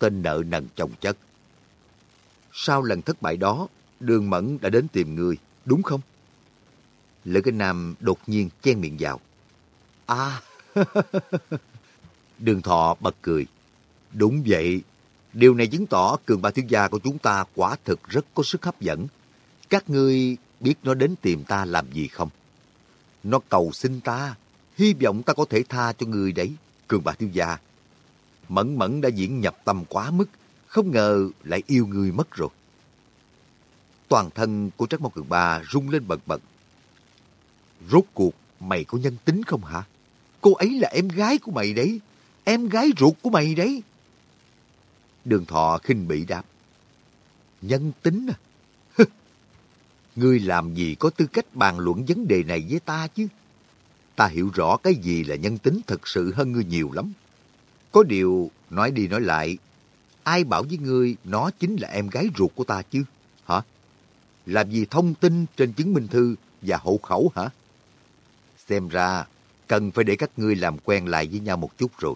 tên nợ nần chồng chất. Sau lần thất bại đó, Đường Mẫn đã đến tìm người, đúng không? Lữ Kinh Nam đột nhiên chen miệng vào. À, Đường Thọ bật cười. Đúng vậy, điều này chứng tỏ cường ba thiếu gia của chúng ta quả thực rất có sức hấp dẫn. Các ngươi biết nó đến tìm ta làm gì không? Nó cầu xin ta, hy vọng ta có thể tha cho người đấy, cường bà thiếu gia. Mẫn mẫn đã diễn nhập tâm quá mức, không ngờ lại yêu người mất rồi. Toàn thân của Trác Mộc Cường Ba rung lên bật bật. Rốt cuộc, mày có nhân tính không hả? Cô ấy là em gái của mày đấy. Em gái ruột của mày đấy. Đường thọ khinh bỉ đáp. Nhân tính à? Ngươi làm gì có tư cách bàn luận vấn đề này với ta chứ? Ta hiểu rõ cái gì là nhân tính thật sự hơn ngươi nhiều lắm. Có điều, nói đi nói lại, ai bảo với ngươi nó chính là em gái ruột của ta chứ? Hả? Làm gì thông tin trên chứng minh thư và hộ khẩu hả? Xem ra, cần phải để các ngươi làm quen lại với nhau một chút rồi.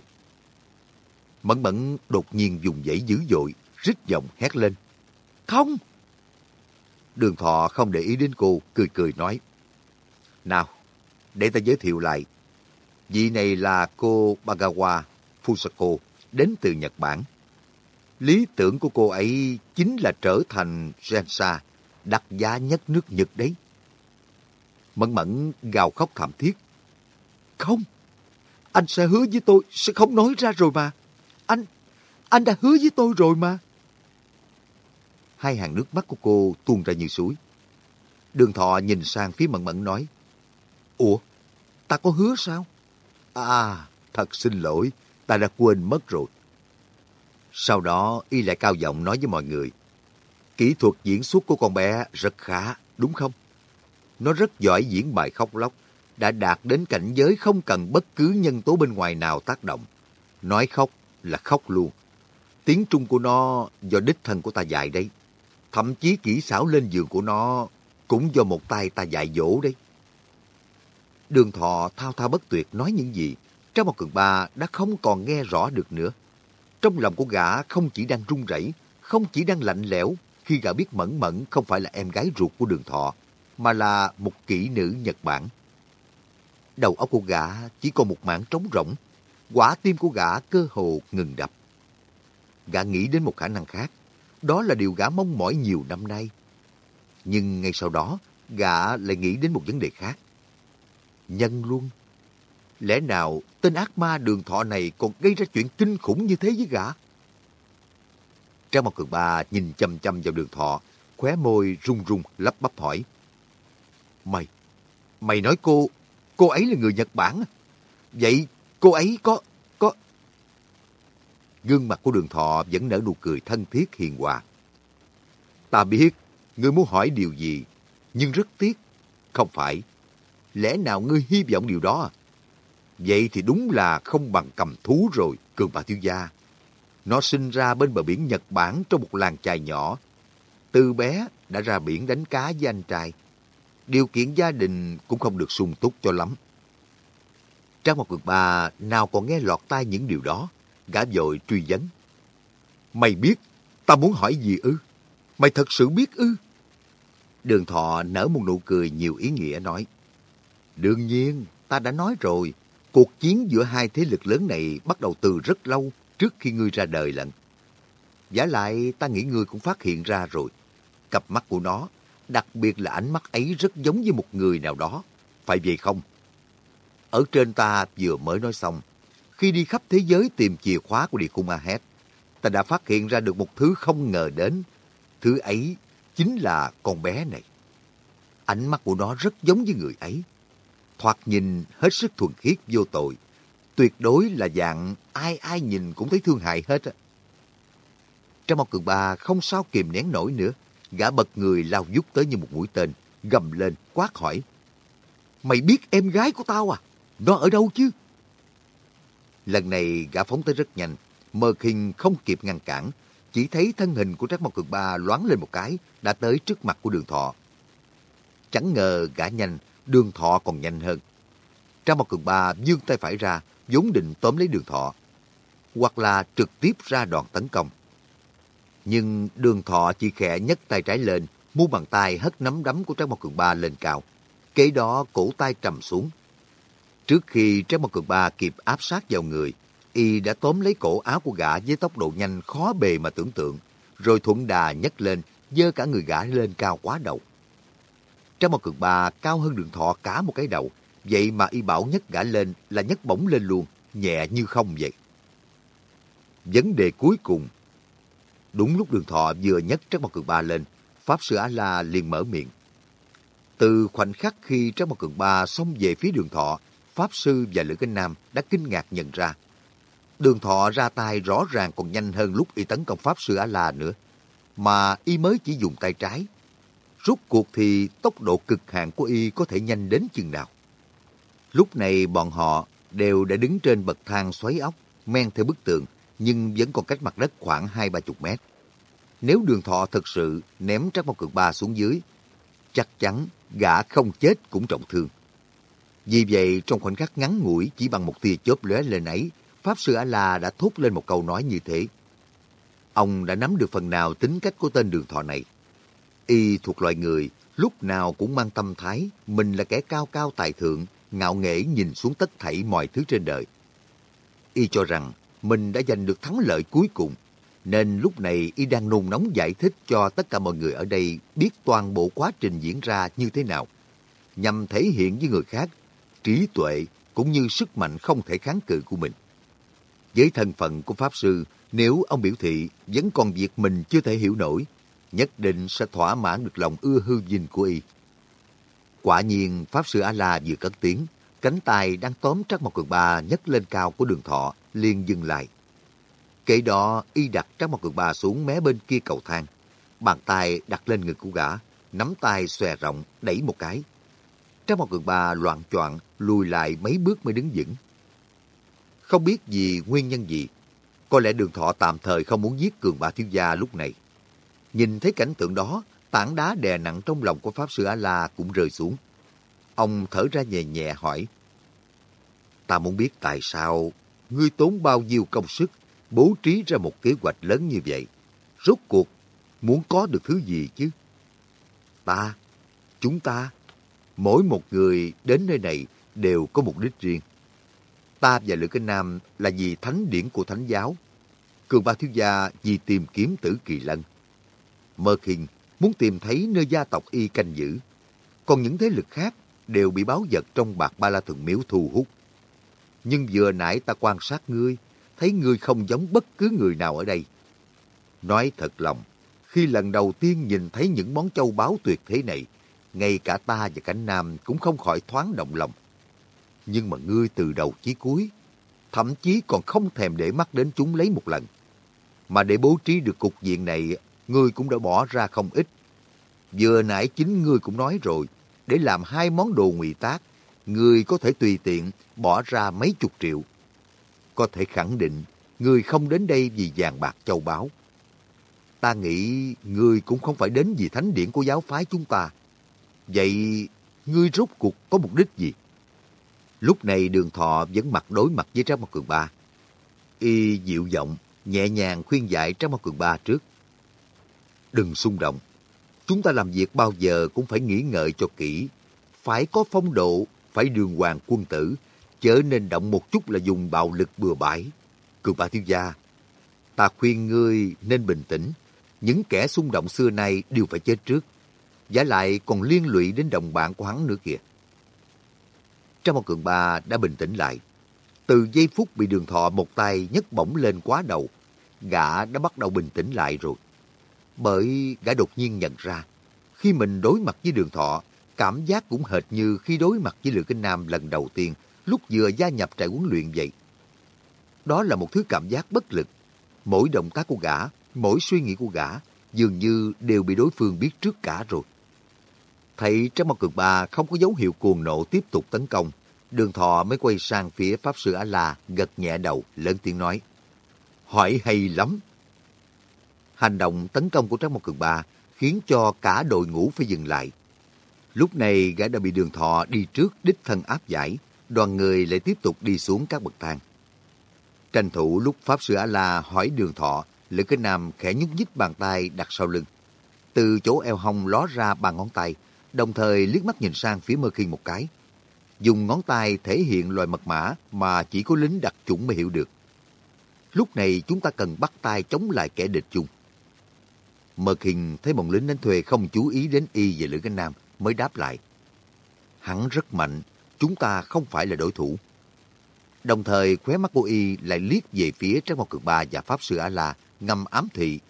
Mẫn mẫn đột nhiên dùng dãy dữ dội, rít giọng hét lên. Không! Đường thọ không để ý đến cô, cười cười nói. Nào, để ta giới thiệu lại. Vị này là cô Bagawa Fusako, đến từ Nhật Bản. Lý tưởng của cô ấy chính là trở thành Gensa, đặc giá nhất nước Nhật đấy. Mẫn mẫn gào khóc thảm thiết. Không, anh sẽ hứa với tôi, sẽ không nói ra rồi mà. Anh, anh đã hứa với tôi rồi mà. Hai hàng nước mắt của cô tuôn ra như suối. Đường thọ nhìn sang phía mẫn mẫn nói. Ủa, ta có hứa sao? À, thật xin lỗi, ta đã quên mất rồi. Sau đó, y lại cao giọng nói với mọi người. Kỹ thuật diễn xuất của con bé rất khá, đúng không? Nó rất giỏi diễn bài khóc lóc, đã đạt đến cảnh giới không cần bất cứ nhân tố bên ngoài nào tác động. Nói khóc là khóc luôn. Tiếng Trung của nó do đích thân của ta dạy đấy. Thậm chí kỹ xảo lên giường của nó cũng do một tay ta dạy dỗ đấy. Đường thọ thao thao bất tuyệt nói những gì, trong một cường ba đã không còn nghe rõ được nữa. Trong lòng của gã không chỉ đang run rẩy, không chỉ đang lạnh lẽo khi gã biết Mẫn Mẫn không phải là em gái ruột của đường thọ, mà là một kỹ nữ Nhật Bản. Đầu óc của gã chỉ còn một mảng trống rỗng, quả tim của gã cơ hồ ngừng đập. Gã nghĩ đến một khả năng khác, đó là điều gã mong mỏi nhiều năm nay. Nhưng ngay sau đó, gã lại nghĩ đến một vấn đề khác. Nhân luân. Lẽ nào tên ác ma đường thọ này còn gây ra chuyện kinh khủng như thế với gã? Trang Mộc cường ba nhìn chăm chăm vào đường thọ, khóe môi run run lắp bắp hỏi. Mày, mày nói cô, cô ấy là người Nhật Bản à? Vậy cô ấy có, có... Gương mặt của đường thọ vẫn nở nụ cười thân thiết hiền hòa. Ta biết, ngươi muốn hỏi điều gì, nhưng rất tiếc. Không phải. Lẽ nào ngươi hy vọng điều đó à? Vậy thì đúng là không bằng cầm thú rồi, cường bà thiếu gia. Nó sinh ra bên bờ biển Nhật Bản trong một làng chài nhỏ. Từ bé đã ra biển đánh cá với anh trai. Điều kiện gia đình cũng không được sung túc cho lắm. Trang một cực bà nào còn nghe lọt tai những điều đó, gã vội truy vấn. Mày biết, ta muốn hỏi gì ư? Mày thật sự biết ư? Đường thọ nở một nụ cười nhiều ý nghĩa nói. Đương nhiên, ta đã nói rồi, cuộc chiến giữa hai thế lực lớn này bắt đầu từ rất lâu trước khi ngươi ra đời lận. Giả lại ta nghĩ ngươi cũng phát hiện ra rồi. Cặp mắt của nó, đặc biệt là ánh mắt ấy rất giống với một người nào đó. Phải vậy không? Ở trên ta vừa mới nói xong, khi đi khắp thế giới tìm chìa khóa của địa cung Ahed, ta đã phát hiện ra được một thứ không ngờ đến. Thứ ấy chính là con bé này. Ánh mắt của nó rất giống với người ấy. Thoạt nhìn hết sức thuần khiết vô tội. Tuyệt đối là dạng ai ai nhìn cũng thấy thương hại hết. Trong một cường bà không sao kìm nén nổi nữa. Gã bật người lao dút tới như một mũi tên, gầm lên, quát hỏi. Mày biết em gái của tao à? Nó ở đâu chứ? Lần này gã phóng tới rất nhanh. Mơ khinh không kịp ngăn cản. Chỉ thấy thân hình của Trác Mộc Cường Ba loáng lên một cái, đã tới trước mặt của đường thọ. Chẳng ngờ gã nhanh, đường thọ còn nhanh hơn. Trang Mộc Cường Ba dương tay phải ra, vốn định tóm lấy đường thọ. hoặc là trực tiếp ra đòn tấn công. Nhưng đường thọ chỉ khẽ nhấc tay trái lên, mu bàn tay hất nắm đấm của trang Mộc Cường Ba lên cao. Kế đó cổ tay trầm xuống. Trước khi trang Mộc Cường Ba kịp áp sát vào người, y đã tóm lấy cổ áo của gã với tốc độ nhanh khó bề mà tưởng tượng, rồi thuận đà nhấc lên, dơ cả người gã lên cao quá đầu. Trác Mộc Cường Ba cao hơn đường thọ cả một cái đầu, vậy mà y bảo nhấc gã lên là nhấc bổng lên luôn, nhẹ như không vậy. Vấn đề cuối cùng Đúng lúc đường thọ vừa nhấc Trác Mộc Cường Ba lên, Pháp Sư A-La liền mở miệng. Từ khoảnh khắc khi Trác Mộc Cường Ba xông về phía đường thọ, Pháp Sư và Lữ Kinh Nam đã kinh ngạc nhận ra. Đường thọ ra tay rõ ràng còn nhanh hơn lúc y tấn công Pháp Sư A-La nữa, mà y mới chỉ dùng tay trái. Rút cuộc thì tốc độ cực hạn của y có thể nhanh đến chừng nào. Lúc này bọn họ đều đã đứng trên bậc thang xoáy ốc, men theo bức tường, nhưng vẫn còn cách mặt đất khoảng hai ba chục mét. Nếu đường thọ thật sự ném trắc Mộc cực Ba xuống dưới, chắc chắn gã không chết cũng trọng thương. Vì vậy, trong khoảnh khắc ngắn ngủi chỉ bằng một tia chớp lóe lên ấy, Pháp Sư A-La đã thốt lên một câu nói như thế. Ông đã nắm được phần nào tính cách của tên đường thọ này. Y thuộc loại người, lúc nào cũng mang tâm thái, mình là kẻ cao cao tài thượng, ngạo nghễ nhìn xuống tất thảy mọi thứ trên đời. Y cho rằng mình đã giành được thắng lợi cuối cùng, nên lúc này y đang nôn nóng giải thích cho tất cả mọi người ở đây biết toàn bộ quá trình diễn ra như thế nào, nhằm thể hiện với người khác trí tuệ cũng như sức mạnh không thể kháng cự của mình. Với thân phận của Pháp Sư, nếu ông biểu thị vẫn còn việc mình chưa thể hiểu nổi, nhất định sẽ thỏa mãn được lòng ưa hư vinh của y. Quả nhiên, Pháp Sư A-La vừa cất tiếng, cánh tay đang tóm Trắc một Cường Ba nhấc lên cao của đường thọ, liền dừng lại. Kể đó, y đặt Trắc một Cường Ba xuống mé bên kia cầu thang. Bàn tay đặt lên ngực của gã, nắm tay xòe rộng, đẩy một cái. Trắc một Cường Ba loạn choạng lùi lại mấy bước mới đứng vững. Không biết vì nguyên nhân gì, có lẽ đường thọ tạm thời không muốn giết cường bà thiếu gia lúc này. Nhìn thấy cảnh tượng đó, tảng đá đè nặng trong lòng của Pháp Sư A-La cũng rơi xuống. Ông thở ra nhẹ nhẹ hỏi, Ta muốn biết tại sao ngươi tốn bao nhiêu công sức bố trí ra một kế hoạch lớn như vậy. Rốt cuộc, muốn có được thứ gì chứ? Ta, chúng ta, mỗi một người đến nơi này đều có mục đích riêng. Ta và Lữ Kinh Nam là vì thánh điển của thánh giáo. Cường Ba Thiếu Gia vì tìm kiếm tử kỳ lân. Mơ Kinh muốn tìm thấy nơi gia tộc y canh giữ. Còn những thế lực khác đều bị báo vật trong bạc ba la thần miếu thu hút. Nhưng vừa nãy ta quan sát ngươi, thấy ngươi không giống bất cứ người nào ở đây. Nói thật lòng, khi lần đầu tiên nhìn thấy những món châu báu tuyệt thế này, ngay cả ta và cảnh nam cũng không khỏi thoáng động lòng. Nhưng mà ngươi từ đầu chí cuối, thậm chí còn không thèm để mắt đến chúng lấy một lần. Mà để bố trí được cục diện này, ngươi cũng đã bỏ ra không ít. Vừa nãy chính ngươi cũng nói rồi, để làm hai món đồ ngụy tác, ngươi có thể tùy tiện bỏ ra mấy chục triệu. Có thể khẳng định, ngươi không đến đây vì vàng bạc châu báu. Ta nghĩ ngươi cũng không phải đến vì thánh điển của giáo phái chúng ta. Vậy ngươi rốt cuộc có mục đích gì? Lúc này đường thọ vẫn mặt đối mặt với trang Mộc Cường Ba. Y dịu giọng, nhẹ nhàng khuyên dạy trang Mộc Cường Ba trước. Đừng xung động. Chúng ta làm việc bao giờ cũng phải nghĩ ngợi cho kỹ. Phải có phong độ, phải đường hoàng quân tử, chớ nên động một chút là dùng bạo lực bừa bãi. Cường bà thiếu gia, ta khuyên ngươi nên bình tĩnh. Những kẻ xung động xưa nay đều phải chết trước. Giả lại còn liên lụy đến đồng bạn của hắn nữa kìa. Trang một cường ba đã bình tĩnh lại. Từ giây phút bị đường thọ một tay nhấc bổng lên quá đầu, gã đã bắt đầu bình tĩnh lại rồi. Bởi gã đột nhiên nhận ra, khi mình đối mặt với đường thọ, cảm giác cũng hệt như khi đối mặt với Lữ Kinh Nam lần đầu tiên, lúc vừa gia nhập trại huấn luyện vậy. Đó là một thứ cảm giác bất lực. Mỗi động tác của gã, mỗi suy nghĩ của gã, dường như đều bị đối phương biết trước cả rồi. Thấy Trác Mao Cường Ba không có dấu hiệu cuồng nộ tiếp tục tấn công, đường thọ mới quay sang phía Pháp Sư A-La, gật nhẹ đầu, lớn tiếng nói. Hỏi hay lắm. Hành động tấn công của Trác Mộc Cường Ba khiến cho cả đội ngũ phải dừng lại. Lúc này gã đã bị đường thọ đi trước đích thân áp giải, đoàn người lại tiếp tục đi xuống các bậc thang. Tranh thủ lúc Pháp Sư A-La hỏi đường thọ, Lữ Kinh Nam khẽ nhúc nhích bàn tay đặt sau lưng. Từ chỗ eo hông ló ra ba ngón tay, đồng thời liếc mắt nhìn sang phía Mơ Khiên một cái. Dùng ngón tay thể hiện loài mật mã mà chỉ có lính đặc chủng mới hiểu được. Lúc này chúng ta cần bắt tay chống lại kẻ địch chung. Mơ Khiên thấy bọn lính đánh thuê không chú ý đến y và Lữ Kinh Nam mới đáp lại. Hắn rất mạnh, chúng ta không phải là đối thủ. Đồng thời khóe mắt của y lại liếc về phía Trác Mộc Cực Ba và Pháp Sư A-La ngầm ám thị.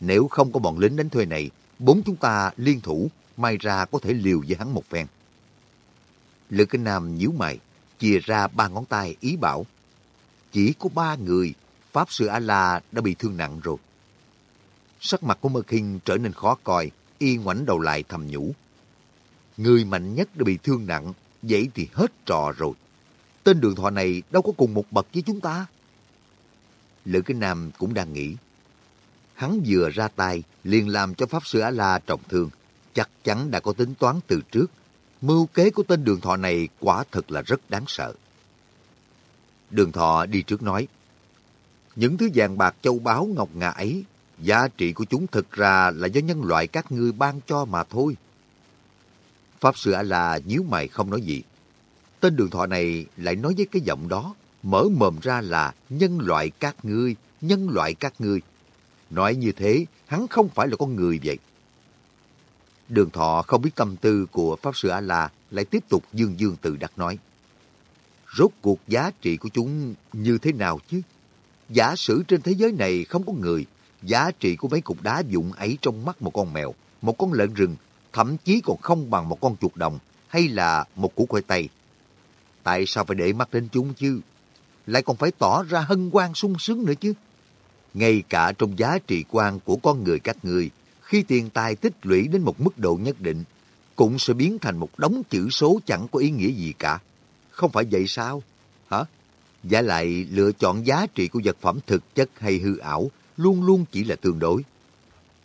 Nếu không có bọn lính đánh thuê này, bốn chúng ta liên thủ, may ra có thể liều với hắn một phen. Lữ Kinh Nam nhíu mày, chia ra ba ngón tay ý bảo. Chỉ có ba người, Pháp Sư A-La đã bị thương nặng rồi. Sắc mặt của Mơ Kinh trở nên khó coi, y ngoảnh đầu lại thầm nhủ. Người mạnh nhất đã bị thương nặng, vậy thì hết trò rồi. Tên đường thọ này đâu có cùng một bậc với chúng ta. Lữ Kinh Nam cũng đang nghĩ. Hắn vừa ra tay, liền làm cho Pháp Sư A-La trọng thương. Chắc chắn đã có tính toán từ trước. Mưu kế của tên đường thọ này quả thật là rất đáng sợ. Đường thọ đi trước nói. Những thứ vàng bạc châu báu ngọc ngà ấy, giá trị của chúng thực ra là do nhân loại các ngươi ban cho mà thôi. Pháp Sư A-La nhíu mày không nói gì. Tên đường thọ này lại nói với cái giọng đó, mở mồm ra là nhân loại các ngươi, nhân loại các ngươi. Nói như thế, hắn không phải là con người vậy. Đường thọ không biết tâm tư của Pháp Sư A-La lại tiếp tục dương dương tự đắc nói. Rốt cuộc giá trị của chúng như thế nào chứ? Giả sử trên thế giới này không có người, giá trị của mấy cục đá dụng ấy trong mắt một con mèo, một con lợn rừng, thậm chí còn không bằng một con chuột đồng hay là một củ khoai tây. Tại sao phải để mắt đến chúng chứ? Lại còn phải tỏ ra hân hoan sung sướng nữa chứ? Ngay cả trong giá trị quan của con người các người, khi tiền tài tích lũy đến một mức độ nhất định, cũng sẽ biến thành một đống chữ số chẳng có ý nghĩa gì cả. Không phải vậy sao? Hả? Giả lại lựa chọn giá trị của vật phẩm thực chất hay hư ảo luôn luôn chỉ là tương đối.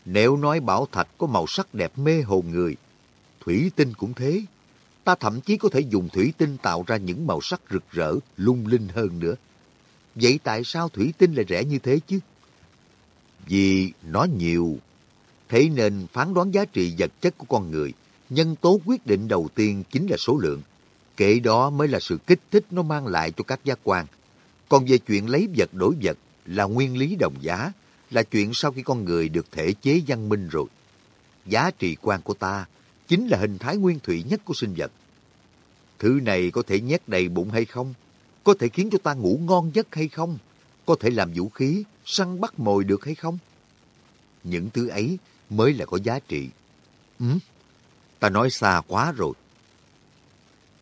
Nếu nói bảo thạch có màu sắc đẹp mê hồn người, thủy tinh cũng thế. Ta thậm chí có thể dùng thủy tinh tạo ra những màu sắc rực rỡ, lung linh hơn nữa. Vậy tại sao thủy tinh lại rẻ như thế chứ? Vì nó nhiều. Thế nên phán đoán giá trị vật chất của con người, nhân tố quyết định đầu tiên chính là số lượng. Kể đó mới là sự kích thích nó mang lại cho các giác quan. Còn về chuyện lấy vật đổi vật là nguyên lý đồng giá, là chuyện sau khi con người được thể chế văn minh rồi. Giá trị quan của ta chính là hình thái nguyên thủy nhất của sinh vật. Thứ này có thể nhét đầy bụng hay không? Có thể khiến cho ta ngủ ngon giấc hay không? Có thể làm vũ khí, săn bắt mồi được hay không? Những thứ ấy mới là có giá trị. Ừ, ta nói xa quá rồi.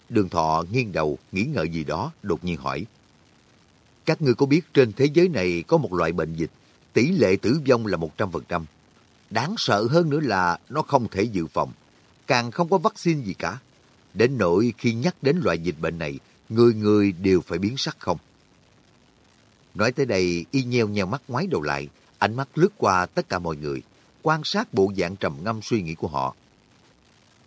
Đường thọ nghiêng đầu, nghĩ ngợi gì đó, đột nhiên hỏi. Các ngươi có biết trên thế giới này có một loại bệnh dịch, tỷ lệ tử vong là 100%. Đáng sợ hơn nữa là nó không thể dự phòng, càng không có vaccine gì cả. Đến nỗi khi nhắc đến loại dịch bệnh này, người người đều phải biến sắc không. Nói tới đây, y nheo nheo mắt ngoái đầu lại, ánh mắt lướt qua tất cả mọi người, quan sát bộ dạng trầm ngâm suy nghĩ của họ.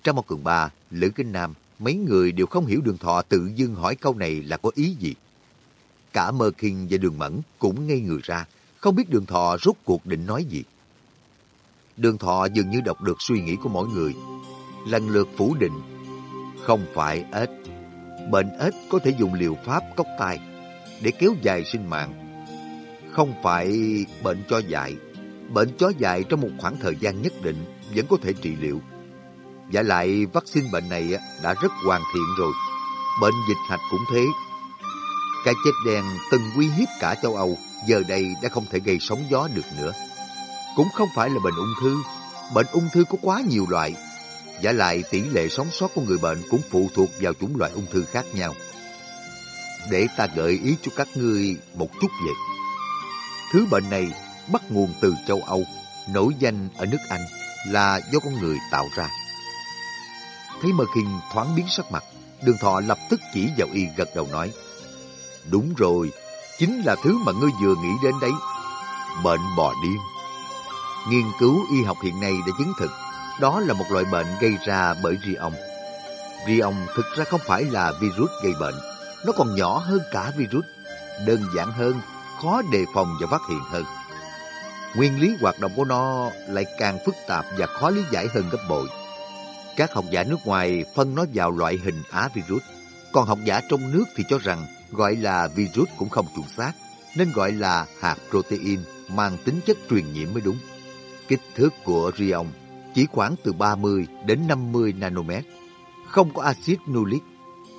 Trong một cường ba, Lữ Kinh Nam, mấy người đều không hiểu đường thọ tự dưng hỏi câu này là có ý gì. Cả Mơ Kinh và Đường Mẫn cũng ngây người ra, không biết đường thọ rốt cuộc định nói gì. Đường thọ dường như đọc được suy nghĩ của mỗi người, lần lượt phủ định. Không phải ếch. Bệnh ếch có thể dùng liều pháp cốc tai để kéo dài sinh mạng. Không phải bệnh chó dại. Bệnh chó dại trong một khoảng thời gian nhất định vẫn có thể trị liệu. Và lại vaccine bệnh này đã rất hoàn thiện rồi. Bệnh dịch hạch cũng thế. Cái chết đen từng uy hiếp cả châu Âu, giờ đây đã không thể gây sóng gió được nữa. Cũng không phải là bệnh ung thư. Bệnh ung thư có quá nhiều loại. Giả lại tỷ lệ sống sót của người bệnh cũng phụ thuộc vào chủng loại ung thư khác nhau. Để ta gợi ý cho các ngươi một chút vậy. Thứ bệnh này bắt nguồn từ châu Âu, nổi danh ở nước Anh là do con người tạo ra. Thấy Mơ Kinh thoáng biến sắc mặt, đường thọ lập tức chỉ vào y gật đầu nói. Đúng rồi, chính là thứ mà ngươi vừa nghĩ đến đấy. Bệnh bò điên. Nghiên cứu y học hiện nay đã chứng thực đó là một loại bệnh gây ra bởi ri ong. Ri ong thực ra không phải là virus gây bệnh, nó còn nhỏ hơn cả virus. đơn giản hơn, khó đề phòng và phát hiện hơn. Nguyên lý hoạt động của nó lại càng phức tạp và khó lý giải hơn gấp bội. Các học giả nước ngoài phân nó vào loại hình á virus, còn học giả trong nước thì cho rằng gọi là virus cũng không chuẩn xác, nên gọi là hạt protein mang tính chất truyền nhiễm mới đúng. Kích thước của Rion chỉ khoảng từ 30 đến 50 nanomet, không có axit nucleic,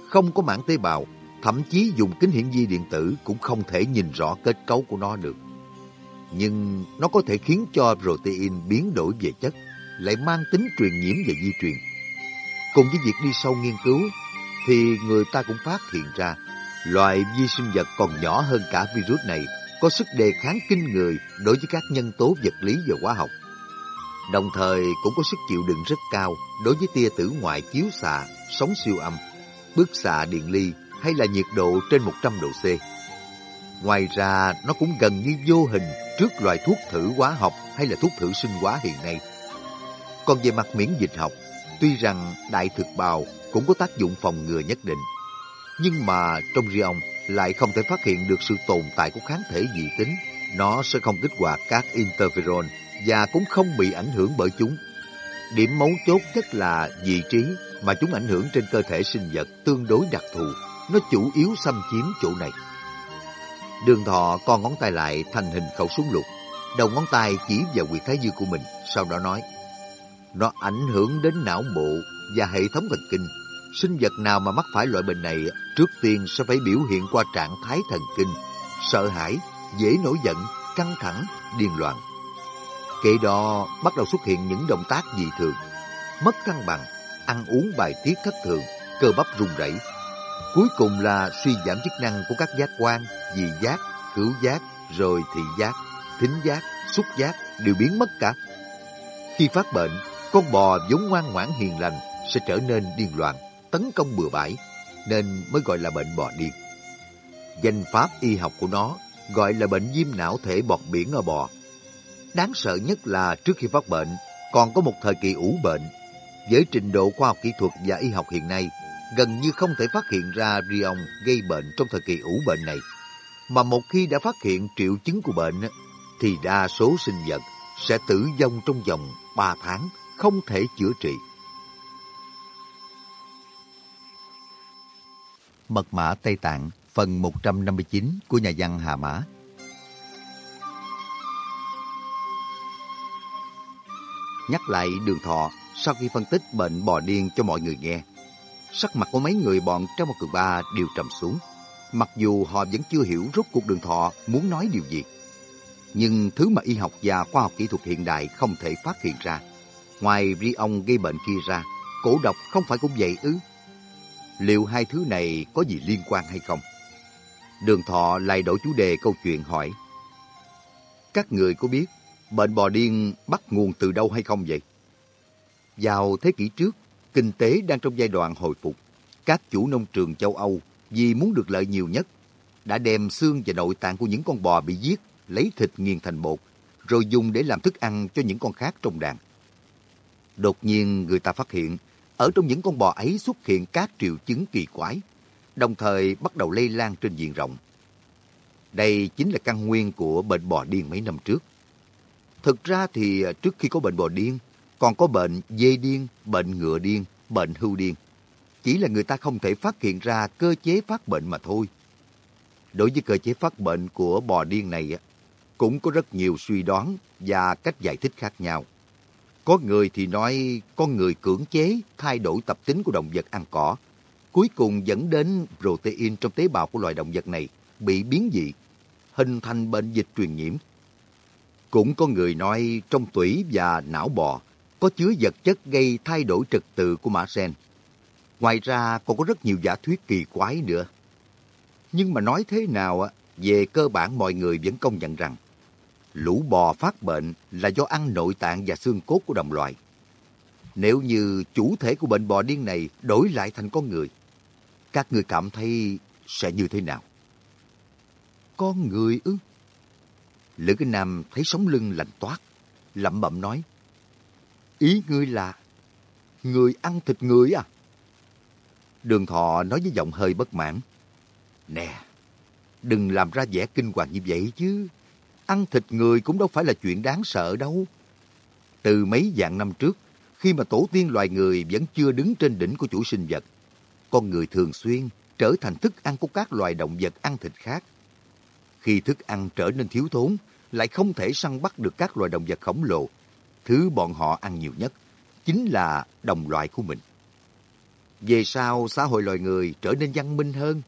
không có mảng tế bào, thậm chí dùng kính hiển vi điện tử cũng không thể nhìn rõ kết cấu của nó được. Nhưng nó có thể khiến cho protein biến đổi về chất, lại mang tính truyền nhiễm và di truyền. Cùng với việc đi sâu nghiên cứu, thì người ta cũng phát hiện ra loài vi sinh vật còn nhỏ hơn cả virus này có sức đề kháng kinh người đối với các nhân tố vật lý và hóa học. Đồng thời cũng có sức chịu đựng rất cao đối với tia tử ngoại chiếu xạ, sóng siêu âm, bức xạ điện ly hay là nhiệt độ trên 100 độ C. Ngoài ra, nó cũng gần như vô hình trước loại thuốc thử hóa học hay là thuốc thử sinh hóa hiện nay. Còn về mặt miễn dịch học, tuy rằng đại thực bào cũng có tác dụng phòng ngừa nhất định, nhưng mà trong riêng lại không thể phát hiện được sự tồn tại của kháng thể dị tính. Nó sẽ không kích hoạt các interferon và cũng không bị ảnh hưởng bởi chúng. Điểm mấu chốt nhất là vị trí mà chúng ảnh hưởng trên cơ thể sinh vật tương đối đặc thù. Nó chủ yếu xâm chiếm chỗ này. Đường thọ con ngón tay lại thành hình khẩu súng lục. Đầu ngón tay chỉ vào quyệt thái dương của mình, sau đó nói. Nó ảnh hưởng đến não bộ và hệ thống thần kinh. Sinh vật nào mà mắc phải loại bệnh này trước tiên sẽ phải biểu hiện qua trạng thái thần kinh, sợ hãi, dễ nổi giận, căng thẳng, điên loạn. Kể đó bắt đầu xuất hiện những động tác dị thường, mất cân bằng, ăn uống bài tiết thất thường, cơ bắp run rẩy. Cuối cùng là suy giảm chức năng của các giác quan, vị giác, khứu giác, rồi thị giác, thính giác, xúc giác đều biến mất cả. Khi phát bệnh, con bò vốn ngoan ngoãn hiền lành sẽ trở nên điên loạn, tấn công bừa bãi, nên mới gọi là bệnh bò điên. Danh pháp y học của nó gọi là bệnh viêm não thể bọt biển ở bò. Đáng sợ nhất là trước khi phát bệnh, còn có một thời kỳ ủ bệnh. Với trình độ khoa học kỹ thuật và y học hiện nay, gần như không thể phát hiện ra rion gây bệnh trong thời kỳ ủ bệnh này. Mà một khi đã phát hiện triệu chứng của bệnh, thì đa số sinh vật sẽ tử vong trong vòng 3 tháng, không thể chữa trị. Mật mã Tây Tạng, phần 159 của nhà văn Hà Mã. Nhắc lại đường thọ sau khi phân tích bệnh bò điên cho mọi người nghe. Sắc mặt của mấy người bọn trong một cường ba đều trầm xuống. Mặc dù họ vẫn chưa hiểu rốt cuộc đường thọ muốn nói điều gì. Nhưng thứ mà y học và khoa học kỹ thuật hiện đại không thể phát hiện ra. Ngoài rion gây bệnh kia ra, cổ độc không phải cũng vậy ư? Liệu hai thứ này có gì liên quan hay không? Đường Thọ lại đổi chủ đề câu chuyện hỏi. Các người có biết bệnh bò điên bắt nguồn từ đâu hay không vậy? Vào thế kỷ trước, kinh tế đang trong giai đoạn hồi phục. Các chủ nông trường châu Âu vì muốn được lợi nhiều nhất, đã đem xương và nội tạng của những con bò bị giết, lấy thịt nghiền thành bột, rồi dùng để làm thức ăn cho những con khác trong đàn. Đột nhiên người ta phát hiện ở trong những con bò ấy xuất hiện các triệu chứng kỳ quái, đồng thời bắt đầu lây lan trên diện rộng. Đây chính là căn nguyên của bệnh bò điên mấy năm trước. Thực ra thì à, trước khi có bệnh bò điên, còn có bệnh dê điên, bệnh ngựa điên, bệnh hưu điên. Chỉ là người ta không thể phát hiện ra cơ chế phát bệnh mà thôi. Đối với cơ chế phát bệnh của bò điên này, cũng có rất nhiều suy đoán và cách giải thích khác nhau. Có người thì nói con người cưỡng chế thay đổi tập tính của động vật ăn cỏ, cuối cùng dẫn đến protein trong tế bào của loài động vật này bị biến dị, hình thành bệnh dịch truyền nhiễm. Cũng có người nói trong tủy và não bò có chứa vật chất gây thay đổi trật tự của mã sen. Ngoài ra còn có rất nhiều giả thuyết kỳ quái nữa. Nhưng mà nói thế nào, về cơ bản mọi người vẫn công nhận rằng lũ bò phát bệnh là do ăn nội tạng và xương cốt của đồng loại. Nếu như chủ thể của bệnh bò điên này đổi lại thành con người, các người cảm thấy sẽ như thế nào? Con người ư? Lữ cái Nam thấy sống lưng lạnh toát, lẩm bẩm nói. Ý ngươi là người ăn thịt người à? Đường thọ nói với giọng hơi bất mãn. Nè, Đừng làm ra vẻ kinh hoàng như vậy chứ. Ăn thịt người cũng đâu phải là chuyện đáng sợ đâu. Từ mấy vạn năm trước, khi mà tổ tiên loài người vẫn chưa đứng trên đỉnh của chủ sinh vật, con người thường xuyên trở thành thức ăn của các loài động vật ăn thịt khác. Khi thức ăn trở nên thiếu thốn, lại không thể săn bắt được các loài động vật khổng lồ. Thứ bọn họ ăn nhiều nhất chính là đồng loại của mình. Về sau, xã hội loài người trở nên văn minh hơn.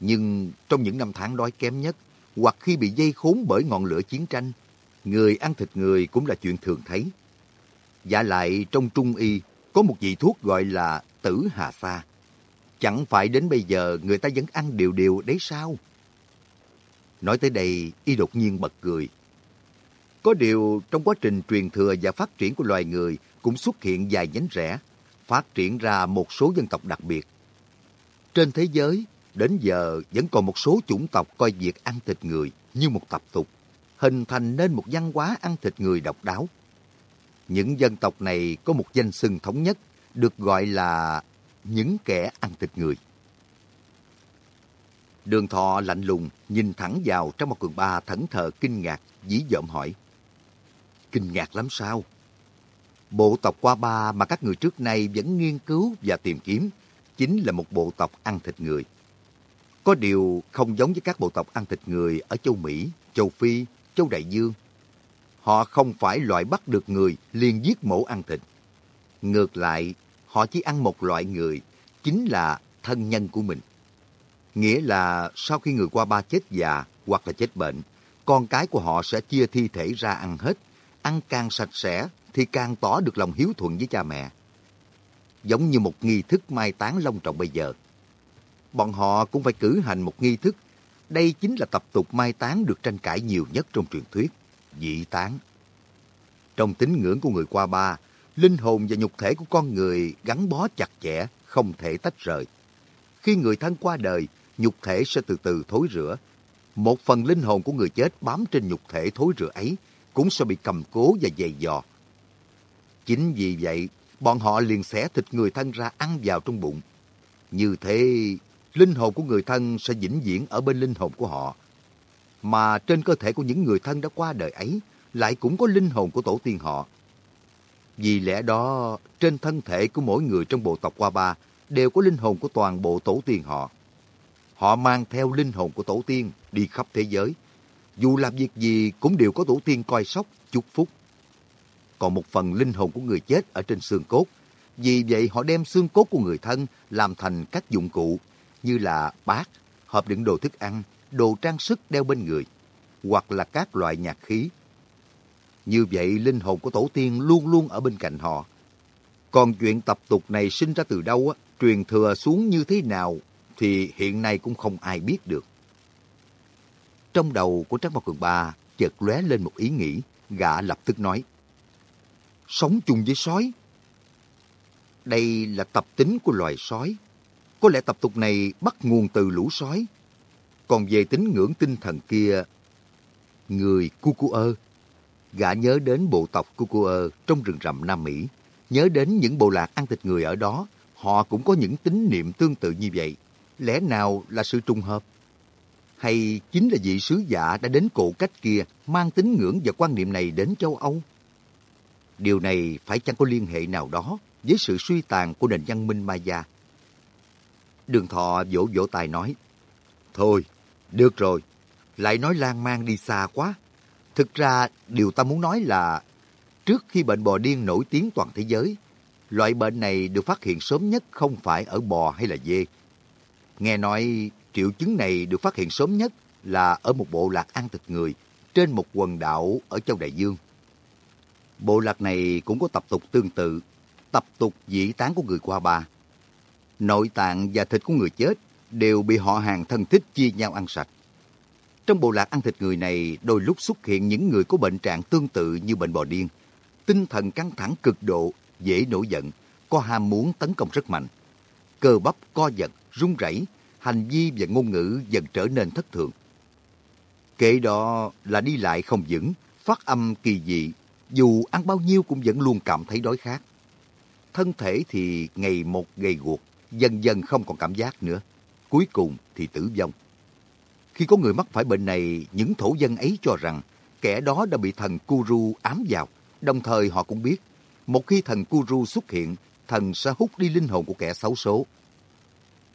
Nhưng trong những năm tháng đói kém nhất, hoặc khi bị dây khốn bởi ngọn lửa chiến tranh, người ăn thịt người cũng là chuyện thường thấy. Dạ lại trong trung y có một vị thuốc gọi là tử hà sa. Chẳng phải đến bây giờ người ta vẫn ăn điều điều đấy sao? Nói tới đây, y đột nhiên bật cười. Có điều trong quá trình truyền thừa và phát triển của loài người cũng xuất hiện vài nhánh rẽ, phát triển ra một số dân tộc đặc biệt. Trên thế giới, đến giờ vẫn còn một số chủng tộc coi việc ăn thịt người như một tập tục, hình thành nên một văn hóa ăn thịt người độc đáo. Những dân tộc này có một danh xưng thống nhất, được gọi là những kẻ ăn thịt người. Đường thọ lạnh lùng, nhìn thẳng vào trong một cường ba thẫn thờ kinh ngạc, dí dỏm hỏi. Kinh ngạc lắm sao? Bộ tộc qua ba mà các người trước nay vẫn nghiên cứu và tìm kiếm chính là một bộ tộc ăn thịt người. Có điều không giống với các bộ tộc ăn thịt người ở châu Mỹ, châu Phi, châu Đại Dương. Họ không phải loại bắt được người liền giết mổ ăn thịt. Ngược lại, họ chỉ ăn một loại người, chính là thân nhân của mình. Nghĩa là sau khi người qua ba chết già hoặc là chết bệnh, con cái của họ sẽ chia thi thể ra ăn hết. Ăn càng sạch sẽ thì càng tỏ được lòng hiếu thuận với cha mẹ. Giống như một nghi thức mai táng long trọng bây giờ. Bọn họ cũng phải cử hành một nghi thức. Đây chính là tập tục mai táng được tranh cãi nhiều nhất trong truyền thuyết, dị táng. Trong tín ngưỡng của người qua ba, linh hồn và nhục thể của con người gắn bó chặt chẽ, không thể tách rời. Khi người thân qua đời, nhục thể sẽ từ từ thối rữa. Một phần linh hồn của người chết bám trên nhục thể thối rữa ấy cũng sẽ bị cầm cố và dày dò. Chính vì vậy, bọn họ liền xẻ thịt người thân ra ăn vào trong bụng. Như thế, linh hồn của người thân sẽ vĩnh viễn ở bên linh hồn của họ. Mà trên cơ thể của những người thân đã qua đời ấy, lại cũng có linh hồn của tổ tiên họ. Vì lẽ đó, trên thân thể của mỗi người trong bộ tộc Qua Ba đều có linh hồn của toàn bộ tổ tiên họ. Họ mang theo linh hồn của tổ tiên đi khắp thế giới. Dù làm việc gì cũng đều có tổ tiên coi sóc, chúc phúc. Còn một phần linh hồn của người chết ở trên xương cốt. Vì vậy họ đem xương cốt của người thân làm thành các dụng cụ như là bát, hộp đựng đồ thức ăn, đồ trang sức đeo bên người, hoặc là các loại nhạc khí. Như vậy linh hồn của tổ tiên luôn luôn ở bên cạnh họ. Còn chuyện tập tục này sinh ra từ đâu, á, truyền thừa xuống như thế nào thì hiện nay cũng không ai biết được. Trong đầu của Trác Mộc Cường Ba chợt lóe lên một ý nghĩ, gã lập tức nói. Sống chung với sói. Đây là tập tính của loài sói. Có lẽ tập tục này bắt nguồn từ lũ sói. Còn về tính ngưỡng tinh thần kia, người Cucuơ, gã nhớ đến bộ tộc Cucuơ trong rừng rậm Nam Mỹ, nhớ đến những bộ lạc ăn thịt người ở đó, họ cũng có những tín niệm tương tự như vậy lẽ nào là sự trùng hợp? Hay chính là vị sứ giả đã đến cổ cách kia mang tín ngưỡng và quan niệm này đến châu Âu? Điều này phải chăng có liên hệ nào đó với sự suy tàn của nền văn minh Maya? Đường thọ vỗ vỗ tài nói, Thôi, được rồi, lại nói lan man đi xa quá. Thực ra, điều ta muốn nói là, trước khi bệnh bò điên nổi tiếng toàn thế giới, loại bệnh này được phát hiện sớm nhất không phải ở bò hay là dê, Nghe nói triệu chứng này được phát hiện sớm nhất là ở một bộ lạc ăn thịt người trên một quần đảo ở châu Đại Dương. Bộ lạc này cũng có tập tục tương tự, tập tục dĩ tán của người qua ba. Nội tạng và thịt của người chết đều bị họ hàng thân thích chia nhau ăn sạch. Trong bộ lạc ăn thịt người này đôi lúc xuất hiện những người có bệnh trạng tương tự như bệnh bò điên. Tinh thần căng thẳng cực độ, dễ nổi giận, có ham muốn tấn công rất mạnh. Cơ bắp co giật, run rẩy, hành vi và ngôn ngữ dần trở nên thất thường. Kể đó là đi lại không vững, phát âm kỳ dị, dù ăn bao nhiêu cũng vẫn luôn cảm thấy đói khát. Thân thể thì ngày một gầy guộc, dần dần không còn cảm giác nữa. Cuối cùng thì tử vong. Khi có người mắc phải bệnh này, những thổ dân ấy cho rằng kẻ đó đã bị thần Kuru ám vào. Đồng thời họ cũng biết, một khi thần Kuru xuất hiện, thần sẽ hút đi linh hồn của kẻ xấu số.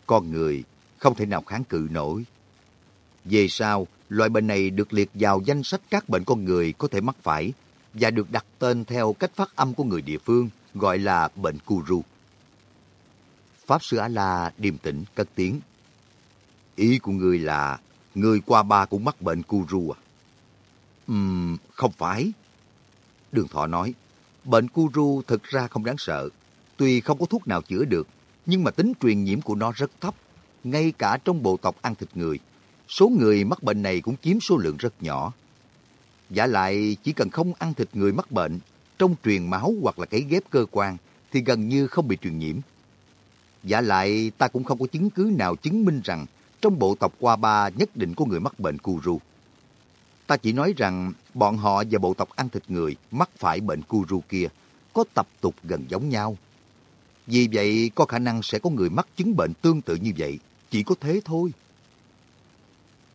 Con người không thể nào kháng cự nổi. Về sau, loại bệnh này được liệt vào danh sách các bệnh con người có thể mắc phải và được đặt tên theo cách phát âm của người địa phương, gọi là bệnh Kuru. Pháp Sư A-La điềm tĩnh cất tiếng. Ý của người là người qua ba cũng mắc bệnh Kuru à? Ừm, không phải. Đường Thọ nói, bệnh Kuru thực ra không đáng sợ. Tuy không có thuốc nào chữa được, nhưng mà tính truyền nhiễm của nó rất thấp. Ngay cả trong bộ tộc ăn thịt người, số người mắc bệnh này cũng chiếm số lượng rất nhỏ. Giả lại, chỉ cần không ăn thịt người mắc bệnh, trong truyền máu hoặc là cấy ghép cơ quan, thì gần như không bị truyền nhiễm. Giả lại, ta cũng không có chứng cứ nào chứng minh rằng trong bộ tộc Qua Ba nhất định có người mắc bệnh Kuru. Ta chỉ nói rằng bọn họ và bộ tộc ăn thịt người mắc phải bệnh Kuru kia có tập tục gần giống nhau. Vì vậy, có khả năng sẽ có người mắc chứng bệnh tương tự như vậy. Chỉ có thế thôi.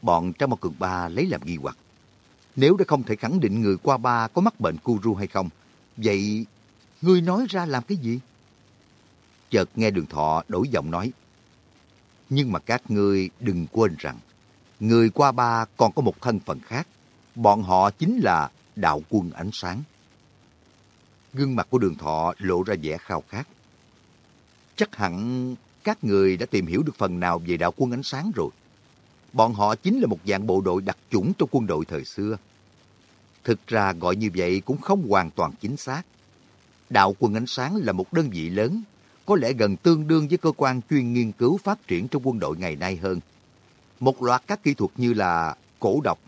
Bọn trong một cường ba lấy làm nghi hoặc. Nếu đã không thể khẳng định người qua ba có mắc bệnh Kuru hay không, vậy ngươi nói ra làm cái gì? Chợt nghe đường thọ đổi giọng nói. Nhưng mà các ngươi đừng quên rằng, người qua ba còn có một thân phận khác. Bọn họ chính là đạo quân ánh sáng. Gương mặt của đường thọ lộ ra vẻ khao khát. Chắc hẳn các người đã tìm hiểu được phần nào về đạo quân ánh sáng rồi. Bọn họ chính là một dạng bộ đội đặc chủng trong quân đội thời xưa. Thực ra gọi như vậy cũng không hoàn toàn chính xác. Đạo quân ánh sáng là một đơn vị lớn, có lẽ gần tương đương với cơ quan chuyên nghiên cứu phát triển trong quân đội ngày nay hơn. Một loạt các kỹ thuật như là cổ độc,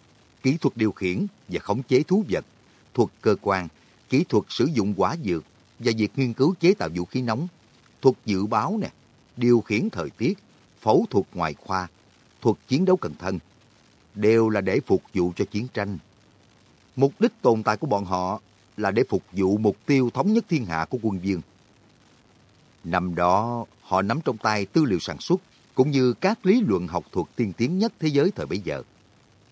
kỹ thuật điều khiển và khống chế thú vật, thuật cơ quan, kỹ thuật sử dụng quả dược và việc nghiên cứu chế tạo vũ khí nóng, thuật dự báo nè, điều khiển thời tiết, phẫu thuật ngoại khoa, thuật chiến đấu cận thân, đều là để phục vụ cho chiến tranh. Mục đích tồn tại của bọn họ là để phục vụ mục tiêu thống nhất thiên hạ của quân viên. Năm đó, họ nắm trong tay tư liệu sản xuất cũng như các lý luận học thuật tiên tiến nhất thế giới thời bấy giờ.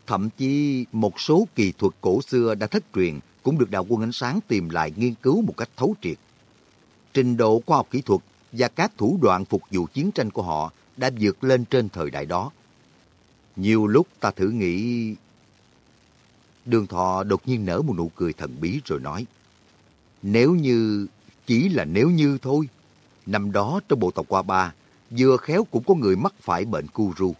Thậm chí một số kỳ thuật cổ xưa đã thất truyền cũng được đạo quân ánh sáng tìm lại nghiên cứu một cách thấu triệt. Trình độ khoa học kỹ thuật và các thủ đoạn phục vụ chiến tranh của họ đã vượt lên trên thời đại đó. Nhiều lúc ta thử nghĩ... Đường thọ đột nhiên nở một nụ cười thần bí rồi nói Nếu như, chỉ là nếu như thôi. Năm đó trong bộ tộc qua ba, vừa khéo cũng có người mắc phải bệnh Kuru.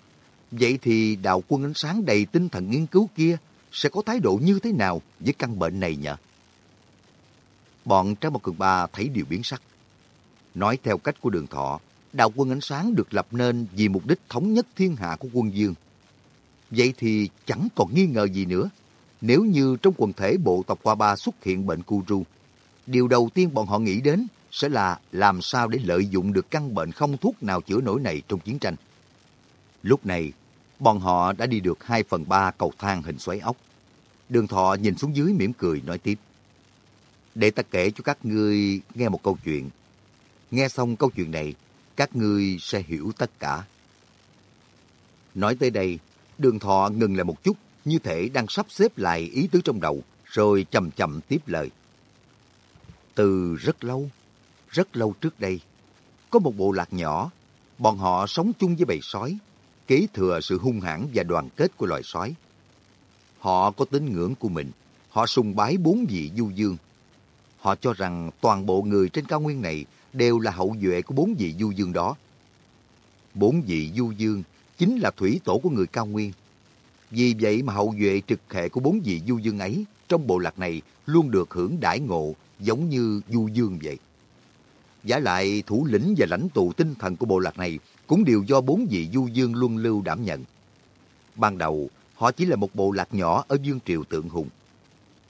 Vậy thì đạo quân ánh sáng đầy tinh thần nghiên cứu kia sẽ có thái độ như thế nào với căn bệnh này nhỉ? Bọn Trái Một Cường Ba thấy điều biến sắc. Nói theo cách của đường thọ, đạo quân ánh sáng được lập nên vì mục đích thống nhất thiên hạ của quân dương. Vậy thì chẳng còn nghi ngờ gì nữa. Nếu như trong quần thể bộ tộc Qua Ba xuất hiện bệnh Kuru, điều đầu tiên bọn họ nghĩ đến sẽ là làm sao để lợi dụng được căn bệnh không thuốc nào chữa nổi này trong chiến tranh. Lúc này, bọn họ đã đi được 2 phần 3 cầu thang hình xoáy ốc. Đường thọ nhìn xuống dưới mỉm cười nói tiếp. Để ta kể cho các ngươi nghe một câu chuyện. Nghe xong câu chuyện này, các ngươi sẽ hiểu tất cả. Nói tới đây, đường thọ ngừng lại một chút, như thể đang sắp xếp lại ý tứ trong đầu, rồi chậm chậm tiếp lời. Từ rất lâu, rất lâu trước đây, có một bộ lạc nhỏ, bọn họ sống chung với bầy sói, kế thừa sự hung hãn và đoàn kết của loài sói. Họ có tín ngưỡng của mình, họ sùng bái bốn vị du dương. Họ cho rằng toàn bộ người trên cao nguyên này đều là hậu duệ của bốn vị du dương đó. Bốn vị du dương chính là thủy tổ của người cao nguyên. Vì vậy mà hậu duệ trực hệ của bốn vị du dương ấy trong bộ lạc này luôn được hưởng đãi ngộ giống như du dương vậy. Giả lại thủ lĩnh và lãnh tụ tinh thần của bộ lạc này cũng đều do bốn vị du dương luân lưu đảm nhận. Ban đầu, họ chỉ là một bộ lạc nhỏ ở dương triều tượng hùng.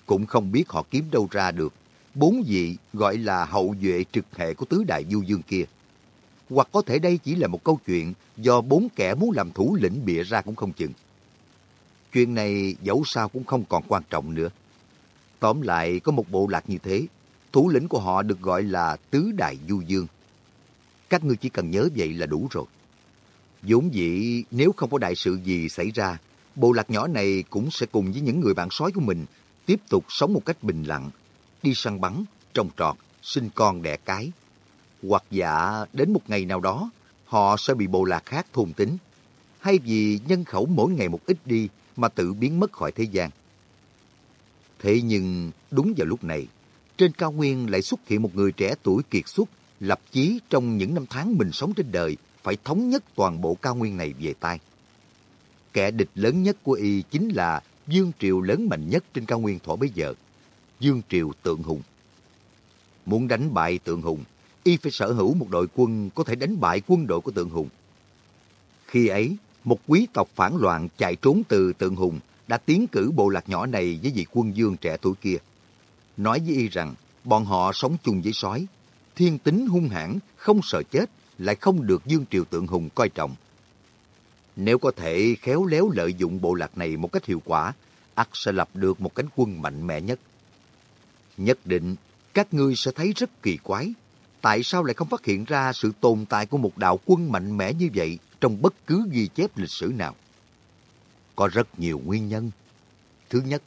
Cũng không biết họ kiếm đâu ra được bốn vị gọi là hậu duệ trực hệ của tứ đại du dương kia. Hoặc có thể đây chỉ là một câu chuyện do bốn kẻ muốn làm thủ lĩnh bịa ra cũng không chừng. Chuyện này dẫu sao cũng không còn quan trọng nữa. Tóm lại có một bộ lạc như thế, thủ lĩnh của họ được gọi là tứ đại du dương. Các ngươi chỉ cần nhớ vậy là đủ rồi. vốn dĩ nếu không có đại sự gì xảy ra, bộ lạc nhỏ này cũng sẽ cùng với những người bạn sói của mình tiếp tục sống một cách bình lặng, đi săn bắn, trồng trọt, sinh con đẻ cái. Hoặc dạ đến một ngày nào đó, họ sẽ bị bộ lạc khác thôn tính, hay vì nhân khẩu mỗi ngày một ít đi mà tự biến mất khỏi thế gian. Thế nhưng đúng vào lúc này, trên cao nguyên lại xuất hiện một người trẻ tuổi kiệt xuất, lập chí trong những năm tháng mình sống trên đời phải thống nhất toàn bộ cao nguyên này về tay. Kẻ địch lớn nhất của y chính là Dương Triều lớn mạnh nhất trên cao nguyên thổ bấy giờ, Dương Triều Tượng Hùng. Muốn đánh bại Tượng Hùng, y phải sở hữu một đội quân có thể đánh bại quân đội của Tượng Hùng. Khi ấy, một quý tộc phản loạn chạy trốn từ Tượng Hùng đã tiến cử bộ lạc nhỏ này với vị quân dương trẻ tuổi kia. Nói với y rằng, bọn họ sống chung với sói, thiên tính hung hãn, không sợ chết, lại không được Dương Triều Tượng Hùng coi trọng. Nếu có thể khéo léo lợi dụng bộ lạc này một cách hiệu quả, ắt sẽ lập được một cánh quân mạnh mẽ nhất. Nhất định, các ngươi sẽ thấy rất kỳ quái. Tại sao lại không phát hiện ra sự tồn tại của một đạo quân mạnh mẽ như vậy trong bất cứ ghi chép lịch sử nào? Có rất nhiều nguyên nhân. Thứ nhất,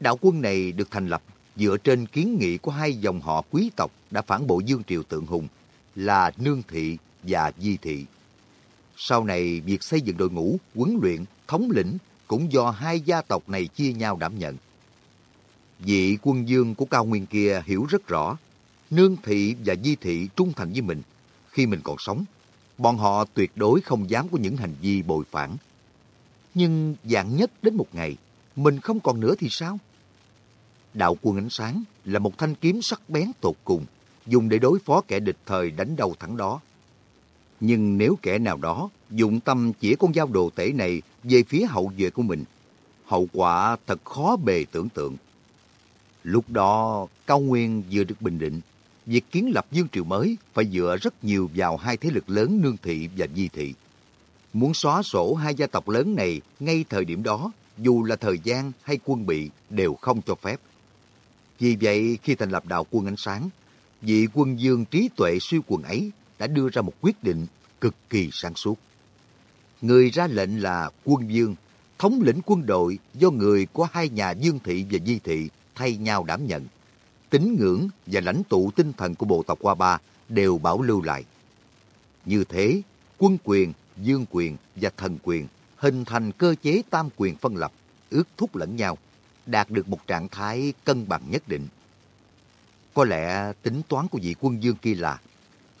đạo quân này được thành lập dựa trên kiến nghị của hai dòng họ quý tộc đã phản bội Dương Triều Tượng Hùng là Nương Thị và Di Thị. Sau này, việc xây dựng đội ngũ, huấn luyện, thống lĩnh cũng do hai gia tộc này chia nhau đảm nhận. Vị quân dương của cao nguyên kia hiểu rất rõ, Nương Thị và Di Thị trung thành với mình. Khi mình còn sống, bọn họ tuyệt đối không dám có những hành vi bội phản. Nhưng dạng nhất đến một ngày, mình không còn nữa thì sao? Đạo quân ánh sáng là một thanh kiếm sắc bén tột cùng, dùng để đối phó kẻ địch thời đánh đầu thắng đó. Nhưng nếu kẻ nào đó dụng tâm chỉ con dao đồ tể này về phía hậu vệ của mình, hậu quả thật khó bề tưởng tượng. Lúc đó, Cao Nguyên vừa được bình định, việc kiến lập dương triều mới phải dựa rất nhiều vào hai thế lực lớn Nương Thị và Di Thị. Muốn xóa sổ hai gia tộc lớn này ngay thời điểm đó, dù là thời gian hay quân bị đều không cho phép. Vì vậy, khi thành lập đạo quân ánh sáng, vị quân dương trí tuệ siêu quần ấy đã đưa ra một quyết định cực kỳ sáng suốt. Người ra lệnh là quân dương, thống lĩnh quân đội do người của hai nhà Dương Thị và Di Thị thay nhau đảm nhận. Tín ngưỡng và lãnh tụ tinh thần của bộ tộc Hoa Ba đều bảo lưu lại. Như thế, quân quyền, dương quyền và thần quyền hình thành cơ chế tam quyền phân lập, ước thúc lẫn nhau, đạt được một trạng thái cân bằng nhất định. Có lẽ tính toán của vị quân dương kia là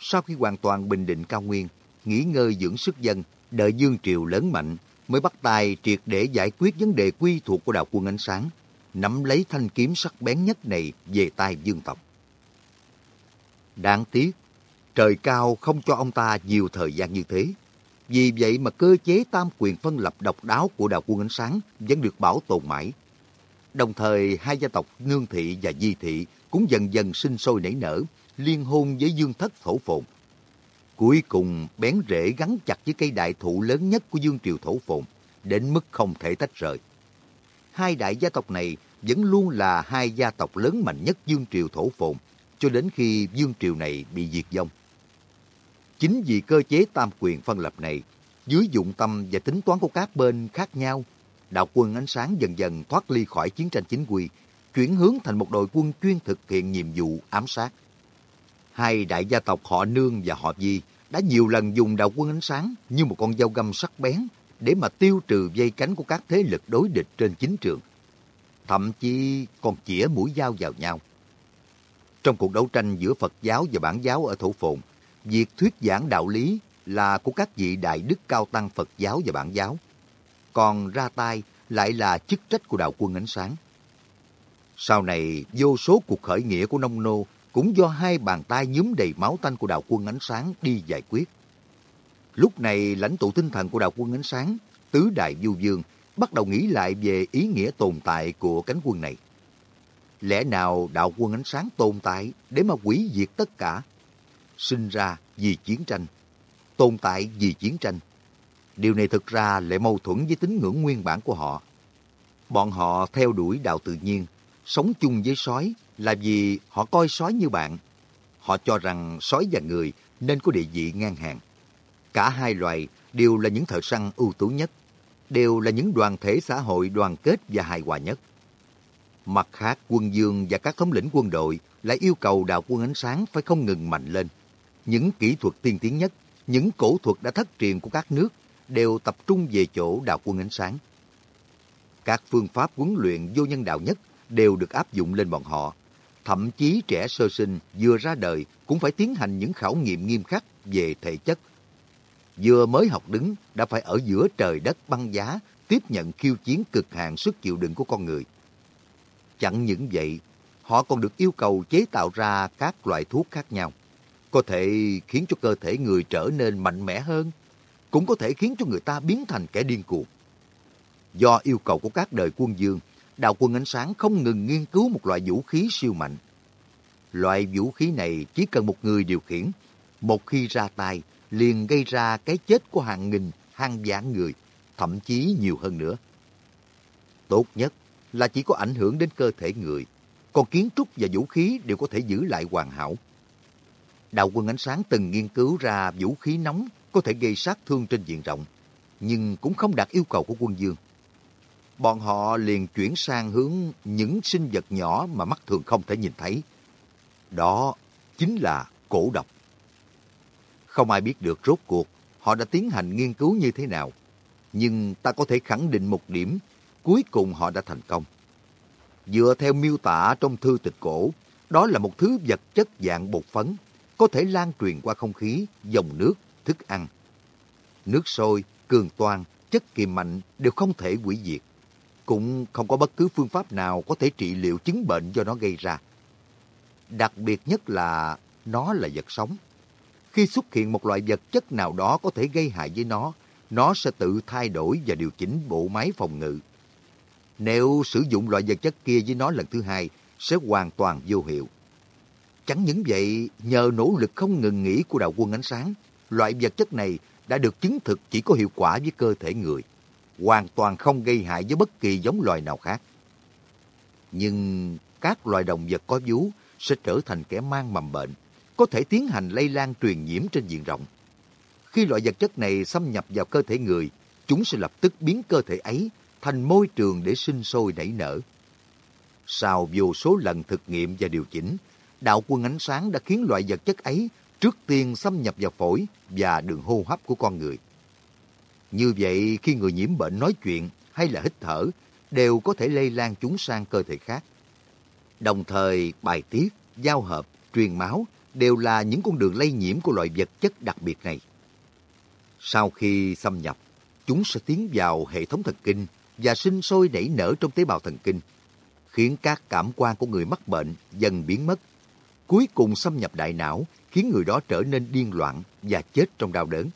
sau khi hoàn toàn bình định cao nguyên, nghỉ ngơi dưỡng sức dân, đợi dương triều lớn mạnh, mới bắt tay triệt để giải quyết vấn đề quy thuộc của đạo quân ánh sáng, nắm lấy thanh kiếm sắc bén nhất này về tay dương tộc. Đáng tiếc, trời cao không cho ông ta nhiều thời gian như thế. Vì vậy mà cơ chế tam quyền phân lập độc đáo của đạo quân ánh sáng vẫn được bảo tồn mãi. Đồng thời, hai gia tộc Nương Thị và Di Thị cũng dần dần sinh sôi nảy nở, liên hôn với dương thất thổ phồn. Cuối cùng bén rễ gắn chặt với cây đại thụ lớn nhất của dương triều thổ phồn, đến mức không thể tách rời. Hai đại gia tộc này vẫn luôn là hai gia tộc lớn mạnh nhất dương triều thổ phồn, cho đến khi dương triều này bị diệt vong. Chính vì cơ chế tam quyền phân lập này, dưới dụng tâm và tính toán của các bên khác nhau, đạo quân ánh sáng dần dần thoát ly khỏi chiến tranh chính quy, chuyển hướng thành một đội quân chuyên thực hiện nhiệm vụ ám sát. Hai đại gia tộc họ Nương và họ Di đã nhiều lần dùng đạo quân ánh sáng như một con dao găm sắc bén để mà tiêu trừ dây cánh của các thế lực đối địch trên chính trường. Thậm chí còn chĩa mũi dao vào nhau. Trong cuộc đấu tranh giữa Phật giáo và bản giáo ở Thổ Phồn, việc thuyết giảng đạo lý là của các vị đại đức cao tăng Phật giáo và bản giáo. Còn ra tay lại là chức trách của đạo quân ánh sáng. Sau này, vô số cuộc khởi nghĩa của nông nô cũng do hai bàn tay nhúm đầy máu tanh của đạo quân ánh sáng đi giải quyết. Lúc này, lãnh tụ tinh thần của đạo quân ánh sáng, tứ đại du dương, bắt đầu nghĩ lại về ý nghĩa tồn tại của cánh quân này. Lẽ nào đạo quân ánh sáng tồn tại để mà quỷ diệt tất cả? Sinh ra vì chiến tranh, tồn tại vì chiến tranh. Điều này thực ra lại mâu thuẫn với tính ngưỡng nguyên bản của họ. Bọn họ theo đuổi đạo tự nhiên, sống chung với sói là vì họ coi sói như bạn. Họ cho rằng sói và người nên có địa vị ngang hàng. Cả hai loài đều là những thợ săn ưu tú nhất. đều là những đoàn thể xã hội đoàn kết và hài hòa nhất. Mặt khác, quân dương và các thống lĩnh quân đội lại yêu cầu đạo quân ánh sáng phải không ngừng mạnh lên. Những kỹ thuật tiên tiến nhất, những cổ thuật đã thất truyền của các nước đều tập trung về chỗ đạo quân ánh sáng. Các phương pháp huấn luyện vô nhân đạo nhất đều được áp dụng lên bọn họ. Thậm chí trẻ sơ sinh vừa ra đời cũng phải tiến hành những khảo nghiệm nghiêm khắc về thể chất. Vừa mới học đứng đã phải ở giữa trời đất băng giá tiếp nhận khiêu chiến cực hạn sức chịu đựng của con người. Chẳng những vậy, họ còn được yêu cầu chế tạo ra các loại thuốc khác nhau. Có thể khiến cho cơ thể người trở nên mạnh mẽ hơn, cũng có thể khiến cho người ta biến thành kẻ điên cuồng. Do yêu cầu của các đời quân dương, đạo quân ánh sáng không ngừng nghiên cứu một loại vũ khí siêu mạnh. Loại vũ khí này chỉ cần một người điều khiển, một khi ra tay liền gây ra cái chết của hàng nghìn, hàng vạn người, thậm chí nhiều hơn nữa. Tốt nhất là chỉ có ảnh hưởng đến cơ thể người, còn kiến trúc và vũ khí đều có thể giữ lại hoàn hảo. Đạo quân ánh sáng từng nghiên cứu ra vũ khí nóng có thể gây sát thương trên diện rộng, nhưng cũng không đạt yêu cầu của quân dương. Bọn họ liền chuyển sang hướng những sinh vật nhỏ mà mắt thường không thể nhìn thấy. Đó chính là cổ độc. Không ai biết được rốt cuộc họ đã tiến hành nghiên cứu như thế nào. Nhưng ta có thể khẳng định một điểm, cuối cùng họ đã thành công. Dựa theo miêu tả trong thư tịch cổ, đó là một thứ vật chất dạng bột phấn, có thể lan truyền qua không khí, dòng nước, thức ăn. Nước sôi, cường toan, chất kiềm mạnh đều không thể hủy diệt. Cũng không có bất cứ phương pháp nào có thể trị liệu chứng bệnh do nó gây ra. Đặc biệt nhất là nó là vật sống. Khi xuất hiện một loại vật chất nào đó có thể gây hại với nó, nó sẽ tự thay đổi và điều chỉnh bộ máy phòng ngự. Nếu sử dụng loại vật chất kia với nó lần thứ hai, sẽ hoàn toàn vô hiệu. Chẳng những vậy, nhờ nỗ lực không ngừng nghỉ của đạo quân ánh sáng, loại vật chất này đã được chứng thực chỉ có hiệu quả với cơ thể người, hoàn toàn không gây hại với bất kỳ giống loài nào khác. Nhưng các loài động vật có vú sẽ trở thành kẻ mang mầm bệnh, có thể tiến hành lây lan truyền nhiễm trên diện rộng. Khi loại vật chất này xâm nhập vào cơ thể người, chúng sẽ lập tức biến cơ thể ấy thành môi trường để sinh sôi nảy nở. Sau vô số lần thực nghiệm và điều chỉnh, đạo quân ánh sáng đã khiến loại vật chất ấy trước tiên xâm nhập vào phổi và đường hô hấp của con người. Như vậy, khi người nhiễm bệnh nói chuyện hay là hít thở, đều có thể lây lan chúng sang cơ thể khác. Đồng thời, bài tiết, giao hợp, truyền máu đều là những con đường lây nhiễm của loại vật chất đặc biệt này. Sau khi xâm nhập, chúng sẽ tiến vào hệ thống thần kinh và sinh sôi nảy nở trong tế bào thần kinh, khiến các cảm quan của người mắc bệnh dần biến mất. Cuối cùng xâm nhập đại não, khiến người đó trở nên điên loạn và chết trong đau đớn.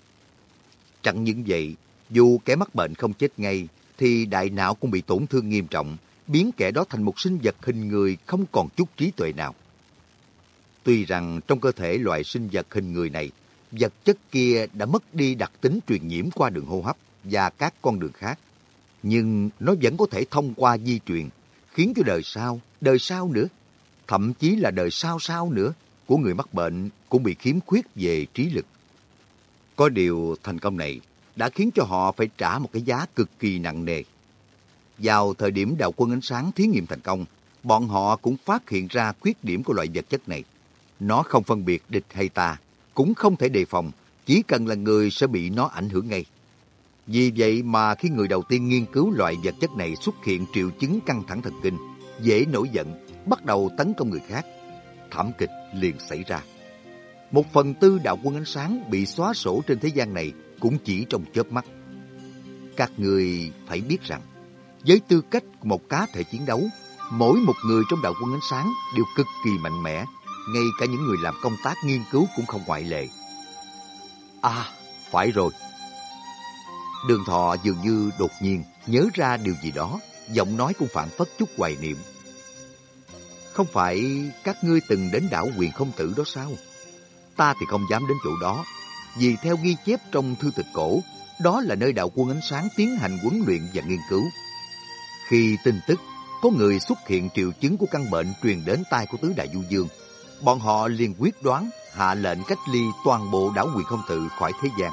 Chẳng những vậy, dù kẻ mắc bệnh không chết ngay, thì đại não cũng bị tổn thương nghiêm trọng, biến kẻ đó thành một sinh vật hình người không còn chút trí tuệ nào. Tuy rằng trong cơ thể loại sinh vật hình người này, vật chất kia đã mất đi đặc tính truyền nhiễm qua đường hô hấp và các con đường khác, nhưng nó vẫn có thể thông qua di truyền, khiến cho đời sau, đời sau nữa, thậm chí là đời sau sau nữa của người mắc bệnh cũng bị khiếm khuyết về trí lực. Có điều thành công này đã khiến cho họ phải trả một cái giá cực kỳ nặng nề. Vào thời điểm đạo quân ánh sáng thí nghiệm thành công, bọn họ cũng phát hiện ra khuyết điểm của loại vật chất này. Nó không phân biệt địch hay ta, cũng không thể đề phòng, chỉ cần là người sẽ bị nó ảnh hưởng ngay. Vì vậy mà khi người đầu tiên nghiên cứu loại vật chất này xuất hiện triệu chứng căng thẳng thần kinh, dễ nổi giận, bắt đầu tấn công người khác, thảm kịch liền xảy ra. Một phần tư đạo quân ánh sáng bị xóa sổ trên thế gian này cũng chỉ trong chớp mắt. Các người phải biết rằng, với tư cách một cá thể chiến đấu, mỗi một người trong đạo quân ánh sáng đều cực kỳ mạnh mẽ, ngay cả những người làm công tác nghiên cứu cũng không ngoại lệ. À, phải rồi. Đường thọ dường như đột nhiên nhớ ra điều gì đó, giọng nói cũng phản phất chút hoài niệm. Không phải các ngươi từng đến đảo quyền không tử đó sao? Ta thì không dám đến chỗ đó, vì theo ghi chép trong thư tịch cổ, đó là nơi đạo quân ánh sáng tiến hành huấn luyện và nghiên cứu. Khi tin tức có người xuất hiện triệu chứng của căn bệnh truyền đến tai của tứ đại du dương, bọn họ liền quyết đoán hạ lệnh cách ly toàn bộ đảo quyền không tự khỏi thế gian.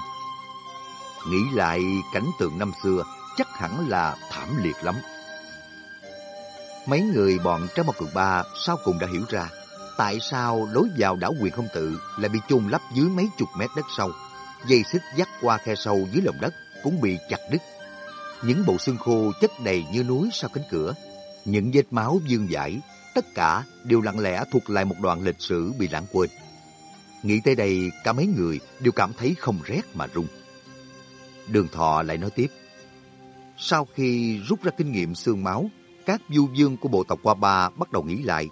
Nghĩ lại cảnh tượng năm xưa, chắc hẳn là thảm liệt lắm. Mấy người bọn Trác một Cường Ba sau cùng đã hiểu ra tại sao lối vào đảo quyền không tự lại bị chôn lấp dưới mấy chục mét đất sâu. Dây xích dắt qua khe sâu dưới lòng đất cũng bị chặt đứt. Những bộ xương khô chất đầy như núi sau cánh cửa. Những vết máu dương dãi, tất cả đều lặng lẽ thuộc lại một đoạn lịch sử bị lãng quên. Nghĩ tới đây, cả mấy người đều cảm thấy không rét mà run. Đường Thọ lại nói tiếp. Sau khi rút ra kinh nghiệm xương máu, các du dương của bộ tộc Qua Ba bắt đầu nghĩ lại,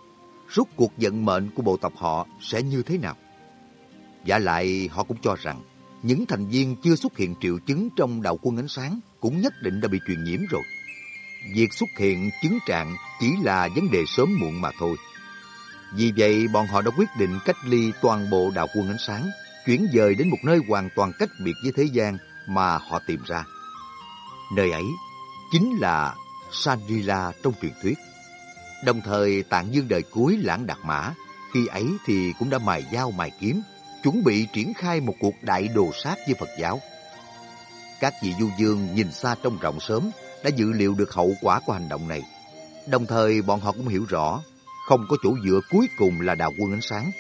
rút cuộc vận mệnh của bộ tộc họ sẽ như thế nào. Giả lại họ cũng cho rằng, những thành viên chưa xuất hiện triệu chứng trong đạo quân ánh sáng cũng nhất định đã bị truyền nhiễm rồi. Việc xuất hiện chứng trạng chỉ là vấn đề sớm muộn mà thôi. Vì vậy, bọn họ đã quyết định cách ly toàn bộ đạo quân ánh sáng, chuyển dời đến một nơi hoàn toàn cách biệt với thế gian mà họ tìm ra. Nơi ấy chính là Sanrila trong truyền thuyết. Đồng thời tạng dương đời cuối lãng đạt mã, khi ấy thì cũng đã mài dao mài kiếm, chuẩn bị triển khai một cuộc đại đồ sát với Phật giáo. Các vị du dương nhìn xa trong rộng sớm đã dự liệu được hậu quả của hành động này. Đồng thời bọn họ cũng hiểu rõ, không có chỗ dựa cuối cùng là đạo quân ánh sáng.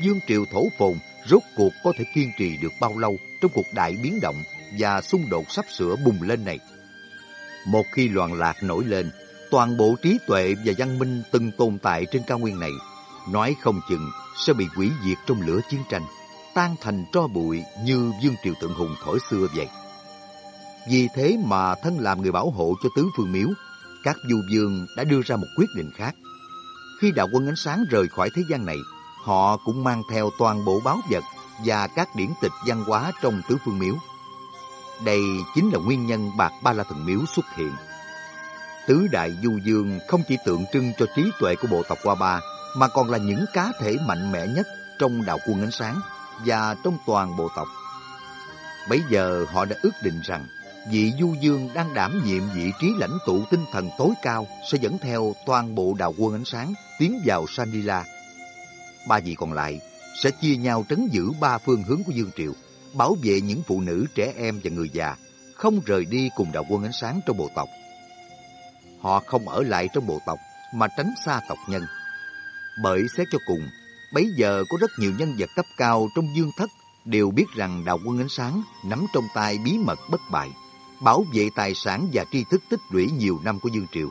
Dương triều thổ phồn rốt cuộc có thể kiên trì được bao lâu trong cuộc đại biến động và xung đột sắp sửa bùng lên này. Một khi loạn lạc nổi lên, toàn bộ trí tuệ và văn minh từng tồn tại trên cao nguyên này, nói không chừng sẽ bị hủy diệt trong lửa chiến tranh, tan thành tro bụi như Dương Triều Tượng Hùng thổi xưa vậy. Vì thế mà thân làm người bảo hộ cho tứ phương miếu, các du dương đã đưa ra một quyết định khác. Khi đạo quân ánh sáng rời khỏi thế gian này, họ cũng mang theo toàn bộ báo vật và các điển tịch văn hóa trong tứ phương miếu. Đây chính là nguyên nhân bạc ba la thần miếu xuất hiện. Tứ đại du dương không chỉ tượng trưng cho trí tuệ của bộ tộc Hoa Ba, mà còn là những cá thể mạnh mẽ nhất trong đạo quân ánh sáng và trong toàn bộ tộc. Bây giờ họ đã ước định rằng vị du dương đang đảm nhiệm vị trí lãnh tụ tinh thần tối cao sẽ dẫn theo toàn bộ đạo quân ánh sáng tiến vào Sandila. Ba vị còn lại sẽ chia nhau trấn giữ ba phương hướng của Dương Triệu, bảo vệ những phụ nữ, trẻ em và người già, không rời đi cùng đạo quân ánh sáng trong bộ tộc. Họ không ở lại trong bộ tộc mà tránh xa tộc nhân. Bởi xét cho cùng, bấy giờ có rất nhiều nhân vật cấp cao trong dương thất đều biết rằng đạo quân ánh sáng nắm trong tay bí mật bất bại, bảo vệ tài sản và tri thức tích lũy nhiều năm của Dương Triều.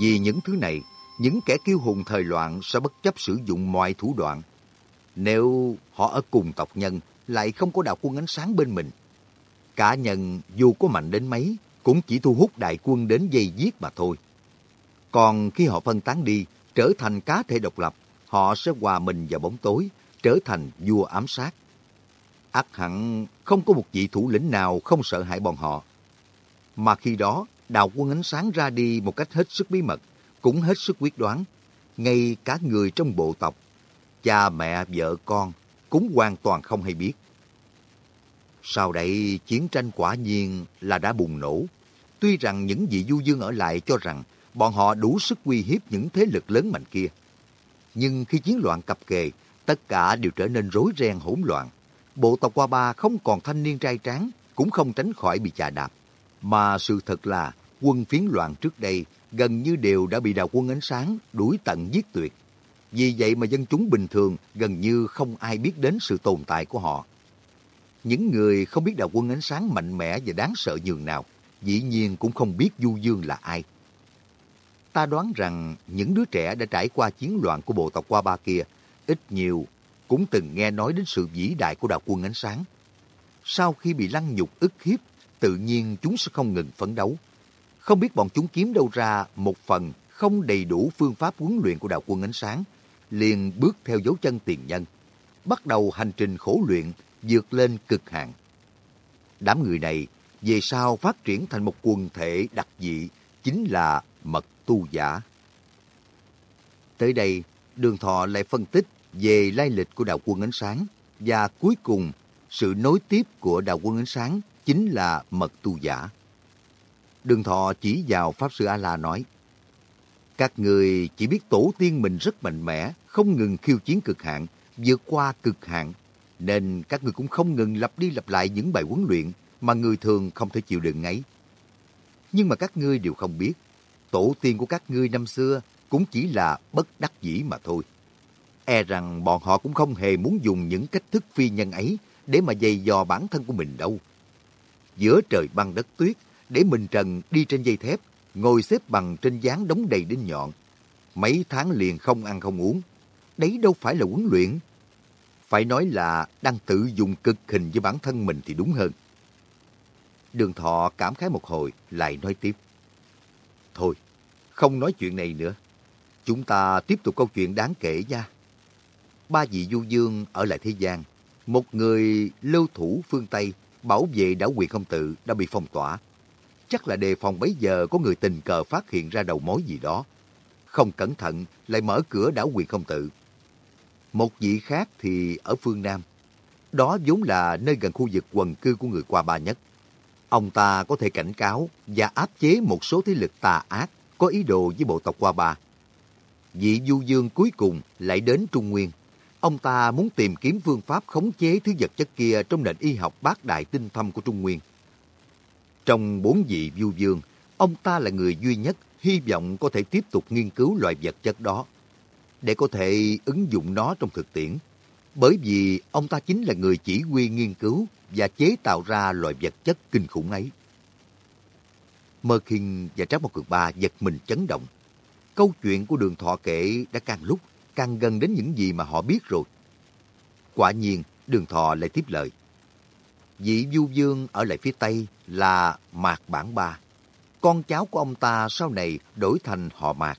Vì những thứ này, những kẻ kiêu hùng thời loạn sẽ bất chấp sử dụng mọi thủ đoạn. Nếu họ ở cùng tộc nhân lại không có đạo quân ánh sáng bên mình, cả nhân dù có mạnh đến mấy cũng chỉ thu hút đại quân đến dây giết mà thôi. Còn khi họ phân tán đi, trở thành cá thể độc lập, họ sẽ hòa mình vào bóng tối, trở thành vua ám sát. ắt hẳn không có một vị thủ lĩnh nào không sợ hãi bọn họ. Mà khi đó, đào quân ánh sáng ra đi một cách hết sức bí mật, cũng hết sức quyết đoán. Ngay cả người trong bộ tộc, cha mẹ vợ con cũng hoàn toàn không hay biết. Sau đây, chiến tranh quả nhiên là đã bùng nổ. Tuy rằng những vị du dương ở lại cho rằng bọn họ đủ sức uy hiếp những thế lực lớn mạnh kia. Nhưng khi chiến loạn cập kề, tất cả đều trở nên rối ren hỗn loạn. Bộ tộc Qua Ba không còn thanh niên trai tráng, cũng không tránh khỏi bị chà đạp. Mà sự thật là quân phiến loạn trước đây gần như đều đã bị đạo quân ánh sáng đuổi tận giết tuyệt. Vì vậy mà dân chúng bình thường gần như không ai biết đến sự tồn tại của họ. Những người không biết đạo quân ánh sáng mạnh mẽ và đáng sợ nhường nào, dĩ nhiên cũng không biết Du Dương là ai. Ta đoán rằng những đứa trẻ đã trải qua chiến loạn của bộ tộc qua ba kia, ít nhiều cũng từng nghe nói đến sự vĩ đại của đạo quân ánh sáng. Sau khi bị lăng nhục ức hiếp, tự nhiên chúng sẽ không ngừng phấn đấu. Không biết bọn chúng kiếm đâu ra một phần không đầy đủ phương pháp huấn luyện của đạo quân ánh sáng, liền bước theo dấu chân tiền nhân, bắt đầu hành trình khổ luyện vượt lên cực hạn. Đám người này về sau phát triển thành một quần thể đặc dị chính là mật tu giả. Tới đây, Đường Thọ lại phân tích về lai lịch của đạo quân ánh sáng và cuối cùng sự nối tiếp của đạo quân ánh sáng chính là mật tu giả. Đường Thọ chỉ vào Pháp Sư A-La nói, các người chỉ biết tổ tiên mình rất mạnh mẽ, không ngừng khiêu chiến cực hạn, vượt qua cực hạn, nên các người cũng không ngừng lặp đi lặp lại những bài huấn luyện mà người thường không thể chịu đựng ấy. Nhưng mà các ngươi đều không biết, tổ tiên của các ngươi năm xưa cũng chỉ là bất đắc dĩ mà thôi. E rằng bọn họ cũng không hề muốn dùng những cách thức phi nhân ấy để mà dày dò bản thân của mình đâu. Giữa trời băng đất tuyết, để mình trần đi trên dây thép, ngồi xếp bằng trên dáng đống đầy đinh nhọn. Mấy tháng liền không ăn không uống. Đấy đâu phải là huấn luyện. Phải nói là đang tự dùng cực hình với bản thân mình thì đúng hơn. Đường thọ cảm khái một hồi, lại nói tiếp. Thôi, không nói chuyện này nữa. Chúng ta tiếp tục câu chuyện đáng kể nha. Ba vị du dương ở lại thế gian. Một người lưu thủ phương Tây bảo vệ đảo quyền không tự đã bị phong tỏa. Chắc là đề phòng bấy giờ có người tình cờ phát hiện ra đầu mối gì đó. Không cẩn thận, lại mở cửa đảo quyền không tự. Một vị khác thì ở phương Nam. Đó vốn là nơi gần khu vực quần cư của người qua ba nhất. Ông ta có thể cảnh cáo và áp chế một số thế lực tà ác có ý đồ với bộ tộc qua ba. Vị du dương cuối cùng lại đến Trung Nguyên. Ông ta muốn tìm kiếm phương pháp khống chế thứ vật chất kia trong nền y học bát đại tinh thâm của Trung Nguyên. Trong bốn vị du dương, ông ta là người duy nhất hy vọng có thể tiếp tục nghiên cứu loại vật chất đó để có thể ứng dụng nó trong thực tiễn. Bởi vì ông ta chính là người chỉ huy nghiên cứu và chế tạo ra loại vật chất kinh khủng ấy. Mơ Kinh và Trác Mộc cực Ba giật mình chấn động. Câu chuyện của đường thọ kể đã càng lúc càng gần đến những gì mà họ biết rồi. Quả nhiên, đường thọ lại tiếp lời. Vị du dương ở lại phía Tây là Mạc Bản Ba. Con cháu của ông ta sau này đổi thành họ Mạc.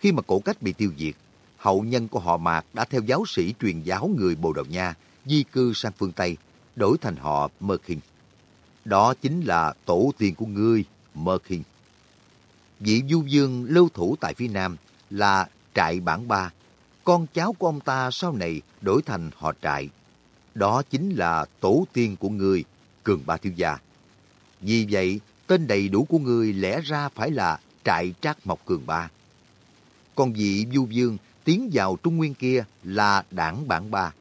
Khi mà cổ cách bị tiêu diệt, hậu nhân của họ Mạc đã theo giáo sĩ truyền giáo người Bồ Đào Nha di cư sang phương Tây, đổi thành họ Mơ Khinh. Đó chính là tổ tiên của ngươi, Mơ Khinh. Vị du dương lưu thủ tại phía Nam là Trại Bản Ba. Con cháu của ông ta sau này đổi thành họ Trại. Đó chính là tổ tiên của ngươi, Cường Ba Thiếu Gia. Vì vậy, tên đầy đủ của ngươi lẽ ra phải là Trại Trác Mộc Cường Ba. Còn vị du dương tiến vào Trung Nguyên kia là đảng bản ba.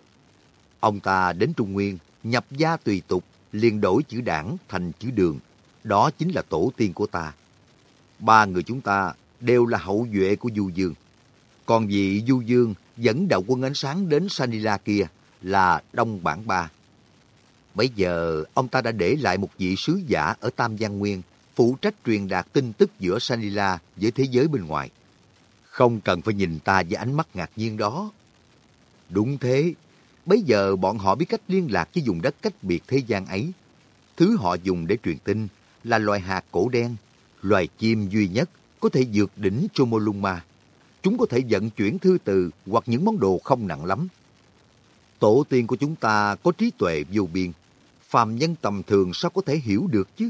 Ông ta đến Trung Nguyên, nhập gia tùy tục, liền đổi chữ đảng thành chữ đường. Đó chính là tổ tiên của ta. Ba người chúng ta đều là hậu duệ của Du Dương. Còn vị Du Dương dẫn đầu quân ánh sáng đến Sanila kia là Đông Bản Ba. Bây giờ, ông ta đã để lại một vị sứ giả ở Tam Giang Nguyên, phụ trách truyền đạt tin tức giữa Sanila với thế giới bên ngoài. Không cần phải nhìn ta với ánh mắt ngạc nhiên đó. Đúng thế, bây giờ bọn họ biết cách liên lạc với vùng đất cách biệt thế gian ấy. Thứ họ dùng để truyền tin là loài hạt cổ đen, loài chim duy nhất có thể vượt đỉnh Chomolungma. Chúng có thể vận chuyển thư từ hoặc những món đồ không nặng lắm. Tổ tiên của chúng ta có trí tuệ vô biên. Phàm nhân tầm thường sao có thể hiểu được chứ?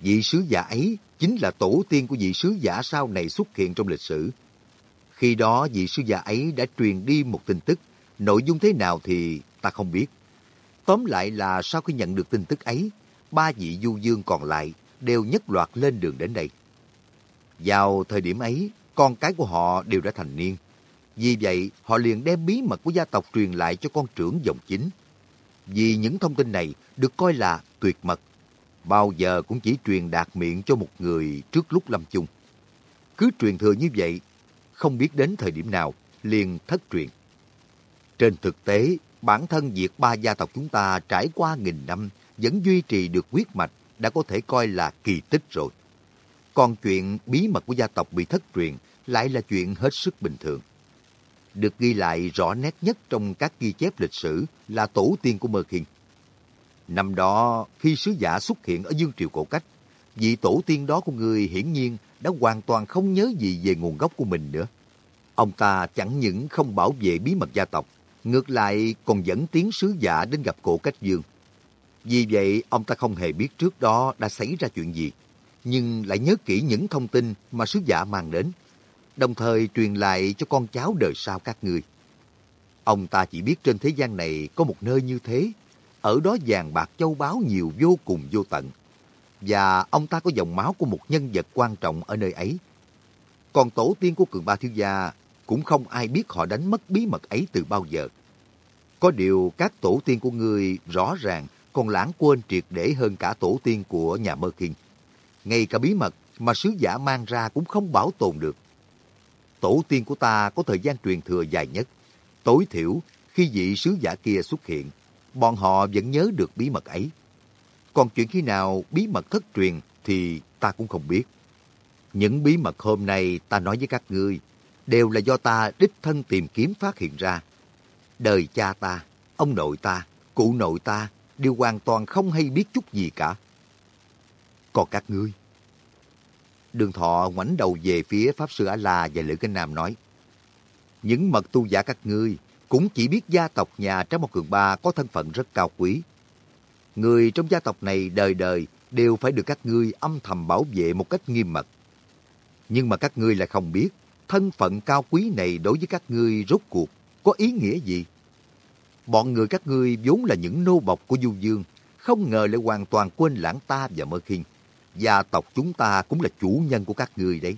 Vị sứ giả ấy chính là tổ tiên của vị sứ giả sau này xuất hiện trong lịch sử. Khi đó vị sứ giả ấy đã truyền đi một tin tức, nội dung thế nào thì ta không biết. Tóm lại là sau khi nhận được tin tức ấy, ba vị du dương còn lại đều nhất loạt lên đường đến đây. Vào thời điểm ấy, con cái của họ đều đã thành niên. Vì vậy, họ liền đem bí mật của gia tộc truyền lại cho con trưởng dòng chính. Vì những thông tin này được coi là tuyệt mật, bao giờ cũng chỉ truyền đạt miệng cho một người trước lúc lâm chung. Cứ truyền thừa như vậy, không biết đến thời điểm nào, liền thất truyền. Trên thực tế, bản thân việc ba gia tộc chúng ta trải qua nghìn năm vẫn duy trì được huyết mạch đã có thể coi là kỳ tích rồi. Còn chuyện bí mật của gia tộc bị thất truyền lại là chuyện hết sức bình thường. Được ghi lại rõ nét nhất trong các ghi chép lịch sử là tổ tiên của Mơ Khiên. Năm đó, khi sứ giả xuất hiện ở Dương Triều Cổ Cách, vị tổ tiên đó của người hiển nhiên đã hoàn toàn không nhớ gì về nguồn gốc của mình nữa. Ông ta chẳng những không bảo vệ bí mật gia tộc, ngược lại còn dẫn tiếng sứ giả đến gặp Cổ Cách Dương. Vì vậy, ông ta không hề biết trước đó đã xảy ra chuyện gì, nhưng lại nhớ kỹ những thông tin mà sứ giả mang đến, đồng thời truyền lại cho con cháu đời sau các ngươi. Ông ta chỉ biết trên thế gian này có một nơi như thế, ở đó vàng bạc châu báu nhiều vô cùng vô tận. Và ông ta có dòng máu của một nhân vật quan trọng ở nơi ấy. Còn tổ tiên của cường ba thiếu gia cũng không ai biết họ đánh mất bí mật ấy từ bao giờ. Có điều các tổ tiên của người rõ ràng còn lãng quên triệt để hơn cả tổ tiên của nhà Mơ Kinh. ngay cả bí mật mà sứ giả mang ra cũng không bảo tồn được. Tổ tiên của ta có thời gian truyền thừa dài nhất. Tối thiểu, khi vị sứ giả kia xuất hiện, bọn họ vẫn nhớ được bí mật ấy. Còn chuyện khi nào bí mật thất truyền thì ta cũng không biết. Những bí mật hôm nay ta nói với các ngươi đều là do ta đích thân tìm kiếm phát hiện ra. Đời cha ta, ông nội ta, cụ nội ta đều hoàn toàn không hay biết chút gì cả. Còn các ngươi? Đường thọ ngoảnh đầu về phía Pháp Sư A-La và Lữ Kinh Nam nói, Những mật tu giả các ngươi cũng chỉ biết gia tộc nhà trong Mộc Cường Ba có thân phận rất cao quý. Người trong gia tộc này đời đời đều phải được các ngươi âm thầm bảo vệ một cách nghiêm mật. Nhưng mà các ngươi lại không biết thân phận cao quý này đối với các ngươi rốt cuộc có ý nghĩa gì? Bọn người các ngươi vốn là những nô bộc của Du Dương, không ngờ lại hoàn toàn quên lãng ta và Mơ Khiên. Gia tộc chúng ta cũng là chủ nhân của các ngươi đấy.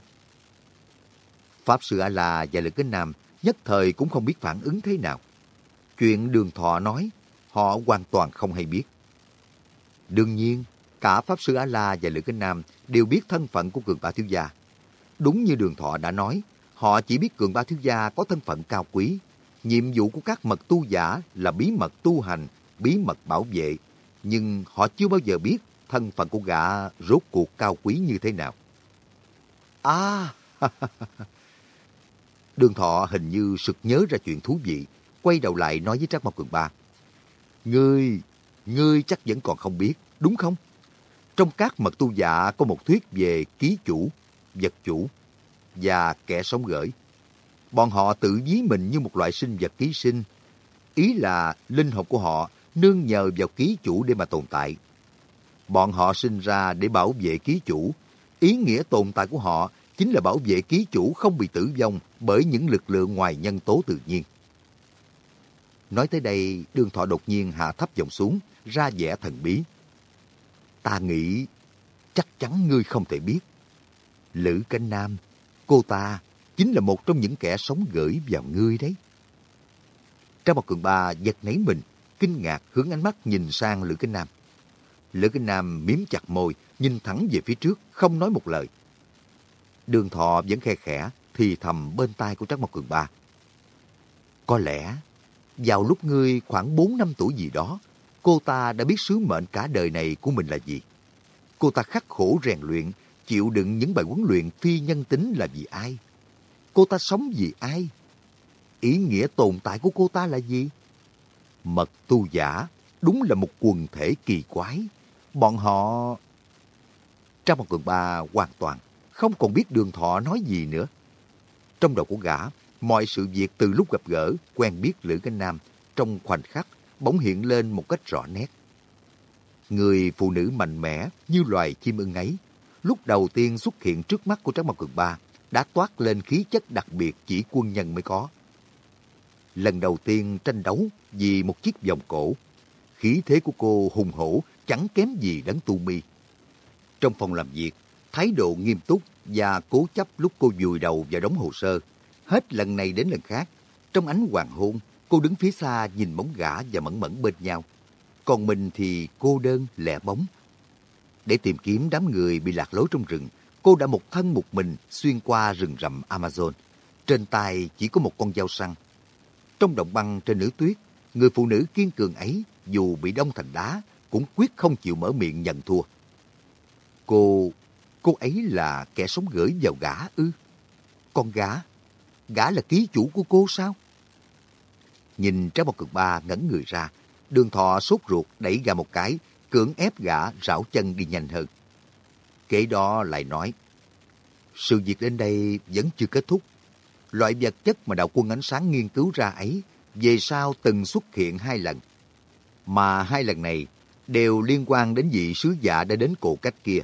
Pháp Sư A-La và Lực Kính Nam nhất thời cũng không biết phản ứng thế nào. Chuyện đường thọ nói, họ hoàn toàn không hay biết. Đương nhiên, cả Pháp Sư A-La và Lữ Kinh Nam đều biết thân phận của Cường Ba Thiếu Gia. Đúng như đường thọ đã nói, họ chỉ biết Cường Ba Thiếu Gia có thân phận cao quý. Nhiệm vụ của các mật tu giả là bí mật tu hành, bí mật bảo vệ. Nhưng họ chưa bao giờ biết thân phận của gã rốt cuộc cao quý như thế nào. À, Đường thọ hình như sực nhớ ra chuyện thú vị, quay đầu lại nói với Trác Mộc Cường Ba. Ngươi, ngươi chắc vẫn còn không biết, đúng không? Trong các mật tu giả có một thuyết về ký chủ, vật chủ và kẻ sống gửi. Bọn họ tự ví mình như một loại sinh vật ký sinh. Ý là linh hồn của họ nương nhờ vào ký chủ để mà tồn tại. Bọn họ sinh ra để bảo vệ ký chủ. Ý nghĩa tồn tại của họ chính là bảo vệ ký chủ không bị tử vong bởi những lực lượng ngoài nhân tố tự nhiên. Nói tới đây, đường thọ đột nhiên hạ thấp giọng xuống, ra vẻ thần bí. Ta nghĩ chắc chắn ngươi không thể biết. Lữ Canh Nam, cô ta chính là một trong những kẻ sống gửi vào ngươi đấy. Trong một cường ba giật nấy mình, kinh ngạc hướng ánh mắt nhìn sang Lữ Kinh Nam. Lữ Kinh Nam miếm chặt môi, nhìn thẳng về phía trước, không nói một lời. Đường thọ vẫn khe khẽ, thì thầm bên tai của Trác Mộc Cường Ba. Có lẽ, vào lúc ngươi khoảng 4 năm tuổi gì đó, cô ta đã biết sứ mệnh cả đời này của mình là gì. Cô ta khắc khổ rèn luyện, chịu đựng những bài huấn luyện phi nhân tính là vì ai? Cô ta sống vì ai? Ý nghĩa tồn tại của cô ta là gì? Mật tu giả đúng là một quần thể kỳ quái. Bọn họ... Trong một cường ba hoàn toàn không còn biết đường thọ nói gì nữa. Trong đầu của gã, mọi sự việc từ lúc gặp gỡ, quen biết Lữ Cánh Nam, trong khoảnh khắc bỗng hiện lên một cách rõ nét. Người phụ nữ mạnh mẽ như loài chim ưng ấy, lúc đầu tiên xuất hiện trước mắt của Trác Mộc Cường Ba đã toát lên khí chất đặc biệt chỉ quân nhân mới có. Lần đầu tiên tranh đấu vì một chiếc vòng cổ, khí thế của cô hùng hổ chẳng kém gì đấng tu mi. Trong phòng làm việc, thái độ nghiêm túc và cố chấp lúc cô vùi đầu vào đống hồ sơ. Hết lần này đến lần khác, trong ánh hoàng hôn, cô đứng phía xa nhìn bóng gã và mẫn mẫn bên nhau. Còn mình thì cô đơn, lẻ bóng. Để tìm kiếm đám người bị lạc lối trong rừng, cô đã một thân một mình xuyên qua rừng rậm Amazon. Trên tay chỉ có một con dao săn. Trong động băng trên nữ tuyết, người phụ nữ kiên cường ấy dù bị đông thành đá cũng quyết không chịu mở miệng nhận thua. Cô Cô ấy là kẻ sống gửi vào gã ư? Con gã? Gã là ký chủ của cô sao? Nhìn trái một cực ba ngẩn người ra, đường thọ sốt ruột đẩy gà một cái, cưỡng ép gã rảo chân đi nhanh hơn. Kể đó lại nói, sự việc đến đây vẫn chưa kết thúc. Loại vật chất mà đạo quân ánh sáng nghiên cứu ra ấy, về sau từng xuất hiện hai lần. Mà hai lần này đều liên quan đến vị sứ giả đã đến cổ cách kia,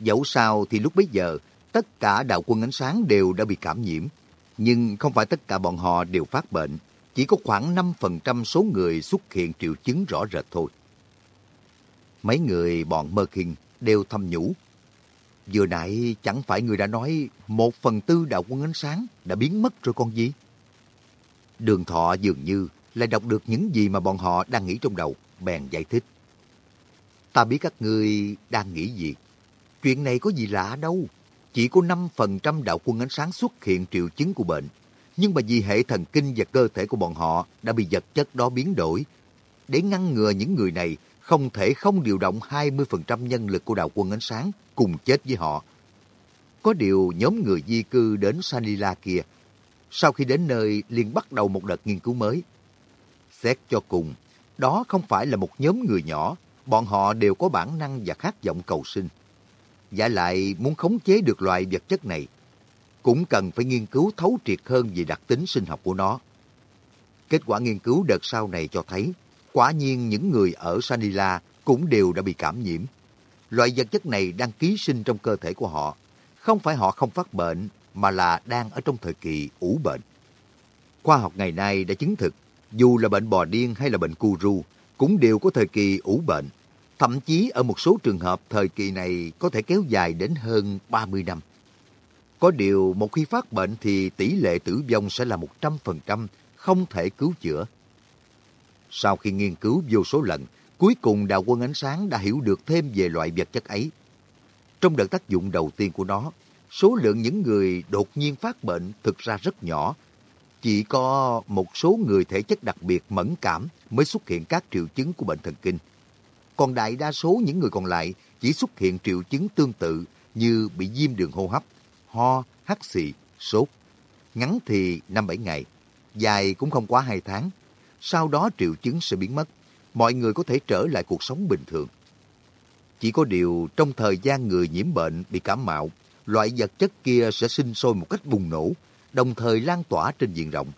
Dẫu sao thì lúc bấy giờ, tất cả đạo quân ánh sáng đều đã bị cảm nhiễm. Nhưng không phải tất cả bọn họ đều phát bệnh. Chỉ có khoảng 5% số người xuất hiện triệu chứng rõ rệt thôi. Mấy người bọn Mơ Kinh đều thầm nhủ. Vừa nãy chẳng phải người đã nói một phần tư đạo quân ánh sáng đã biến mất rồi con gì? Đường thọ dường như lại đọc được những gì mà bọn họ đang nghĩ trong đầu, bèn giải thích. Ta biết các ngươi đang nghĩ gì. Chuyện này có gì lạ đâu. Chỉ có 5% đạo quân ánh sáng xuất hiện triệu chứng của bệnh. Nhưng mà vì hệ thần kinh và cơ thể của bọn họ đã bị vật chất đó biến đổi. Để ngăn ngừa những người này không thể không điều động 20% nhân lực của đạo quân ánh sáng cùng chết với họ. Có điều nhóm người di cư đến Sanila kia, sau khi đến nơi liền bắt đầu một đợt nghiên cứu mới. Xét cho cùng, đó không phải là một nhóm người nhỏ, bọn họ đều có bản năng và khát vọng cầu sinh. Giả lại muốn khống chế được loại vật chất này, cũng cần phải nghiên cứu thấu triệt hơn về đặc tính sinh học của nó. Kết quả nghiên cứu đợt sau này cho thấy, quả nhiên những người ở Sanila cũng đều đã bị cảm nhiễm. Loại vật chất này đang ký sinh trong cơ thể của họ. Không phải họ không phát bệnh, mà là đang ở trong thời kỳ ủ bệnh. Khoa học ngày nay đã chứng thực, dù là bệnh bò điên hay là bệnh cu ru, cũng đều có thời kỳ ủ bệnh. Thậm chí ở một số trường hợp thời kỳ này có thể kéo dài đến hơn 30 năm. Có điều một khi phát bệnh thì tỷ lệ tử vong sẽ là 100%, không thể cứu chữa. Sau khi nghiên cứu vô số lần, cuối cùng đạo quân ánh sáng đã hiểu được thêm về loại vật chất ấy. Trong đợt tác dụng đầu tiên của nó, số lượng những người đột nhiên phát bệnh thực ra rất nhỏ. Chỉ có một số người thể chất đặc biệt mẫn cảm mới xuất hiện các triệu chứng của bệnh thần kinh. Còn đại đa số những người còn lại chỉ xuất hiện triệu chứng tương tự như bị viêm đường hô hấp, ho, hắt xì, sốt. Ngắn thì 5-7 ngày, dài cũng không quá 2 tháng. Sau đó triệu chứng sẽ biến mất, mọi người có thể trở lại cuộc sống bình thường. Chỉ có điều trong thời gian người nhiễm bệnh bị cảm mạo, loại vật chất kia sẽ sinh sôi một cách bùng nổ, đồng thời lan tỏa trên diện rộng.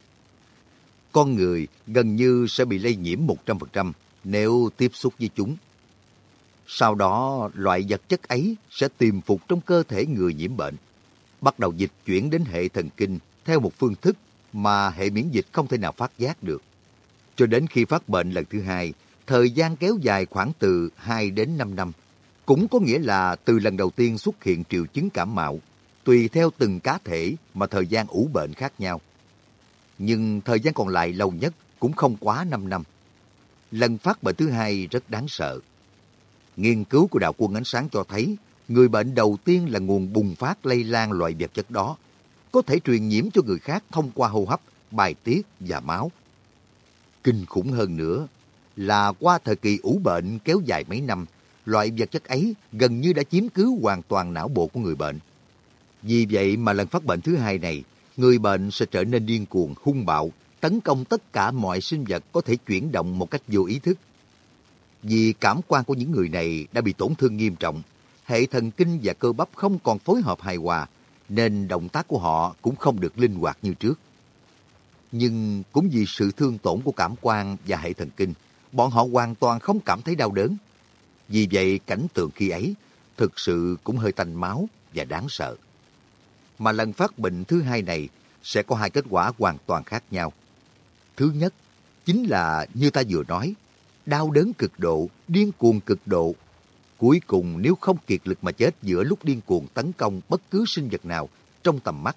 Con người gần như sẽ bị lây nhiễm 100% nếu tiếp xúc với chúng. Sau đó, loại vật chất ấy sẽ tiềm phục trong cơ thể người nhiễm bệnh, bắt đầu dịch chuyển đến hệ thần kinh theo một phương thức mà hệ miễn dịch không thể nào phát giác được. Cho đến khi phát bệnh lần thứ hai, thời gian kéo dài khoảng từ 2 đến 5 năm, cũng có nghĩa là từ lần đầu tiên xuất hiện triệu chứng cảm mạo, tùy theo từng cá thể mà thời gian ủ bệnh khác nhau. Nhưng thời gian còn lại lâu nhất cũng không quá 5 năm. Lần phát bệnh thứ hai rất đáng sợ. Nghiên cứu của đạo quân ánh sáng cho thấy, người bệnh đầu tiên là nguồn bùng phát lây lan loại vật chất đó, có thể truyền nhiễm cho người khác thông qua hô hấp, bài tiết và máu. Kinh khủng hơn nữa là qua thời kỳ ủ bệnh kéo dài mấy năm, loại vật chất ấy gần như đã chiếm cứ hoàn toàn não bộ của người bệnh. Vì vậy mà lần phát bệnh thứ hai này, người bệnh sẽ trở nên điên cuồng, hung bạo, tấn công tất cả mọi sinh vật có thể chuyển động một cách vô ý thức. Vì cảm quan của những người này đã bị tổn thương nghiêm trọng, hệ thần kinh và cơ bắp không còn phối hợp hài hòa, nên động tác của họ cũng không được linh hoạt như trước. Nhưng cũng vì sự thương tổn của cảm quan và hệ thần kinh, bọn họ hoàn toàn không cảm thấy đau đớn. Vì vậy cảnh tượng khi ấy thực sự cũng hơi tanh máu và đáng sợ. Mà lần phát bệnh thứ hai này sẽ có hai kết quả hoàn toàn khác nhau. Thứ nhất, chính là như ta vừa nói, đau đớn cực độ, điên cuồng cực độ. Cuối cùng nếu không kiệt lực mà chết giữa lúc điên cuồng tấn công bất cứ sinh vật nào trong tầm mắt,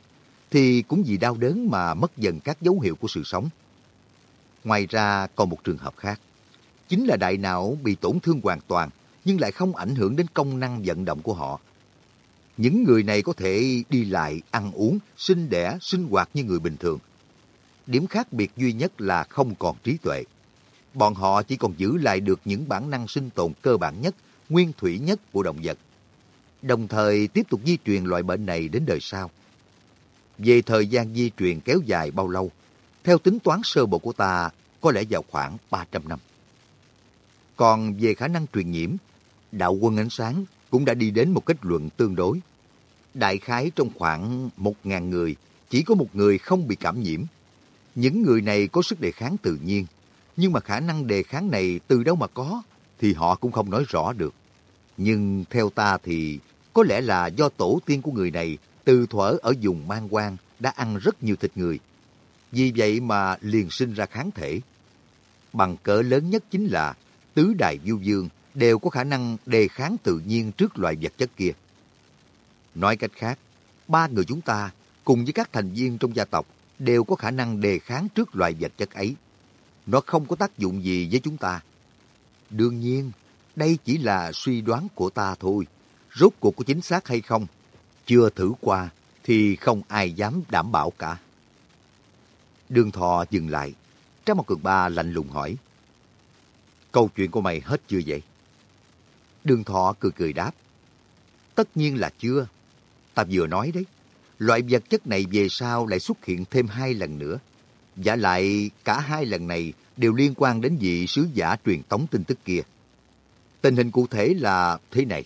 thì cũng vì đau đớn mà mất dần các dấu hiệu của sự sống. Ngoài ra còn một trường hợp khác, chính là đại não bị tổn thương hoàn toàn nhưng lại không ảnh hưởng đến công năng vận động của họ. Những người này có thể đi lại, ăn uống, sinh đẻ, sinh hoạt như người bình thường. Điểm khác biệt duy nhất là không còn trí tuệ. Bọn họ chỉ còn giữ lại được những bản năng sinh tồn cơ bản nhất, nguyên thủy nhất của động vật. Đồng thời tiếp tục di truyền loại bệnh này đến đời sau. Về thời gian di truyền kéo dài bao lâu, theo tính toán sơ bộ của ta, có lẽ vào khoảng 300 năm. Còn về khả năng truyền nhiễm, đạo quân ánh sáng cũng đã đi đến một kết luận tương đối. Đại khái trong khoảng 1.000 người, chỉ có một người không bị cảm nhiễm. Những người này có sức đề kháng tự nhiên, nhưng mà khả năng đề kháng này từ đâu mà có, thì họ cũng không nói rõ được. Nhưng theo ta thì có lẽ là do tổ tiên của người này từ thuở ở vùng mang quan đã ăn rất nhiều thịt người. Vì vậy mà liền sinh ra kháng thể. Bằng cỡ lớn nhất chính là tứ đại du dương đều có khả năng đề kháng tự nhiên trước loại vật chất kia. Nói cách khác, ba người chúng ta cùng với các thành viên trong gia tộc đều có khả năng đề kháng trước loại vật chất ấy. Nó không có tác dụng gì với chúng ta. Đương nhiên, đây chỉ là suy đoán của ta thôi. rốt cuộc có chính xác hay không, chưa thử qua thì không ai dám đảm bảo cả. Đường thọ dừng lại, Trang một cường ba lạnh lùng hỏi. Câu chuyện của mày hết chưa vậy? Đường thọ cười cười đáp. Tất nhiên là chưa. Ta vừa nói đấy. Loại vật chất này về sau lại xuất hiện thêm hai lần nữa. Giả lại cả hai lần này đều liên quan đến vị sứ giả truyền tống tin tức kia. Tình hình cụ thể là thế này.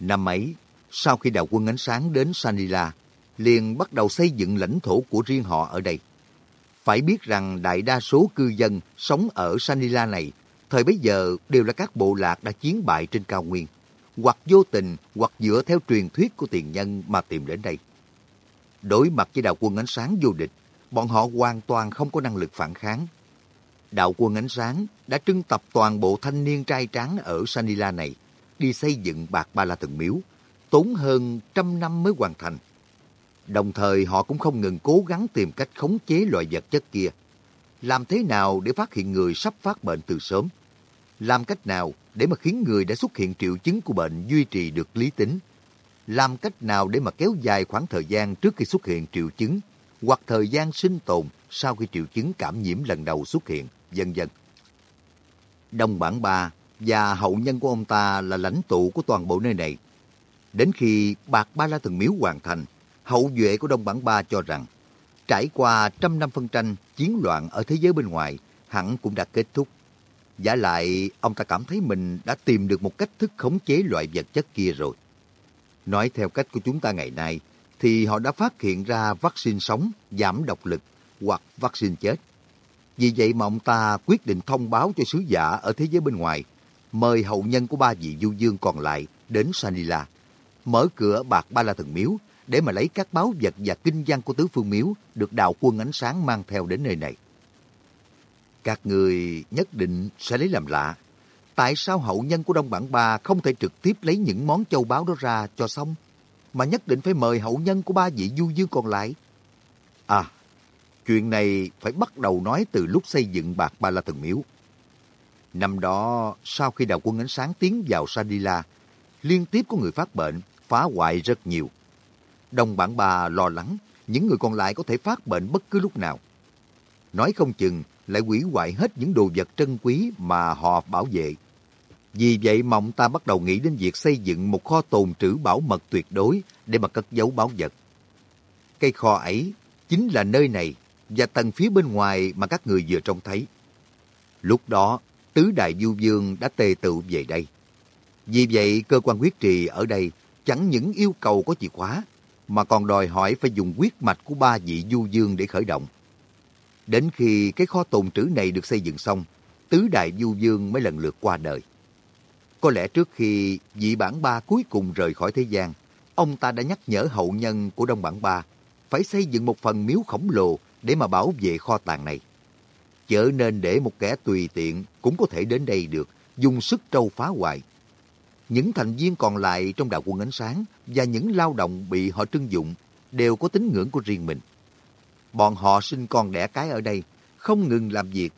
Năm ấy, sau khi đạo quân ánh sáng đến Sanila, liền bắt đầu xây dựng lãnh thổ của riêng họ ở đây. Phải biết rằng đại đa số cư dân sống ở Sanila này, thời bấy giờ đều là các bộ lạc đã chiến bại trên cao nguyên, hoặc vô tình hoặc dựa theo truyền thuyết của tiền nhân mà tìm đến đây. Đối mặt với đạo quân ánh sáng vô địch, bọn họ hoàn toàn không có năng lực phản kháng. Đạo quân ánh sáng đã trưng tập toàn bộ thanh niên trai tráng ở Sanila này, đi xây dựng bạc ba la thần miếu, tốn hơn trăm năm mới hoàn thành. Đồng thời họ cũng không ngừng cố gắng tìm cách khống chế loại vật chất kia. Làm thế nào để phát hiện người sắp phát bệnh từ sớm? Làm cách nào để mà khiến người đã xuất hiện triệu chứng của bệnh duy trì được lý tính? Làm cách nào để mà kéo dài khoảng thời gian trước khi xuất hiện triệu chứng hoặc thời gian sinh tồn sau khi triệu chứng cảm nhiễm lần đầu xuất hiện, vân dân. Đông Bản Ba và hậu nhân của ông ta là lãnh tụ của toàn bộ nơi này. Đến khi Bạc Ba La Thần Miếu hoàn thành, hậu duệ của Đông Bản Ba cho rằng trải qua trăm năm phân tranh, chiến loạn ở thế giới bên ngoài hẳn cũng đã kết thúc. Giả lại, ông ta cảm thấy mình đã tìm được một cách thức khống chế loại vật chất kia rồi. Nói theo cách của chúng ta ngày nay, thì họ đã phát hiện ra vaccine sống, giảm độc lực hoặc vaccine chết. Vì vậy mà ông ta quyết định thông báo cho sứ giả ở thế giới bên ngoài, mời hậu nhân của ba vị du dương còn lại đến Sanila, mở cửa bạc ba la thần miếu để mà lấy các báo vật và kinh văn của tứ phương miếu được đạo quân ánh sáng mang theo đến nơi này. Các người nhất định sẽ lấy làm lạ. Tại sao hậu nhân của Đông Bản Ba không thể trực tiếp lấy những món châu báu đó ra cho xong, mà nhất định phải mời hậu nhân của ba vị du dương còn lại? À, chuyện này phải bắt đầu nói từ lúc xây dựng Bạc Ba La Thần Miếu. Năm đó, sau khi đào quân ánh sáng tiến vào Sadila, liên tiếp có người phát bệnh, phá hoại rất nhiều. Đồng bản bà lo lắng, những người còn lại có thể phát bệnh bất cứ lúc nào. Nói không chừng lại hủy hoại hết những đồ vật trân quý mà họ bảo vệ. Vì vậy mộng ta bắt đầu nghĩ đến việc xây dựng một kho tồn trữ bảo mật tuyệt đối để mà cất giấu bảo vật. Cây kho ấy chính là nơi này và tầng phía bên ngoài mà các người vừa trông thấy. Lúc đó, tứ đại du dương đã tề tự về đây. Vì vậy, cơ quan quyết trì ở đây chẳng những yêu cầu có chìa khóa, mà còn đòi hỏi phải dùng quyết mạch của ba vị du dương để khởi động. Đến khi cái kho tồn trữ này được xây dựng xong, tứ đại du dương mới lần lượt qua đời. Có lẽ trước khi vị bản ba cuối cùng rời khỏi thế gian, ông ta đã nhắc nhở hậu nhân của Đông Bản Ba phải xây dựng một phần miếu khổng lồ để mà bảo vệ kho tàng này. Chớ nên để một kẻ tùy tiện cũng có thể đến đây được, dùng sức trâu phá hoại. Những thành viên còn lại trong đạo quân ánh sáng và những lao động bị họ trưng dụng đều có tín ngưỡng của riêng mình. Bọn họ sinh con đẻ cái ở đây, không ngừng làm việc.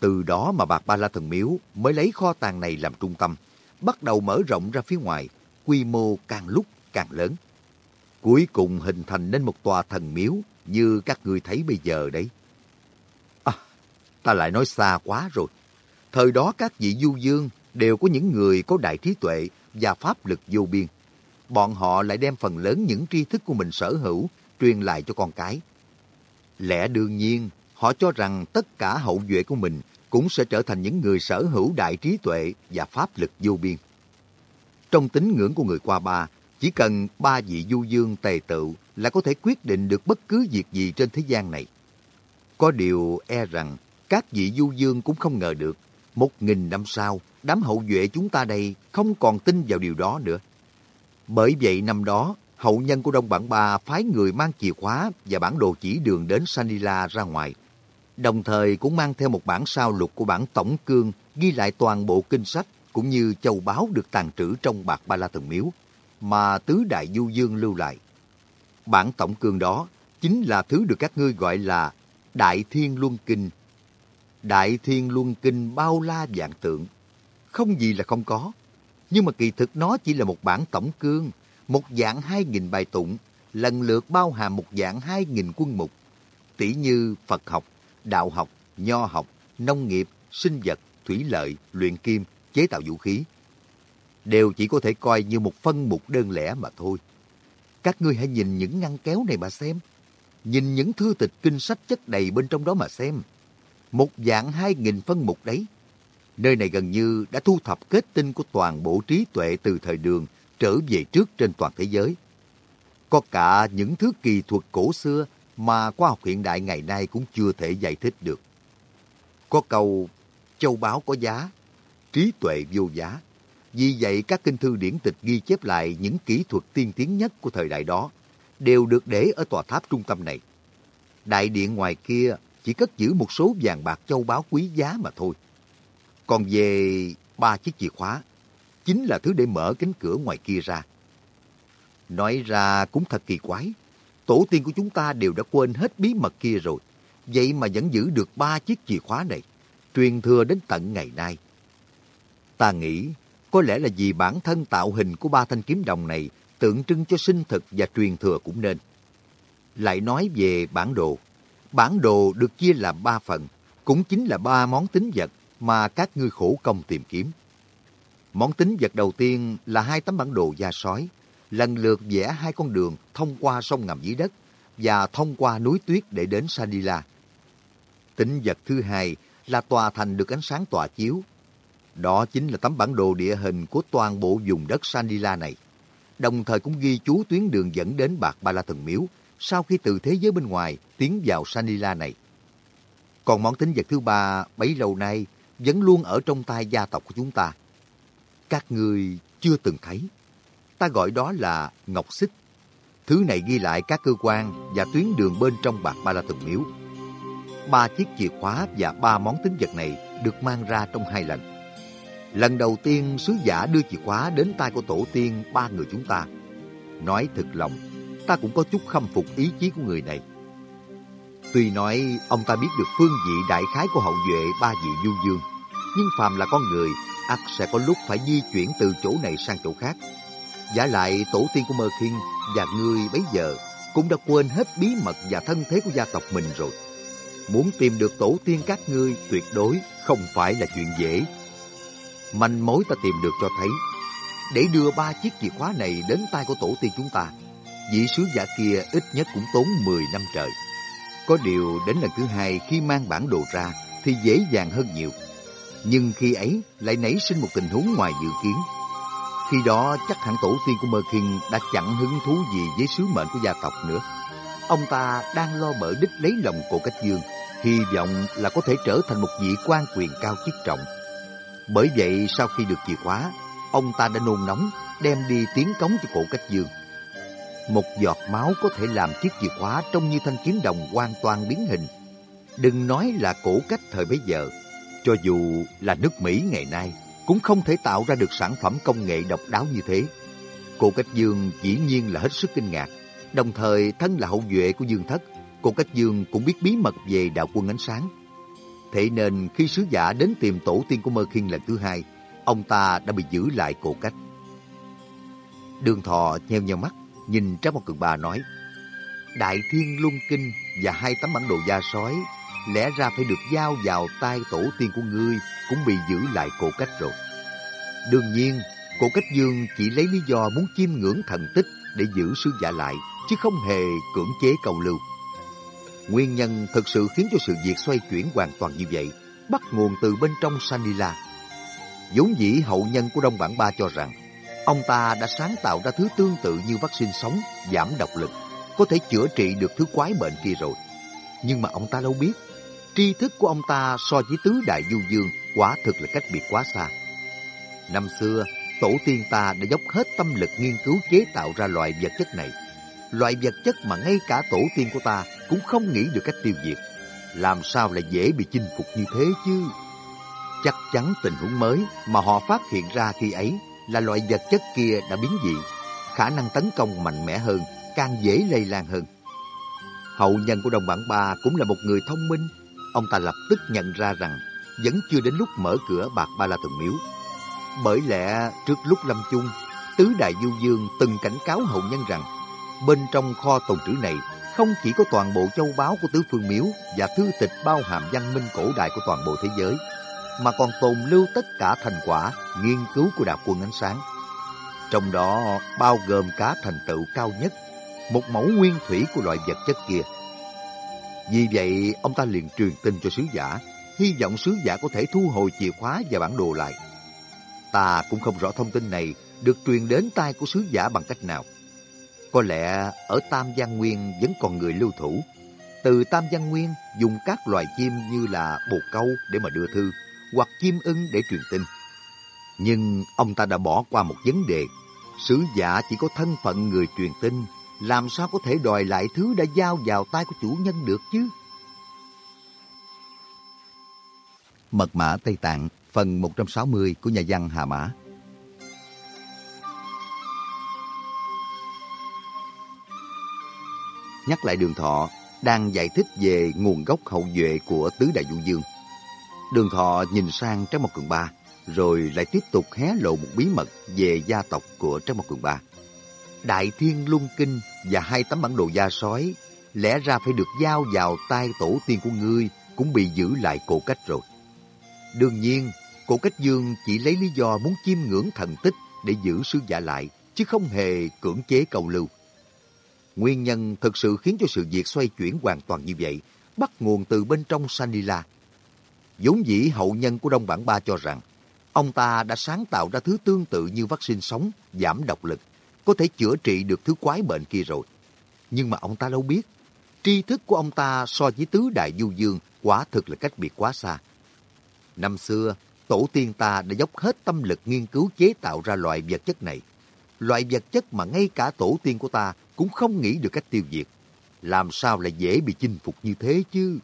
Từ đó mà Bạc Ba La Thần Miếu mới lấy kho tàng này làm trung tâm, bắt đầu mở rộng ra phía ngoài, quy mô càng lúc càng lớn. Cuối cùng hình thành nên một tòa thần miếu như các người thấy bây giờ đấy. À, ta lại nói xa quá rồi. Thời đó các vị du dương đều có những người có đại trí tuệ và pháp lực vô biên. Bọn họ lại đem phần lớn những tri thức của mình sở hữu truyền lại cho con cái. Lẽ đương nhiên, họ cho rằng tất cả hậu duệ của mình cũng sẽ trở thành những người sở hữu đại trí tuệ và pháp lực vô biên. Trong tín ngưỡng của người qua ba, chỉ cần ba vị du dương tề tự là có thể quyết định được bất cứ việc gì trên thế gian này. Có điều e rằng các vị du dương cũng không ngờ được, một nghìn năm sau, đám hậu duệ chúng ta đây không còn tin vào điều đó nữa. Bởi vậy năm đó, hậu nhân của Đông Bản Ba phái người mang chìa khóa và bản đồ chỉ đường đến Sanila ra ngoài. Đồng thời cũng mang theo một bản sao lục của bản tổng cương ghi lại toàn bộ kinh sách cũng như châu báu được tàn trữ trong bạc ba la thần miếu mà tứ đại du dương lưu lại. Bản tổng cương đó chính là thứ được các ngươi gọi là Đại Thiên Luân Kinh. Đại Thiên Luân Kinh bao la dạng tượng, không gì là không có. Nhưng mà kỳ thực nó chỉ là một bản tổng cương, một dạng 2.000 bài tụng, lần lượt bao hàm một dạng 2.000 quân mục. Tỷ như Phật học, đạo học, nho học, nông nghiệp, sinh vật, thủy lợi, luyện kim, chế tạo vũ khí. Đều chỉ có thể coi như một phân mục đơn lẻ mà thôi. Các ngươi hãy nhìn những ngăn kéo này mà xem. Nhìn những thư tịch kinh sách chất đầy bên trong đó mà xem. Một dạng hai nghìn phân mục đấy. Nơi này gần như đã thu thập kết tinh của toàn bộ trí tuệ từ thời đường trở về trước trên toàn thế giới. Có cả những thứ kỳ thuật cổ xưa mà khoa học hiện đại ngày nay cũng chưa thể giải thích được. Có câu, châu báu có giá, trí tuệ vô giá. Vì vậy các kinh thư điển tịch ghi chép lại những kỹ thuật tiên tiến nhất của thời đại đó đều được để ở tòa tháp trung tâm này. Đại điện ngoài kia chỉ cất giữ một số vàng bạc châu báu quý giá mà thôi. Còn về ba chiếc chìa khóa, chính là thứ để mở cánh cửa ngoài kia ra. Nói ra cũng thật kỳ quái. Tổ tiên của chúng ta đều đã quên hết bí mật kia rồi. Vậy mà vẫn giữ được ba chiếc chìa khóa này, truyền thừa đến tận ngày nay. Ta nghĩ có lẽ là vì bản thân tạo hình của ba thanh kiếm đồng này tượng trưng cho sinh thực và truyền thừa cũng nên. Lại nói về bản đồ. Bản đồ được chia làm ba phần, cũng chính là ba món tính vật mà các ngươi khổ công tìm kiếm. Món tính vật đầu tiên là hai tấm bản đồ da sói, lần lượt vẽ hai con đường thông qua sông ngầm dưới đất và thông qua núi tuyết để đến Sanila. Tính vật thứ hai là tòa thành được ánh sáng tỏa chiếu. Đó chính là tấm bản đồ địa hình của toàn bộ vùng đất Sanila này. Đồng thời cũng ghi chú tuyến đường dẫn đến Bạc Ba La Thần Miếu sau khi từ thế giới bên ngoài tiến vào Sanila này. Còn món tính vật thứ ba, bấy lâu nay vẫn luôn ở trong tay gia tộc của chúng ta. Các người chưa từng thấy. Ta gọi đó là ngọc xích. Thứ này ghi lại các cơ quan và tuyến đường bên trong bạc ba la từng miếu. Ba chiếc chìa khóa và ba món tính vật này được mang ra trong hai lần. Lần đầu tiên sứ giả đưa chìa khóa đến tay của tổ tiên ba người chúng ta. Nói thật lòng, ta cũng có chút khâm phục ý chí của người này. Tuy nói ông ta biết được phương vị đại khái của hậu duệ ba vị du dương, nhưng phàm là con người, ắt sẽ có lúc phải di chuyển từ chỗ này sang chỗ khác. Giả lại tổ tiên của Mơ Khiên và ngươi bấy giờ cũng đã quên hết bí mật và thân thế của gia tộc mình rồi. Muốn tìm được tổ tiên các ngươi tuyệt đối không phải là chuyện dễ. Manh mối ta tìm được cho thấy, để đưa ba chiếc chìa khóa này đến tay của tổ tiên chúng ta, vị sứ giả kia ít nhất cũng tốn 10 năm trời. Có điều đến lần thứ hai khi mang bản đồ ra thì dễ dàng hơn nhiều. Nhưng khi ấy lại nảy sinh một tình huống ngoài dự kiến. Khi đó chắc hẳn tổ tiên của Mơ Kinh đã chẳng hứng thú gì với sứ mệnh của gia tộc nữa. Ông ta đang lo bở đích lấy lòng cổ cách dương, hy vọng là có thể trở thành một vị quan quyền cao chức trọng. Bởi vậy sau khi được chìa khóa, ông ta đã nôn nóng đem đi tiến cống cho cổ cách dương. Một giọt máu có thể làm chiếc chìa khóa trông như thanh kiếm đồng hoàn toàn biến hình. Đừng nói là cổ cách thời bấy giờ, cho dù là nước Mỹ ngày nay, cũng không thể tạo ra được sản phẩm công nghệ độc đáo như thế. cô Cách Dương dĩ nhiên là hết sức kinh ngạc. Đồng thời thân là hậu duệ của Dương Thất, cô Cách Dương cũng biết bí mật về đạo quân ánh sáng. Thế nên khi sứ giả đến tìm tổ tiên của Mơ Kinh lần thứ hai, ông ta đã bị giữ lại cổ cách. Đường thọ nheo nheo mắt, nhìn Trác một Cường Ba nói, Đại Thiên Luân Kinh và hai tấm bản đồ da sói lẽ ra phải được giao vào tay tổ tiên của ngươi cũng bị giữ lại cổ cách rồi. Đương nhiên, cổ cách dương chỉ lấy lý do muốn chiêm ngưỡng thần tích để giữ sứ giả lại, chứ không hề cưỡng chế cầu lưu. Nguyên nhân thực sự khiến cho sự việc xoay chuyển hoàn toàn như vậy, bắt nguồn từ bên trong Sanila. vốn dĩ hậu nhân của Đông Bản Ba cho rằng, ông ta đã sáng tạo ra thứ tương tự như vaccine sống, giảm độc lực, có thể chữa trị được thứ quái bệnh kia rồi. Nhưng mà ông ta đâu biết, tri thức của ông ta so với tứ đại du dương quả thực là cách biệt quá xa. Năm xưa, tổ tiên ta đã dốc hết tâm lực nghiên cứu chế tạo ra loại vật chất này. Loại vật chất mà ngay cả tổ tiên của ta cũng không nghĩ được cách tiêu diệt. Làm sao lại dễ bị chinh phục như thế chứ? Chắc chắn tình huống mới mà họ phát hiện ra khi ấy là loại vật chất kia đã biến dị. Khả năng tấn công mạnh mẽ hơn, càng dễ lây lan hơn. Hậu nhân của đồng bản ba cũng là một người thông minh. Ông ta lập tức nhận ra rằng vẫn chưa đến lúc mở cửa bạc ba la thần miếu. Bởi lẽ trước lúc lâm chung, Tứ Đại Du Dương từng cảnh cáo hậu nhân rằng bên trong kho tồn trữ này không chỉ có toàn bộ châu báu của tứ phương miếu và thư tịch bao hàm văn minh cổ đại của toàn bộ thế giới, mà còn tồn lưu tất cả thành quả nghiên cứu của đạo quân ánh sáng. Trong đó bao gồm cả thành tựu cao nhất, một mẫu nguyên thủy của loại vật chất kia. Vì vậy, ông ta liền truyền tin cho sứ giả, hy vọng sứ giả có thể thu hồi chìa khóa và bản đồ lại. Ta cũng không rõ thông tin này được truyền đến tai của sứ giả bằng cách nào. Có lẽ ở Tam Giang Nguyên vẫn còn người lưu thủ. Từ Tam Giang Nguyên dùng các loài chim như là bồ câu để mà đưa thư, hoặc chim ưng để truyền tin. Nhưng ông ta đã bỏ qua một vấn đề. Sứ giả chỉ có thân phận người truyền tin, làm sao có thể đòi lại thứ đã giao vào tay của chủ nhân được chứ? Mật mã Tây Tạng, phần 160 của nhà văn Hà Mã. Nhắc lại đường thọ, đang giải thích về nguồn gốc hậu duệ của Tứ Đại Du Dương. Đường thọ nhìn sang Trang Mộc Cường Ba, rồi lại tiếp tục hé lộ một bí mật về gia tộc của Trang Mộc Cường Ba. Đại Thiên Luân Kinh và hai tấm bản đồ da sói lẽ ra phải được giao vào tay tổ tiên của ngươi cũng bị giữ lại cổ cách rồi. Đương nhiên, cổ cách dương chỉ lấy lý do muốn chiêm ngưỡng thần tích để giữ sứ giả lại, chứ không hề cưỡng chế cầu lưu. Nguyên nhân thực sự khiến cho sự việc xoay chuyển hoàn toàn như vậy, bắt nguồn từ bên trong Sanila. vốn dĩ hậu nhân của Đông Bản Ba cho rằng, ông ta đã sáng tạo ra thứ tương tự như vaccine sống, giảm độc lực, có thể chữa trị được thứ quái bệnh kia rồi. Nhưng mà ông ta đâu biết, tri thức của ông ta so với tứ đại du dương quả thực là cách biệt quá xa. Năm xưa, tổ tiên ta đã dốc hết tâm lực nghiên cứu chế tạo ra loại vật chất này. Loại vật chất mà ngay cả tổ tiên của ta cũng không nghĩ được cách tiêu diệt. Làm sao lại dễ bị chinh phục như thế chứ?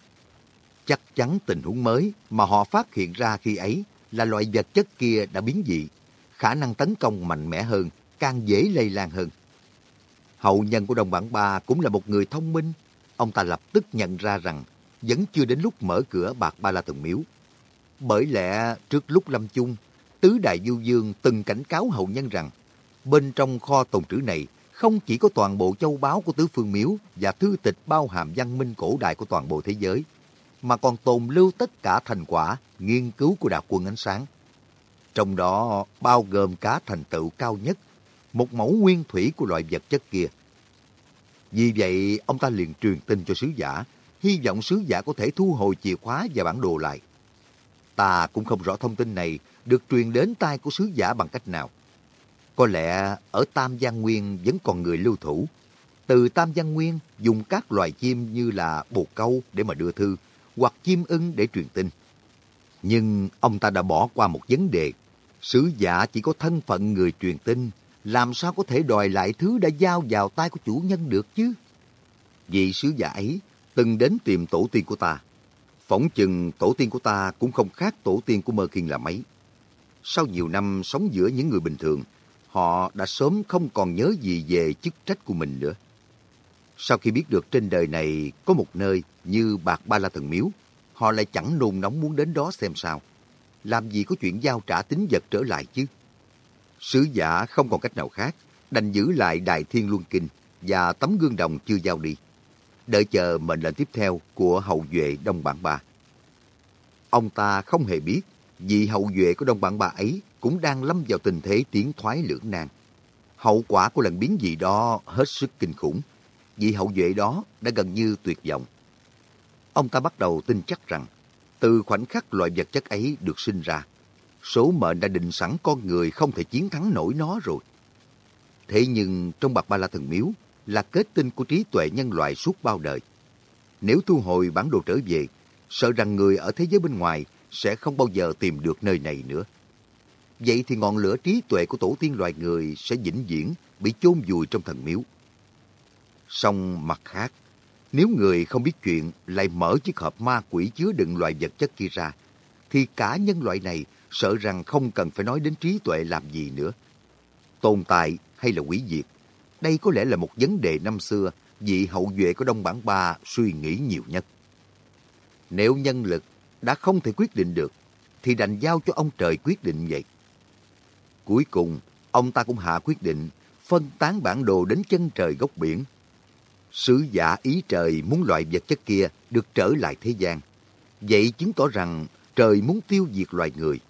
Chắc chắn tình huống mới mà họ phát hiện ra khi ấy là loại vật chất kia đã biến dị. Khả năng tấn công mạnh mẽ hơn, càng dễ lây lan hơn. Hậu nhân của đồng bản ba cũng là một người thông minh. Ông ta lập tức nhận ra rằng vẫn chưa đến lúc mở cửa bạc ba la thần miếu. Bởi lẽ trước lúc lâm chung, Tứ Đại Du Dương từng cảnh cáo hậu nhân rằng bên trong kho tồn trữ này không chỉ có toàn bộ châu báu của tứ phương miếu và thư tịch bao hàm văn minh cổ đại của toàn bộ thế giới, mà còn tồn lưu tất cả thành quả nghiên cứu của đạo quân ánh sáng. Trong đó bao gồm cả thành tựu cao nhất, một mẫu nguyên thủy của loại vật chất kia. Vì vậy, ông ta liền truyền tin cho sứ giả, hy vọng sứ giả có thể thu hồi chìa khóa và bản đồ lại. Ta cũng không rõ thông tin này được truyền đến tai của sứ giả bằng cách nào. Có lẽ ở Tam Giang Nguyên vẫn còn người lưu thủ. Từ Tam Giang Nguyên dùng các loài chim như là bồ câu để mà đưa thư, hoặc chim ưng để truyền tin. Nhưng ông ta đã bỏ qua một vấn đề. Sứ giả chỉ có thân phận người truyền tin, làm sao có thể đòi lại thứ đã giao vào tay của chủ nhân được chứ? Vị sứ giả ấy từng đến tìm tổ tiên của ta. Phỏng chừng tổ tiên của ta cũng không khác tổ tiên của Mơ Kiên là mấy. Sau nhiều năm sống giữa những người bình thường, họ đã sớm không còn nhớ gì về chức trách của mình nữa. Sau khi biết được trên đời này có một nơi như Bạc Ba La Thần Miếu, họ lại chẳng nôn nóng muốn đến đó xem sao. Làm gì có chuyện giao trả tính vật trở lại chứ? Sứ giả không còn cách nào khác, đành giữ lại Đại Thiên Luân Kinh và tấm gương đồng chưa giao đi. Đợi chờ mệnh lệnh tiếp theo của hậu duệ Đông Bản Ba. Ông ta không hề biết vị hậu duệ của Đông Bản Ba ấy cũng đang lâm vào tình thế tiến thoái lưỡng nan. Hậu quả của lần biến dị đó hết sức kinh khủng. Vị hậu duệ đó đã gần như tuyệt vọng. Ông ta bắt đầu tin chắc rằng, từ khoảnh khắc loại vật chất ấy được sinh ra, số mệnh đã định sẵn con người không thể chiến thắng nổi nó rồi. Thế nhưng trong bạc ba la thần miếu là kết tinh của trí tuệ nhân loại suốt bao đời. Nếu thu hồi bản đồ trở về, sợ rằng người ở thế giới bên ngoài sẽ không bao giờ tìm được nơi này nữa. Vậy thì ngọn lửa trí tuệ của tổ tiên loài người sẽ vĩnh viễn bị chôn vùi trong thần miếu. Song mặt khác, nếu người không biết chuyện lại mở chiếc hộp ma quỷ chứa đựng loại vật chất kia ra, thì cả nhân loại này sợ rằng không cần phải nói đến trí tuệ làm gì nữa. Tồn tại hay là hủy diệt, đây có lẽ là một vấn đề năm xưa vị hậu duệ của Đông Bản Ba suy nghĩ nhiều nhất. Nếu nhân lực đã không thể quyết định được, thì đành giao cho ông trời quyết định vậy. Cuối cùng, ông ta cũng hạ quyết định phân tán bản đồ đến chân trời góc biển. Sứ giả ý trời muốn loại vật chất kia được trở lại thế gian. Vậy chứng tỏ rằng trời muốn tiêu diệt loài người.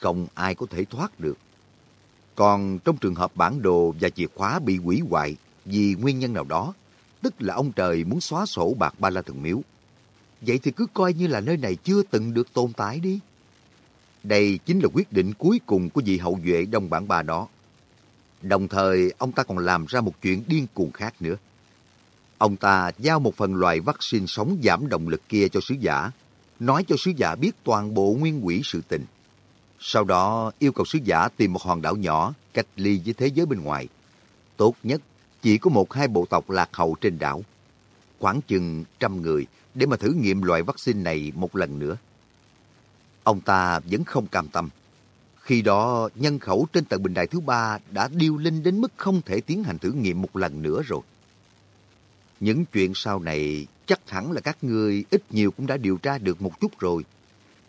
Không ai có thể thoát được. Còn trong trường hợp bản đồ và chìa khóa bị hủy hoại vì nguyên nhân nào đó, tức là ông trời muốn xóa sổ bạc ba la thần miếu. Vậy thì cứ coi như là nơi này chưa từng được tồn tại đi. Đây chính là quyết định cuối cùng của vị hậu duệ đông bản ba đó. Đồng thời, ông ta còn làm ra một chuyện điên cuồng khác nữa. Ông ta giao một phần loại vaccine sống giảm động lực kia cho sứ giả, nói cho sứ giả biết toàn bộ nguyên quỷ sự tình. Sau đó yêu cầu sứ giả tìm một hòn đảo nhỏ cách ly với thế giới bên ngoài. Tốt nhất chỉ có một hai bộ tộc lạc hậu trên đảo. Khoảng chừng trăm người để mà thử nghiệm loại vaccine này một lần nữa. Ông ta vẫn không cam tâm. Khi đó, nhân khẩu trên tầng bình đại thứ ba đã điêu linh đến mức không thể tiến hành thử nghiệm một lần nữa rồi. Những chuyện sau này chắc hẳn là các ngươi ít nhiều cũng đã điều tra được một chút rồi.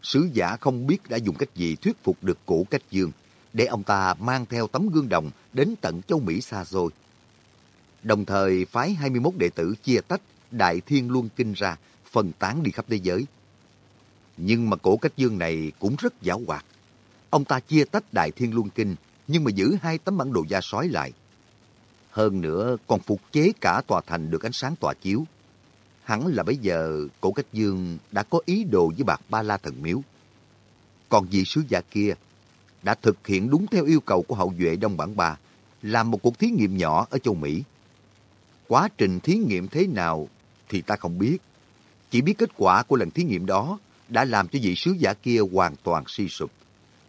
Sứ giả không biết đã dùng cách gì thuyết phục được cổ cách dương để ông ta mang theo tấm gương đồng đến tận châu Mỹ xa xôi. Đồng thời phái 21 đệ tử chia tách Đại Thiên Luân Kinh ra, phân tán đi khắp thế giới. Nhưng mà cổ cách dương này cũng rất giả hoạt. Ông ta chia tách Đại Thiên Luân Kinh, nhưng mà giữ hai tấm bản đồ da sói lại. Hơn nữa còn phục chế cả tòa thành được ánh sáng tỏa chiếu. Hẳn là bây giờ cổ cách dương đã có ý đồ với bạc Ba La Thần Miếu. Còn vị sứ giả kia đã thực hiện đúng theo yêu cầu của hậu duệ Đông Bản Ba, làm một cuộc thí nghiệm nhỏ ở châu Mỹ. Quá trình thí nghiệm thế nào thì ta không biết. Chỉ biết kết quả của lần thí nghiệm đó đã làm cho vị sứ giả kia hoàn toàn suy sụp.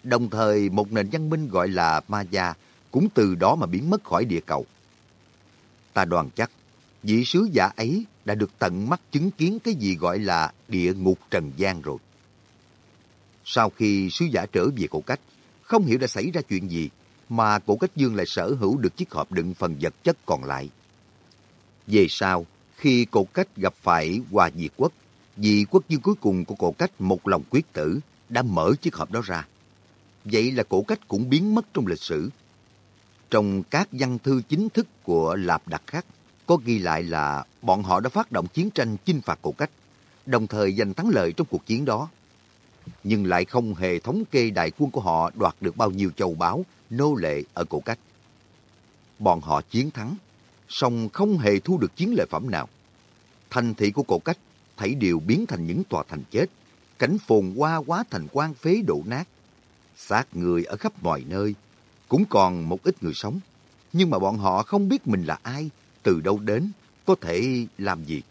Đồng thời một nền văn minh gọi là Maya cũng từ đó mà biến mất khỏi địa cầu. Ta đoàn chắc vị sứ giả ấy đã được tận mắt chứng kiến cái gì gọi là địa ngục trần gian rồi. Sau khi sứ giả trở về cổ cách, không hiểu đã xảy ra chuyện gì mà cổ cách dương lại sở hữu được chiếc hộp đựng phần vật chất còn lại. Về sau, khi cổ cách gặp phải Hòa Diệt Quốc, vị quốc dương cuối cùng của cổ cách một lòng quyết tử đã mở chiếc hộp đó ra. Vậy là cổ cách cũng biến mất trong lịch sử. Trong các văn thư chính thức của Lạp Đặc Khắc, có ghi lại là bọn họ đã phát động chiến tranh chinh phạt cổ cách, đồng thời giành thắng lợi trong cuộc chiến đó. Nhưng lại không hề thống kê đại quân của họ đoạt được bao nhiêu châu báu, nô lệ ở cổ cách. Bọn họ chiến thắng, song không hề thu được chiến lợi phẩm nào. Thành thị của cổ cách thảy đều biến thành những tòa thành chết, cảnh phồn hoa quá thành quan phế đổ nát. xác người ở khắp mọi nơi, cũng còn một ít người sống. Nhưng mà bọn họ không biết mình là ai, từ đâu đến, có thể làm gì.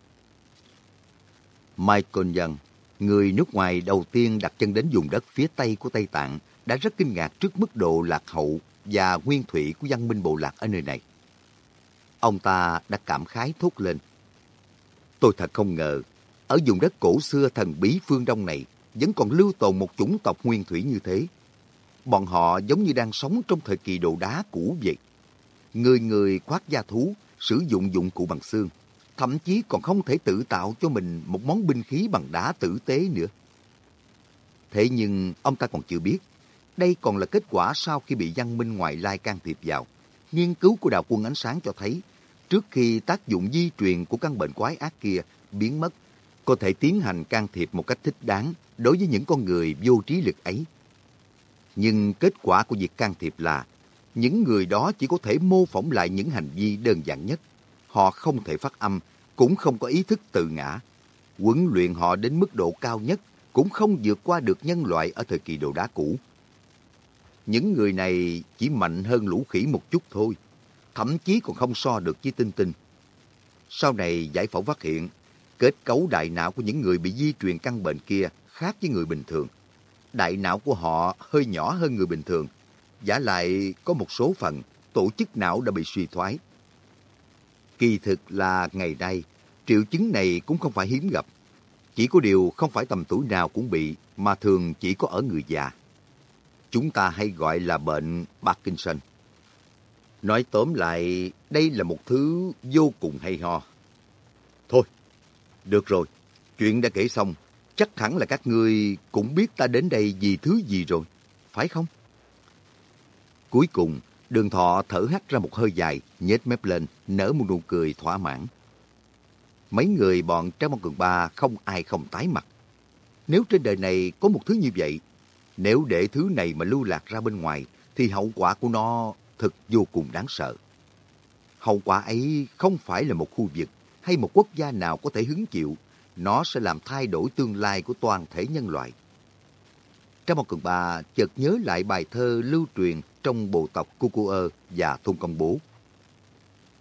Michael Young, người nước ngoài đầu tiên đặt chân đến vùng đất phía tây của Tây Tạng, đã rất kinh ngạc trước mức độ lạc hậu và nguyên thủy của văn minh bộ lạc ở nơi này. Ông ta đã cảm khái thốt lên. Tôi thật không ngờ, ở vùng đất cổ xưa thần bí phương Đông này vẫn còn lưu tồn một chủng tộc nguyên thủy như thế. Bọn họ giống như đang sống trong thời kỳ đồ đá cũ vậy. Người người khoác da thú, sử dụng dụng cụ bằng xương, thậm chí còn không thể tự tạo cho mình một món binh khí bằng đá tử tế nữa. Thế nhưng ông ta còn chưa biết, đây còn là kết quả sau khi bị văn minh ngoại lai can thiệp vào. Nghiên cứu của đạo quân ánh sáng cho thấy, trước khi tác dụng di truyền của căn bệnh quái ác kia biến mất, có thể tiến hành can thiệp một cách thích đáng đối với những con người vô trí lực ấy. Nhưng kết quả của việc can thiệp là những người đó chỉ có thể mô phỏng lại những hành vi đơn giản nhất. Họ không thể phát âm, cũng không có ý thức tự ngã. Huấn luyện họ đến mức độ cao nhất cũng không vượt qua được nhân loại ở thời kỳ đồ đá cũ. Những người này chỉ mạnh hơn lũ khỉ một chút thôi, thậm chí còn không so được với tinh tinh. Sau này giải phẫu phát hiện, kết cấu đại não của những người bị di truyền căn bệnh kia khác với người bình thường. Đại não của họ hơi nhỏ hơn người bình thường, giả lại có một số phần tổ chức não đã bị suy thoái. Kỳ thực là ngày nay, triệu chứng này cũng không phải hiếm gặp. Chỉ có điều không phải tầm tuổi nào cũng bị, mà thường chỉ có ở người già. Chúng ta hay gọi là bệnh Parkinson. Nói tóm lại, đây là một thứ vô cùng hay ho. Thôi, được rồi, chuyện đã kể xong, chắc hẳn là các ngươi cũng biết ta đến đây vì thứ gì rồi, phải không? Cuối cùng, đường thọ thở hắt ra một hơi dài, nhếch mép lên, nở một nụ cười thỏa mãn. Mấy người bọn Trái Mong Cường Ba không ai không tái mặt. Nếu trên đời này có một thứ như vậy, nếu để thứ này mà lưu lạc ra bên ngoài, thì hậu quả của nó thật vô cùng đáng sợ. Hậu quả ấy không phải là một khu vực hay một quốc gia nào có thể hứng chịu. Nó sẽ làm thay đổi tương lai của toàn thể nhân loại. Trong một cường bà chợt nhớ lại bài thơ lưu truyền trong bộ tộc Cucuơ và Thôn Công Bố.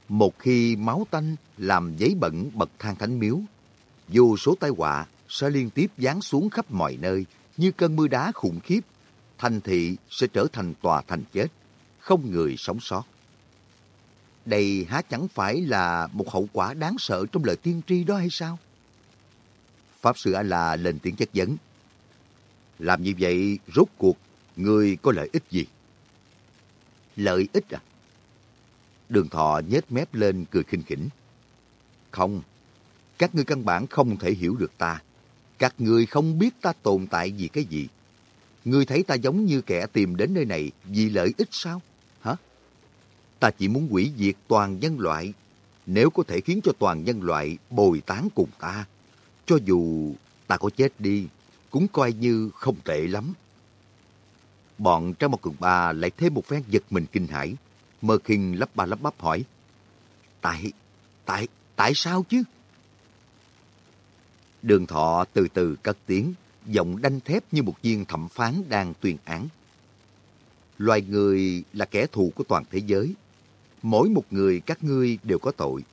Một khi máu tanh làm giấy bẩn bậc thang thánh miếu, vô số tai họa sẽ liên tiếp giáng xuống khắp mọi nơi như cơn mưa đá khủng khiếp, thành thị sẽ trở thành tòa thành chết, không người sống sót. Đây há chẳng phải là một hậu quả đáng sợ trong lời tiên tri đó hay sao? Pháp sư A-la lên tiếng chất vấn. Làm như vậy, rốt cuộc, người có lợi ích gì? Lợi ích à? Đường thọ nhếch mép lên cười khinh khỉnh. Không, các ngươi căn bản không thể hiểu được ta. Các ngươi không biết ta tồn tại vì cái gì. Ngươi thấy ta giống như kẻ tìm đến nơi này vì lợi ích sao? Hả? Ta chỉ muốn hủy diệt toàn nhân loại. Nếu có thể khiến cho toàn nhân loại bồi tán cùng ta, cho dù ta có chết đi, cũng coi như không tệ lắm. Bọn trong một cường ba lại thêm một phen giật mình kinh hãi. Mơ khinh lắp ba lắp bắp hỏi. Tại, tại, tại sao chứ? Đường thọ từ từ cất tiếng, giọng đanh thép như một viên thẩm phán đang tuyên án. Loài người là kẻ thù của toàn thế giới. Mỗi một người các ngươi đều có tội.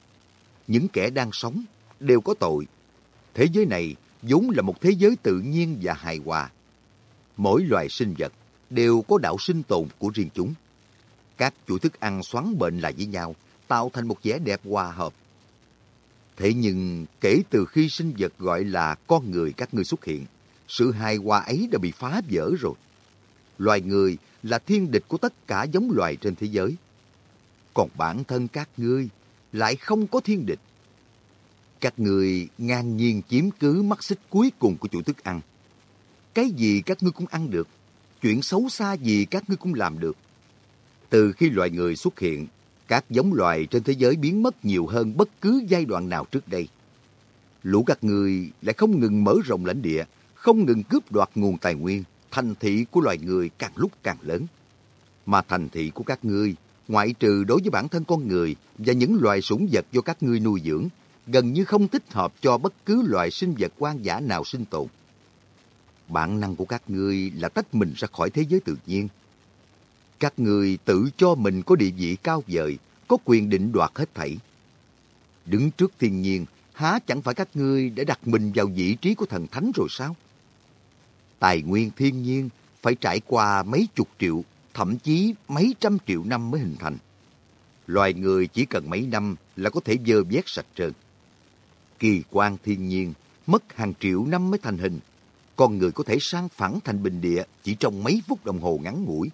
Những kẻ đang sống đều có tội. Thế giới này vốn là một thế giới tự nhiên và hài hòa. Mỗi loài sinh vật đều có đạo sinh tồn của riêng chúng. Các chuỗi thức ăn xoắn bệnh lại với nhau, tạo thành một vẻ đẹp hòa hợp. Thế nhưng kể từ khi sinh vật gọi là con người các ngươi xuất hiện, sự hài hòa ấy đã bị phá vỡ rồi. Loài người là thiên địch của tất cả giống loài trên thế giới. Còn bản thân các ngươi lại không có thiên địch. Các người ngang nhiên chiếm cứ mắt xích cuối cùng của chuỗi thức ăn. Cái gì các ngươi cũng ăn được, chuyện xấu xa gì các ngươi cũng làm được. Từ khi loài người xuất hiện, các giống loài trên thế giới biến mất nhiều hơn bất cứ giai đoạn nào trước đây. Lũ các người lại không ngừng mở rộng lãnh địa, không ngừng cướp đoạt nguồn tài nguyên, thành thị của loài người càng lúc càng lớn. Mà thành thị của các ngươi, ngoại trừ đối với bản thân con người và những loài sủng vật do các ngươi nuôi dưỡng, gần như không thích hợp cho bất cứ loài sinh vật quan giả nào sinh tồn. Bản năng của các ngươi là tách mình ra khỏi thế giới tự nhiên. Các ngươi tự cho mình có địa vị cao vời, có quyền định đoạt hết thảy. Đứng trước thiên nhiên, há chẳng phải các ngươi đã đặt mình vào vị trí của thần thánh rồi sao? Tài nguyên thiên nhiên phải trải qua mấy chục triệu, thậm chí mấy trăm triệu năm mới hình thành. Loài người chỉ cần mấy năm là có thể dơ vét sạch trơn. Kỳ quan thiên nhiên mất hàng triệu năm mới thành hình. Con người có thể sang phẳng thành bình địa chỉ trong mấy phút đồng hồ ngắn ngủi.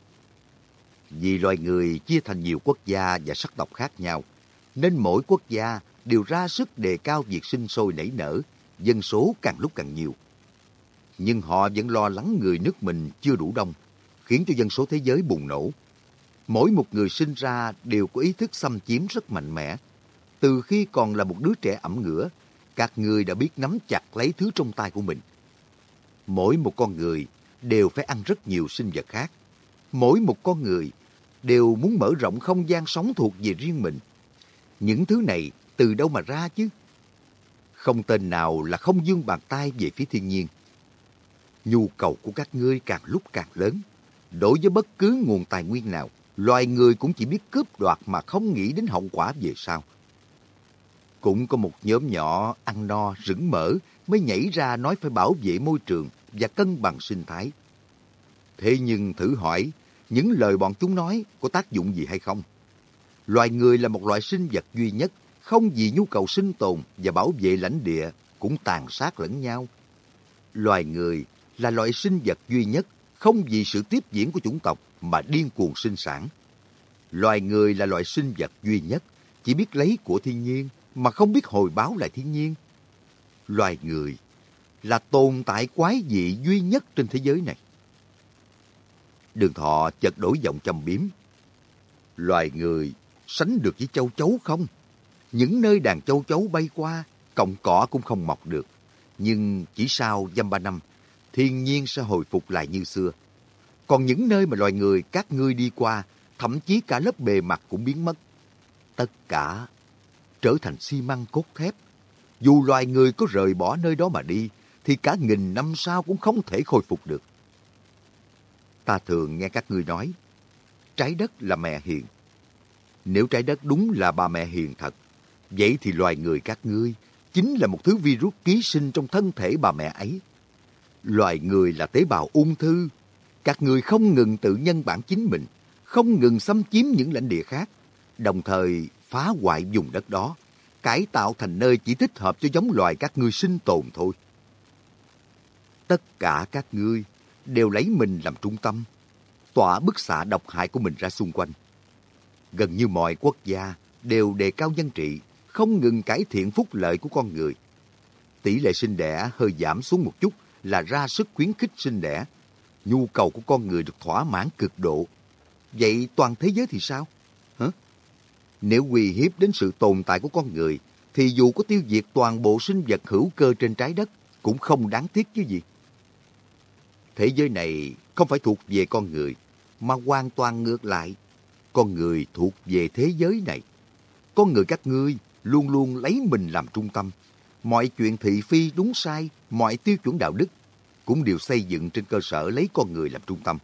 Vì loài người chia thành nhiều quốc gia và sắc tộc khác nhau, nên mỗi quốc gia đều ra sức đề cao việc sinh sôi nảy nở, dân số càng lúc càng nhiều. Nhưng họ vẫn lo lắng người nước mình chưa đủ đông, khiến cho dân số thế giới bùng nổ. Mỗi một người sinh ra đều có ý thức xâm chiếm rất mạnh mẽ. Từ khi còn là một đứa trẻ ẩm ngửa, các người đã biết nắm chặt lấy thứ trong tay của mình. Mỗi một con người đều phải ăn rất nhiều sinh vật khác. Mỗi một con người đều muốn mở rộng không gian sống thuộc về riêng mình. Những thứ này từ đâu mà ra chứ? Không tên nào là không dương bàn tay về phía thiên nhiên. Nhu cầu của các ngươi càng lúc càng lớn. Đối với bất cứ nguồn tài nguyên nào, loài người cũng chỉ biết cướp đoạt mà không nghĩ đến hậu quả về sau. Cũng có một nhóm nhỏ ăn no, rững mỡ mới nhảy ra nói phải bảo vệ môi trường và cân bằng sinh thái. Thế nhưng thử hỏi, những lời bọn chúng nói có tác dụng gì hay không? Loài người là một loại sinh vật duy nhất, không vì nhu cầu sinh tồn và bảo vệ lãnh địa cũng tàn sát lẫn nhau. Loài người là loại sinh vật duy nhất, không vì sự tiếp diễn của chủng tộc mà điên cuồng sinh sản. Loài người là loại sinh vật duy nhất, chỉ biết lấy của thiên nhiên mà không biết hồi báo lại thiên nhiên. Loài người là tồn tại quái dị duy nhất trên thế giới này. Đường thọ chợt đổi giọng trầm biếm, Loài người sánh được với châu chấu không? Những nơi đàn châu chấu bay qua, cọng cỏ cũng không mọc được. Nhưng chỉ sau dăm ba năm, thiên nhiên sẽ hồi phục lại như xưa. Còn những nơi mà loài người các ngươi đi qua, thậm chí cả lớp bề mặt cũng biến mất. Tất cả trở thành xi măng cốt thép. Dù loài người có rời bỏ nơi đó mà đi, thì cả nghìn năm sau cũng không thể khôi phục được. Ta thường nghe các ngươi nói, trái đất là mẹ hiền. Nếu trái đất đúng là bà mẹ hiền thật, vậy thì loài người các ngươi chính là một thứ virus ký sinh trong thân thể bà mẹ ấy. Loài người là tế bào ung thư. Các ngươi không ngừng tự nhân bản chính mình, không ngừng xâm chiếm những lãnh địa khác, đồng thời phá hoại vùng đất đó, cải tạo thành nơi chỉ thích hợp cho giống loài các ngươi sinh tồn thôi. Tất cả các ngươi đều lấy mình làm trung tâm, tỏa bức xạ độc hại của mình ra xung quanh. Gần như mọi quốc gia đều đề cao dân trị, không ngừng cải thiện phúc lợi của con người. Tỷ lệ sinh đẻ hơi giảm xuống một chút là ra sức khuyến khích sinh đẻ. Nhu cầu của con người được thỏa mãn cực độ. Vậy toàn thế giới thì sao? Nếu uy hiếp đến sự tồn tại của con người, thì dù có tiêu diệt toàn bộ sinh vật hữu cơ trên trái đất, cũng không đáng tiếc chứ gì. Thế giới này không phải thuộc về con người, mà hoàn toàn ngược lại. Con người thuộc về thế giới này. Con người các ngươi luôn luôn lấy mình làm trung tâm. Mọi chuyện thị phi đúng sai, mọi tiêu chuẩn đạo đức cũng đều xây dựng trên cơ sở lấy con người làm trung tâm.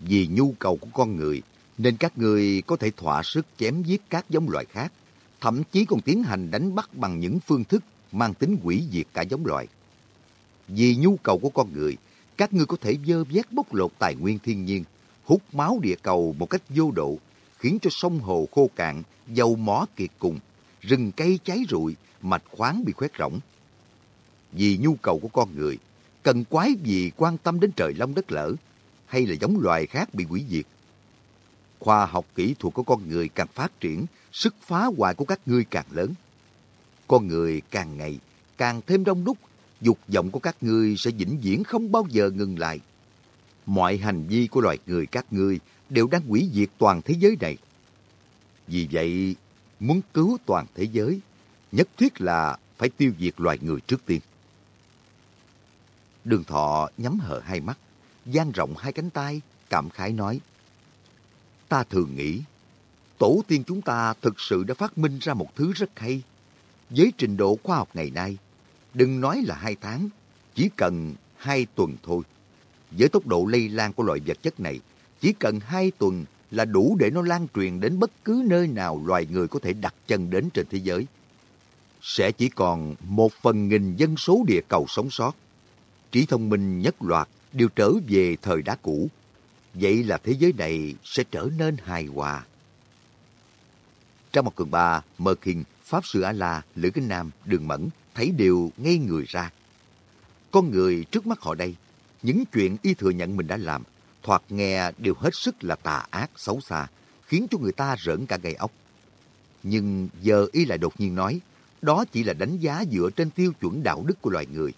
Vì nhu cầu của con người, nên các người có thể thỏa sức chém giết các giống loài khác, thậm chí còn tiến hành đánh bắt bằng những phương thức mang tính quỷ diệt cả giống loài. Vì nhu cầu của con người, các ngươi có thể dơ vét bóc lột tài nguyên thiên nhiên, hút máu địa cầu một cách vô độ, khiến cho sông hồ khô cạn, dầu mỏ kiệt cùng, rừng cây cháy rụi, mạch khoáng bị khoét rỗng. Vì nhu cầu của con người, cần quái gì quan tâm đến trời long đất lở, hay là giống loài khác bị hủy diệt. Khoa học kỹ thuật của con người càng phát triển, sức phá hoại của các ngươi càng lớn. Con người càng ngày càng thêm đông đúc, dục vọng của các ngươi sẽ vĩnh viễn không bao giờ ngừng lại. Mọi hành vi của loài người các ngươi đều đang hủy diệt toàn thế giới này. Vì vậy, muốn cứu toàn thế giới, nhất thiết là phải tiêu diệt loài người trước tiên. Đường thọ nhắm hờ hai mắt, dang rộng hai cánh tay, cảm khái nói. Ta thường nghĩ, tổ tiên chúng ta thực sự đã phát minh ra một thứ rất hay. Với trình độ khoa học ngày nay, đừng nói là hai tháng, chỉ cần hai tuần thôi. Với tốc độ lây lan của loại vật chất này, chỉ cần hai tuần là đủ để nó lan truyền đến bất cứ nơi nào loài người có thể đặt chân đến trên thế giới. Sẽ chỉ còn một phần nghìn dân số địa cầu sống sót. Trí thông minh nhất loạt đều trở về thời đá cũ. Vậy là thế giới này sẽ trở nên hài hòa. Trong một cường ba, Mơ Kinh, Pháp Sư A-La, Lữ Kinh Nam, Đường Mẫn thấy đều ngay người ra. Con người trước mắt họ đây, những chuyện y thừa nhận mình đã làm, thoạt nghe đều hết sức là tà ác, xấu xa, khiến cho người ta rỡn cả gây ốc. Nhưng giờ y lại đột nhiên nói, đó chỉ là đánh giá dựa trên tiêu chuẩn đạo đức của loài người.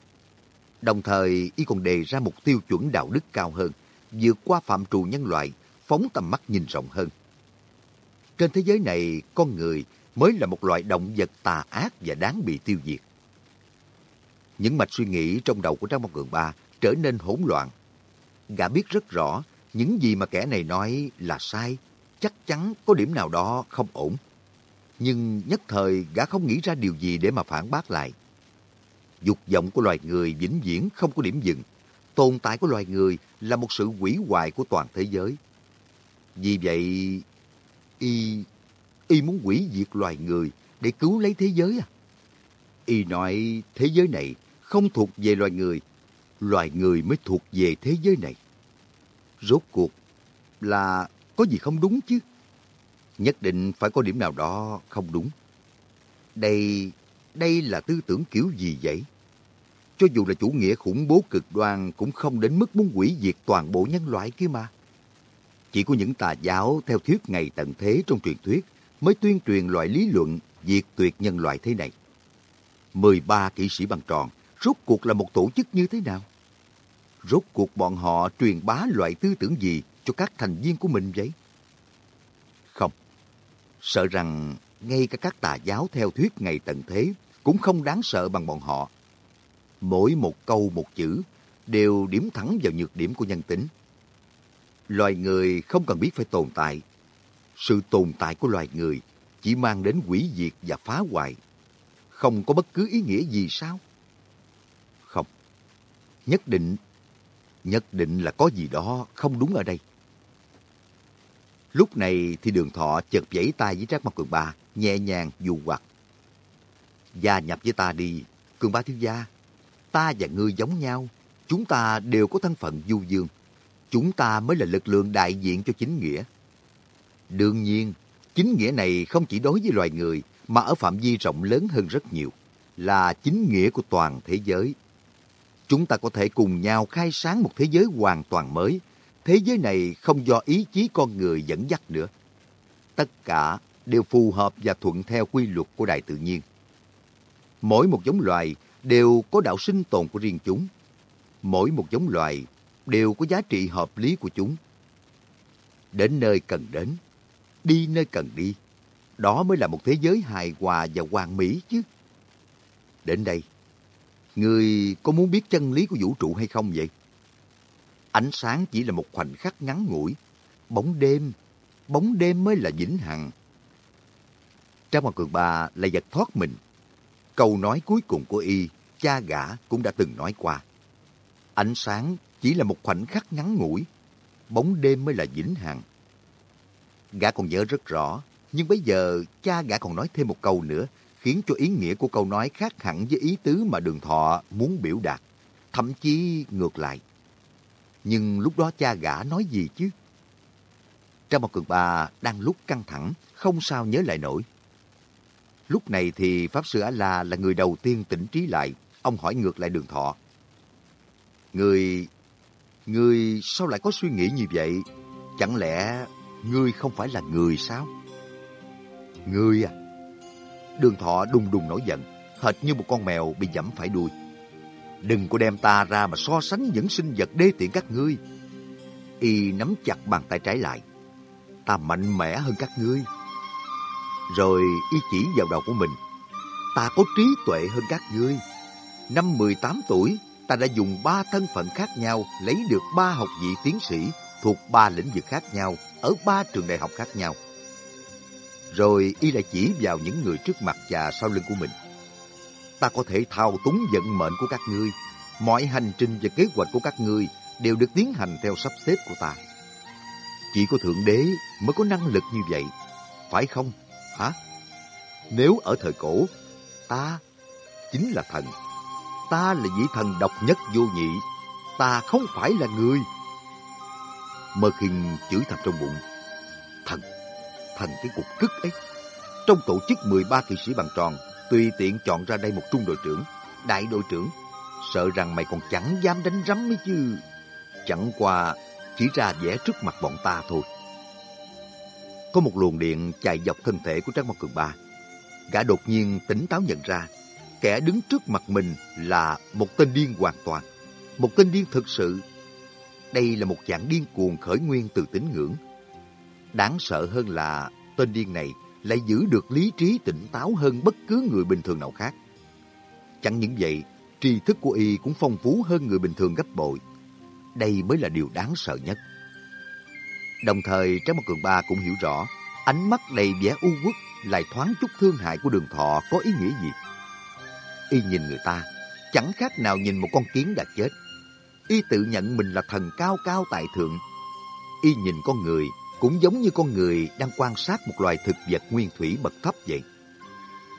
Đồng thời, y còn đề ra một tiêu chuẩn đạo đức cao hơn, vượt qua phạm trù nhân loại, phóng tầm mắt nhìn rộng hơn. Trên thế giới này, con người mới là một loại động vật tà ác và đáng bị tiêu diệt. Những mạch suy nghĩ trong đầu của Trang Mông Cường Ba trở nên hỗn loạn. Gã biết rất rõ những gì mà kẻ này nói là sai, chắc chắn có điểm nào đó không ổn. Nhưng nhất thời gã không nghĩ ra điều gì để mà phản bác lại. Dục vọng của loài người vĩnh viễn không có điểm dừng. Tồn tại của loài người là một sự hủy hoại của toàn thế giới. Vì vậy, y, y muốn hủy diệt loài người để cứu lấy thế giới à? Y nói thế giới này không thuộc về loài người, loài người mới thuộc về thế giới này. Rốt cuộc là có gì không đúng chứ? Nhất định phải có điểm nào đó không đúng. Đây, đây là tư tưởng kiểu gì vậy? Cho dù là chủ nghĩa khủng bố cực đoan cũng không đến mức muốn hủy diệt toàn bộ nhân loại kia mà. Chỉ có những tà giáo theo thuyết ngày tận thế trong truyền thuyết mới tuyên truyền loại lý luận diệt tuyệt nhân loại thế này. 13 kỵ sĩ bằng tròn, rốt cuộc là một tổ chức như thế nào? Rốt cuộc bọn họ truyền bá loại tư tưởng gì cho các thành viên của mình vậy? Không, Sợ rằng ngay cả các tà giáo theo thuyết ngày tận thế cũng không đáng sợ bằng bọn họ. Mỗi một câu một chữ đều điểm thẳng vào nhược điểm của nhân tính. Loài người không cần biết phải tồn tại. Sự tồn tại của loài người chỉ mang đến hủy diệt và phá hoại. Không có bất cứ ý nghĩa gì sao? Không. Nhất định, nhất định là có gì đó không đúng ở đây. Lúc này thì đường thọ chợt vẫy tay với Trác Mặt Cường Ba, nhẹ nhàng dù hoặc. Gia nhập với ta đi, Cường Ba thiếu gia. Ta và ngươi giống nhau, chúng ta đều có thân phận du dương. Chúng ta mới là lực lượng đại diện cho chính nghĩa. Đương nhiên, chính nghĩa này không chỉ đối với loài người, mà ở phạm vi rộng lớn hơn rất nhiều, là chính nghĩa của toàn thế giới. Chúng ta có thể cùng nhau khai sáng một thế giới hoàn toàn mới, thế giới này không do ý chí con người dẫn dắt nữa. Tất cả đều phù hợp và thuận theo quy luật của đại tự nhiên. Mỗi một giống loài đều có đạo sinh tồn của riêng chúng. Mỗi một giống loài đều có giá trị hợp lý của chúng. Đến nơi cần đến, đi nơi cần đi. Đó mới là một thế giới hài hòa và hoàn mỹ chứ. Đến đây, người có muốn biết chân lý của vũ trụ hay không vậy? Ánh sáng chỉ là một khoảnh khắc ngắn ngủi. Bóng đêm, bóng đêm mới là vĩnh hằng. Trang Hoàng Cường Ba lại giật thoát mình. Câu nói cuối cùng của y, cha gã cũng đã từng nói qua. Ánh sáng chỉ là một khoảnh khắc ngắn ngủi. Bóng đêm mới là vĩnh hằng. Gã còn nhớ rất rõ, nhưng bây giờ cha gã còn nói thêm một câu nữa, khiến cho ý nghĩa của câu nói khác hẳn với ý tứ mà đường thọ muốn biểu đạt. Thậm chí ngược lại. Nhưng lúc đó cha gã nói gì chứ? trong một Cường Ba đang lúc căng thẳng, không sao nhớ lại nổi. Lúc này thì Pháp Sư A-La là người đầu tiên tỉnh trí lại. Ông hỏi ngược lại đường thọ. Người... Người sao lại có suy nghĩ như vậy? Chẳng lẽ ngươi không phải là người sao? Ngươi à? Đường thọ đùng đùng nổi giận, hệt như một con mèo bị dẫm phải đuôi. Đừng có đem ta ra mà so sánh những sinh vật đê tiện các ngươi. Y nắm chặt bàn tay trái lại. Ta mạnh mẽ hơn các ngươi. Rồi y chỉ vào đầu của mình. Ta có trí tuệ hơn các ngươi. Năm 18 tuổi, ta đã dùng ba thân phận khác nhau lấy được ba học vị tiến sĩ thuộc ba lĩnh vực khác nhau ở ba trường đại học khác nhau. Rồi y lại chỉ vào những người trước mặt và sau lưng của mình ta có thể thao túng vận mệnh của các ngươi. Mọi hành trình và kế hoạch của các ngươi đều được tiến hành theo sắp xếp của ta. Chỉ có Thượng Đế mới có năng lực như vậy, phải không? Hả? Nếu ở thời cổ, ta chính là thần. Ta là vị thần độc nhất vô nhị. Ta không phải là người. Mơ khinh chửi thầm trong bụng. Thần, thần cái cục cức ấy. Trong tổ chức 13 kỵ sĩ bằng tròn, tùy tiện chọn ra đây một trung đội trưởng, đại đội trưởng. Sợ rằng mày còn chẳng dám đánh rắm ấy chứ. Chẳng qua chỉ ra vẽ trước mặt bọn ta thôi. Có một luồng điện chạy dọc thân thể của Trác Mộc Cường Ba. Gã đột nhiên tỉnh táo nhận ra, kẻ đứng trước mặt mình là một tên điên hoàn toàn. Một tên điên thực sự. Đây là một dạng điên cuồng khởi nguyên từ tín ngưỡng. Đáng sợ hơn là tên điên này lại giữ được lý trí tỉnh táo hơn bất cứ người bình thường nào khác. Chẳng những vậy, tri thức của y cũng phong phú hơn người bình thường gấp bội. Đây mới là điều đáng sợ nhất. Đồng thời, Trái Mặt Cường Ba cũng hiểu rõ, ánh mắt đầy vẻ u uất lại thoáng chút thương hại của đường thọ có ý nghĩa gì. Y nhìn người ta, chẳng khác nào nhìn một con kiến đã chết. Y tự nhận mình là thần cao cao tại thượng. Y nhìn con người cũng giống như con người đang quan sát một loài thực vật nguyên thủy bậc thấp vậy.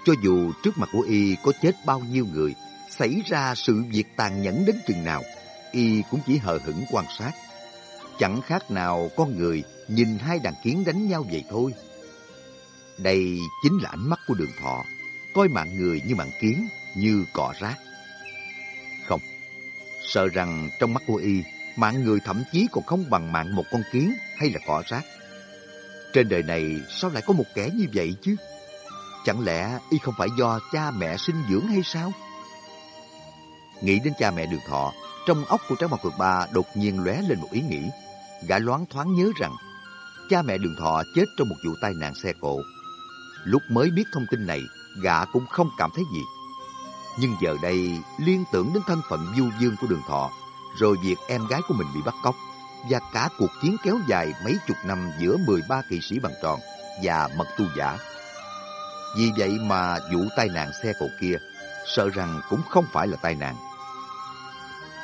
Cho dù trước mặt của y có chết bao nhiêu người, xảy ra sự việc tàn nhẫn đến chừng nào, y cũng chỉ hờ hững quan sát. Chẳng khác nào con người nhìn hai đàn kiến đánh nhau vậy thôi. Đây chính là ánh mắt của đường thọ, coi mạng người như mạng kiến, như cỏ rác. Không, sợ rằng trong mắt của y, mạng người thậm chí còn không bằng mạng một con kiến hay là cỏ rác. Trên đời này sao lại có một kẻ như vậy chứ? Chẳng lẽ y không phải do cha mẹ sinh dưỡng hay sao? Nghĩ đến cha mẹ đường thọ, trong óc của trái Mặt Phượng Ba đột nhiên lóe lên một ý nghĩ. Gã loáng thoáng nhớ rằng cha mẹ đường thọ chết trong một vụ tai nạn xe cộ. Lúc mới biết thông tin này, gã cũng không cảm thấy gì. Nhưng giờ đây, liên tưởng đến thân phận du dương của đường thọ, rồi việc em gái của mình bị bắt cóc, và cả cuộc chiến kéo dài mấy chục năm giữa 13 kỵ sĩ bằng tròn và mật tu giả. Vì vậy mà vụ tai nạn xe cộ kia, sợ rằng cũng không phải là tai nạn.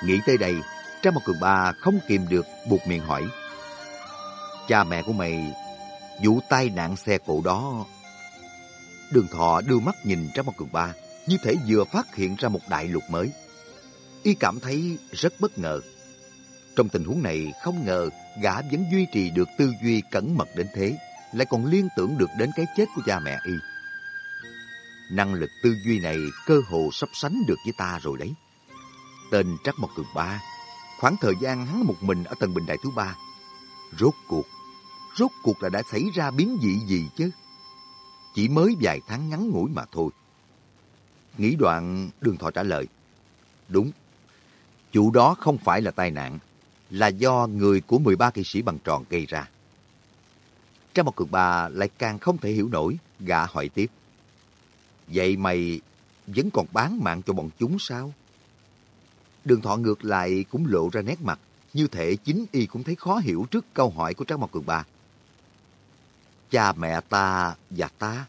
Nghĩ tới đây, Trang một cường ba không kìm được buộc miệng hỏi. Cha mẹ của mày, vụ tai nạn xe cộ đó... Đường thọ đưa mắt nhìn Trang một cường ba, như thể vừa phát hiện ra một đại lục mới. Y cảm thấy rất bất ngờ. Trong tình huống này, không ngờ gã vẫn duy trì được tư duy cẩn mật đến thế, lại còn liên tưởng được đến cái chết của cha mẹ Y. Năng lực tư duy này cơ hồ sắp sánh được với ta rồi đấy. Tên Trắc Mộc Cường Ba, khoảng thời gian hắn một mình ở tầng bình đại thứ ba. Rốt cuộc, rốt cuộc là đã xảy ra biến dị gì chứ? Chỉ mới vài tháng ngắn ngủi mà thôi. Nghĩ đoạn, đường thọ trả lời. Đúng, chủ đó không phải là tai nạn, là do người của 13 kỵ sĩ bằng tròn gây ra. Trang một cường bà lại càng không thể hiểu nổi, gã hỏi tiếp. Vậy mày vẫn còn bán mạng cho bọn chúng sao? Đường thọ ngược lại cũng lộ ra nét mặt, như thể chính y cũng thấy khó hiểu trước câu hỏi của Trang Mộc Cường Ba. Cha mẹ ta và ta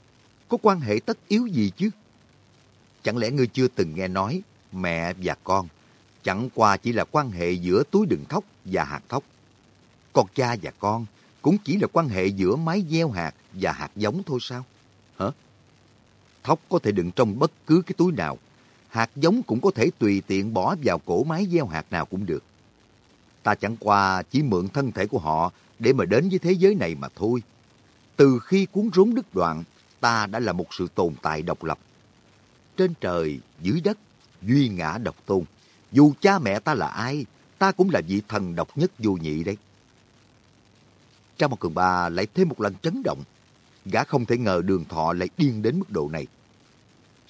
có quan hệ tất yếu gì chứ? Chẳng lẽ ngươi chưa từng nghe nói mẹ và con chẳng qua chỉ là quan hệ giữa túi đựng thóc và hạt thóc. Còn cha và con cũng chỉ là quan hệ giữa máy gieo hạt và hạt giống thôi sao? Hả? Thóc có thể đựng trong bất cứ cái túi nào. Hạt giống cũng có thể tùy tiện bỏ vào cổ máy gieo hạt nào cũng được. Ta chẳng qua chỉ mượn thân thể của họ để mà đến với thế giới này mà thôi. Từ khi cuốn rốn đứt đoạn, ta đã là một sự tồn tại độc lập. Trên trời, dưới đất, duy ngã độc tôn. Dù cha mẹ ta là ai, ta cũng là vị thần độc nhất vô nhị đấy. Trang một cường ba lại thêm một lần chấn động. Gã không thể ngờ đường thọ lại điên đến mức độ này.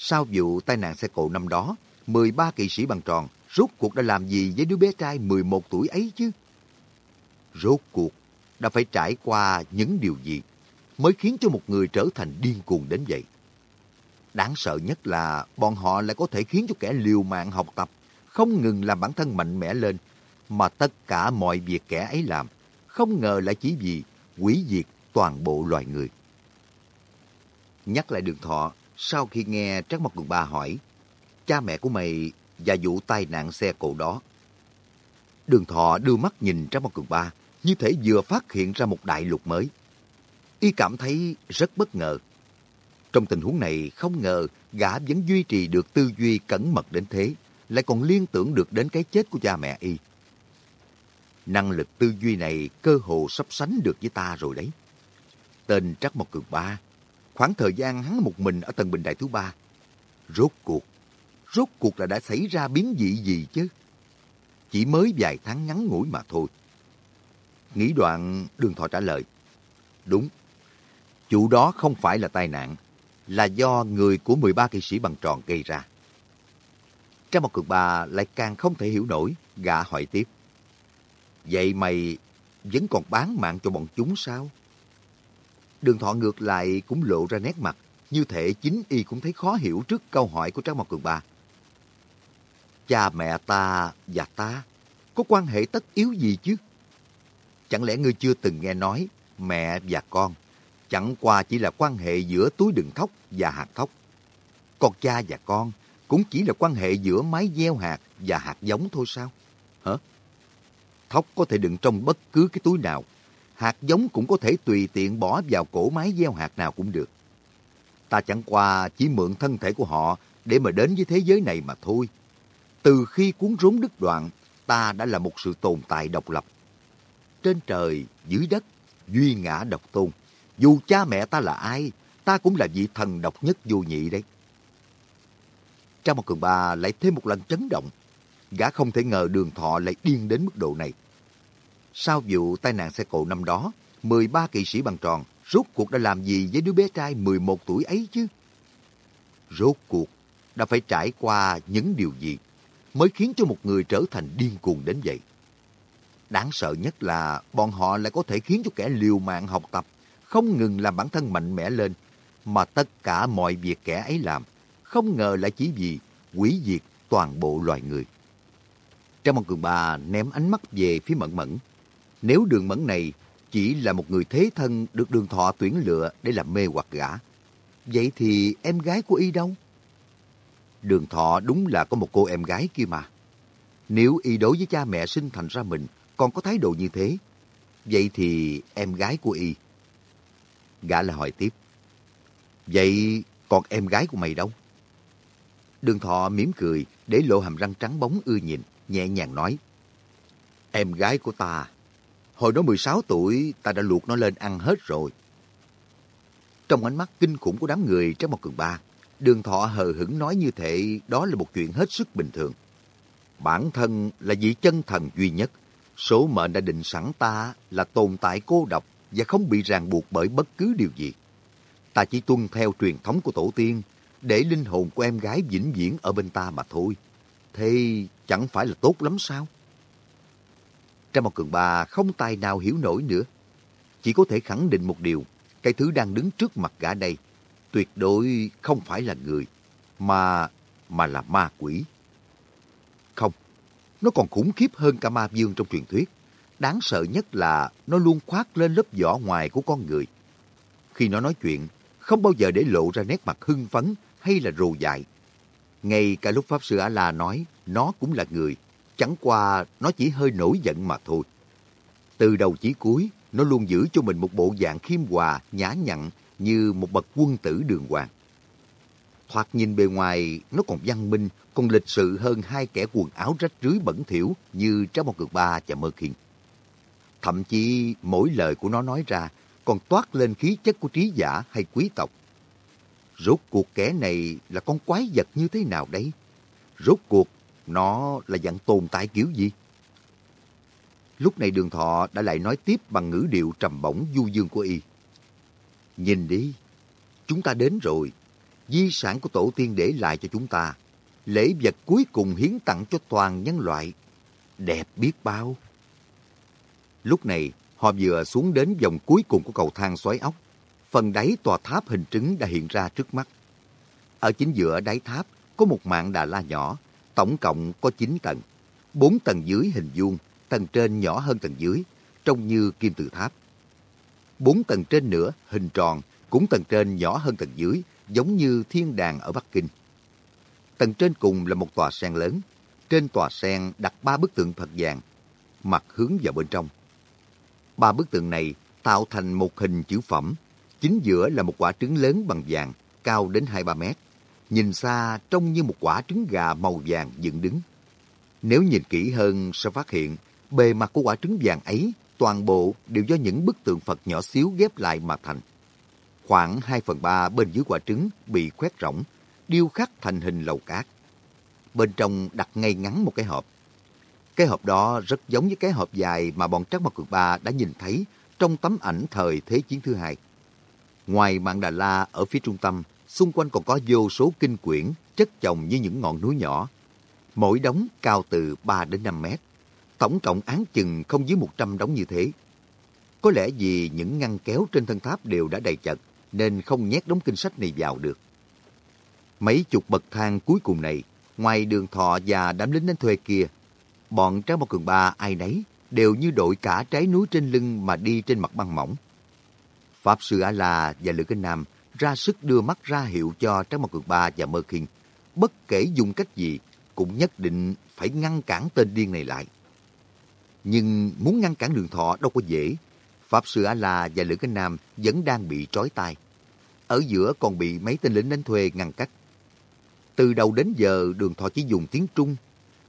Sau vụ tai nạn xe cộ năm đó, 13 kỵ sĩ bằng tròn rốt cuộc đã làm gì với đứa bé trai 11 tuổi ấy chứ? Rốt cuộc đã phải trải qua những điều gì mới khiến cho một người trở thành điên cuồng đến vậy? Đáng sợ nhất là bọn họ lại có thể khiến cho kẻ liều mạng học tập không ngừng làm bản thân mạnh mẽ lên, mà tất cả mọi việc kẻ ấy làm, không ngờ lại chỉ vì quỷ diệt toàn bộ loài người. Nhắc lại đường thọ, sau khi nghe Trác Mộc Cường Ba hỏi, cha mẹ của mày và vụ tai nạn xe cộ đó. Đường thọ đưa mắt nhìn Trác Mộc Cường Ba, như thể vừa phát hiện ra một đại lục mới. Y cảm thấy rất bất ngờ. Trong tình huống này, không ngờ gã vẫn duy trì được tư duy cẩn mật đến thế, lại còn liên tưởng được đến cái chết của cha mẹ y. Năng lực tư duy này cơ hồ sắp sánh được với ta rồi đấy. Tên Trắc Mộc Cường Ba, khoảng thời gian hắn một mình ở tầng bình đại thứ ba. Rốt cuộc, rốt cuộc là đã xảy ra biến dị gì chứ? Chỉ mới vài tháng ngắn ngủi mà thôi. Nghĩ đoạn đường thọ trả lời. Đúng, chủ đó không phải là tai nạn, là do người của 13 kỵ sĩ bằng tròn gây ra. Trang một cực bà lại càng không thể hiểu nổi, gã hỏi tiếp. Vậy mày vẫn còn bán mạng cho bọn chúng sao? Đường thọ ngược lại cũng lộ ra nét mặt, như thể chính y cũng thấy khó hiểu trước câu hỏi của Trang Mộc Cường Ba. Cha mẹ ta và ta có quan hệ tất yếu gì chứ? Chẳng lẽ ngươi chưa từng nghe nói mẹ và con chẳng qua chỉ là quan hệ giữa túi đựng thóc và hạt thóc. Còn cha và con cũng chỉ là quan hệ giữa máy gieo hạt và hạt giống thôi sao? Hả? Thóc có thể đựng trong bất cứ cái túi nào. Hạt giống cũng có thể tùy tiện bỏ vào cổ máy gieo hạt nào cũng được. Ta chẳng qua chỉ mượn thân thể của họ để mà đến với thế giới này mà thôi. Từ khi cuốn rốn đứt đoạn, ta đã là một sự tồn tại độc lập. Trên trời, dưới đất, duy ngã độc tôn. Dù cha mẹ ta là ai, ta cũng là vị thần độc nhất vô nhị đấy. Trong một cường ba lại thêm một lần chấn động. Gã không thể ngờ đường thọ lại điên đến mức độ này. Sau vụ tai nạn xe cộ năm đó, 13 kỵ sĩ bằng tròn rốt cuộc đã làm gì với đứa bé trai 11 tuổi ấy chứ? Rốt cuộc đã phải trải qua những điều gì mới khiến cho một người trở thành điên cuồng đến vậy? Đáng sợ nhất là bọn họ lại có thể khiến cho kẻ liều mạng học tập, không ngừng làm bản thân mạnh mẽ lên, mà tất cả mọi việc kẻ ấy làm, không ngờ lại chỉ vì quỷ diệt toàn bộ loài người. Trang Mong Cường bà ném ánh mắt về phía Mẫn Mẫn. Nếu đường Mẫn này chỉ là một người thế thân được đường thọ tuyển lựa để làm mê hoặc gã, vậy thì em gái của y đâu? Đường thọ đúng là có một cô em gái kia mà. Nếu y đối với cha mẹ sinh thành ra mình còn có thái độ như thế, vậy thì em gái của y. Gã lại hỏi tiếp. Vậy còn em gái của mày đâu? Đường thọ mỉm cười để lộ hàm răng trắng bóng ưa nhìn, nhẹ nhàng nói. Em gái của ta, hồi đó 16 tuổi ta đã luộc nó lên ăn hết rồi. Trong ánh mắt kinh khủng của đám người trong một cường ba, đường thọ hờ hững nói như thế đó là một chuyện hết sức bình thường. Bản thân là vị chân thần duy nhất, số mệnh đã định sẵn ta là tồn tại cô độc và không bị ràng buộc bởi bất cứ điều gì. Ta chỉ tuân theo truyền thống của tổ tiên, để linh hồn của em gái vĩnh viễn ở bên ta mà thôi. Thế chẳng phải là tốt lắm sao? Trang một cường bà không tài nào hiểu nổi nữa. Chỉ có thể khẳng định một điều, cái thứ đang đứng trước mặt gã đây tuyệt đối không phải là người, mà mà là ma quỷ. Không, nó còn khủng khiếp hơn cả ma dương trong truyền thuyết. Đáng sợ nhất là nó luôn khoác lên lớp vỏ ngoài của con người. Khi nó nói chuyện, không bao giờ để lộ ra nét mặt hưng phấn hay là rồ dại. Ngay cả lúc Pháp Sư A-La nói nó cũng là người, chẳng qua nó chỉ hơi nổi giận mà thôi. Từ đầu chí cuối, nó luôn giữ cho mình một bộ dạng khiêm hòa, nhã nhặn như một bậc quân tử đường hoàng. Thoạt nhìn bề ngoài, nó còn văn minh, còn lịch sự hơn hai kẻ quần áo rách rưới bẩn thỉu như Trái một Cực Ba và Mơ Khiên. Thậm chí mỗi lời của nó nói ra còn toát lên khí chất của trí giả hay quý tộc. Rốt cuộc kẻ này là con quái vật như thế nào đấy? Rốt cuộc nó là dạng tồn tại kiểu gì? Lúc này đường thọ đã lại nói tiếp bằng ngữ điệu trầm bổng du dương của y. Nhìn đi, chúng ta đến rồi. Di sản của tổ tiên để lại cho chúng ta. Lễ vật cuối cùng hiến tặng cho toàn nhân loại. Đẹp biết bao. Lúc này, họ vừa xuống đến vòng cuối cùng của cầu thang xoáy ốc. Phần đáy tòa tháp hình trứng đã hiện ra trước mắt. Ở chính giữa đáy tháp có một mạng đà la nhỏ, tổng cộng có 9 tầng. Bốn tầng dưới hình vuông, tầng trên nhỏ hơn tầng dưới, trông như kim tự tháp. Bốn tầng trên nữa hình tròn, cũng tầng trên nhỏ hơn tầng dưới, giống như thiên đàng ở Bắc Kinh. Tầng trên cùng là một tòa sen lớn. Trên tòa sen đặt ba bức tượng Phật vàng, mặt hướng vào bên trong. Ba bức tượng này tạo thành một hình chữ phẩm. Chính giữa là một quả trứng lớn bằng vàng, cao đến 2-3 mét. Nhìn xa trông như một quả trứng gà màu vàng dựng đứng. Nếu nhìn kỹ hơn sẽ phát hiện bề mặt của quả trứng vàng ấy toàn bộ đều do những bức tượng Phật nhỏ xíu ghép lại mà thành. Khoảng 2 phần 3 bên dưới quả trứng bị khoét rỗng, điêu khắc thành hình lầu cát. Bên trong đặt ngay ngắn một cái hộp. Cái hộp đó rất giống với cái hộp dài mà bọn Trắc Mộc Cường Ba đã nhìn thấy trong tấm ảnh thời Thế chiến thứ hai. Ngoài mạng Đà La ở phía trung tâm, xung quanh còn có vô số kinh quyển chất chồng như những ngọn núi nhỏ. Mỗi đống cao từ 3 đến 5 mét tổng cộng án chừng không dưới 100 đống như thế. Có lẽ vì những ngăn kéo trên thân tháp đều đã đầy chật, nên không nhét đống kinh sách này vào được. Mấy chục bậc thang cuối cùng này, ngoài đường thọ và đám lính đánh thuê kia, bọn trái một Cường Ba ai nấy đều như đội cả trái núi trên lưng mà đi trên mặt băng mỏng. Pháp Sư A-La và Lữ Kinh Nam ra sức đưa mắt ra hiệu cho Tráng Mộc Cường Ba và Mơ Kinh. Bất kể dùng cách gì, cũng nhất định phải ngăn cản tên điên này lại. Nhưng muốn ngăn cản đường thọ đâu có dễ. Pháp Sư A-La và Lữ Cánh Nam vẫn đang bị trói tay. Ở giữa còn bị mấy tên lính đánh thuê ngăn cách. Từ đầu đến giờ đường thọ chỉ dùng tiếng Trung.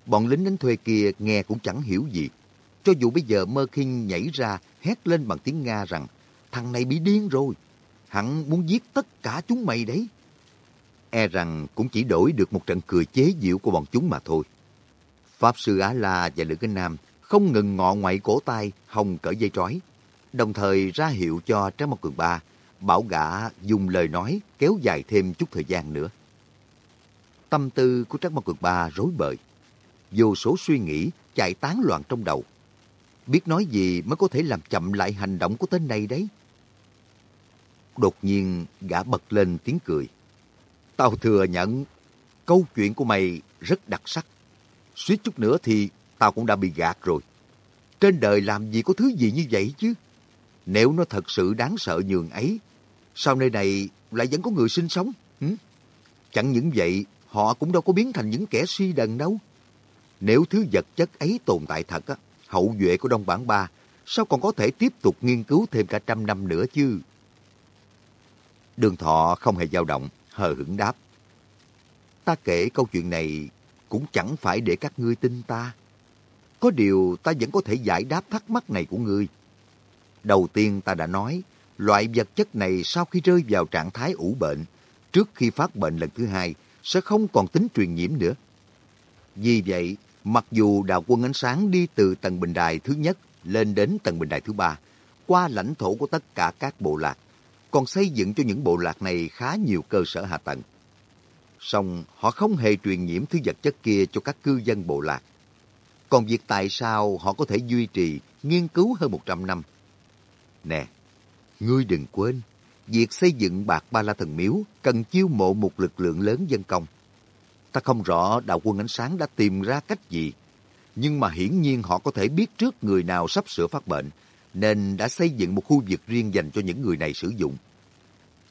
Bọn lính đánh thuê kia nghe cũng chẳng hiểu gì. Cho dù bây giờ Mơ Kinh nhảy ra hét lên bằng tiếng Nga rằng thằng này bị điên rồi. Hắn muốn giết tất cả chúng mày đấy. E rằng cũng chỉ đổi được một trận cười chế giễu của bọn chúng mà thôi. Pháp Sư Á-La và Lữ Kinh Nam không ngừng ngọ ngoại cổ tay hồng cởi dây trói, đồng thời ra hiệu cho Trái Mộc Cường Ba, bảo gã dùng lời nói kéo dài thêm chút thời gian nữa. Tâm tư của Trác Mộc Cường Ba rối bời, vô số suy nghĩ chạy tán loạn trong đầu. Biết nói gì mới có thể làm chậm lại hành động của tên này đấy. Đột nhiên gã bật lên tiếng cười. Tao thừa nhận, câu chuyện của mày rất đặc sắc. Suýt chút nữa thì tao cũng đã bị gạt rồi. Trên đời làm gì có thứ gì như vậy chứ? Nếu nó thật sự đáng sợ nhường ấy, sao nơi này lại vẫn có người sinh sống? Hử? Chẳng những vậy, họ cũng đâu có biến thành những kẻ suy đần đâu. Nếu thứ vật chất ấy tồn tại thật, á, hậu duệ của Đông Bản Ba sao còn có thể tiếp tục nghiên cứu thêm cả trăm năm nữa chứ? Đường thọ không hề dao động, hờ hững đáp. Ta kể câu chuyện này cũng chẳng phải để các ngươi tin ta. Có điều ta vẫn có thể giải đáp thắc mắc này của ngươi. Đầu tiên ta đã nói, loại vật chất này sau khi rơi vào trạng thái ủ bệnh, trước khi phát bệnh lần thứ hai, sẽ không còn tính truyền nhiễm nữa. Vì vậy, mặc dù đạo quân ánh sáng đi từ tầng bình đài thứ nhất lên đến tầng bình đài thứ ba, qua lãnh thổ của tất cả các bộ lạc, còn xây dựng cho những bộ lạc này khá nhiều cơ sở hạ tầng. Song họ không hề truyền nhiễm thứ vật chất kia cho các cư dân bộ lạc. Còn việc tại sao họ có thể duy trì, nghiên cứu hơn 100 năm? Nè, ngươi đừng quên, việc xây dựng bạc ba la thần miếu cần chiêu mộ một lực lượng lớn dân công. Ta không rõ đạo quân ánh sáng đã tìm ra cách gì, nhưng mà hiển nhiên họ có thể biết trước người nào sắp sửa phát bệnh, nên đã xây dựng một khu vực riêng dành cho những người này sử dụng.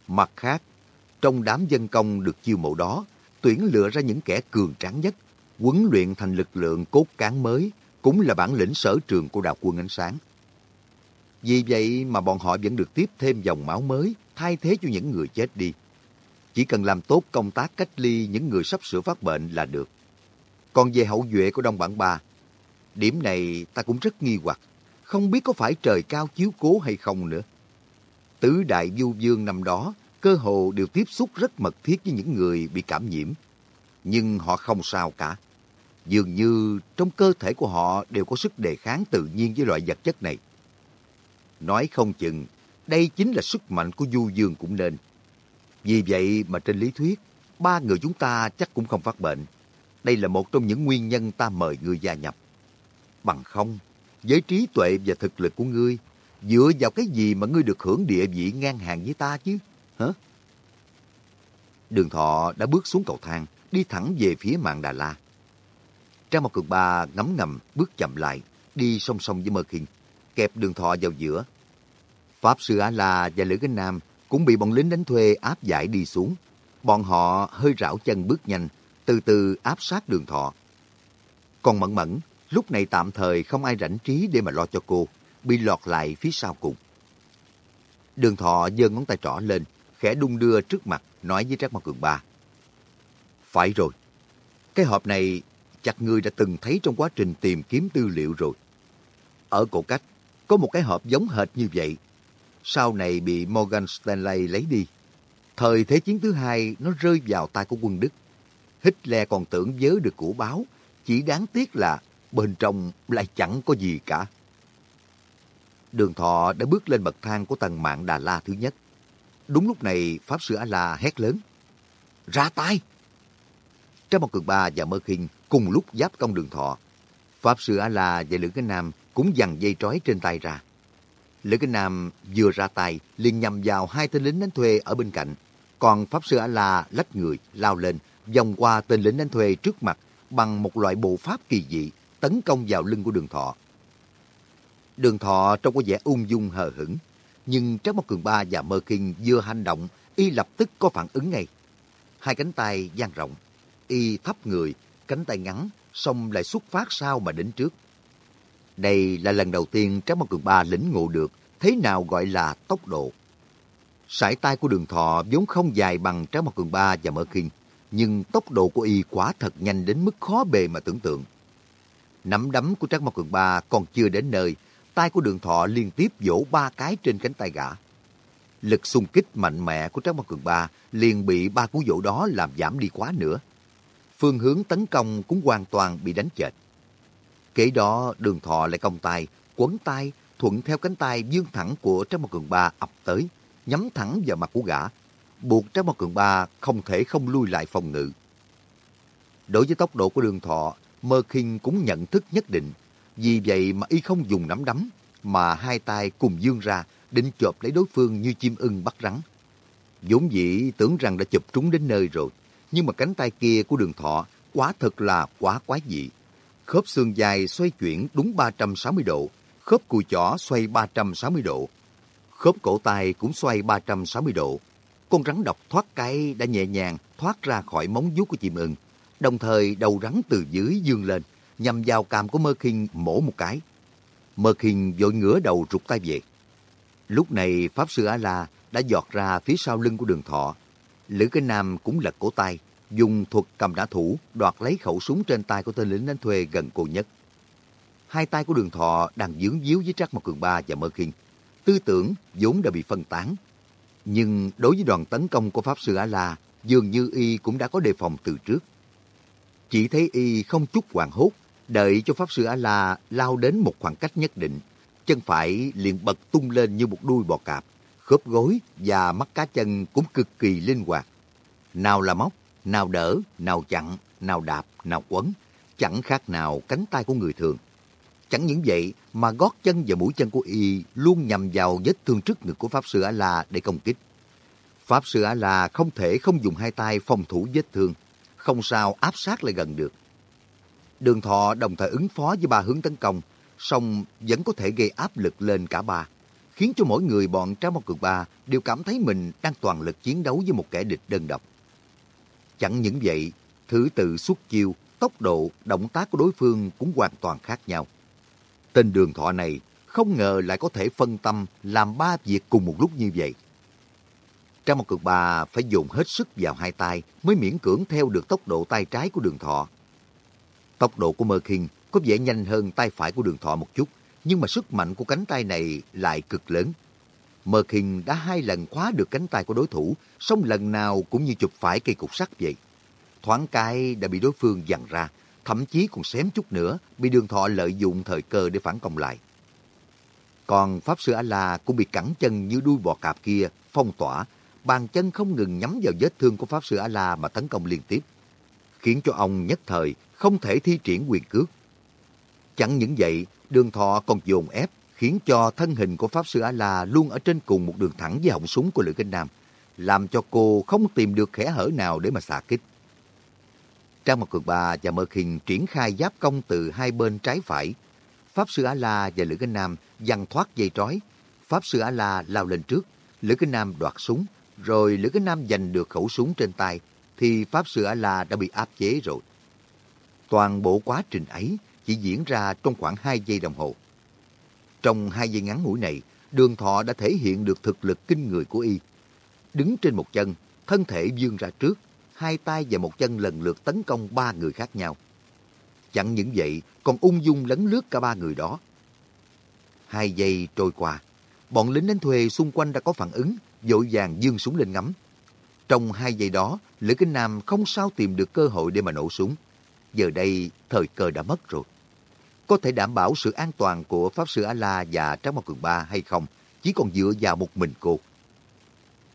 Mặt khác, trong đám dân công được chiêu mộ đó, tuyển lựa ra những kẻ cường tráng nhất, huấn luyện thành lực lượng cốt cán mới, cũng là bản lĩnh sở trường của đạo quân ánh sáng. Vì vậy mà bọn họ vẫn được tiếp thêm dòng máu mới, thay thế cho những người chết đi. Chỉ cần làm tốt công tác cách ly những người sắp sửa phát bệnh là được. Còn về hậu duệ của Đông Bản Ba, điểm này ta cũng rất nghi hoặc, không biết có phải trời cao chiếu cố hay không nữa. Tứ đại du dương năm đó, cơ hồ đều tiếp xúc rất mật thiết với những người bị cảm nhiễm. Nhưng họ không sao cả. Dường như trong cơ thể của họ đều có sức đề kháng tự nhiên với loại vật chất này. Nói không chừng, đây chính là sức mạnh của du dương cũng nên. Vì vậy mà trên lý thuyết, ba người chúng ta chắc cũng không phát bệnh. Đây là một trong những nguyên nhân ta mời người gia nhập. Bằng không, với trí tuệ và thực lực của ngươi, dựa vào cái gì mà ngươi được hưởng địa vị ngang hàng với ta chứ? Hả? Đường thọ đã bước xuống cầu thang, đi thẳng về phía mạng Đà La. Trang một cực ba ngấm ngầm bước chậm lại, đi song song với Mơ Kinh, kẹp đường thọ vào giữa. Pháp sư Á La và Lữ Kinh Nam cũng bị bọn lính đánh thuê áp giải đi xuống. Bọn họ hơi rảo chân bước nhanh, từ từ áp sát đường thọ. Còn Mẫn Mẫn, lúc này tạm thời không ai rảnh trí để mà lo cho cô, bị lọt lại phía sau cùng. Đường thọ giơ ngón tay trỏ lên, khẽ đung đưa trước mặt, nói với Trác Mao Cường Ba. Phải rồi, cái hộp này chắc ngươi đã từng thấy trong quá trình tìm kiếm tư liệu rồi. Ở cổ cách, có một cái hộp giống hệt như vậy. Sau này bị Morgan Stanley lấy đi. Thời Thế chiến thứ hai nó rơi vào tay của quân Đức. Hitler còn tưởng vớ được củ báo, chỉ đáng tiếc là bên trong lại chẳng có gì cả. Đường thọ đã bước lên bậc thang của tầng mạng Đà La thứ nhất. Đúng lúc này, Pháp Sư A-La hét lớn. Ra tay! Trong một cường ba và Mơ Kinh cùng lúc giáp công đường thọ. Pháp Sư A-La và Lữ Cái Nam cũng dằn dây trói trên tay ra. Lữ Cái Nam vừa ra tay liền nhằm vào hai tên lính đánh thuê ở bên cạnh. Còn Pháp Sư A-La lách người, lao lên, vòng qua tên lính đánh thuê trước mặt bằng một loại bộ pháp kỳ dị, tấn công vào lưng của đường thọ. Đường thọ trông có vẻ ung dung hờ hững, nhưng Trác Mộc Cường Ba và Mơ Kinh vừa hành động, y lập tức có phản ứng ngay. Hai cánh tay dang rộng, y thấp người, cánh tay ngắn, xong lại xuất phát sau mà đến trước. Đây là lần đầu tiên Trác Mộc Cường Ba lĩnh ngộ được thế nào gọi là tốc độ. Sải tay của đường thọ vốn không dài bằng Trác Mộc Cường Ba và Mơ Kinh, nhưng tốc độ của y quả thật nhanh đến mức khó bề mà tưởng tượng. Nắm đấm của Trác Mộc Cường Ba còn chưa đến nơi, tay của đường thọ liên tiếp vỗ ba cái trên cánh tay gã. Lực xung kích mạnh mẽ của Trác Mộc Cường Ba liền bị ba cú vỗ đó làm giảm đi quá nữa. Phương hướng tấn công cũng hoàn toàn bị đánh chệch. Kế đó đường thọ lại công tay, quấn tay, thuận theo cánh tay dương thẳng của Trác Mộc Cường Ba ập tới, nhắm thẳng vào mặt của gã, buộc Trác Mộc Cường Ba không thể không lui lại phòng ngự. Đối với tốc độ của đường thọ, Mơ Kinh cũng nhận thức nhất định, vì vậy mà y không dùng nắm đấm, mà hai tay cùng dương ra, định chộp lấy đối phương như chim ưng bắt rắn. vốn dĩ tưởng rằng đã chụp trúng đến nơi rồi, nhưng mà cánh tay kia của đường thọ quá thật là quá quái dị. Khớp xương dài xoay chuyển đúng 360 độ, khớp cùi chỏ xoay 360 độ, khớp cổ tay cũng xoay 360 độ. Con rắn độc thoát cái đã nhẹ nhàng thoát ra khỏi móng vuốt của chim ưng, đồng thời đầu rắn từ dưới dương lên, nhằm vào càm của Mơ Kinh mổ một cái. Mơ Kinh vội ngửa đầu rụt tay về. Lúc này Pháp Sư A-La đã giọt ra phía sau lưng của đường thọ. Lữ Cái Nam cũng lật cổ tay, dùng thuật cầm đã thủ đoạt lấy khẩu súng trên tay của tên lính đánh thuê gần cô nhất. Hai tay của đường thọ đang dướng díu với Trác Mộc Cường Ba và Mơ Kinh. Tư tưởng vốn đã bị phân tán. Nhưng đối với đoàn tấn công của Pháp Sư A-La, dường như y cũng đã có đề phòng từ trước. Chỉ thấy y không chút hoàng hốt, đợi cho Pháp Sư A-La lao đến một khoảng cách nhất định. Chân phải liền bật tung lên như một đuôi bò cạp, khớp gối và mắt cá chân cũng cực kỳ linh hoạt. Nào là móc, nào đỡ, nào chặn, nào đạp, nào quấn, chẳng khác nào cánh tay của người thường. Chẳng những vậy mà gót chân và mũi chân của y luôn nhằm vào vết thương trước ngực của Pháp Sư A-La để công kích. Pháp Sư A-La không thể không dùng hai tay phòng thủ vết thương, không sao áp sát lại gần được. Đường thọ đồng thời ứng phó với ba hướng tấn công, song vẫn có thể gây áp lực lên cả ba, khiến cho mỗi người bọn Trá Mộc Cường Ba đều cảm thấy mình đang toàn lực chiến đấu với một kẻ địch đơn độc. Chẳng những vậy, thứ tự xuất chiêu, tốc độ, động tác của đối phương cũng hoàn toàn khác nhau. Tên đường thọ này không ngờ lại có thể phân tâm làm ba việc cùng một lúc như vậy. Trong một cực bà phải dùng hết sức vào hai tay mới miễn cưỡng theo được tốc độ tay trái của đường thọ. Tốc độ của Mơ Kinh có vẻ nhanh hơn tay phải của đường thọ một chút, nhưng mà sức mạnh của cánh tay này lại cực lớn. Mơ Kinh đã hai lần khóa được cánh tay của đối thủ, song lần nào cũng như chụp phải cây cục sắt vậy. Thoáng cái đã bị đối phương dằn ra, thậm chí còn xém chút nữa bị đường thọ lợi dụng thời cơ để phản công lại. Còn Pháp Sư A-La cũng bị cẳng chân như đuôi bò cạp kia phong tỏa, bàn chân không ngừng nhắm vào vết thương của Pháp Sư A-La mà tấn công liên tiếp, khiến cho ông nhất thời không thể thi triển quyền cước. Chẳng những vậy, đường thọ còn dồn ép, khiến cho thân hình của Pháp Sư A-La luôn ở trên cùng một đường thẳng với họng súng của Lữ Kinh Nam, làm cho cô không tìm được khẽ hở nào để mà xạ kích. Trang mật Cường Ba và Mơ Khinh triển khai giáp công từ hai bên trái phải. Pháp Sư A-La và Lữ Kinh Nam giằng thoát dây trói. Pháp Sư A-La lao lên trước, Lữ Kinh Nam đoạt súng, rồi Lữ cái Nam giành được khẩu súng trên tay, thì Pháp Sư A-La đã bị áp chế rồi. Toàn bộ quá trình ấy chỉ diễn ra trong khoảng 2 giây đồng hồ. Trong hai giây ngắn ngủi này, đường thọ đã thể hiện được thực lực kinh người của y. Đứng trên một chân, thân thể dương ra trước, hai tay và một chân lần lượt tấn công ba người khác nhau. Chẳng những vậy, còn ung dung lấn lướt cả ba người đó. Hai giây trôi qua, bọn lính đánh thuê xung quanh đã có phản ứng, vội vàng dương súng lên ngắm. Trong hai giây đó, Lữ Kinh Nam không sao tìm được cơ hội để mà nổ súng. Giờ đây, thời cơ đã mất rồi. Có thể đảm bảo sự an toàn của Pháp Sư A-La và Tráng Mao Cường Ba hay không, chỉ còn dựa vào một mình cô.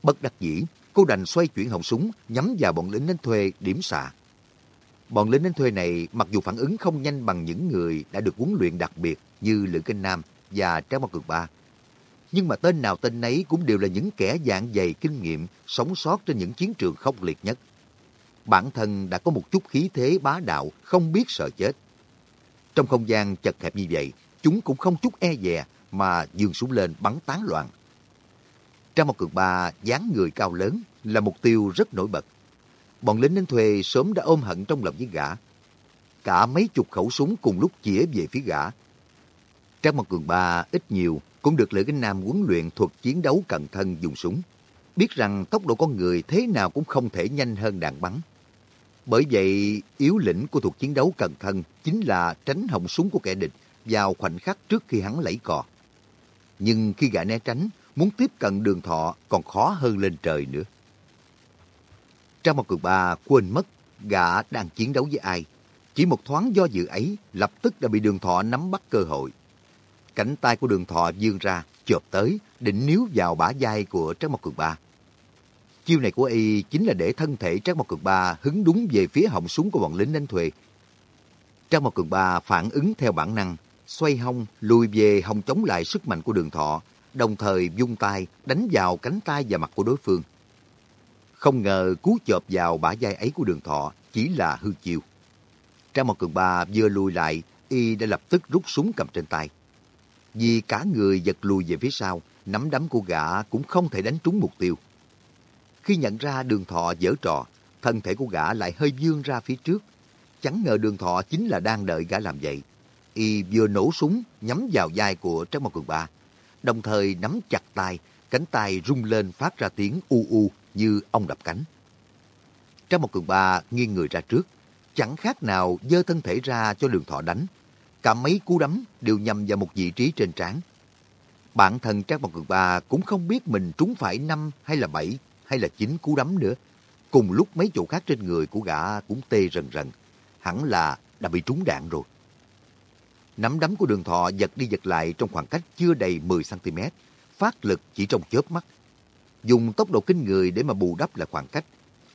Bất đắc dĩ, cô đành xoay chuyển họng súng nhắm vào bọn lính đánh thuê điểm xạ. Bọn lính đánh thuê này mặc dù phản ứng không nhanh bằng những người đã được huấn luyện đặc biệt như Lữ Kinh Nam và Tráng Mao Cường Ba, nhưng mà tên nào tên nấy cũng đều là những kẻ dạng dày kinh nghiệm sống sót trên những chiến trường khốc liệt nhất. Bản thân đã có một chút khí thế bá đạo, không biết sợ chết. Trong không gian chật hẹp như vậy, chúng cũng không chút e dè mà dường súng lên bắn tán loạn. Trang một cường ba dáng người cao lớn là mục tiêu rất nổi bật. Bọn lính đến thuê sớm đã ôm hận trong lòng với gã. Cả mấy chục khẩu súng cùng lúc chĩa về phía gã. Trang một cường ba ít nhiều cũng được Lữ Kinh Nam huấn luyện thuật chiến đấu cận thân dùng súng. Biết rằng tốc độ con người thế nào cũng không thể nhanh hơn đạn bắn. Bởi vậy, yếu lĩnh của thuật chiến đấu cận thân chính là tránh họng súng của kẻ địch vào khoảnh khắc trước khi hắn lẫy cò. Nhưng khi gã né tránh, muốn tiếp cận đường thọ còn khó hơn lên trời nữa. trong một cực ba quên mất gã đang chiến đấu với ai. Chỉ một thoáng do dự ấy lập tức đã bị đường thọ nắm bắt cơ hội. Cánh tay của đường thọ dương ra, chộp tới, định níu vào bả vai của Trác Mộc Cường Ba. Chiêu này của y chính là để thân thể Trác Mộc Cường Ba hứng đúng về phía họng súng của bọn lính đánh thuê. Trác Mộc Cường Ba phản ứng theo bản năng, xoay hông, lùi về hông chống lại sức mạnh của đường thọ, đồng thời vung tay đánh vào cánh tay và mặt của đối phương. Không ngờ cú chộp vào bả vai ấy của đường thọ chỉ là hư chiêu. Trang một cường ba vừa lùi lại, y đã lập tức rút súng cầm trên tay. Vì cả người giật lùi về phía sau, nắm đấm của gã cũng không thể đánh trúng mục tiêu. Khi nhận ra đường thọ dở trò, thân thể của gã lại hơi dương ra phía trước. Chẳng ngờ đường thọ chính là đang đợi gã làm vậy. Y vừa nổ súng nhắm vào vai của Trác Mộc Cường Ba, đồng thời nắm chặt tay, cánh tay rung lên phát ra tiếng u u như ông đập cánh. Trác Mộc Cường Ba nghiêng người ra trước, chẳng khác nào dơ thân thể ra cho đường thọ đánh. Cả mấy cú đấm đều nhằm vào một vị trí trên trán. Bản thân Trác Mộc Cường Ba cũng không biết mình trúng phải năm hay là bảy hay là chín cú đấm nữa. Cùng lúc mấy chỗ khác trên người của gã cũng tê rần rần. Hẳn là đã bị trúng đạn rồi. Nắm đấm của đường thọ giật đi giật lại trong khoảng cách chưa đầy 10cm, phát lực chỉ trong chớp mắt. Dùng tốc độ kinh người để mà bù đắp lại khoảng cách.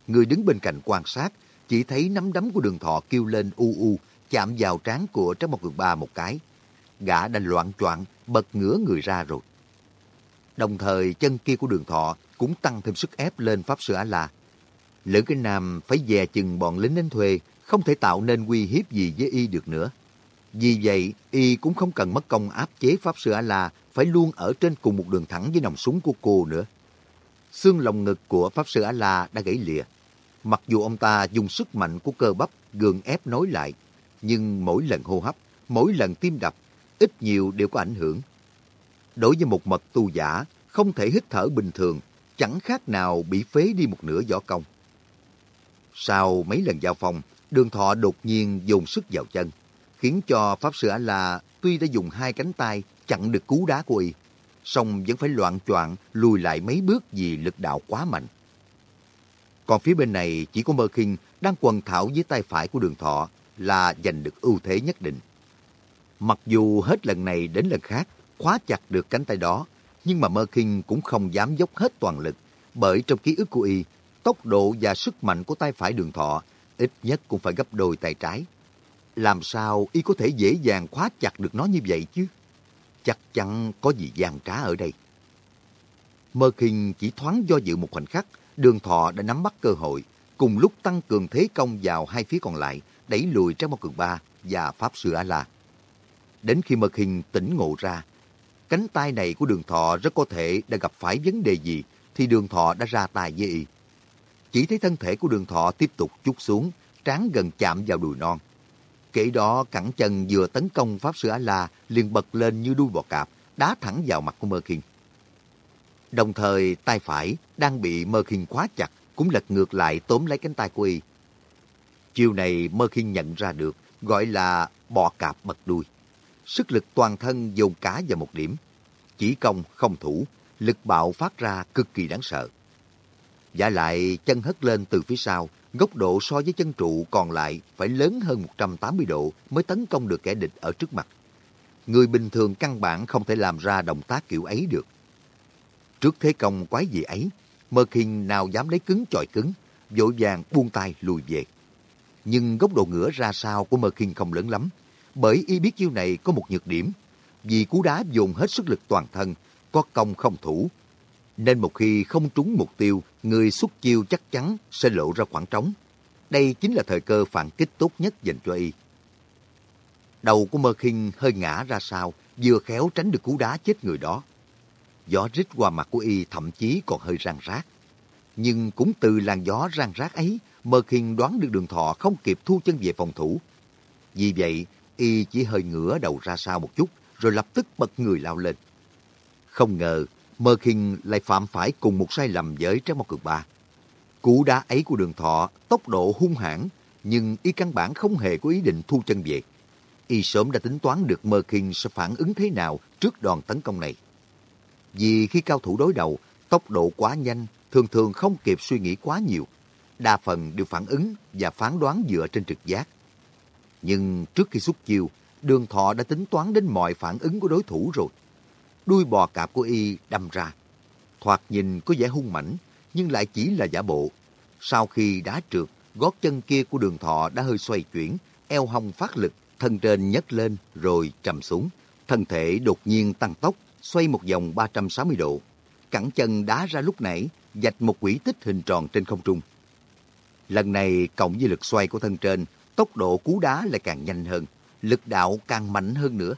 Người đứng bên cạnh quan sát, chỉ thấy nắm đấm của đường thọ kêu lên u u, chạm vào trán của Trác Mộc Cường Ba một cái. Gã đã loạn choạng bật ngửa người ra rồi. Đồng thời chân kia của đường thọ cũng tăng thêm sức ép lên Pháp Sư A-La. Lữ Kinh Nam phải dè chừng bọn lính đánh thuê, không thể tạo nên uy hiếp gì với y được nữa. Vì vậy, y cũng không cần mất công áp chế Pháp Sư A-La phải luôn ở trên cùng một đường thẳng với nòng súng của cô nữa. Xương lồng ngực của Pháp Sư A-La đã gãy lìa. Mặc dù ông ta dùng sức mạnh của cơ bắp gượng ép nối lại, nhưng mỗi lần hô hấp, mỗi lần tim đập, ít nhiều đều có ảnh hưởng. Đối với một mật tu giả, không thể hít thở bình thường, chẳng khác nào bị phế đi một nửa võ công. Sau mấy lần giao phong, đường thọ đột nhiên dùng sức vào chân, khiến cho Pháp Sư A-La tuy đã dùng hai cánh tay chặn được cú đá của y, song vẫn phải loạn choạng lùi lại mấy bước vì lực đạo quá mạnh. Còn phía bên này chỉ có Mơ Kinh đang quần thảo dưới tay phải của đường thọ là giành được ưu thế nhất định. Mặc dù hết lần này đến lần khác khóa chặt được cánh tay đó, nhưng mà Mơ Kinh cũng không dám dốc hết toàn lực, bởi trong ký ức của y, tốc độ và sức mạnh của tay phải đường thọ ít nhất cũng phải gấp đôi tay trái. Làm sao y có thể dễ dàng khóa chặt được nó như vậy chứ? Chắc chắn có gì gian trá ở đây. Mơ Kinh chỉ thoáng do dự một khoảnh khắc, đường thọ đã nắm bắt cơ hội, cùng lúc tăng cường thế công vào hai phía còn lại, đẩy lùi Trang một Cường Ba và Pháp Sư A-La. Đến khi Mật Kinh tỉnh ngộ ra, cánh tay này của đường thọ rất có thể đã gặp phải vấn đề gì, thì đường thọ đã ra tay với y. Chỉ thấy thân thể của đường thọ tiếp tục chút xuống, trán gần chạm vào đùi non. Kể đó cẳng chân vừa tấn công Pháp Sư A-La liền bật lên như đuôi bò cạp, đá thẳng vào mặt của Mơ Kinh. Đồng thời tay phải đang bị Mơ Kinh khóa chặt cũng lật ngược lại tóm lấy cánh tay của y. Chiều này Mơ Kinh nhận ra được gọi là bò cạp bật đuôi. Sức lực toàn thân dồn cá vào một điểm. Chỉ công không thủ, lực bạo phát ra cực kỳ đáng sợ. Giả lại chân hất lên từ phía sau, góc độ so với chân trụ còn lại phải lớn hơn 180 độ mới tấn công được kẻ địch ở trước mặt. Người bình thường căn bản không thể làm ra động tác kiểu ấy được. Trước thế công quái gì ấy, Mơ Kinh nào dám lấy cứng chọi cứng, vội vàng buông tay lùi về. Nhưng góc độ ngửa ra sao của Mơ Kinh không lớn lắm, bởi y biết chiêu này có một nhược điểm. Vì cú đá dồn hết sức lực toàn thân, có công không thủ. Nên một khi không trúng mục tiêu, người xuất chiêu chắc chắn sẽ lộ ra khoảng trống. Đây chính là thời cơ phản kích tốt nhất dành cho y. Đầu của Mơ Kinh hơi ngã ra sau, vừa khéo tránh được cú đá chết người đó. Gió rít qua mặt của y thậm chí còn hơi rang rác. Nhưng cũng từ làn gió rang rác ấy, Mơ Khiên đoán được đường thọ không kịp thu chân về phòng thủ. Vì vậy, y chỉ hơi ngửa đầu ra sau một chút, rồi lập tức bật người lao lên. Không ngờ, Mơ Khiên lại phạm phải cùng một sai lầm với Trái một cực Ba. Cú đá ấy của đường thọ, tốc độ hung hãn, nhưng y căn bản không hề có ý định thu chân về. Y sớm đã tính toán được Mơ Khiên sẽ phản ứng thế nào trước đòn tấn công này. Vì khi cao thủ đối đầu, tốc độ quá nhanh, thường thường không kịp suy nghĩ quá nhiều. Đa phần đều phản ứng và phán đoán dựa trên trực giác. Nhưng trước khi xuất chiêu, đường thọ đã tính toán đến mọi phản ứng của đối thủ rồi. Đuôi bò cạp của y đâm ra. Thoạt nhìn có vẻ hung mãnh, nhưng lại chỉ là giả bộ. Sau khi đá trượt, gót chân kia của đường thọ đã hơi xoay chuyển, eo hông phát lực, thân trên nhấc lên rồi trầm xuống. Thân thể đột nhiên tăng tốc, xoay một vòng 360 độ. Cẳng chân đá ra lúc nãy dạch một quỹ tích hình tròn trên không trung. Lần này cộng với lực xoay của thân trên, tốc độ cú đá lại càng nhanh hơn, lực đạo càng mạnh hơn nữa.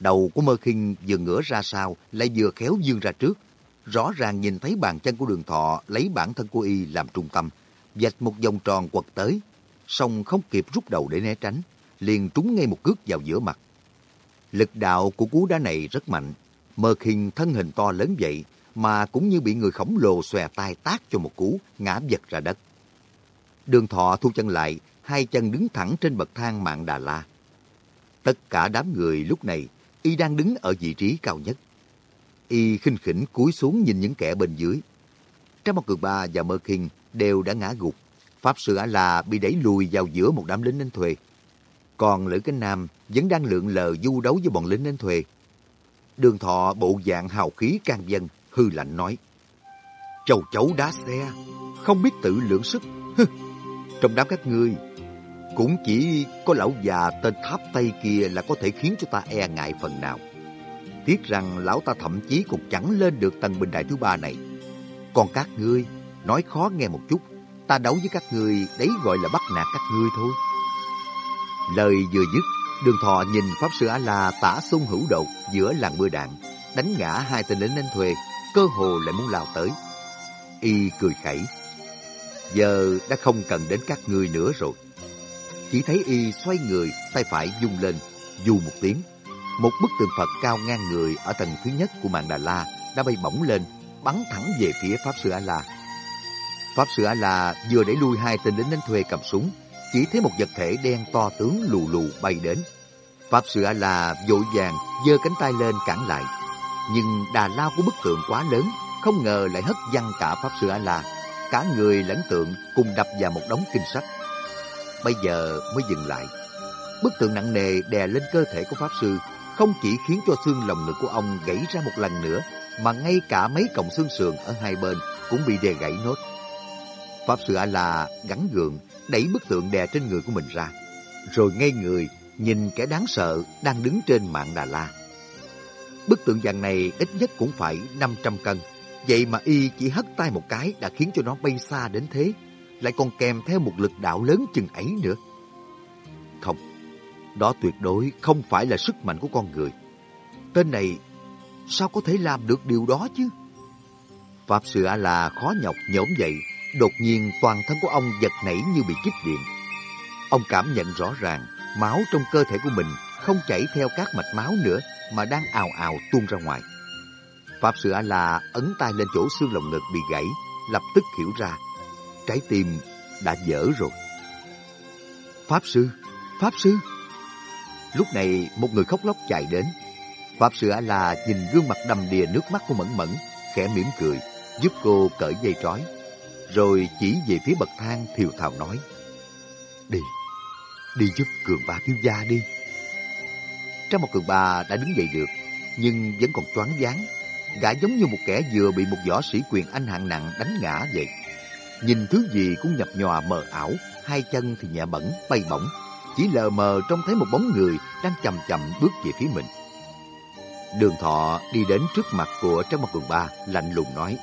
Đầu của Mơ Kinh vừa ngửa ra sau, lại vừa khéo dương ra trước. Rõ ràng nhìn thấy bàn chân của đường thọ lấy bản thân của y làm trung tâm, dạch một vòng tròn quật tới, song không kịp rút đầu để né tránh, liền trúng ngay một cước vào giữa mặt. Lực đạo của cú đá này rất mạnh, Mơ Kinh thân hình to lớn vậy mà cũng như bị người khổng lồ xòe tay tác cho một cú, ngã vật ra đất. Đường thọ thu chân lại, hai chân đứng thẳng trên bậc thang mạng Đà La. Tất cả đám người lúc này, y đang đứng ở vị trí cao nhất. Y khinh khỉnh cúi xuống nhìn những kẻ bên dưới. Trong một cường ba và Mơ Kinh đều đã ngã gục. Pháp sư A-La bị đẩy lùi vào giữa một đám lính đánh thuê. Còn Lữ Cánh Nam vẫn đang lượn lờ du đấu với bọn lính đánh thuê. Đường thọ bộ dạng hào khí can dân, hư lạnh nói. Chầu chấu đá xe, không biết tự lượng sức. Trong đám các ngươi, cũng chỉ có lão già tên tháp Tây kia là có thể khiến cho ta e ngại phần nào. Tiếc rằng lão ta thậm chí còn chẳng lên được tầng bình đại thứ ba này. Còn các ngươi, nói khó nghe một chút, ta đấu với các ngươi, đấy gọi là bắt nạt các ngươi thôi. Lời vừa dứt, đường thọ nhìn Pháp Sư A-La tả xung hữu đột giữa làng mưa đạn, đánh ngã hai tên lính đánh thuê, cơ hồ lại muốn lao tới. Y cười khẩy. Giờ đã không cần đến các ngươi nữa rồi. Chỉ thấy Y xoay người, tay phải dung lên, dù một tiếng. Một bức tượng Phật cao ngang người ở tầng thứ nhất của mạng Đà La đã bay bổng lên, bắn thẳng về phía Pháp Sư A-La. Pháp Sư A-La vừa đẩy lui hai tên lính đánh thuê cầm súng, chỉ thấy một vật thể đen to tướng lù lù bay đến. Pháp Sư A-La vội vàng giơ cánh tay lên cản lại. Nhưng đà lao của bức tượng quá lớn, không ngờ lại hất văng cả Pháp Sư A-La. Cả người lẫn tượng cùng đập vào một đống kinh sách. Bây giờ mới dừng lại. Bức tượng nặng nề đè lên cơ thể của Pháp Sư, không chỉ khiến cho xương lồng ngực của ông gãy ra một lần nữa, mà ngay cả mấy cọng xương sườn ở hai bên cũng bị đè gãy nốt. Pháp Sư A-La gắn gượng, đẩy bức tượng đè trên người của mình ra, rồi ngay người nhìn kẻ đáng sợ đang đứng trên mạng Đà La. Bức tượng vàng này ít nhất cũng phải 500 cân, vậy mà y chỉ hất tay một cái đã khiến cho nó bay xa đến thế, lại còn kèm theo một lực đạo lớn chừng ấy nữa. Không, đó tuyệt đối không phải là sức mạnh của con người. Tên này sao có thể làm được điều đó chứ? Pháp Sư A-La khó nhọc nhổm dậy, đột nhiên toàn thân của ông giật nảy như bị kích điện. Ông cảm nhận rõ ràng máu trong cơ thể của mình không chảy theo các mạch máu nữa mà đang ào ào tuôn ra ngoài. Pháp Sư A-La ấn tay lên chỗ xương lồng ngực bị gãy, lập tức hiểu ra. Trái tim đã dở rồi. Pháp Sư! Pháp Sư! Lúc này một người khóc lóc chạy đến. Pháp Sư A-La nhìn gương mặt đầm đìa nước mắt của Mẫn Mẫn, khẽ mỉm cười, giúp cô cởi dây trói. Rồi chỉ về phía bậc thang thiều thào nói. Đi! đi giúp cường ba thiếu gia đi trang một cường ba đã đứng dậy được, nhưng vẫn còn choáng váng. Gã giống như một kẻ vừa bị một võ sĩ quyền anh hạng nặng đánh ngã vậy. Nhìn thứ gì cũng nhập nhòa mờ ảo, hai chân thì nhẹ bẩn, bay bổng. Chỉ lờ mờ trông thấy một bóng người đang chậm chậm bước về phía mình. Đường thọ đi đến trước mặt của Trang Mặt Cường Ba, lạnh lùng nói.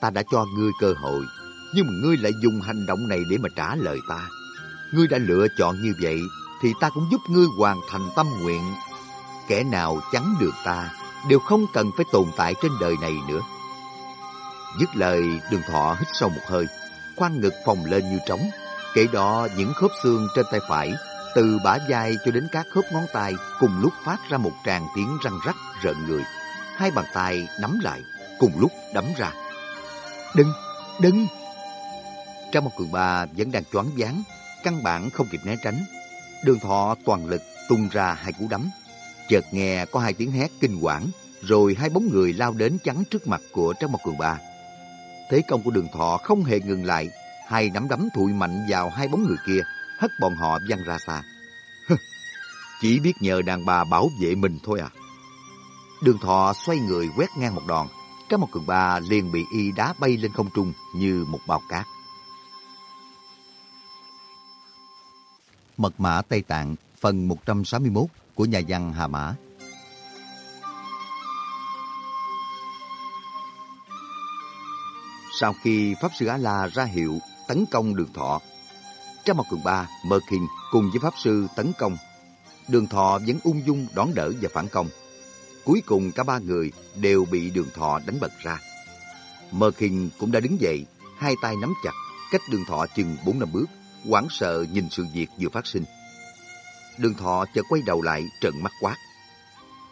Ta đã cho ngươi cơ hội, nhưng mà ngươi lại dùng hành động này để mà trả lời ta. Ngươi đã lựa chọn như vậy, thì ta cũng giúp ngươi hoàn thành tâm nguyện. Kẻ nào chắn được ta, đều không cần phải tồn tại trên đời này nữa. Dứt lời, đường thọ hít sâu một hơi, khoan ngực phồng lên như trống. Kể đó những khớp xương trên tay phải, từ bả vai cho đến các khớp ngón tay cùng lúc phát ra một tràng tiếng răng rắc rợn người. Hai bàn tay nắm lại, cùng lúc đấm ra. Đừng, đừng! Trong một cường ba vẫn đang choáng váng, căn bản không kịp né tránh. Đường thọ toàn lực tung ra hai cú đấm. Chợt nghe có hai tiếng hét kinh quản, rồi hai bóng người lao đến chắn trước mặt của Trang Mộc Cường Ba. Thế công của đường thọ không hề ngừng lại, hai nắm đấm thụi mạnh vào hai bóng người kia, hất bọn họ văng ra xa. Chỉ biết nhờ đàn bà bảo vệ mình thôi à. Đường thọ xoay người quét ngang một đòn, Trang Mộc Cường Ba liền bị y đá bay lên không trung như một bao cát. Mật mã Tây Tạng phần 161 của nhà văn Hà Mã. Sau khi Pháp Sư A-La ra hiệu tấn công đường thọ, Trang Mộc Cường Ba, Mơ Kinh cùng với Pháp Sư tấn công. Đường thọ vẫn ung dung đón đỡ và phản công. Cuối cùng cả ba người đều bị đường thọ đánh bật ra. Mơ Kinh cũng đã đứng dậy, hai tay nắm chặt, cách đường thọ chừng bốn năm bước, hoảng sợ nhìn sự việc vừa phát sinh. Đường thọ chợt quay đầu lại trợn mắt quát.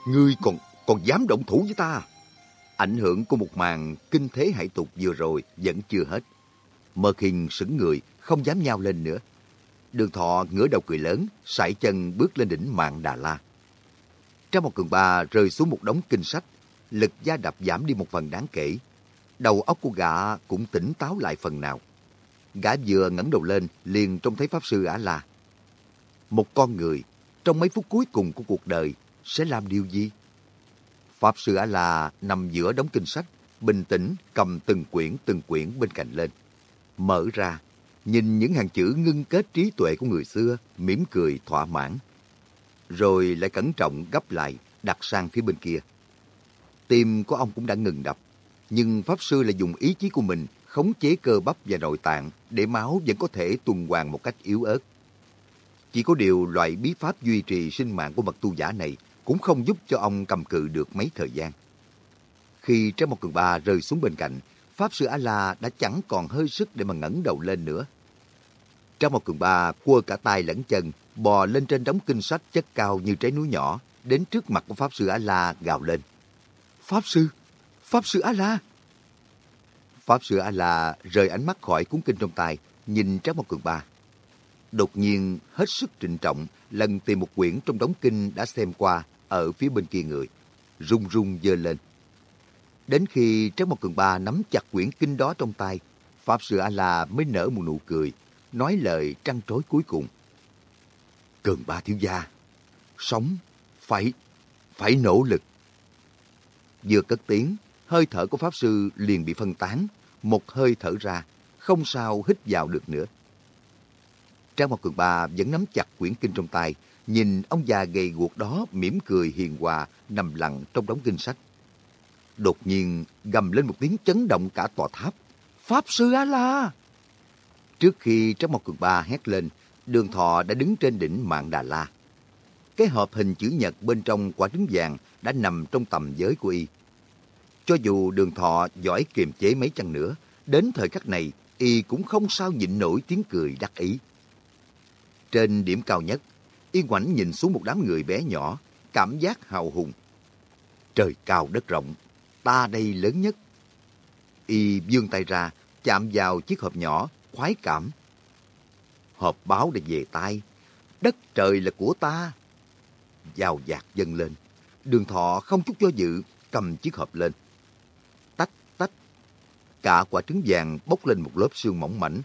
Ngươi còn còn dám động thủ với ta à? Ảnh hưởng của một màn kinh thế hải tục vừa rồi vẫn chưa hết. Mơ khinh sững người, không dám nhao lên nữa. Đường thọ ngửa đầu cười lớn, sải chân bước lên đỉnh mạng Đà La. Trong một cường ba rơi xuống một đống kinh sách, lực gia đập giảm đi một phần đáng kể. Đầu óc của gã cũng tỉnh táo lại phần nào. Gã vừa ngẩng đầu lên liền trông thấy Pháp Sư Ả La. Một con người, trong mấy phút cuối cùng của cuộc đời, sẽ làm điều gì? Pháp Sư Ả La nằm giữa đống kinh sách, bình tĩnh cầm từng quyển từng quyển bên cạnh lên. Mở ra, nhìn những hàng chữ ngưng kết trí tuệ của người xưa, mỉm cười thỏa mãn. Rồi lại cẩn trọng gấp lại, đặt sang phía bên kia. Tim của ông cũng đã ngừng đập, nhưng Pháp Sư lại dùng ý chí của mình khống chế cơ bắp và nội tạng để máu vẫn có thể tuần hoàn một cách yếu ớt. Chỉ có điều loại bí pháp duy trì sinh mạng của bậc tu giả này cũng không giúp cho ông cầm cự được mấy thời gian. Khi Trái Một Cường Ba rơi xuống bên cạnh, Pháp Sư A-La đã chẳng còn hơi sức để mà ngẩng đầu lên nữa. Trong Một Cường Ba quơ cả tay lẫn chân, bò lên trên đống kinh sách chất cao như trái núi nhỏ, đến trước mặt của Pháp Sư A-La gào lên. Pháp Sư! Pháp Sư A-La! Pháp Sư A-La rời ánh mắt khỏi cuốn kinh trong tay, nhìn Trái Mộc Cường Ba. Đột nhiên, hết sức trịnh trọng, lần tìm một quyển trong đống kinh đã xem qua, ở phía bên kia người, rung rung dơ lên. Đến khi Trác Mộc Cường Ba nắm chặt quyển kinh đó trong tay, Pháp Sư A-La mới nở một nụ cười, nói lời trăn trối cuối cùng. Cường Ba thiếu gia, sống, phải, phải nỗ lực. Vừa cất tiếng, hơi thở của Pháp Sư liền bị phân tán, một hơi thở ra, không sao hít vào được nữa. Trang Mộc Cường Ba vẫn nắm chặt quyển kinh trong tay, nhìn ông già gầy guộc đó mỉm cười hiền hòa nằm lặng trong đống kinh sách. Đột nhiên gầm lên một tiếng chấn động cả tòa tháp. Pháp sư A-la! Trước khi Trang Mộc Cường Ba hét lên, đường thọ đã đứng trên đỉnh mạng Đà La. Cái hộp hình chữ nhật bên trong quả trứng vàng đã nằm trong tầm giới của y. Cho dù đường thọ giỏi kiềm chế mấy chăng nữa, đến thời khắc này, y cũng không sao nhịn nổi tiếng cười đắc ý. Trên điểm cao nhất, Y ngoảnh nhìn xuống một đám người bé nhỏ, cảm giác hào hùng. Trời cao đất rộng, ta đây lớn nhất. Y vươn tay ra, chạm vào chiếc hộp nhỏ, khoái cảm. Hộp báo đã về tay, đất trời là của ta. Giao dạt dâng lên, đường thọ không chút do dự, cầm chiếc hộp lên. Cả quả trứng vàng bốc lên một lớp xương mỏng mảnh.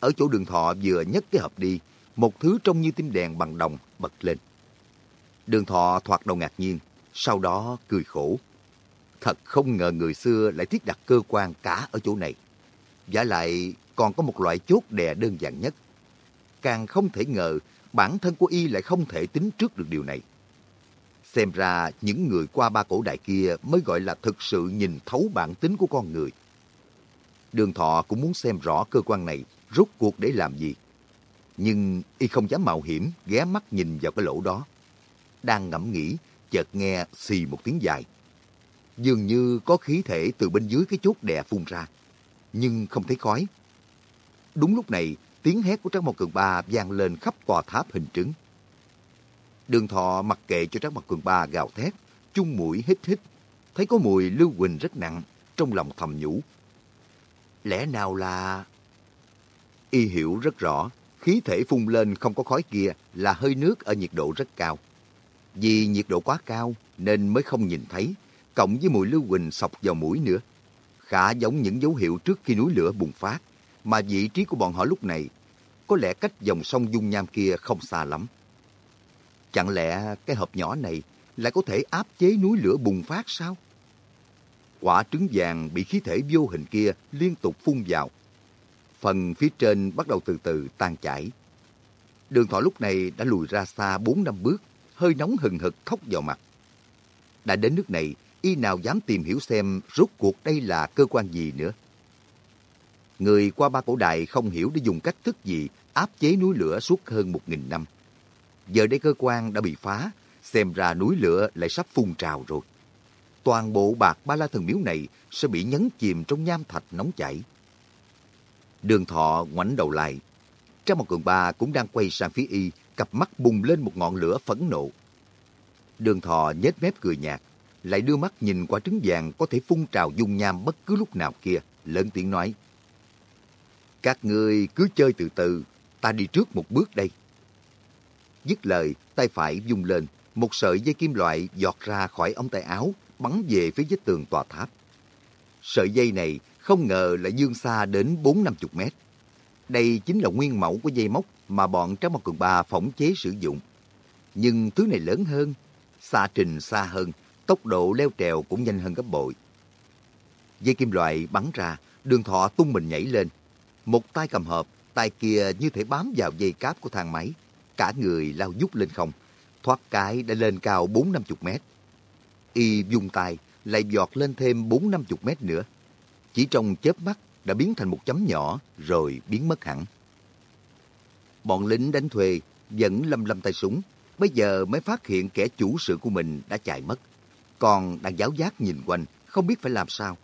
Ở chỗ đường thọ vừa nhấc cái hộp đi, một thứ trông như tim đèn bằng đồng bật lên. Đường thọ thoạt đầu ngạc nhiên, sau đó cười khổ. Thật không ngờ người xưa lại thiết đặt cơ quan cả ở chỗ này. Giả lại còn có một loại chốt đè đơn giản nhất. Càng không thể ngờ bản thân của y lại không thể tính trước được điều này. Xem ra những người qua ba cổ đại kia mới gọi là thực sự nhìn thấu bản tính của con người. Đường thọ cũng muốn xem rõ cơ quan này rốt cuộc để làm gì nhưng y không dám mạo hiểm ghé mắt nhìn vào cái lỗ đó. Đang ngẫm nghĩ, chợt nghe xì một tiếng dài. Dường như có khí thể từ bên dưới cái chốt đè phun ra, nhưng không thấy khói. Đúng lúc này, tiếng hét của Trác Mộc Cường Ba vang lên khắp tòa tháp hình trứng. Đường thọ mặc kệ cho Trác Mộc Cường Ba gào thét, chung mũi hít hít, thấy có mùi lưu huỳnh rất nặng, trong lòng thầm nhủ. Lẽ nào là... Y hiểu rất rõ, khí thể phun lên không có khói kia là hơi nước ở nhiệt độ rất cao. Vì nhiệt độ quá cao nên mới không nhìn thấy, cộng với mùi lưu huỳnh sọc vào mũi nữa. Khá giống những dấu hiệu trước khi núi lửa bùng phát, mà vị trí của bọn họ lúc này có lẽ cách dòng sông Dung Nham kia không xa lắm. Chẳng lẽ cái hộp nhỏ này lại có thể áp chế núi lửa bùng phát sao? Quả trứng vàng bị khí thể vô hình kia liên tục phun vào, Phần phía trên bắt đầu từ từ tan chảy. Đường thọ lúc này đã lùi ra xa bốn năm bước, hơi nóng hừng hực khóc vào mặt. Đã đến nước này, y nào dám tìm hiểu xem rốt cuộc đây là cơ quan gì nữa. Người qua ba cổ đại không hiểu để dùng cách thức gì áp chế núi lửa suốt hơn một nghìn năm. Giờ đây cơ quan đã bị phá, xem ra núi lửa lại sắp phun trào rồi. Toàn bộ bạc ba la thần miếu này sẽ bị nhấn chìm trong nham thạch nóng chảy. Đường thọ ngoảnh đầu lại. Trong một cường ba cũng đang quay sang phía y, cặp mắt bùng lên một ngọn lửa phẫn nộ. Đường thọ nhếch mép cười nhạt, lại đưa mắt nhìn quả trứng vàng có thể phun trào dung nham bất cứ lúc nào kia, lớn tiếng nói. Các ngươi cứ chơi từ từ, ta đi trước một bước đây. Dứt lời, tay phải vung lên, một sợi dây kim loại giọt ra khỏi ống tay áo, bắn về phía vết tường tòa tháp. Sợi dây này không ngờ lại dương xa đến bốn năm chục mét. Đây chính là nguyên mẫu của dây móc mà bọn Tráng Mộc Cường Ba phỏng chế sử dụng. Nhưng thứ này lớn hơn, xa trình xa hơn, tốc độ leo trèo cũng nhanh hơn gấp bội. Dây kim loại bắn ra, đường thọ tung mình nhảy lên. Một tay cầm hộp, tay kia như thể bám vào dây cáp của thang máy. Cả người lao dút lên không, thoát cái đã lên cao bốn năm chục mét. Y dùng tay, lại giọt lên thêm bốn năm chục mét nữa. Chỉ trong chớp mắt đã biến thành một chấm nhỏ rồi biến mất hẳn. Bọn lính đánh thuê vẫn lâm lâm tay súng, bây giờ mới phát hiện kẻ chủ sự của mình đã chạy mất. Còn đang giáo giác nhìn quanh, không biết phải làm sao.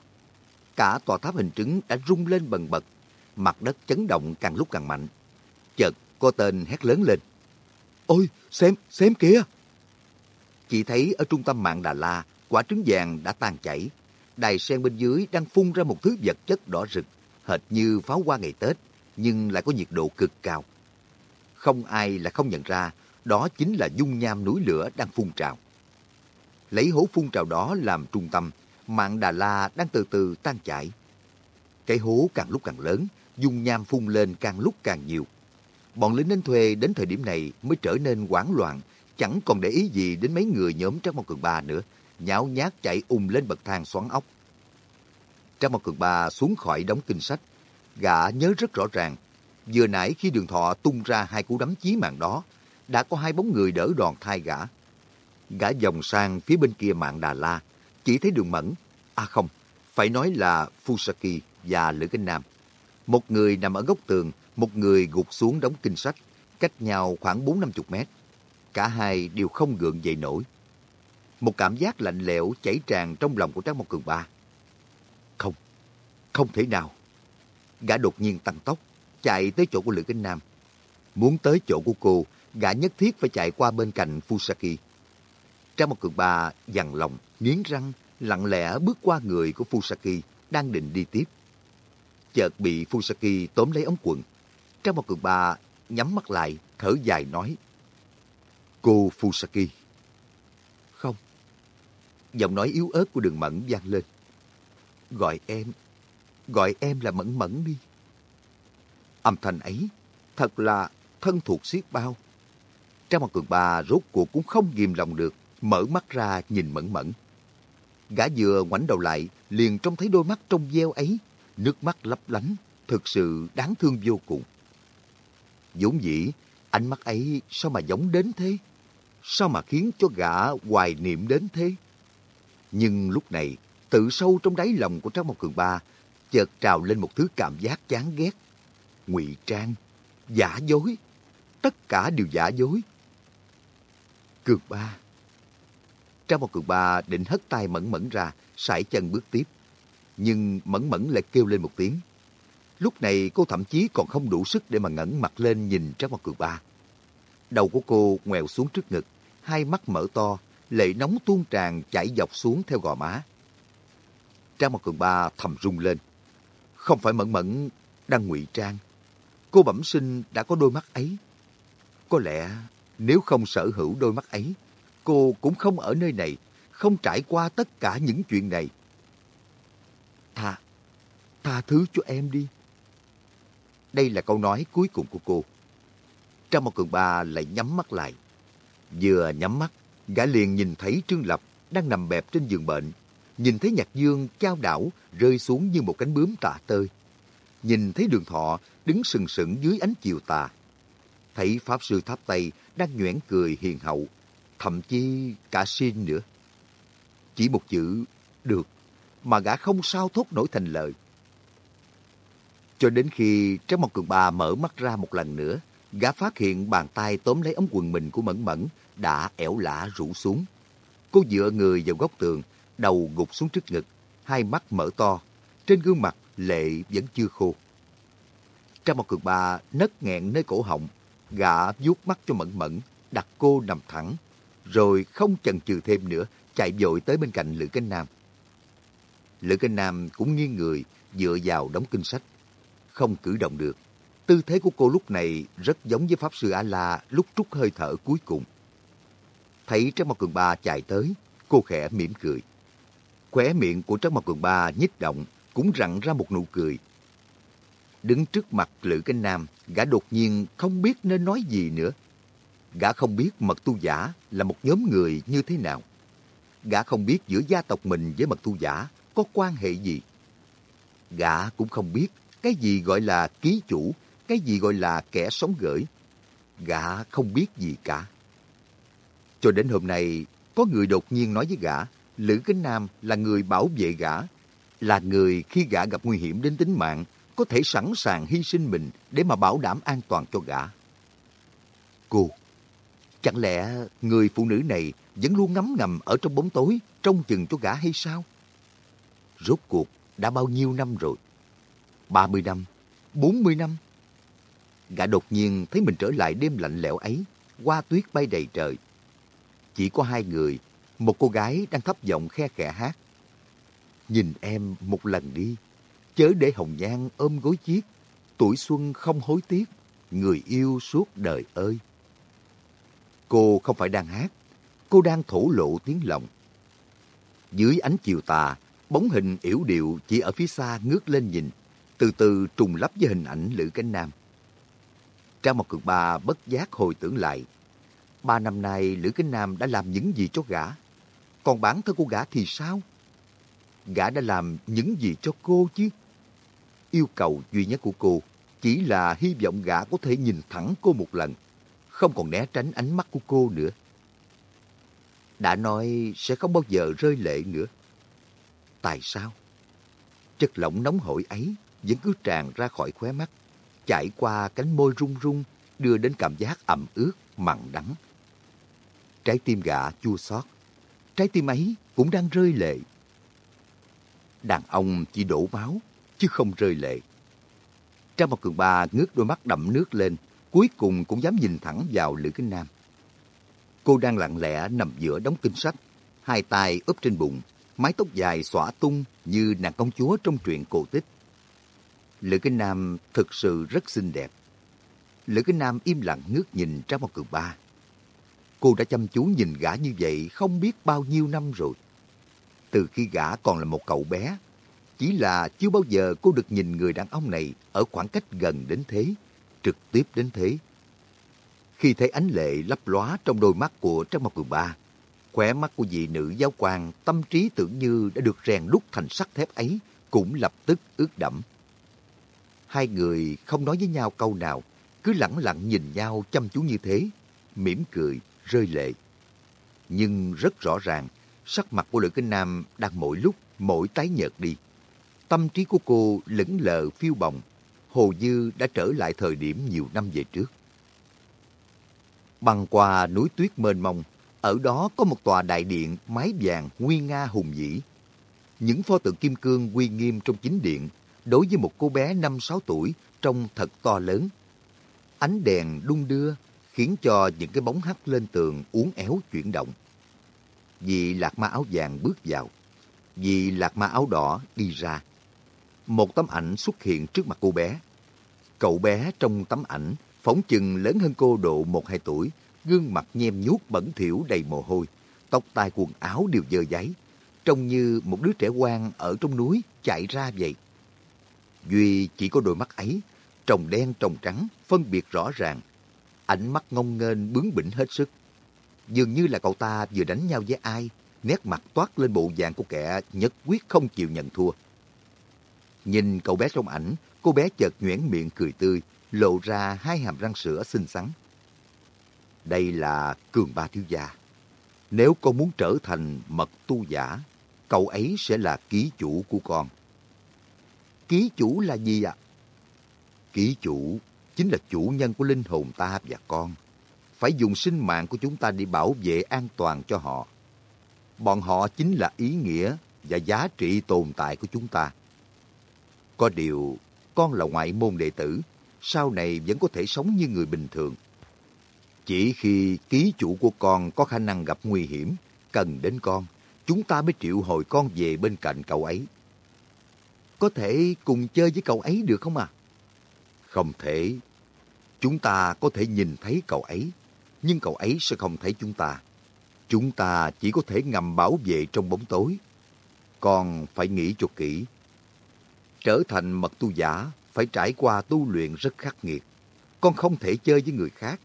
Cả tòa tháp hình trứng đã rung lên bần bật, mặt đất chấn động càng lúc càng mạnh. Chợt, cô tên hét lớn lên. Ôi, xem, xem kìa! Chỉ thấy ở trung tâm mạng Đà La, quả trứng vàng đã tan chảy. Đài sen bên dưới đang phun ra một thứ vật chất đỏ rực, hệt như pháo hoa ngày Tết, nhưng lại có nhiệt độ cực cao. Không ai là không nhận ra, đó chính là dung nham núi lửa đang phun trào. Lấy hố phun trào đó làm trung tâm, mạng Đà La đang từ từ tan chảy. Cái hố càng lúc càng lớn, dung nham phun lên càng lúc càng nhiều. Bọn lính đánh thuê đến thời điểm này mới trở nên hoảng loạn, chẳng còn để ý gì đến mấy người nhóm Trác Mộc Cường Ba nữa, nháo nhát chạy ung lên bậc thang xoắn ốc. Trác Mộc Cường Ba xuống khỏi đóng kinh sách, gã nhớ rất rõ ràng, vừa nãy khi đường thọ tung ra hai cú đấm chí mạng đó, đã có hai bóng người đỡ đòn thai gã. Gã dòng sang phía bên kia mạng Đà La, chỉ thấy đường mẫn, à không, phải nói là Fusaki và Lữ Kinh Nam. Một người nằm ở góc tường, một người gục xuống đóng kinh sách, cách nhau khoảng bốn năm chục mét. Cả hai đều không gượng dậy nổi. Một cảm giác lạnh lẽo chảy tràn trong lòng của Trác Mộc Cường Ba. Không, không thể nào. Gã đột nhiên tăng tốc, chạy tới chỗ của Lữ Kinh Nam. Muốn tới chỗ của cô, gã nhất thiết phải chạy qua bên cạnh Fusaki. Trác Mộc Cường Ba dằn lòng, nghiến răng, lặng lẽ bước qua người của Fusaki, đang định đi tiếp. Chợt bị Fusaki tóm lấy ống quần. Trác Mộc Cường Ba nhắm mắt lại, thở dài nói. Cô Fusaki. Không. Giọng nói yếu ớt của đường mẫn vang lên. Gọi em, gọi em là mẫn mẫn đi. Âm thanh ấy thật là thân thuộc xiết bao. Trang mặt cường bà rốt cuộc cũng không ghim lòng được, mở mắt ra nhìn mẫn mẫn. Gã vừa ngoảnh đầu lại, liền trông thấy đôi mắt trong veo ấy, nước mắt lấp lánh, thực sự đáng thương vô cùng. vốn dĩ, ánh mắt ấy sao mà giống đến thế? Sao mà khiến cho gã hoài niệm đến thế? Nhưng lúc này, tự sâu trong đáy lòng của Trác Mộc Cường Ba, chợt trào lên một thứ cảm giác chán ghét. ngụy trang, giả dối, tất cả đều giả dối. Cường Ba Trác Mộc Cường Ba định hất tay mẫn mẫn ra, sải chân bước tiếp. Nhưng mẫn mẫn lại kêu lên một tiếng. Lúc này cô thậm chí còn không đủ sức để mà ngẩng mặt lên nhìn Trác Mộc Cường Ba. Đầu của cô ngoèo xuống trước ngực, hai mắt mở to, lệ nóng tuôn tràn chảy dọc xuống theo gò má. Trang một Cường Ba thầm rung lên. Không phải mẫn mẫn đang ngụy trang. Cô bẩm sinh đã có đôi mắt ấy. Có lẽ nếu không sở hữu đôi mắt ấy, cô cũng không ở nơi này, không trải qua tất cả những chuyện này. Tha, tha thứ cho em đi. Đây là câu nói cuối cùng của cô. Trang một cường ba lại nhắm mắt lại. Vừa nhắm mắt, gã liền nhìn thấy Trương Lập đang nằm bẹp trên giường bệnh. Nhìn thấy Nhạc Dương trao đảo rơi xuống như một cánh bướm tạ tơi. Nhìn thấy đường thọ đứng sừng sững dưới ánh chiều tà. Thấy Pháp Sư Tháp Tây đang nhoẻn cười hiền hậu, thậm chí cả xin nữa. Chỉ một chữ được mà gã không sao thốt nổi thành lời. Cho đến khi Trác Mộc Cường Ba mở mắt ra một lần nữa, gã phát hiện bàn tay tóm lấy ống quần mình của Mẫn Mẫn đã ẻo lả rũ xuống. Cô dựa người vào góc tường, đầu gục xuống trước ngực, hai mắt mở to, trên gương mặt lệ vẫn chưa khô. Trong một cường ba nấc nghẹn nơi cổ họng, gã vuốt mắt cho mẫn mẫn, đặt cô nằm thẳng, rồi không chần chừ thêm nữa, chạy vội tới bên cạnh Lữ Cánh Nam. Lữ Cánh Nam cũng nghiêng người, dựa vào đóng kinh sách. Không cử động được. Tư thế của cô lúc này rất giống với Pháp Sư A-La lúc trút hơi thở cuối cùng. Thấy Trác Mộc Cường Ba chạy tới, cô khẽ mỉm cười. Khóe miệng của Trác Mộc Cường Ba nhích động, cũng rặn ra một nụ cười. Đứng trước mặt Lữ Cánh Nam, gã đột nhiên không biết nên nói gì nữa. Gã không biết mật tu giả là một nhóm người như thế nào. Gã không biết giữa gia tộc mình với mật tu giả có quan hệ gì. Gã cũng không biết cái gì gọi là ký chủ, cái gì gọi là kẻ sống gửi. Gã không biết gì cả. Cho đến hôm nay, có người đột nhiên nói với gã, Lữ Kính Nam là người bảo vệ gã, là người khi gã gặp nguy hiểm đến tính mạng, có thể sẵn sàng hy sinh mình để mà bảo đảm an toàn cho gã. Cô, chẳng lẽ người phụ nữ này vẫn luôn ngấm ngầm ở trong bóng tối, trông chừng cho gã hay sao? Rốt cuộc đã bao nhiêu năm rồi? 30 năm? 40 năm? Gã đột nhiên thấy mình trở lại đêm lạnh lẽo ấy, hoa tuyết bay đầy trời. Chỉ có hai người, một cô gái đang thấp giọng khe khẽ hát. Nhìn em một lần đi, chớ để hồng nhan ôm gối chiếc, tuổi xuân không hối tiếc, người yêu suốt đời ơi. Cô không phải đang hát, cô đang thổ lộ tiếng lòng. Dưới ánh chiều tà, bóng hình yểu điệu chỉ ở phía xa ngước lên nhìn, từ từ trùng lắp với hình ảnh Lữ Cánh Nam. Trang một Cường ba bất giác hồi tưởng lại. Ba năm nay Lữ kính Nam đã làm những gì cho gã? Còn bản thân của gã thì sao? Gã đã làm những gì cho cô chứ? Yêu cầu duy nhất của cô chỉ là hy vọng gã có thể nhìn thẳng cô một lần, không còn né tránh ánh mắt của cô nữa. Đã nói sẽ không bao giờ rơi lệ nữa. Tại sao? Chất lỏng nóng hổi ấy vẫn cứ tràn ra khỏi khóe mắt, chảy qua cánh môi run run, đưa đến cảm giác ẩm ướt, mặn đắng. Trái tim gã chua xót, trái tim ấy cũng đang rơi lệ. Đàn ông chỉ đổ máu, chứ không rơi lệ. Trang một cường ba ngước đôi mắt đậm nước lên, cuối cùng cũng dám nhìn thẳng vào Lữ Kính Nam. Cô đang lặng lẽ nằm giữa đống kinh sách, hai tay úp trên bụng, mái tóc dài xõa tung như nàng công chúa trong truyện cổ tích. Lữ Kinh Nam thực sự rất xinh đẹp. Lữ Kinh Nam im lặng ngước nhìn Trang một cường ba. Cô đã chăm chú nhìn gã như vậy không biết bao nhiêu năm rồi. Từ khi gã còn là một cậu bé, chỉ là chưa bao giờ cô được nhìn người đàn ông này ở khoảng cách gần đến thế, trực tiếp đến thế. Khi thấy ánh lệ lấp lóa trong đôi mắt của Trang Mộc Cường Ba, khóe mắt của vị nữ giáo quan tâm trí tưởng như đã được rèn đúc thành sắt thép ấy cũng lập tức ướt đẫm. Hai người không nói với nhau câu nào, cứ lẳng lặng nhìn nhau chăm chú như thế, mỉm cười, rơi lệ. Nhưng rất rõ ràng, sắc mặt của Lữ Kinh Nam đang mỗi lúc mỗi tái nhợt đi. Tâm trí của cô lững lờ phiêu bồng, hồ dư đã trở lại thời điểm nhiều năm về trước. Băng qua núi tuyết mênh mông, ở đó có một tòa đại điện mái vàng nguy nga hùng vĩ. Những pho tượng kim cương uy nghiêm trong chính điện, đối với một cô bé năm sáu tuổi trông thật to lớn. Ánh đèn đung đưa khiến cho những cái bóng hắt lên tường uốn éo chuyển động. Vì lạc ma áo vàng bước vào, vì lạc ma áo đỏ đi ra. Một tấm ảnh xuất hiện trước mặt cô bé. Cậu bé trong tấm ảnh phóng chừng lớn hơn cô độ một hai tuổi, gương mặt nhem nhuốc bẩn thỉu đầy mồ hôi, tóc tai quần áo đều dơ giấy, trông như một đứa trẻ quan ở trong núi chạy ra vậy. Duy chỉ có đôi mắt ấy, trồng đen trồng trắng, phân biệt rõ ràng, Ánh mắt ngông nghênh bướng bỉnh hết sức. Dường như là cậu ta vừa đánh nhau với ai, nét mặt toát lên bộ dạng của kẻ nhất quyết không chịu nhận thua. Nhìn cậu bé trong ảnh, cô bé chợt nhoẻn miệng cười tươi, lộ ra hai hàm răng sữa xinh xắn. Đây là cường ba thiếu gia. Nếu con muốn trở thành mật tu giả, cậu ấy sẽ là ký chủ của con. Ký chủ là gì ạ? Ký chủ chính là chủ nhân của linh hồn ta và con. Phải dùng sinh mạng của chúng ta để bảo vệ an toàn cho họ. Bọn họ chính là ý nghĩa và giá trị tồn tại của chúng ta. Có điều, con là ngoại môn đệ tử, sau này vẫn có thể sống như người bình thường. Chỉ khi ký chủ của con có khả năng gặp nguy hiểm, cần đến con, chúng ta mới triệu hồi con về bên cạnh cậu ấy. Có thể cùng chơi với cậu ấy được không à? Không thể. Chúng ta có thể nhìn thấy cậu ấy, nhưng cậu ấy sẽ không thấy chúng ta. Chúng ta chỉ có thể ngầm bảo vệ trong bóng tối. Con phải nghĩ cho kỹ. Trở thành mật tu giả phải trải qua tu luyện rất khắc nghiệt. Con không thể chơi với người khác,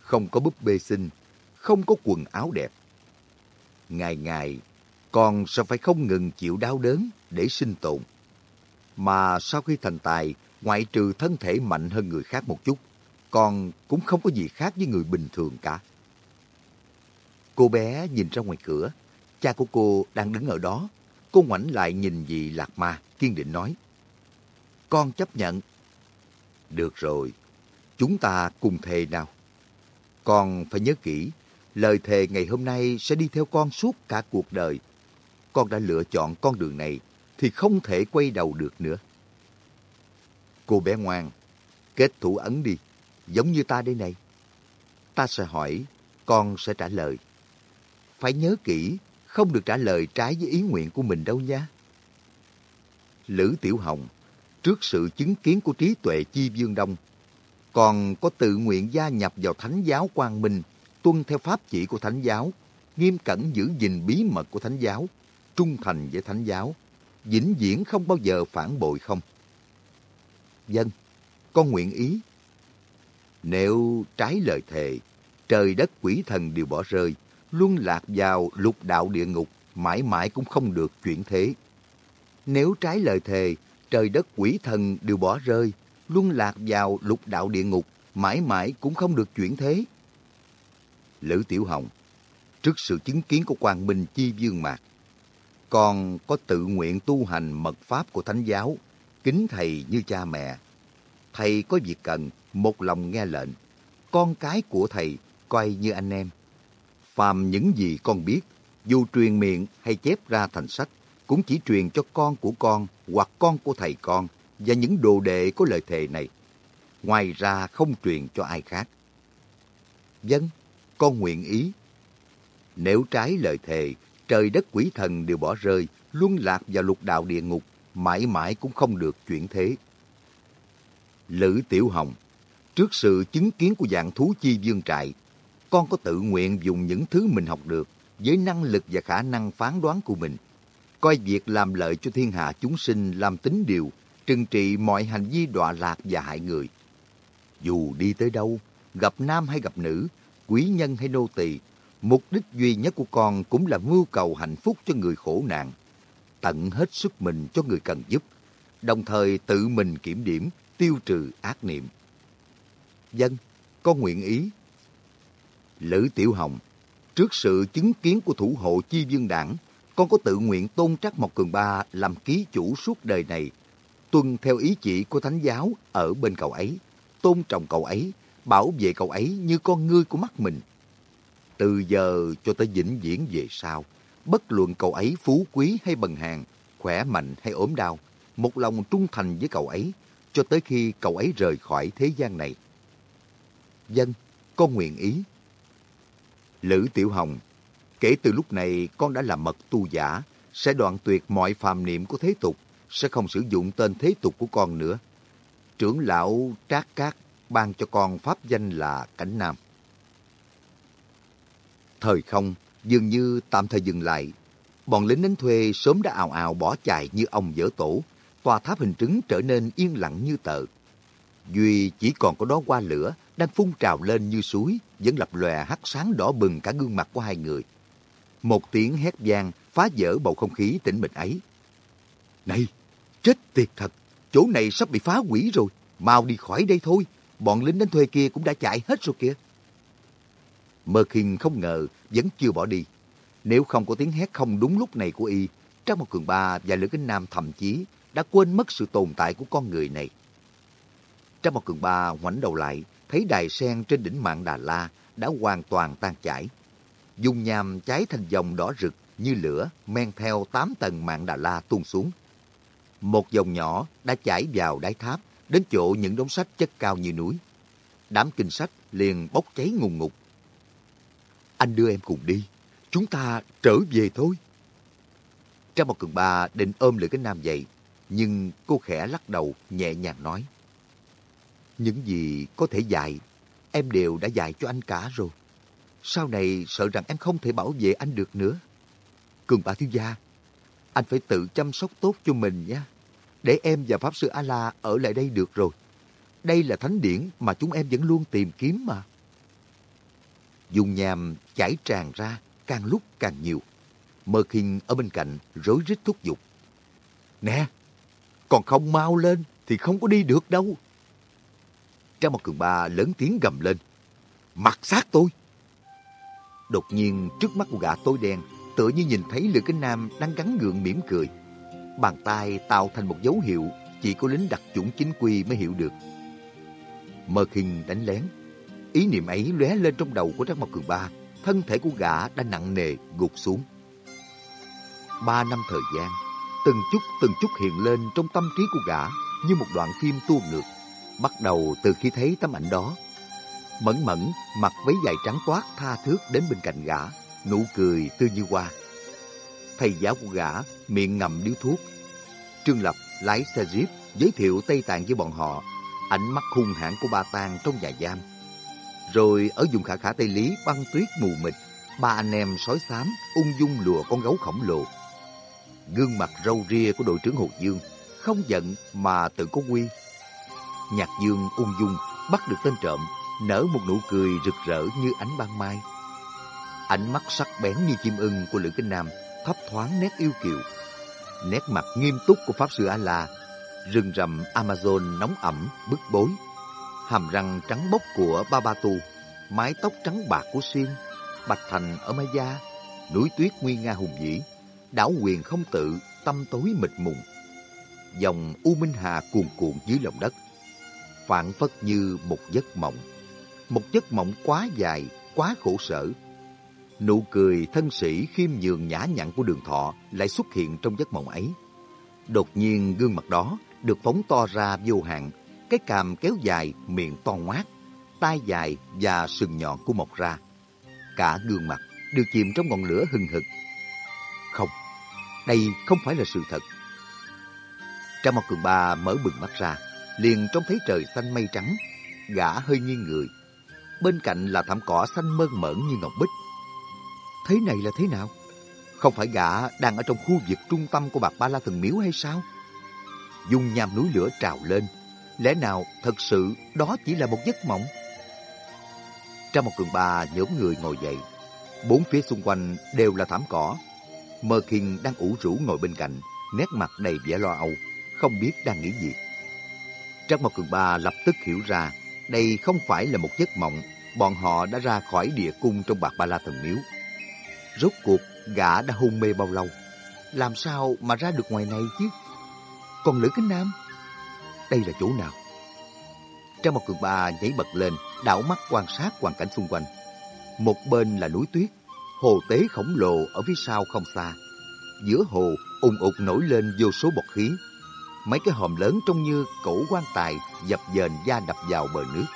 không có búp bê xinh, không có quần áo đẹp. Ngày ngày, con sẽ phải không ngừng chịu đau đớn để sinh tồn. Mà sau khi thành tài, ngoại trừ thân thể mạnh hơn người khác một chút, còn cũng không có gì khác với người bình thường cả. Cô bé nhìn ra ngoài cửa, cha của cô đang đứng ở đó. Cô ngoảnh lại nhìn dì lạc ma, kiên định nói. Con chấp nhận. Được rồi, chúng ta cùng thề nào. Con phải nhớ kỹ, lời thề ngày hôm nay sẽ đi theo con suốt cả cuộc đời. Con đã lựa chọn con đường này thì không thể quay đầu được nữa. Cô bé ngoan, kết thủ ấn đi, giống như ta đây này. Ta sẽ hỏi, con sẽ trả lời. Phải nhớ kỹ, không được trả lời trái với ý nguyện của mình đâu nha. Lữ Tiểu Hồng, trước sự chứng kiến của trí tuệ chi dương đông, còn có tự nguyện gia nhập vào Thánh giáo Quang Minh, tuân theo pháp chỉ của Thánh giáo, nghiêm cẩn giữ gìn bí mật của Thánh giáo, trung thành với Thánh giáo, vĩnh viễn không bao giờ phản bội không? Dân, con nguyện ý. Nếu trái lời thề, trời đất quỷ thần đều bỏ rơi, luân lạc vào lục đạo địa ngục, mãi mãi cũng không được chuyển thế. Nếu trái lời thề, trời đất quỷ thần đều bỏ rơi, luân lạc vào lục đạo địa ngục, mãi mãi cũng không được chuyển thế. Lữ Tiểu Hồng, trước sự chứng kiến của Quang Minh Chi Dương Mạc, con có tự nguyện tu hành mật pháp của Thánh giáo, kính thầy như cha mẹ. Thầy có việc cần, một lòng nghe lệnh. Con cái của thầy coi như anh em. Phàm những gì con biết, dù truyền miệng hay chép ra thành sách, cũng chỉ truyền cho con của con hoặc con của thầy con và những đồ đệ có lời thề này. Ngoài ra không truyền cho ai khác. Dân, con nguyện ý. Nếu trái lời thề, trời đất quỷ thần đều bỏ rơi, luân lạc vào lục đạo địa ngục, mãi mãi cũng không được chuyển thế. Lữ Tiểu Hồng, trước sự chứng kiến của dạng thú chi dương trại, con có tự nguyện dùng những thứ mình học được với năng lực và khả năng phán đoán của mình, coi việc làm lợi cho thiên hạ chúng sinh làm tính điều, trừng trị mọi hành vi đọa lạc và hại người. Dù đi tới đâu, gặp nam hay gặp nữ, quý nhân hay nô tỳ, mục đích duy nhất của con cũng là mưu cầu hạnh phúc cho người khổ nạn, tận hết sức mình cho người cần giúp, đồng thời tự mình kiểm điểm, tiêu trừ ác niệm. Dân, con nguyện ý. Lữ Tiểu Hồng, trước sự chứng kiến của thủ hộ chi dương đảng, con có tự nguyện tôn trắc một cường ba làm ký chủ suốt đời này, tuân theo ý chỉ của thánh giáo ở bên cậu ấy, tôn trọng cậu ấy, bảo vệ cậu ấy như con ngươi của mắt mình. Từ giờ cho tới vĩnh viễn về sau, bất luận cậu ấy phú quý hay bần hàng, khỏe mạnh hay ốm đau, một lòng trung thành với cậu ấy, cho tới khi cậu ấy rời khỏi thế gian này. Dân, con nguyện ý. Lữ Tiểu Hồng, kể từ lúc này con đã là mật tu giả, sẽ đoạn tuyệt mọi phàm niệm của thế tục, sẽ không sử dụng tên thế tục của con nữa. Trưởng lão Trác Cát ban cho con pháp danh là Cảnh Nam. Thời không dường như tạm thời dừng lại. Bọn lính đánh thuê sớm đã ào ào bỏ chạy như ông dở tổ. Tòa tháp hình trứng trở nên yên lặng như tờ. Duy chỉ còn có đó qua lửa đang phun trào lên như suối, vẫn lập lòe hắt sáng đỏ bừng cả gương mặt của hai người. Một tiếng hét vang phá vỡ bầu không khí tĩnh mịch ấy. Này, chết tiệt thật, chỗ này sắp bị phá hủy rồi, mau đi khỏi đây thôi, bọn lính đánh thuê kia cũng đã chạy hết rồi kìa. Mơ Kinh không ngờ vẫn chưa bỏ đi. Nếu không có tiếng hét không đúng lúc này của y, Trang một Cường Ba và Lữ Kính Nam thậm chí đã quên mất sự tồn tại của con người này. Trang một cường ba ngoảnh đầu lại, thấy đài sen trên đỉnh mạng Đà La đã hoàn toàn tan chảy. Dung nham cháy thành dòng đỏ rực như lửa men theo tám tầng mạng Đà La tuôn xuống. Một dòng nhỏ đã chảy vào đáy tháp đến chỗ những đống sách chất cao như núi. Đám kinh sách liền bốc cháy ngùng ngục. Anh đưa em cùng đi, chúng ta trở về thôi. Trang một cường ba định ôm lấy cái nam dậy, nhưng cô khẽ lắc đầu nhẹ nhàng nói. Những gì có thể dạy, em đều đã dạy cho anh cả rồi. Sau này sợ rằng em không thể bảo vệ anh được nữa. Cường bà thiếu gia, anh phải tự chăm sóc tốt cho mình nhé. Để em và Pháp Sư A-La ở lại đây được rồi. Đây là thánh điển mà chúng em vẫn luôn tìm kiếm mà. Dung nham chảy tràn ra càng lúc càng nhiều. Mơ Kinh ở bên cạnh rối rít thúc giục. Nè, còn không mau lên thì không có đi được đâu. Trang một cường ba lớn tiếng gầm lên. Mặt sát tôi! Đột nhiên trước mắt của gã tối đen tựa như nhìn thấy Lữ Kính Nam đang gắn gượng mỉm cười. Bàn tay tạo thành một dấu hiệu chỉ có lính đặc chủng chính quy mới hiểu được. Mơ khinh đánh lén. Ý niệm ấy lóe lên trong đầu của Trác Mộc Cường Ba. Thân thể của gã đã nặng nề gục xuống. Ba năm thời gian, từng chút từng chút hiện lên trong tâm trí của gã như một đoạn phim tua ngược. Bắt đầu từ khi thấy tấm ảnh đó. Mẫn mẫn mặc váy dài trắng toát tha thước đến bên cạnh gã, nụ cười tươi như hoa. Thầy giáo của gã miệng ngậm điếu thuốc. Trương Lập lái xe jeep giới thiệu Tây Tạng với bọn họ, ánh mắt hung hãn của ba tang trong nhà giam. Rồi ở vùng khả khả Tây Lý băng tuyết mù mịt, ba anh em sói xám ung dung lùa con gấu khổng lồ. Gương mặt râu ria của đội trưởng Hồ Dương không giận mà tự có quy. Nhạc Dương ung dung bắt được tên trộm, nở một nụ cười rực rỡ như ánh ban mai. Ánh mắt sắc bén như chim ưng của Lữ Kinh Nam thấp thoáng nét yêu kiều. Nét mặt nghiêm túc của Pháp Sư A-La, rừng rậm Amazon nóng ẩm, bức bối. Hàm răng trắng bóc của Ba Ba Tu, mái tóc trắng bạc của Xuyên, Bạch Thành ở Maya, núi tuyết nguy nga hùng vĩ, đảo quyền không tự, tâm tối mịt mùng. Dòng U Minh Hà cuồn cuộn dưới lòng đất, phản phất như một giấc mộng. Một giấc mộng quá dài, quá khổ sở, Nụ cười thân sĩ khiêm nhường nhã nhặn của đường thọ lại xuất hiện trong giấc mộng ấy. Đột nhiên gương mặt đó được phóng to ra vô hạn, cái cằm kéo dài, miệng to ngoác, tai dài và sừng nhọn của mọc ra. Cả gương mặt đều chìm trong ngọn lửa hừng hực. Không, đây không phải là sự thật. Trang Mộc Cường Ba mở bừng mắt ra, liền trông thấy trời xanh mây trắng, gã hơi nghiêng người. Bên cạnh là thảm cỏ xanh mơn mởn như ngọc bích, Thế này là thế nào? Không phải gã đang ở trong khu vực trung tâm của bạc Ba La Thần Miếu hay sao? Dung nham núi lửa trào lên. Lẽ nào thật sự đó chỉ là một giấc mộng? Trong một cường bà nhóm người ngồi dậy. Bốn phía xung quanh đều là thảm cỏ. Mơ Kinh đang ủ rũ ngồi bên cạnh, nét mặt đầy vẻ lo âu, không biết đang nghĩ gì. Trong một cường ba lập tức hiểu ra đây không phải là một giấc mộng, bọn họ đã ra khỏi địa cung trong bạc ba la thần miếu. Rốt cuộc, gã đã hôn mê bao lâu? Làm sao mà ra được ngoài này chứ? Còn Lữ Kính Nam? Đây là chỗ nào? Trang một cường ba nhảy bật lên, đảo mắt quan sát hoàn cảnh xung quanh. Một bên là núi tuyết, hồ tế khổng lồ ở phía sau không xa. Giữa hồ ùng ụt nổi lên vô số bọt khí. Mấy cái hòm lớn trông như cổ quan tài dập dềnh da đập vào bờ nước.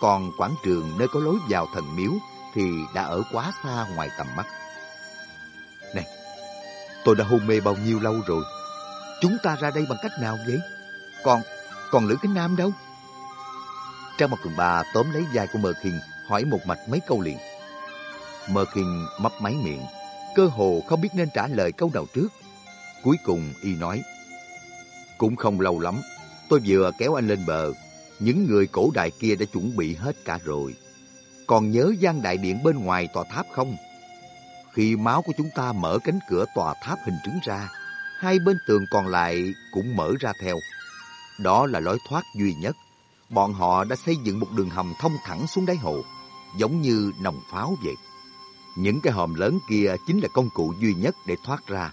Còn quảng trường nơi có lối vào thần miếu thì đã ở quá xa ngoài tầm mắt. Này, tôi đã hôn mê bao nhiêu lâu rồi? Chúng ta ra đây bằng cách nào vậy? Còn, còn Lữ Kính Nam đâu? Trang một quần bà tóm lấy vai của Mơ Kinh, hỏi một mạch mấy câu liền. Mơ Kinh mấp máy miệng, cơ hồ không biết nên trả lời câu nào trước. Cuối cùng y nói, Cũng không lâu lắm, tôi vừa kéo anh lên bờ, những người cổ đại kia đã chuẩn bị hết cả rồi còn nhớ gian đại điện bên ngoài tòa tháp không? Khi máu của chúng ta mở cánh cửa tòa tháp hình trứng ra, hai bên tường còn lại cũng mở ra theo. Đó là lối thoát duy nhất. Bọn họ đã xây dựng một đường hầm thông thẳng xuống đáy hồ, giống như nòng pháo vậy. Những cái hòm lớn kia chính là công cụ duy nhất để thoát ra.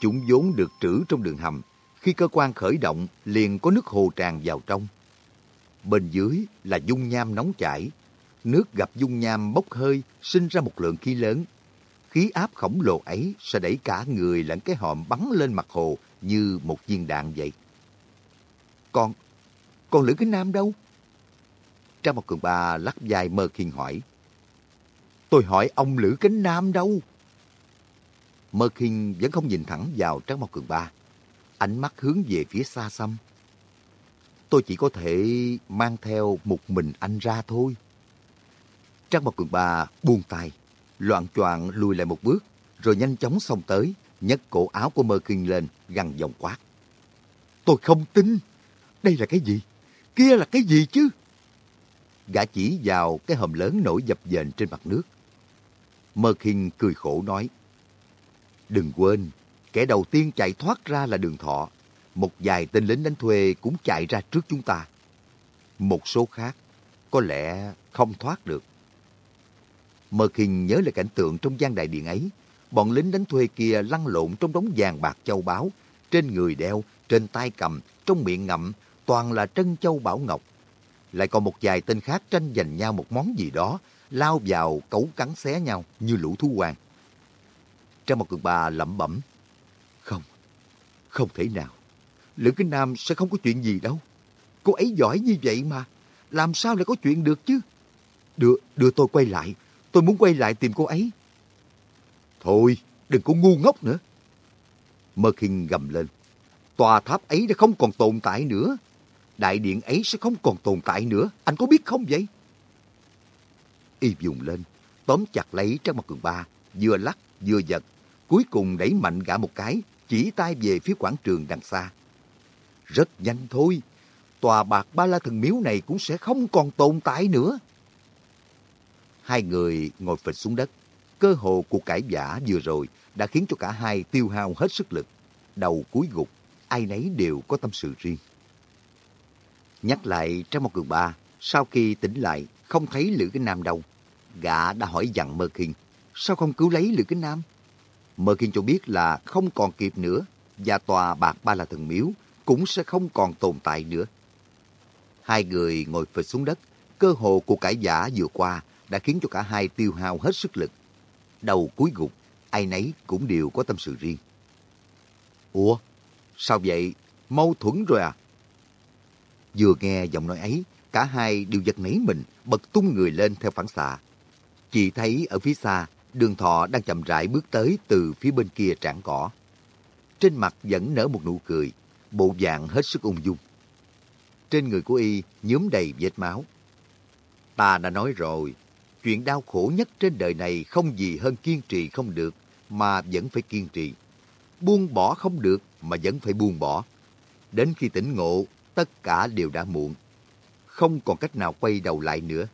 Chúng vốn được trữ trong đường hầm. Khi cơ quan khởi động, liền có nước hồ tràn vào trong. Bên dưới là dung nham nóng chảy. Nước gặp dung nham bốc hơi, sinh ra một lượng khí lớn. Khí áp khổng lồ ấy sẽ đẩy cả người lẫn cái hòm bắn lên mặt hồ như một viên đạn vậy. Còn, còn Lữ Kính Nam đâu? Trang một cường ba lắc dài mơ khiên hỏi. Tôi hỏi ông Lữ Kính Nam đâu? Mơ khiên vẫn không nhìn thẳng vào Trang một Cường Ba. Ánh mắt hướng về phía xa xăm. Tôi chỉ có thể mang theo một mình anh ra thôi. Trang một Cường Ba buông tay, loạn choạng lùi lại một bước, rồi nhanh chóng xông tới, nhấc cổ áo của Mơ Kinh lên, gằn giọng quát. Tôi không tin. Đây là cái gì? Kia là cái gì chứ? Gã chỉ vào cái hầm lớn nổi dập dềnh trên mặt nước. Mơ Kinh cười khổ nói. Đừng quên, kẻ đầu tiên chạy thoát ra là đường thọ. Một vài tên lính đánh thuê cũng chạy ra trước chúng ta. Một số khác có lẽ không thoát được. Mơ Kinh nhớ lại cảnh tượng trong gian đại điện ấy. Bọn lính đánh thuê kia lăn lộn trong đống vàng bạc châu báu. Trên người đeo, trên tay cầm, trong miệng ngậm, toàn là trân châu bảo ngọc. Lại còn một vài tên khác tranh giành nhau một món gì đó, lao vào cấu cắn xé nhau như lũ thú hoàng. Trang một cường bà lẩm bẩm. Không, không thể nào. Lữ Kinh Nam sẽ không có chuyện gì đâu. Cô ấy giỏi như vậy mà. Làm sao lại có chuyện được chứ? Đưa, đưa tôi quay lại. Tôi muốn quay lại tìm cô ấy. Thôi, đừng có ngu ngốc nữa. Mơ Kinh gầm lên. Tòa tháp ấy đã không còn tồn tại nữa. Đại điện ấy sẽ không còn tồn tại nữa. Anh có biết không vậy? Y dùng lên, tóm chặt lấy Trang Mặt Cường Ba, vừa lắc vừa giật, cuối cùng đẩy mạnh gã một cái, chỉ tay về phía quảng trường đằng xa. Rất nhanh thôi, tòa bạc ba la thần miếu này cũng sẽ không còn tồn tại nữa. Hai người ngồi phịch xuống đất. Cơ hồ cuộc cãi giả vừa rồi đã khiến cho cả hai tiêu hao hết sức lực. Đầu cúi gục, ai nấy đều có tâm sự riêng. Nhắc lại trong một cường ba, sau khi tỉnh lại, không thấy Lữ Kinh Nam đâu. Gã đã hỏi dặn Mơ Kinh, sao không cứu lấy Lữ Kinh Nam? Mơ Kinh cho biết là không còn kịp nữa, và tòa bạc ba là thần miếu cũng sẽ không còn tồn tại nữa. Hai người ngồi phịch xuống đất, cơ hồ cuộc cải giả vừa qua đã khiến cho cả hai tiêu hao hết sức lực. Đầu cuối gục, ai nấy cũng đều có tâm sự riêng. Ủa, sao vậy? Mâu thuẫn rồi à? Vừa nghe giọng nói ấy, cả hai đều giật nảy mình, bật tung người lên theo phản xạ. Chỉ thấy ở phía xa, đường thọ đang chậm rãi bước tới từ phía bên kia trảng cỏ. Trên mặt vẫn nở một nụ cười, bộ dạng hết sức ung dung. Trên người của y nhuốm đầy vết máu. Ta đã nói rồi, chuyện đau khổ nhất trên đời này không gì hơn kiên trì không được, mà vẫn phải kiên trì. Buông bỏ không được, mà vẫn phải buông bỏ. Đến khi tỉnh ngộ, tất cả đều đã muộn. Không còn cách nào quay đầu lại nữa.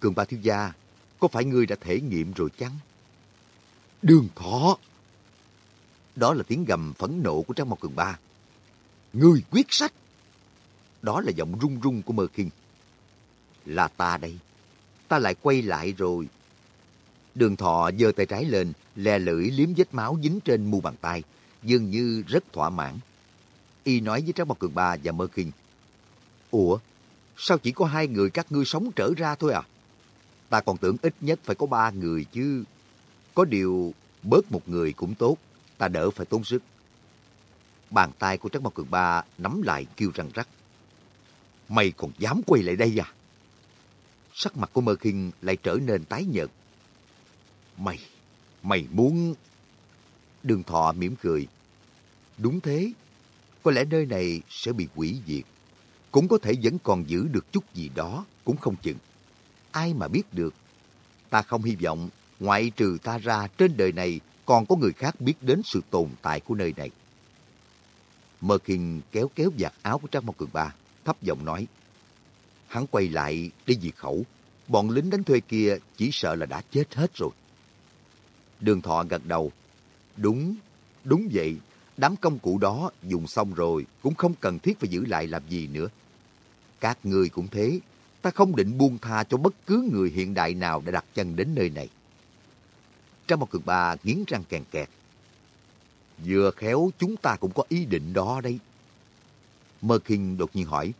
Cường ba thiếu gia, có phải ngươi đã thể nghiệm rồi chăng? Đường thọ! Đó là tiếng gầm phẫn nộ của Trang Mộc Cường Ba. Ngươi quyết sách! Đó là giọng run run của Mơ Kinh. Là ta đây. Ta lại quay lại rồi. Đường thọ giơ tay trái lên, lè lưỡi liếm vết máu dính trên mu bàn tay, dường như rất thỏa mãn. Y nói với Trác Bảo Cường Ba và Mơ Kinh. Ủa, sao chỉ có hai người các ngươi sống trở ra thôi à? Ta còn tưởng ít nhất phải có ba người chứ. Có điều, bớt một người cũng tốt, ta đỡ phải tốn sức. Bàn tay của Trác Bảo Cường Ba nắm lại kêu răng rắc. Mày còn dám quay lại đây à? Sắc mặt của Mơ Kinh lại trở nên tái nhợt. Mày, mày muốn... Đường thọ mỉm cười. Đúng thế, có lẽ nơi này sẽ bị quỷ diệt. Cũng có thể vẫn còn giữ được chút gì đó, cũng không chừng. Ai mà biết được. Ta không hy vọng, ngoại trừ ta ra trên đời này, còn có người khác biết đến sự tồn tại của nơi này. Mơ Kinh kéo kéo vạt áo của Trang Mộc Cường Ba, thấp giọng nói. Hắn quay lại để diệt khẩu. Bọn lính đánh thuê kia chỉ sợ là đã chết hết rồi. Đường Thọ gật đầu. Đúng, đúng vậy. Đám công cụ đó dùng xong rồi cũng không cần thiết phải giữ lại làm gì nữa. Các người cũng thế, ta không định buông tha cho bất cứ người hiện đại nào đã đặt chân đến nơi này. Trong một cực bà nghiến răng kèn kẹt. Vừa khéo chúng ta cũng có ý định đó đấy. Mơ Kinh đột nhiên hỏi.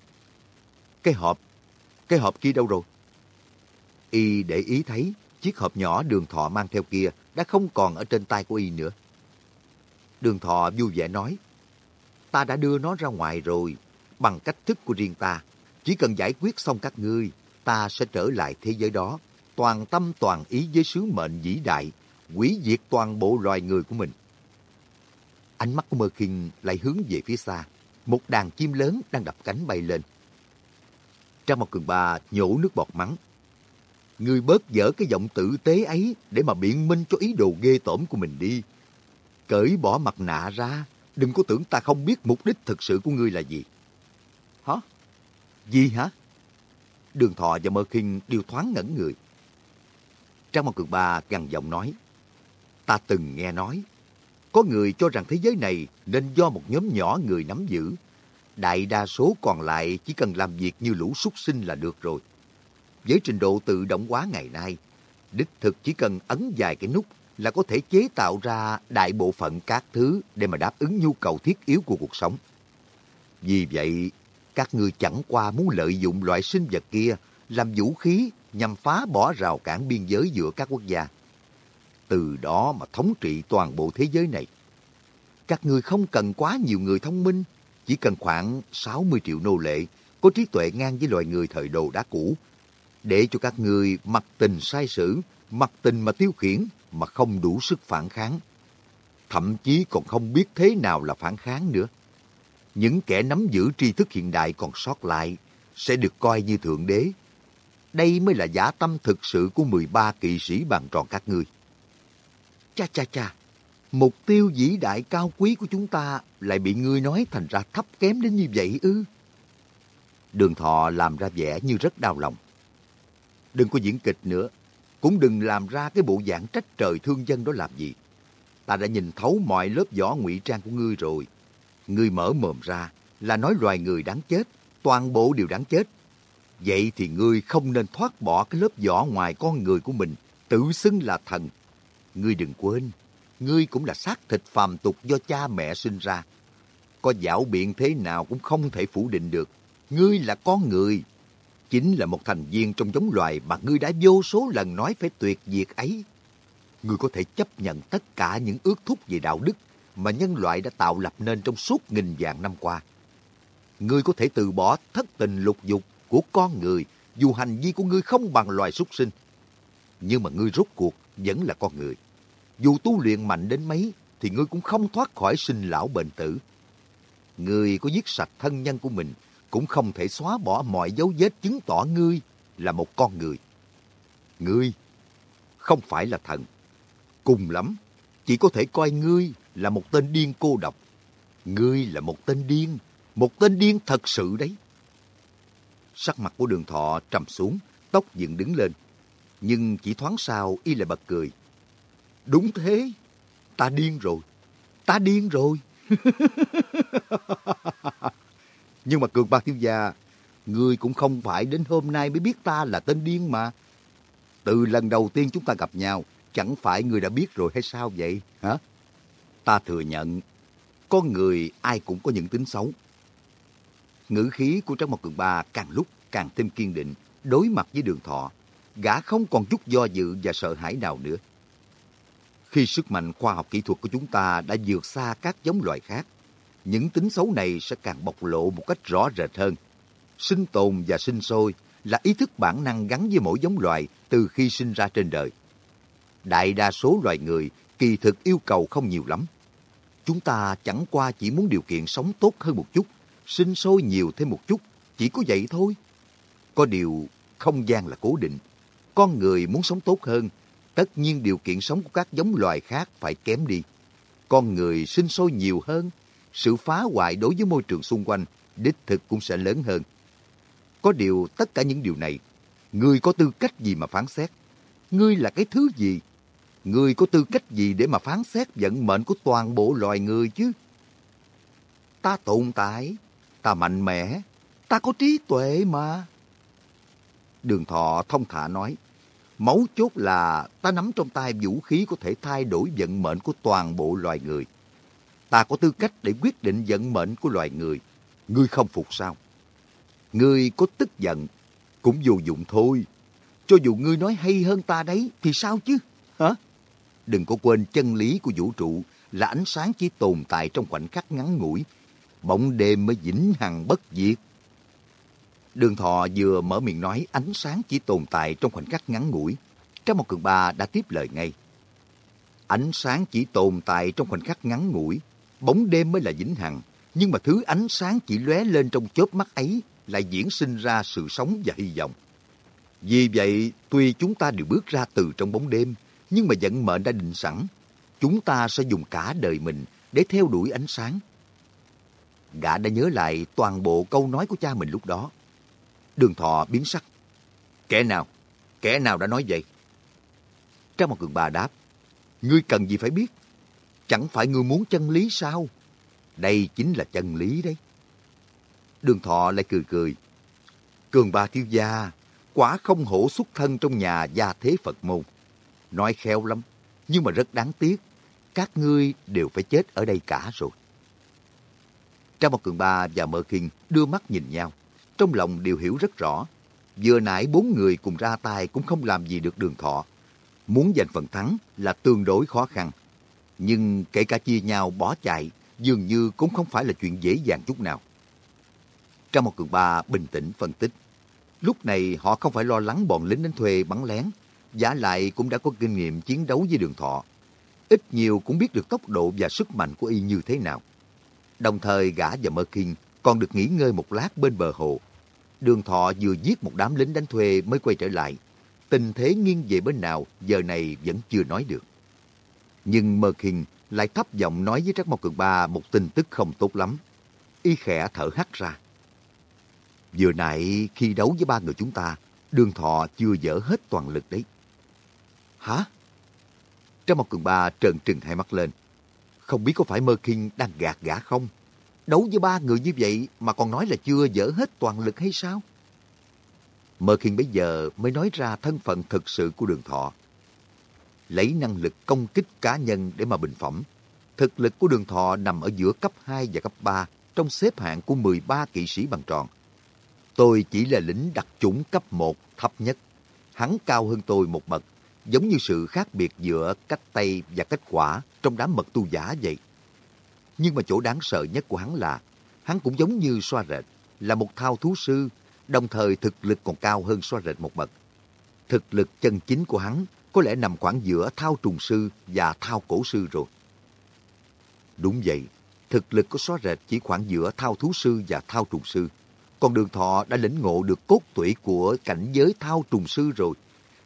Cái hộp, cái hộp kia đâu rồi? Y để ý thấy chiếc hộp nhỏ đường thọ mang theo kia đã không còn ở trên tay của Y nữa. Đường thọ vui vẻ nói, ta đã đưa nó ra ngoài rồi, bằng cách thức của riêng ta. Chỉ cần giải quyết xong các ngươi, ta sẽ trở lại thế giới đó, toàn tâm toàn ý với sứ mệnh vĩ đại, quỷ diệt toàn bộ loài người của mình. Ánh mắt của Mơ Kinh lại hướng về phía xa, một đàn chim lớn đang đập cánh bay lên. Trang một cường ba nhổ nước bọt mắng. Ngươi bớt dở cái giọng tử tế ấy để mà biện minh cho ý đồ ghê tởm của mình đi. Cởi bỏ mặt nạ ra, đừng có tưởng ta không biết mục đích thực sự của ngươi là gì. Hả? Gì hả? Đường Thọ và Mơ Kinh đều thoáng ngẩn người. Trang Mong Cường Ba gằn giọng nói, ta từng nghe nói, có người cho rằng thế giới này nên do một nhóm nhỏ người nắm giữ. Đại đa số còn lại chỉ cần làm việc như lũ súc sinh là được rồi. Với trình độ tự động hóa ngày nay, đích thực chỉ cần ấn vài cái nút là có thể chế tạo ra đại bộ phận các thứ để mà đáp ứng nhu cầu thiết yếu của cuộc sống. Vì vậy, các ngươi chẳng qua muốn lợi dụng loại sinh vật kia làm vũ khí nhằm phá bỏ rào cản biên giới giữa các quốc gia. Từ đó mà thống trị toàn bộ thế giới này. Các ngươi không cần quá nhiều người thông minh, chỉ cần khoảng 60 triệu nô lệ có trí tuệ ngang với loài người thời đồ đá cũ, để cho các ngươi mặc tình sai sử, mặc tình mà tiêu khiển mà không đủ sức phản kháng. Thậm chí còn không biết thế nào là phản kháng nữa. Những kẻ nắm giữ tri thức hiện đại còn sót lại sẽ được coi như thượng đế. Đây mới là giả tâm thực sự của 13 kỵ sĩ bàn tròn các ngươi. Cha cha cha, mục tiêu vĩ đại cao quý của chúng ta lại bị ngươi nói thành ra thấp kém đến như vậy ư? Đường thọ làm ra vẻ như rất đau lòng. Đừng có diễn kịch nữa, cũng đừng làm ra cái bộ dạng trách trời thương dân đó làm gì. Ta đã nhìn thấu mọi lớp vỏ ngụy trang của ngươi rồi. Ngươi mở mồm ra là nói loài người đáng chết, toàn bộ đều đáng chết. Vậy thì ngươi không nên thoát bỏ cái lớp vỏ ngoài con người của mình, tự xưng là thần. Ngươi đừng quên, ngươi cũng là xác thịt phàm tục do cha mẹ sinh ra. Có dảo biện thế nào cũng không thể phủ định được. Ngươi là con người, chính là một thành viên trong giống loài mà ngươi đã vô số lần nói phải tuyệt diệt ấy. Ngươi có thể chấp nhận tất cả những ước thúc về đạo đức mà nhân loại đã tạo lập nên trong suốt nghìn vạn năm qua. Ngươi có thể từ bỏ thất tình lục dục của con người dù hành vi của ngươi không bằng loài súc sinh. Nhưng mà ngươi rốt cuộc vẫn là con người. Dù tu luyện mạnh đến mấy thì ngươi cũng không thoát khỏi sinh lão bệnh tử. Ngươi có giết sạch thân nhân của mình cũng không thể xóa bỏ mọi dấu vết chứng tỏ ngươi là một con người. Ngươi không phải là thần. Cùng lắm, chỉ có thể coi ngươi là một tên điên cô độc. Ngươi là một tên điên, một tên điên thật sự đấy. Sắc mặt của đường thọ trầm xuống, tóc dựng đứng lên. Nhưng chỉ thoáng sau y lại bật cười. Đúng thế, ta điên rồi, ta điên rồi. Nhưng mà Cường Ba Thiếu Gia, người cũng không phải đến hôm nay mới biết ta là tên điên mà. Từ lần đầu tiên chúng ta gặp nhau, chẳng phải người đã biết rồi hay sao vậy, hả? Ta thừa nhận, con người ai cũng có những tính xấu. Ngữ khí của Trác Mộc Cường Ba càng lúc càng thêm kiên định, đối mặt với đường thọ. Gã không còn chút do dự và sợ hãi nào nữa. Khi sức mạnh khoa học kỹ thuật của chúng ta đã vượt xa các giống loài khác, những tính xấu này sẽ càng bộc lộ một cách rõ rệt hơn. Sinh tồn và sinh sôi là ý thức bản năng gắn với mỗi giống loài từ khi sinh ra trên đời. Đại đa số loài người kỳ thực yêu cầu không nhiều lắm. Chúng ta chẳng qua chỉ muốn điều kiện sống tốt hơn một chút, sinh sôi nhiều thêm một chút, chỉ có vậy thôi. Có điều, không gian là cố định. Con người muốn sống tốt hơn, tất nhiên điều kiện sống của các giống loài khác phải kém đi. Con người sinh sôi nhiều hơn, sự phá hoại đối với môi trường xung quanh đích thực cũng sẽ lớn hơn. Có điều tất cả những điều này, ngươi có tư cách gì mà phán xét? Ngươi là cái thứ gì? Ngươi có tư cách gì để mà phán xét vận mệnh của toàn bộ loài người chứ? Ta tồn tại, ta mạnh mẽ, ta có trí tuệ mà. Đường thọ thông thả nói, mấu chốt là ta nắm trong tay vũ khí có thể thay đổi vận mệnh của toàn bộ loài người ta có tư cách để quyết định vận mệnh của loài người. Ngươi không phục sao? Ngươi có tức giận, cũng vô dụng thôi. Cho dù ngươi nói hay hơn ta đấy, thì sao chứ? Hả? Đừng có quên chân lý của vũ trụ là ánh sáng chỉ tồn tại trong khoảnh khắc ngắn ngủi. Bóng đêm mới vĩnh hằng bất diệt. Đường thọ vừa mở miệng nói ánh sáng chỉ tồn tại trong khoảnh khắc ngắn ngủi. Trong một cường ba đã tiếp lời ngay. Ánh sáng chỉ tồn tại trong khoảnh khắc ngắn ngủi. Bóng đêm mới là vĩnh hằng. Nhưng mà thứ ánh sáng chỉ lóe lên trong chớp mắt ấy lại diễn sinh ra sự sống và hy vọng. Vì vậy, tuy chúng ta đều bước ra từ trong bóng đêm, nhưng mà vận mệnh đã định sẵn. Chúng ta sẽ dùng cả đời mình để theo đuổi ánh sáng. Gã đã nhớ lại toàn bộ câu nói của cha mình lúc đó. Đường thọ biến sắc. Kẻ nào? Kẻ nào đã nói vậy? Trang một cường bà đáp. Ngươi cần gì phải biết? Chẳng phải ngươi muốn chân lý sao? Đây chính là chân lý đấy. Đường thọ lại cười cười. Cường ba thiếu gia, quả không hổ xuất thân trong nhà gia thế Phật môn. Nói khéo lắm, nhưng mà rất đáng tiếc. Các ngươi đều phải chết ở đây cả rồi. Trang một cường ba và mơ kinh đưa mắt nhìn nhau. Trong lòng đều hiểu rất rõ. Vừa nãy bốn người cùng ra tay cũng không làm gì được đường thọ. Muốn giành phần thắng là tương đối khó khăn. Nhưng kể cả chia nhau bỏ chạy, dường như cũng không phải là chuyện dễ dàng chút nào. Trang một cường ba bình tĩnh phân tích. Lúc này họ không phải lo lắng bọn lính đánh thuê bắn lén, giả lại cũng đã có kinh nghiệm chiến đấu với đường thọ. Ít nhiều cũng biết được tốc độ và sức mạnh của y như thế nào. Đồng thời gã và Mơ Kinh còn được nghỉ ngơi một lát bên bờ hồ. Đường thọ vừa giết một đám lính đánh thuê mới quay trở lại. Tình thế nghiêng về bên nào giờ này vẫn chưa nói được. Nhưng Mơ Kinh lại thấp giọng nói với Trắc Mộc Cường Ba một tin tức không tốt lắm. Y khẽ thở hắt ra. Vừa nãy khi đấu với ba người chúng ta, đường thọ chưa dở hết toàn lực đấy. Hả? Trác Mộc cường ba trợn trừng hai mắt lên. Không biết có phải Mơ Kinh đang gạt gã không? Đấu với ba người như vậy mà còn nói là chưa dở hết toàn lực hay sao? Mơ Kinh bây giờ mới nói ra thân phận thực sự của đường thọ. Lấy năng lực công kích cá nhân để mà bình phẩm. Thực lực của đường thọ nằm ở giữa cấp 2 và cấp 3 trong xếp hạng của 13 kỵ sĩ bằng tròn. Tôi chỉ là lính đặc chủng cấp 1 thấp nhất. Hắn cao hơn tôi một bậc, giống như sự khác biệt giữa cách tay và cách quả trong đám mật tu giả vậy. Nhưng mà chỗ đáng sợ nhất của hắn là hắn cũng giống như xoa rệt, là một thao thú sư, đồng thời thực lực còn cao hơn xoa rệt một bậc. Thực lực chân chính của hắn có lẽ nằm khoảng giữa thao trùng sư và thao cổ sư rồi. Đúng vậy, thực lực của xóa rệt chỉ khoảng giữa thao thú sư và thao trùng sư. Còn đường thọ đã lĩnh ngộ được cốt tủy của cảnh giới thao trùng sư rồi.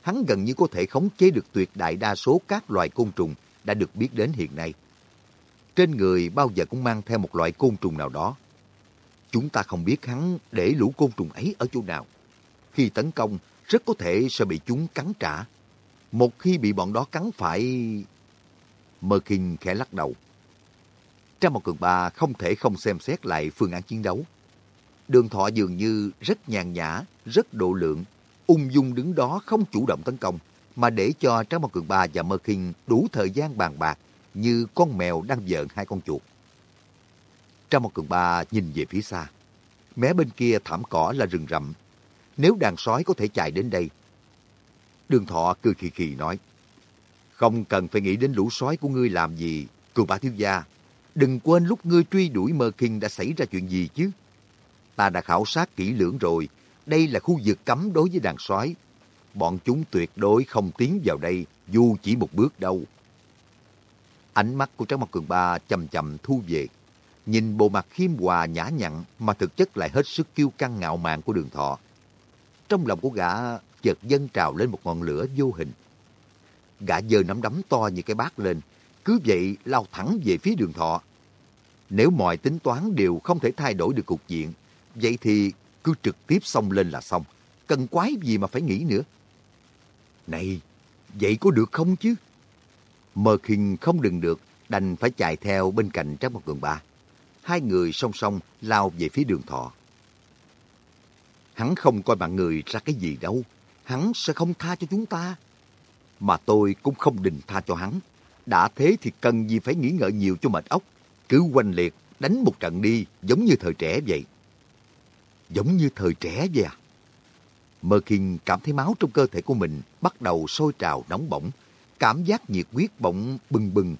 Hắn gần như có thể khống chế được tuyệt đại đa số các loài côn trùng đã được biết đến hiện nay. Trên người bao giờ cũng mang theo một loại côn trùng nào đó. Chúng ta không biết hắn để lũ côn trùng ấy ở chỗ nào. Khi tấn công, rất có thể sẽ bị chúng cắn trả. Một khi bị bọn đó cắn phải... Mơ Kinh khẽ lắc đầu. Trang một cường ba không thể không xem xét lại phương án chiến đấu. Đường thọ dường như rất nhàn nhã, rất độ lượng, ung dung đứng đó không chủ động tấn công, mà để cho Trang một Cường Ba và Mơ Kinh đủ thời gian bàn bạc như con mèo đang vợn hai con chuột. Trang một Cường Ba nhìn về phía xa. Mé bên kia thảm cỏ là rừng rậm. Nếu đàn sói có thể chạy đến đây. Đường thọ cười khì khì nói. Không cần phải nghĩ đến lũ sói của ngươi làm gì, cường ba thiếu gia. Đừng quên lúc ngươi truy đuổi Mơ Kinh đã xảy ra chuyện gì chứ. Ta đã khảo sát kỹ lưỡng rồi. Đây là khu vực cấm đối với đàn sói. Bọn chúng tuyệt đối không tiến vào đây dù chỉ một bước đâu. Ánh mắt của Tráng Mặt Cường Ba chầm chậm thu về. Nhìn bộ mặt khiêm hòa nhã nhặn mà thực chất lại hết sức kiêu căng ngạo mạn của đường thọ. Trong lòng của gã chợt dâng trào lên một ngọn lửa vô hình. Gã giơ nắm đấm to như cái bát lên, cứ vậy lao thẳng về phía đường thọ. Nếu mọi tính toán đều không thể thay đổi được cục diện, Vậy thì cứ trực tiếp xông lên là xong. Cần quái gì mà phải nghĩ nữa. Này, vậy có được không chứ? Mơ khinh không đừng được, đành phải chạy theo bên cạnh Trác một Cường Ba. Hai người song song lao về phía đường thọ. Hắn không coi mạng người ra cái gì đâu. Hắn sẽ không tha cho chúng ta. Mà tôi cũng không định tha cho hắn. Đã thế thì cần gì phải nghĩ ngợi nhiều cho mệt ốc. Cứ quanh liệt, đánh một trận đi, giống như thời trẻ vậy. giống như thời trẻ vậy à. Mơ Kinh cảm thấy máu trong cơ thể của mình bắt đầu sôi trào nóng bỏng, cảm giác nhiệt huyết bỗng bừng bừng.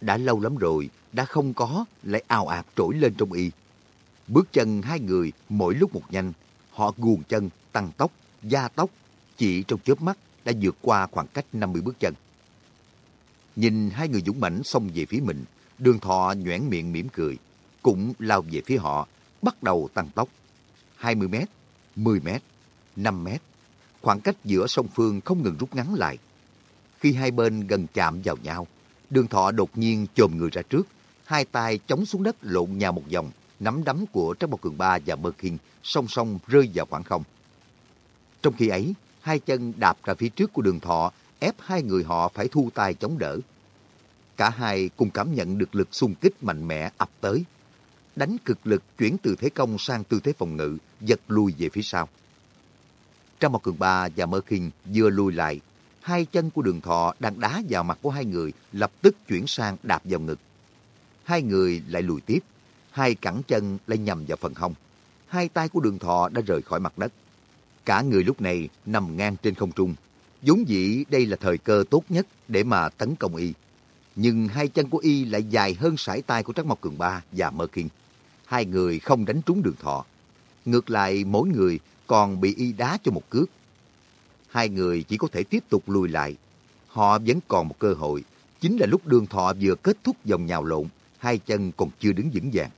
Đã lâu lắm rồi, đã không có, lại ào ạt trỗi lên trong y. Bước chân hai người mỗi lúc một nhanh, họ guồn chân, tăng tốc, gia tốc, chỉ trong chớp mắt đã vượt qua khoảng cách 50 bước chân. Nhìn hai người dũng mãnh xông về phía mình, đường thọ nhoẻn miệng mỉm cười, cũng lao về phía họ, bắt đầu tăng tốc. 20 mét, 10 mét, 5 mét. Khoảng cách giữa song phương không ngừng rút ngắn lại. Khi hai bên gần chạm vào nhau, đường thọ đột nhiên chồm người ra trước, hai tay chống xuống đất lộn nhào một vòng, nắm đấm của Trác Bảo Cường Ba và Mơ Kinh song song rơi vào khoảng không. Trong khi ấy, hai chân đạp ra phía trước của đường thọ, ép hai người họ phải thu tay chống đỡ. Cả hai cùng cảm nhận được lực xung kích mạnh mẽ ập tới. Đánh cực lực chuyển từ thế công sang tư thế phòng ngự, giật lùi về phía sau. Trong một cường ba và mơ khinh vừa lùi lại, hai chân của đường thọ đang đá vào mặt của hai người lập tức chuyển sang đạp vào ngực. Hai người lại lùi tiếp, hai cẳng chân lại nhằm vào phần hông. Hai tay của đường thọ đã rời khỏi mặt đất. Cả người lúc này nằm ngang trên không trung. vốn dĩ đây là thời cơ tốt nhất để mà tấn công y. Nhưng hai chân của y lại dài hơn sải tay của Trắc Mộc Cường Ba và Mơ Kinh. Hai người không đánh trúng đường thọ. Ngược lại mỗi người còn bị y đá cho một cước. Hai người chỉ có thể tiếp tục lùi lại. Họ vẫn còn một cơ hội. Chính là lúc đường thọ vừa kết thúc dòng nhào lộn, hai chân còn chưa đứng vững vàng.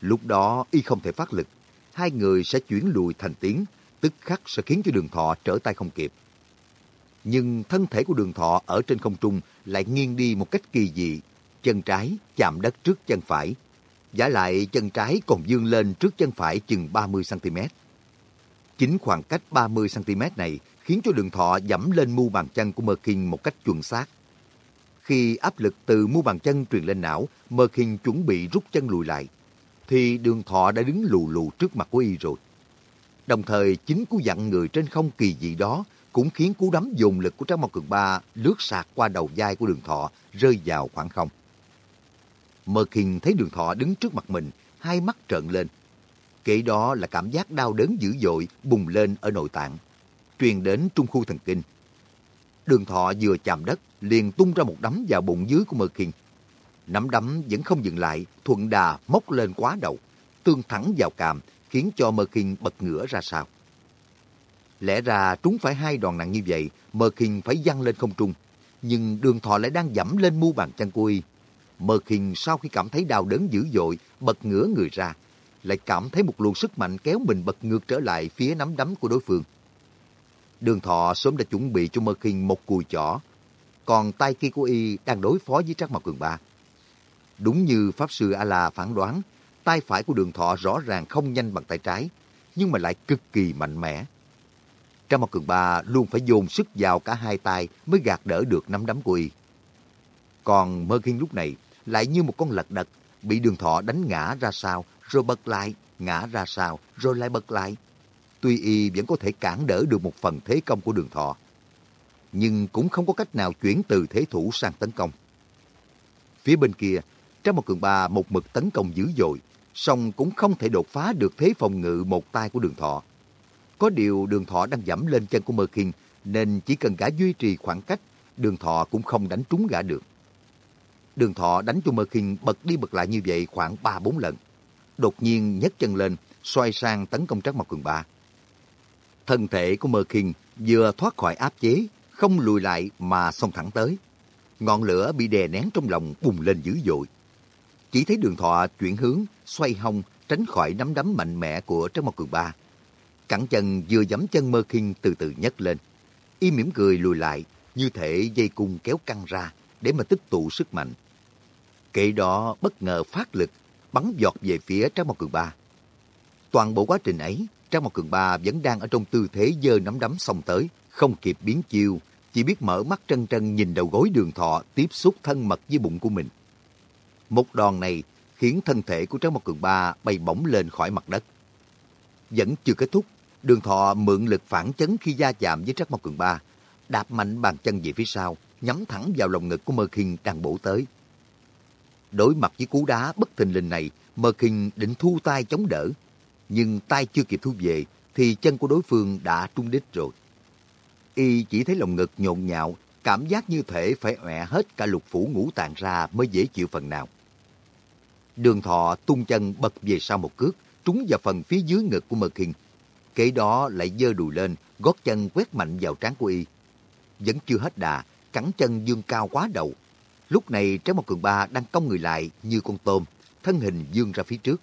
Lúc đó y không thể phát lực, hai người sẽ chuyển lùi thành tiếng, tức khắc sẽ khiến cho đường thọ trở tay không kịp. Nhưng thân thể của đường thọ ở trên không trung lại nghiêng đi một cách kỳ dị, chân trái chạm đất trước chân phải. Giả lại chân trái còn dương lên trước chân phải chừng 30cm. Chính khoảng cách 30cm này khiến cho đường thọ dẫm lên mu bàn chân của Merkin một cách chuẩn xác. Khi áp lực từ mu bàn chân truyền lên não, Merkin chuẩn bị rút chân lùi lại, thì đường thọ đã đứng lù lù trước mặt của y rồi. Đồng thời, chính cú dặn người trên không kỳ dị đó cũng khiến cú đấm dùng lực của Trang Mộc Cường Ba lướt sạc qua đầu vai của đường thọ, rơi vào khoảng không. Mơ Kinh thấy đường thọ đứng trước mặt mình, hai mắt trợn lên. Kể đó là cảm giác đau đớn dữ dội bùng lên ở nội tạng, truyền đến trung khu thần kinh. Đường thọ vừa chạm đất, liền tung ra một đấm vào bụng dưới của Mơ Kinh. Nắm đấm vẫn không dừng lại, thuận đà móc lên quá đầu, tương thẳng vào càm, khiến cho Mơ Kinh bật ngửa ra sao. Lẽ ra trúng phải hai đòn nặng như vậy, Mơ Kinh phải văng lên không trung. Nhưng đường thọ lại đang dẫm lên mu bàn chân của y. Mơ Kinh sau khi cảm thấy đau đớn dữ dội, bật ngửa người ra, lại cảm thấy một luồng sức mạnh kéo mình bật ngược trở lại phía nắm đấm của đối phương. Đường thọ sớm đã chuẩn bị cho Mơ Kinh một cùi chỏ, còn tay kia của y đang đối phó với Trác Mộc Cường Ba. Đúng như Pháp Sư A-La phán đoán, tay phải của đường thọ rõ ràng không nhanh bằng tay trái, nhưng mà lại cực kỳ mạnh mẽ. Trác Mộc Cường Ba luôn phải dồn sức vào cả hai tay mới gạt đỡ được nắm đấm của y. Còn Mơ Khiên lúc này lại như một con lật đật, bị đường thọ đánh ngã ra sau, rồi bật lại, ngã ra sau, rồi lại bật lại. Tuy y vẫn có thể cản đỡ được một phần thế công của đường thọ, nhưng cũng không có cách nào chuyển từ thế thủ sang tấn công. Phía bên kia, Trang một cường ba một mực tấn công dữ dội, song cũng không thể đột phá được thế phòng ngự một tay của đường thọ. Có điều đường thọ đang dẫm lên chân của Mơ Kinh, nên chỉ cần gã duy trì khoảng cách, đường thọ cũng không đánh trúng gã được. Đường thọ đánh cho Mơ Kinh bật đi bật lại như vậy khoảng 3-4 lần. Đột nhiên nhấc chân lên, xoay sang tấn công Trác mặt Cường Ba. Thân thể của Mơ Kinh vừa thoát khỏi áp chế, không lùi lại mà xông thẳng tới. Ngọn lửa bị đè nén trong lòng bùng lên dữ dội. Chỉ thấy đường thọ chuyển hướng, xoay hông, tránh khỏi nắm đấm mạnh mẽ của Trấn Mộc Cường Ba. Cẳng chân vừa dẫm chân Mơ Kinh từ từ nhấc lên. Y mỉm cười lùi lại, như thể dây cung kéo căng ra để mà tích tụ sức mạnh. Kệ đó bất ngờ phát lực, bắn giọt về phía Trác Mộc Cường Ba. Toàn bộ quá trình ấy, Trác Mộc Cường Ba vẫn đang ở trong tư thế giơ nắm đấm xông tới, không kịp biến chiêu, chỉ biết mở mắt trân trân nhìn đầu gối đường thọ tiếp xúc thân mật với bụng của mình. Một đòn này khiến thân thể của Trác Mộc Cường Ba bay bổng lên khỏi mặt đất. Vẫn chưa kết thúc, đường thọ mượn lực phản chấn khi gia chạm với Trác Mộc Cường Ba, đạp mạnh bàn chân về phía sau, nhắm thẳng vào lồng ngực của Mơ Kinh đang bổ tới. Đối mặt với cú đá bất thình lình này, Mơ Kinh định thu tay chống đỡ. Nhưng tay chưa kịp thu về thì chân của đối phương đã trung đích rồi. Y chỉ thấy lòng ngực nhộn nhạo, cảm giác như thể phải ọe hết cả lục phủ ngũ tạng ra mới dễ chịu phần nào. Đường thọ tung chân bật về sau một cước, trúng vào phần phía dưới ngực của Mơ Kinh. Kế đó lại dơ đùi lên, gót chân quét mạnh vào trán của y. Vẫn chưa hết đà, cẳng chân dương cao quá đầu. Lúc này Trái Một Cường Ba đang cong người lại như con tôm, thân hình dương ra phía trước.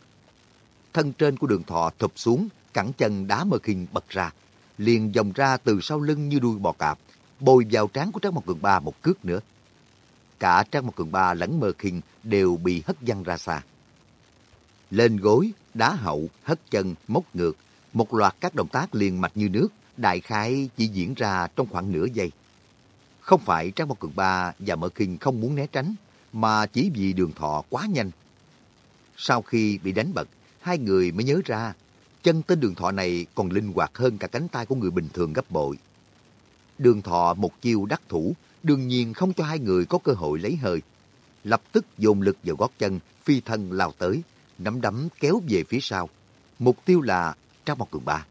Thân trên của đường thọ thụp xuống, cẳng chân đá Mơ Kinh bật ra, liền dòng ra từ sau lưng như đuôi bò cạp, bồi vào trán của trái Mộc Cường Ba một cước nữa. Cả trang một Cường Ba lẫn Mơ Khinh đều bị hất văng ra xa. Lên gối, đá hậu, hất chân, móc ngược, một loạt các động tác liền mạch như nước, đại khái chỉ diễn ra trong khoảng nửa giây. Không phải trang một Cường Ba và Mơ Khinh không muốn né tránh, mà chỉ vì đường thọ quá nhanh. Sau khi bị đánh bật, hai người mới nhớ ra chân tên đường thọ này còn linh hoạt hơn cả cánh tay của người bình thường gấp bội. Đường thọ một chiêu đắc thủ, đương nhiên không cho hai người có cơ hội lấy hơi. Lập tức dồn lực vào gót chân, phi thân lao tới, nắm đấm kéo về phía sau. Mục tiêu là Trang một Cường Ba.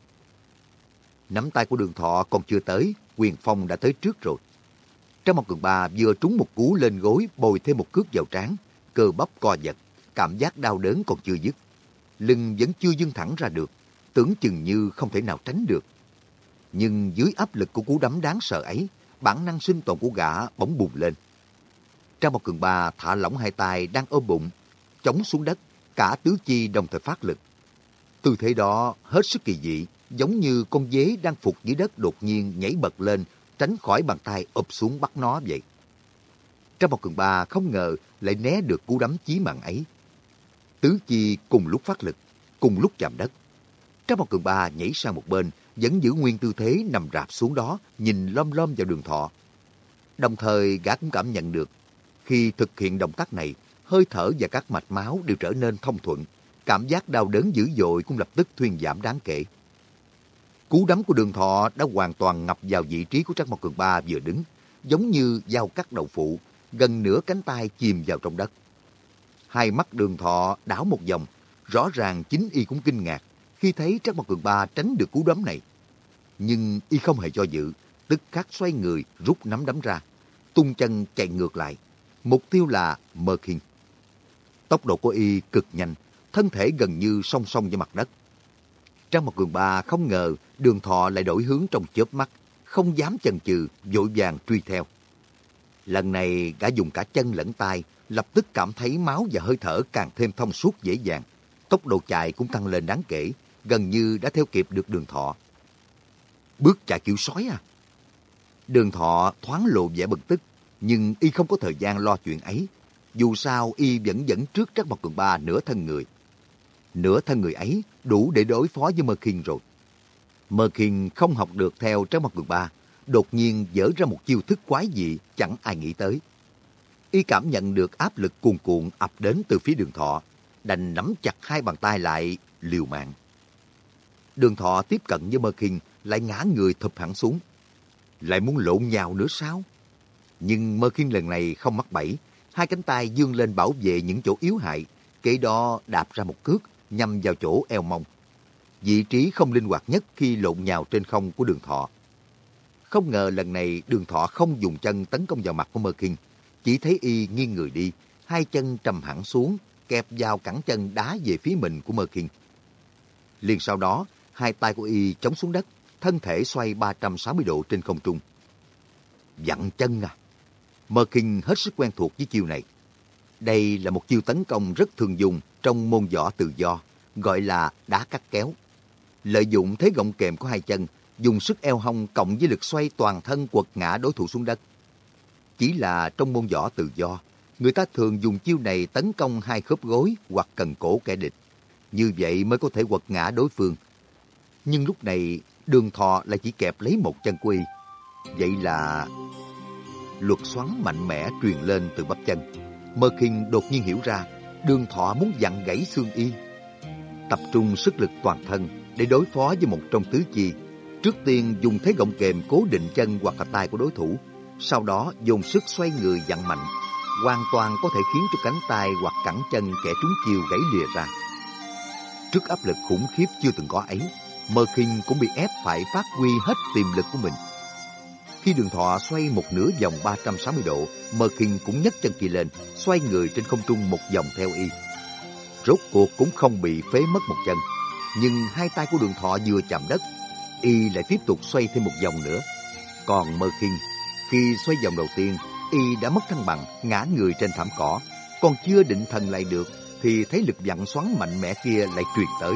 Nắm tay của đường thọ còn chưa tới, quyền phong đã tới trước rồi. Trang một Cường Ba vừa trúng một cú lên gối bồi thêm một cước vào trán, cơ bắp co giật, cảm giác đau đớn còn chưa dứt. Lưng vẫn chưa dưng thẳng ra được, tưởng chừng như không thể nào tránh được. Nhưng dưới áp lực của cú đấm đáng sợ ấy, bản năng sinh tồn của gã bỗng bùng lên. Trang một cường ba thả lỏng hai tay đang ôm bụng, chống xuống đất, cả tứ chi đồng thời phát lực. Tư thế đó hết sức kỳ dị, giống như con dế đang phục dưới đất đột nhiên nhảy bật lên, tránh khỏi bàn tay ụp xuống bắt nó vậy. Trang một cường ba không ngờ lại né được cú đấm chí mạng ấy. Tứ chi cùng lúc phát lực, cùng lúc chạm đất. Trang một cường ba nhảy sang một bên, vẫn giữ nguyên tư thế nằm rạp xuống đó, nhìn lom lom vào đường thọ. Đồng thời gã cũng cảm nhận được, khi thực hiện động tác này, hơi thở và các mạch máu đều trở nên thông thuận. Cảm giác đau đớn dữ dội cũng lập tức thuyên giảm đáng kể. Cú đấm của đường thọ đã hoàn toàn ngập vào vị trí của Trác Mộc Cường Ba vừa đứng, giống như dao cắt đầu phụ, gần nửa cánh tay chìm vào trong đất. Hai mắt đường thọ đảo một vòng, rõ ràng chính y cũng kinh ngạc khi thấy Trác Mộc Cường Ba tránh được cú đấm này. Nhưng y không hề cho dự, tức khắc xoay người rút nắm đấm ra, tung chân chạy ngược lại. Mục tiêu là Mơ Kinh. Tốc độ của y cực nhanh, thân thể gần như song song với mặt đất. Trang một cường ba không ngờ đường thọ lại đổi hướng trong chớp mắt, không dám chần chừ, vội vàng truy theo. Lần này gã dùng cả chân lẫn tay, lập tức cảm thấy máu và hơi thở càng thêm thông suốt dễ dàng. Tốc độ chạy cũng tăng lên đáng kể, gần như đã theo kịp được đường thọ. Bước chạy kiểu sói à? Đường thọ thoáng lộ vẻ bực tức, nhưng y không có thời gian lo chuyện ấy. Dù sao y vẫn dẫn trước Trắc Mộc Cường Ba nửa thân người. Nửa thân người ấy đủ để đối phó với Mơ Kinh rồi. Mơ Kinh không học được theo Trắc Mộc Cường Ba, đột nhiên dở ra một chiêu thức quái dị chẳng ai nghĩ tới. Y cảm nhận được áp lực cuồn cuộn ập đến từ phía đường thọ, đành nắm chặt hai bàn tay lại, liều mạng. Đường thọ tiếp cận với Mơ Kinh lại ngã người thụp hẳn xuống. Lại muốn lộn nhào nữa sao? Nhưng Mơ Kinh lần này không mắc bẫy, hai cánh tay dương lên bảo vệ những chỗ yếu hại, kế đó đạp ra một cước nhằm vào chỗ eo mông. Vị trí không linh hoạt nhất khi lộn nhào trên không của đường thọ. Không ngờ lần này đường thọ không dùng chân tấn công vào mặt của Mơ Kinh, chỉ thấy y nghiêng người đi, hai chân trầm hẳn xuống, kẹp vào cẳng chân đá về phía mình của Mơ Kinh. Liền sau đó, hai tay của y chống xuống đất, thân thể xoay 360 độ trên không trung. Dặn chân à! Mơ Kinh hết sức quen thuộc với chiêu này. Đây là một chiêu tấn công rất thường dùng trong môn võ tự do, gọi là đá cắt kéo. Lợi dụng thế gọng kềm của hai chân, dùng sức eo hông cộng với lực xoay toàn thân quật ngã đối thủ xuống đất. Chỉ là trong môn võ tự do, người ta thường dùng chiêu này tấn công hai khớp gối hoặc cần cổ kẻ địch. Như vậy mới có thể quật ngã đối phương. Nhưng lúc này, đường thọ lại chỉ kẹp lấy một chân quy. Vậy là... Luật xoắn mạnh mẽ truyền lên từ bắp chân. Mơ Kinh đột nhiên hiểu ra, đường thọ muốn dặn gãy xương y. Tập trung sức lực toàn thân để đối phó với một trong tứ chi. Trước tiên dùng thế gọng kềm cố định chân hoặc là tay của đối thủ. Sau đó dùng sức xoay người dặn mạnh. Hoàn toàn có thể khiến cho cánh tay hoặc cẳng chân kẻ trúng chiêu gãy lìa ra. Trước áp lực khủng khiếp chưa từng có ấy, Mơ Kinh cũng bị ép phải phát huy hết tiềm lực của mình. Khi đường thọ xoay một nửa vòng 360 độ, Mơ Kinh cũng nhấc chân kỳ lên, xoay người trên không trung một vòng theo y. Rốt cuộc cũng không bị phế mất một chân, nhưng hai tay của đường thọ vừa chạm đất, y lại tiếp tục xoay thêm một vòng nữa. Còn Mơ Kinh, khi xoay vòng đầu tiên, y đã mất thăng bằng, ngã người trên thảm cỏ, còn chưa định thần lại được thì thấy lực vặn xoắn mạnh mẽ kia lại truyền tới.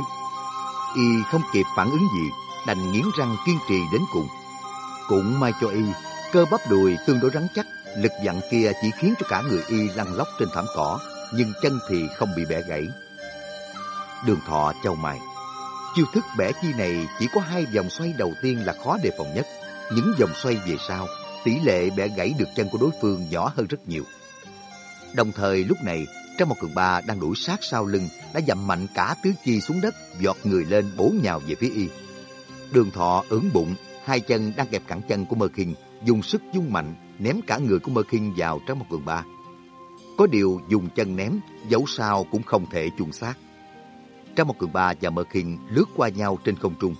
Y không kịp phản ứng gì, đành nghiến răng kiên trì đến cùng. Cũng may cho Y, cơ bắp đùi tương đối rắn chắc, lực vặn kia chỉ khiến cho cả người Y lăn lóc trên thảm cỏ, nhưng chân thì không bị bẻ gãy. Đường thọ châu mày. Chiêu thức bẻ chi này chỉ có hai vòng xoay đầu tiên là khó đề phòng nhất. Những vòng xoay về sau, tỷ lệ bẻ gãy được chân của đối phương nhỏ hơn rất nhiều. Đồng thời lúc này, trong một cường ba đang đuổi sát sau lưng đã dậm mạnh cả tứ chi xuống đất, giọt người lên bổ nhào về phía y. Đường thọ ưỡn bụng, hai chân đang kẹp cẳng chân của Mơ Kinh, dùng sức dung mạnh, ném cả người của Mơ Kinh vào trong một cường ba. Có điều dùng chân ném, dẫu sao cũng không thể chung xác. Trong một cường ba và Mơ Kinh lướt qua nhau trên không trung.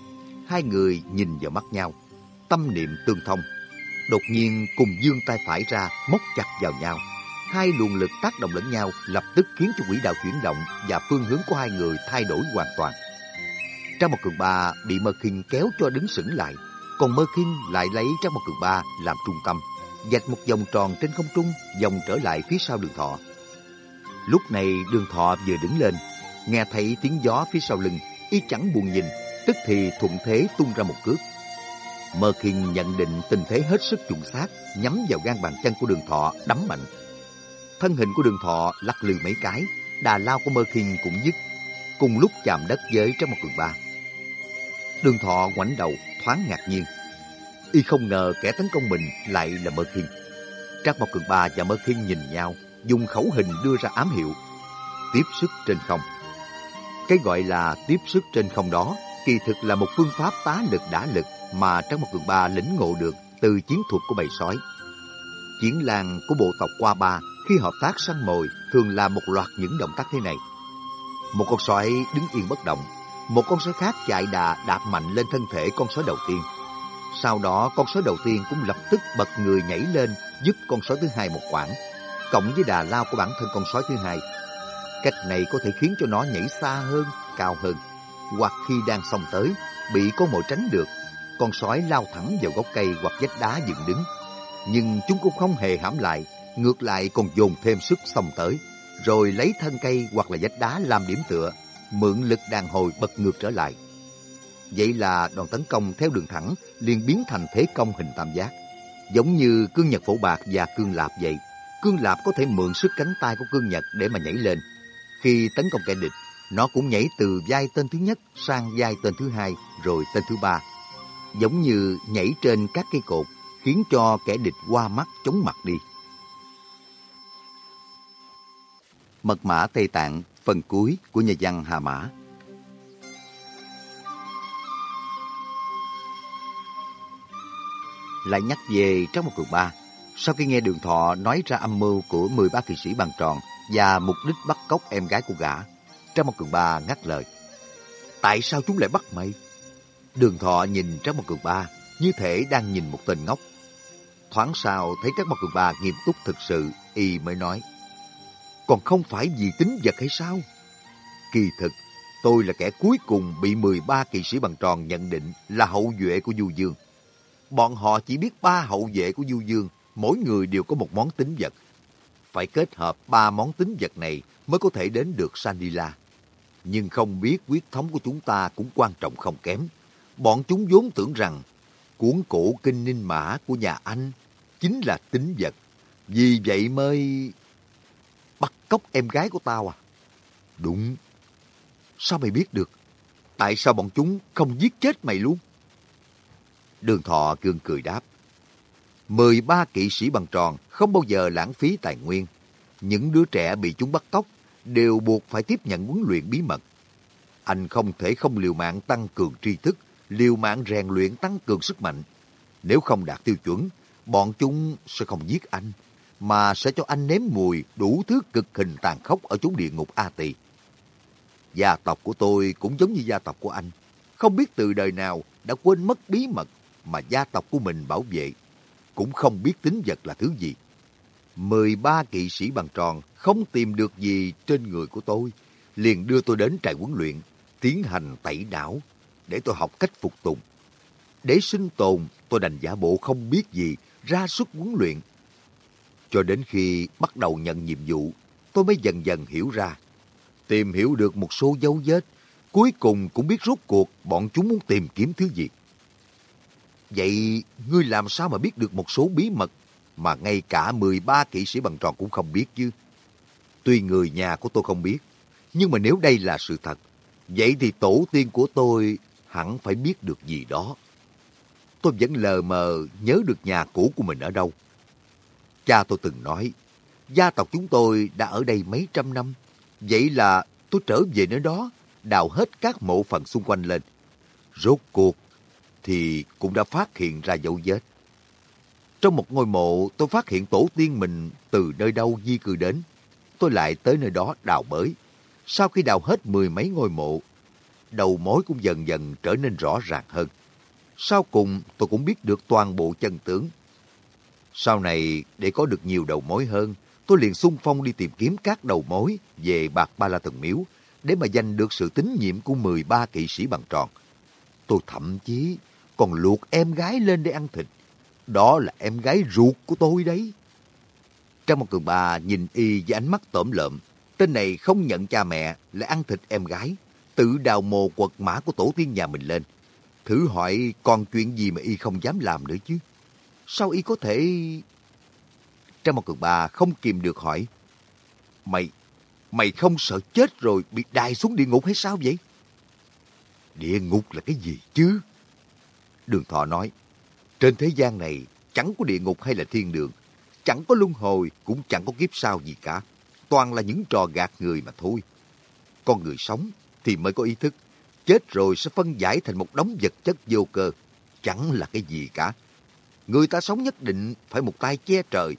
Hai người nhìn vào mắt nhau, tâm niệm tương thông. Đột nhiên cùng dương tay phải ra, móc chặt vào nhau hai luồng lực tác động lẫn nhau lập tức khiến cho quỹ đạo chuyển động và phương hướng của hai người thay đổi hoàn toàn. Trong một cường ba bị Mơ Kinh kéo cho đứng sững lại, còn Mơ Kinh lại lấy trong một cường ba làm trung tâm, dạch một vòng tròn trên không trung, vòng trở lại phía sau đường thọ. Lúc này đường thọ vừa đứng lên, nghe thấy tiếng gió phía sau lưng, y chẳng buồn nhìn, tức thì thuận thế tung ra một cước. Mơ Kinh nhận định tình thế hết sức trùng xác, nhắm vào gan bàn chân của đường thọ, đấm mạnh thân hình của đường thọ lắc lư mấy cái, đà lao của Mơ khinh cũng dứt, cùng lúc chạm đất với trong một cường ba. Đường thọ ngoảnh đầu, thoáng ngạc nhiên. Y không ngờ kẻ tấn công mình lại là Mơ khinh. Trác Mộc Cường Ba và Mơ Khinh nhìn nhau, dùng khẩu hình đưa ra ám hiệu. Tiếp sức trên không. Cái gọi là tiếp sức trên không đó, kỳ thực là một phương pháp tá lực đả lực mà Trác Mộc Cường Ba lĩnh ngộ được từ chiến thuật của bầy sói. Chiến làng của bộ tộc Qua Ba khi hợp tác săn mồi thường làm một loạt những động tác thế này. Một con sói đứng yên bất động, một con sói khác chạy đà đạp mạnh lên thân thể con sói đầu tiên. Sau đó con sói đầu tiên cũng lập tức bật người nhảy lên giúp con sói thứ hai một quãng, cộng với đà lao của bản thân con sói thứ hai. Cách này có thể khiến cho nó nhảy xa hơn, cao hơn, hoặc khi đang xông tới, bị con mồi tránh được, con sói lao thẳng vào gốc cây hoặc vách đá dựng đứng. Nhưng chúng cũng không hề hãm lại, ngược lại còn dồn thêm sức xông tới, rồi lấy thân cây hoặc là vách đá làm điểm tựa, mượn lực đàn hồi bật ngược trở lại. Vậy là đòn tấn công theo đường thẳng liền biến thành thế công hình tam giác. Giống như cương nhật phổ bạc và cương lạp vậy. Cương lạp có thể mượn sức cánh tay của cương nhật để mà nhảy lên. Khi tấn công kẻ địch, nó cũng nhảy từ vai tên thứ nhất sang vai tên thứ hai rồi tên thứ ba. Giống như nhảy trên các cây cột, khiến cho kẻ địch qua mắt chống mặt đi. Mật mã Tây Tạng, phần cuối của nhà văn Hà Mã. Lại nhắc về trong một cuộc ba, sau khi nghe đường thọ nói ra âm mưu của 13 kỳ sĩ bằng tròn và mục đích bắt cóc em gái của gã, trong một cường ba ngắt lời. Tại sao chúng lại bắt mày? Đường thọ nhìn trong một cường ba như thể đang nhìn một tên ngốc. Thoáng sau thấy Trác Mộc Cường Ba nghiêm túc thực sự, y mới nói còn không phải vì tính vật hay sao? Kỳ thực, tôi là kẻ cuối cùng bị 13 kỳ sĩ bằng tròn nhận định là hậu duệ của Du Dương. Bọn họ chỉ biết ba hậu vệ của Du Dương, mỗi người đều có một món tính vật. Phải kết hợp ba món tính vật này mới có thể đến được Sanila. Nhưng không biết quyết thống của chúng ta cũng quan trọng không kém. Bọn chúng vốn tưởng rằng cuốn cổ kinh ninh mã của nhà Anh chính là tính vật. Vì vậy mới bắt cóc em gái của tao à? Đúng. Sao mày biết được? Tại sao bọn chúng không giết chết mày luôn? Đường thọ cương cười đáp. 13 kỵ sĩ bằng tròn không bao giờ lãng phí tài nguyên. Những đứa trẻ bị chúng bắt cóc đều buộc phải tiếp nhận huấn luyện bí mật. Anh không thể không liều mạng tăng cường tri thức, liều mạng rèn luyện tăng cường sức mạnh. Nếu không đạt tiêu chuẩn, bọn chúng sẽ không giết anh, mà sẽ cho anh nếm mùi đủ thứ cực hình tàn khốc ở chốn địa ngục A Tỳ. Gia tộc của tôi cũng giống như gia tộc của anh. Không biết từ đời nào đã quên mất bí mật mà gia tộc của mình bảo vệ. Cũng không biết tính vật là thứ gì. 13 kỵ sĩ bằng tròn không tìm được gì trên người của tôi. Liền đưa tôi đến trại huấn luyện, tiến hành tẩy não để tôi học cách phục tùng. Để sinh tồn, tôi đành giả bộ không biết gì, ra sức huấn luyện. Cho đến khi bắt đầu nhận nhiệm vụ, tôi mới dần dần hiểu ra. Tìm hiểu được một số dấu vết, cuối cùng cũng biết rốt cuộc bọn chúng muốn tìm kiếm thứ gì. Vậy ngươi làm sao mà biết được một số bí mật mà ngay cả 13 kỵ sĩ bằng tròn cũng không biết chứ? Tuy người nhà của tôi không biết, nhưng mà nếu đây là sự thật, vậy thì tổ tiên của tôi hẳn phải biết được gì đó. Tôi vẫn lờ mờ nhớ được nhà cũ của mình ở đâu. Cha tôi từng nói, gia tộc chúng tôi đã ở đây mấy trăm năm. Vậy là tôi trở về nơi đó, đào hết các mộ phần xung quanh lên. Rốt cuộc thì cũng đã phát hiện ra dấu vết. Trong một ngôi mộ, tôi phát hiện tổ tiên mình từ nơi đâu di cư đến. Tôi lại tới nơi đó đào bới. Sau khi đào hết mười mấy ngôi mộ, đầu mối cũng dần dần trở nên rõ ràng hơn. Sau cùng tôi cũng biết được toàn bộ chân tướng. Sau này, để có được nhiều đầu mối hơn, tôi liền xung phong đi tìm kiếm các đầu mối về Bạc Ba La Thần Miếu để mà giành được sự tín nhiệm của 13 kỵ sĩ bằng tròn. Tôi thậm chí còn luộc em gái lên để ăn thịt. Đó là em gái ruột của tôi đấy. Trong một cường bà nhìn y với ánh mắt tổm lợm, tên này không nhận cha mẹ lại ăn thịt em gái, tự đào mồ quật mã của tổ tiên nhà mình lên. Thử hỏi còn chuyện gì mà y không dám làm nữa chứ? Sao y có thể... Trong một cường bà không kìm được hỏi. Mày, mày không sợ chết rồi bị đài xuống địa ngục hay sao vậy? Địa ngục là cái gì chứ? Đường Thọ nói, trên thế gian này chẳng có địa ngục hay là thiên đường, chẳng có luân hồi cũng chẳng có kiếp sau gì cả. Toàn là những trò gạt người mà thôi. Con người sống thì mới có ý thức, chết rồi sẽ phân giải thành một đống vật chất vô cơ, chẳng là cái gì cả. Người ta sống nhất định phải một tay che trời,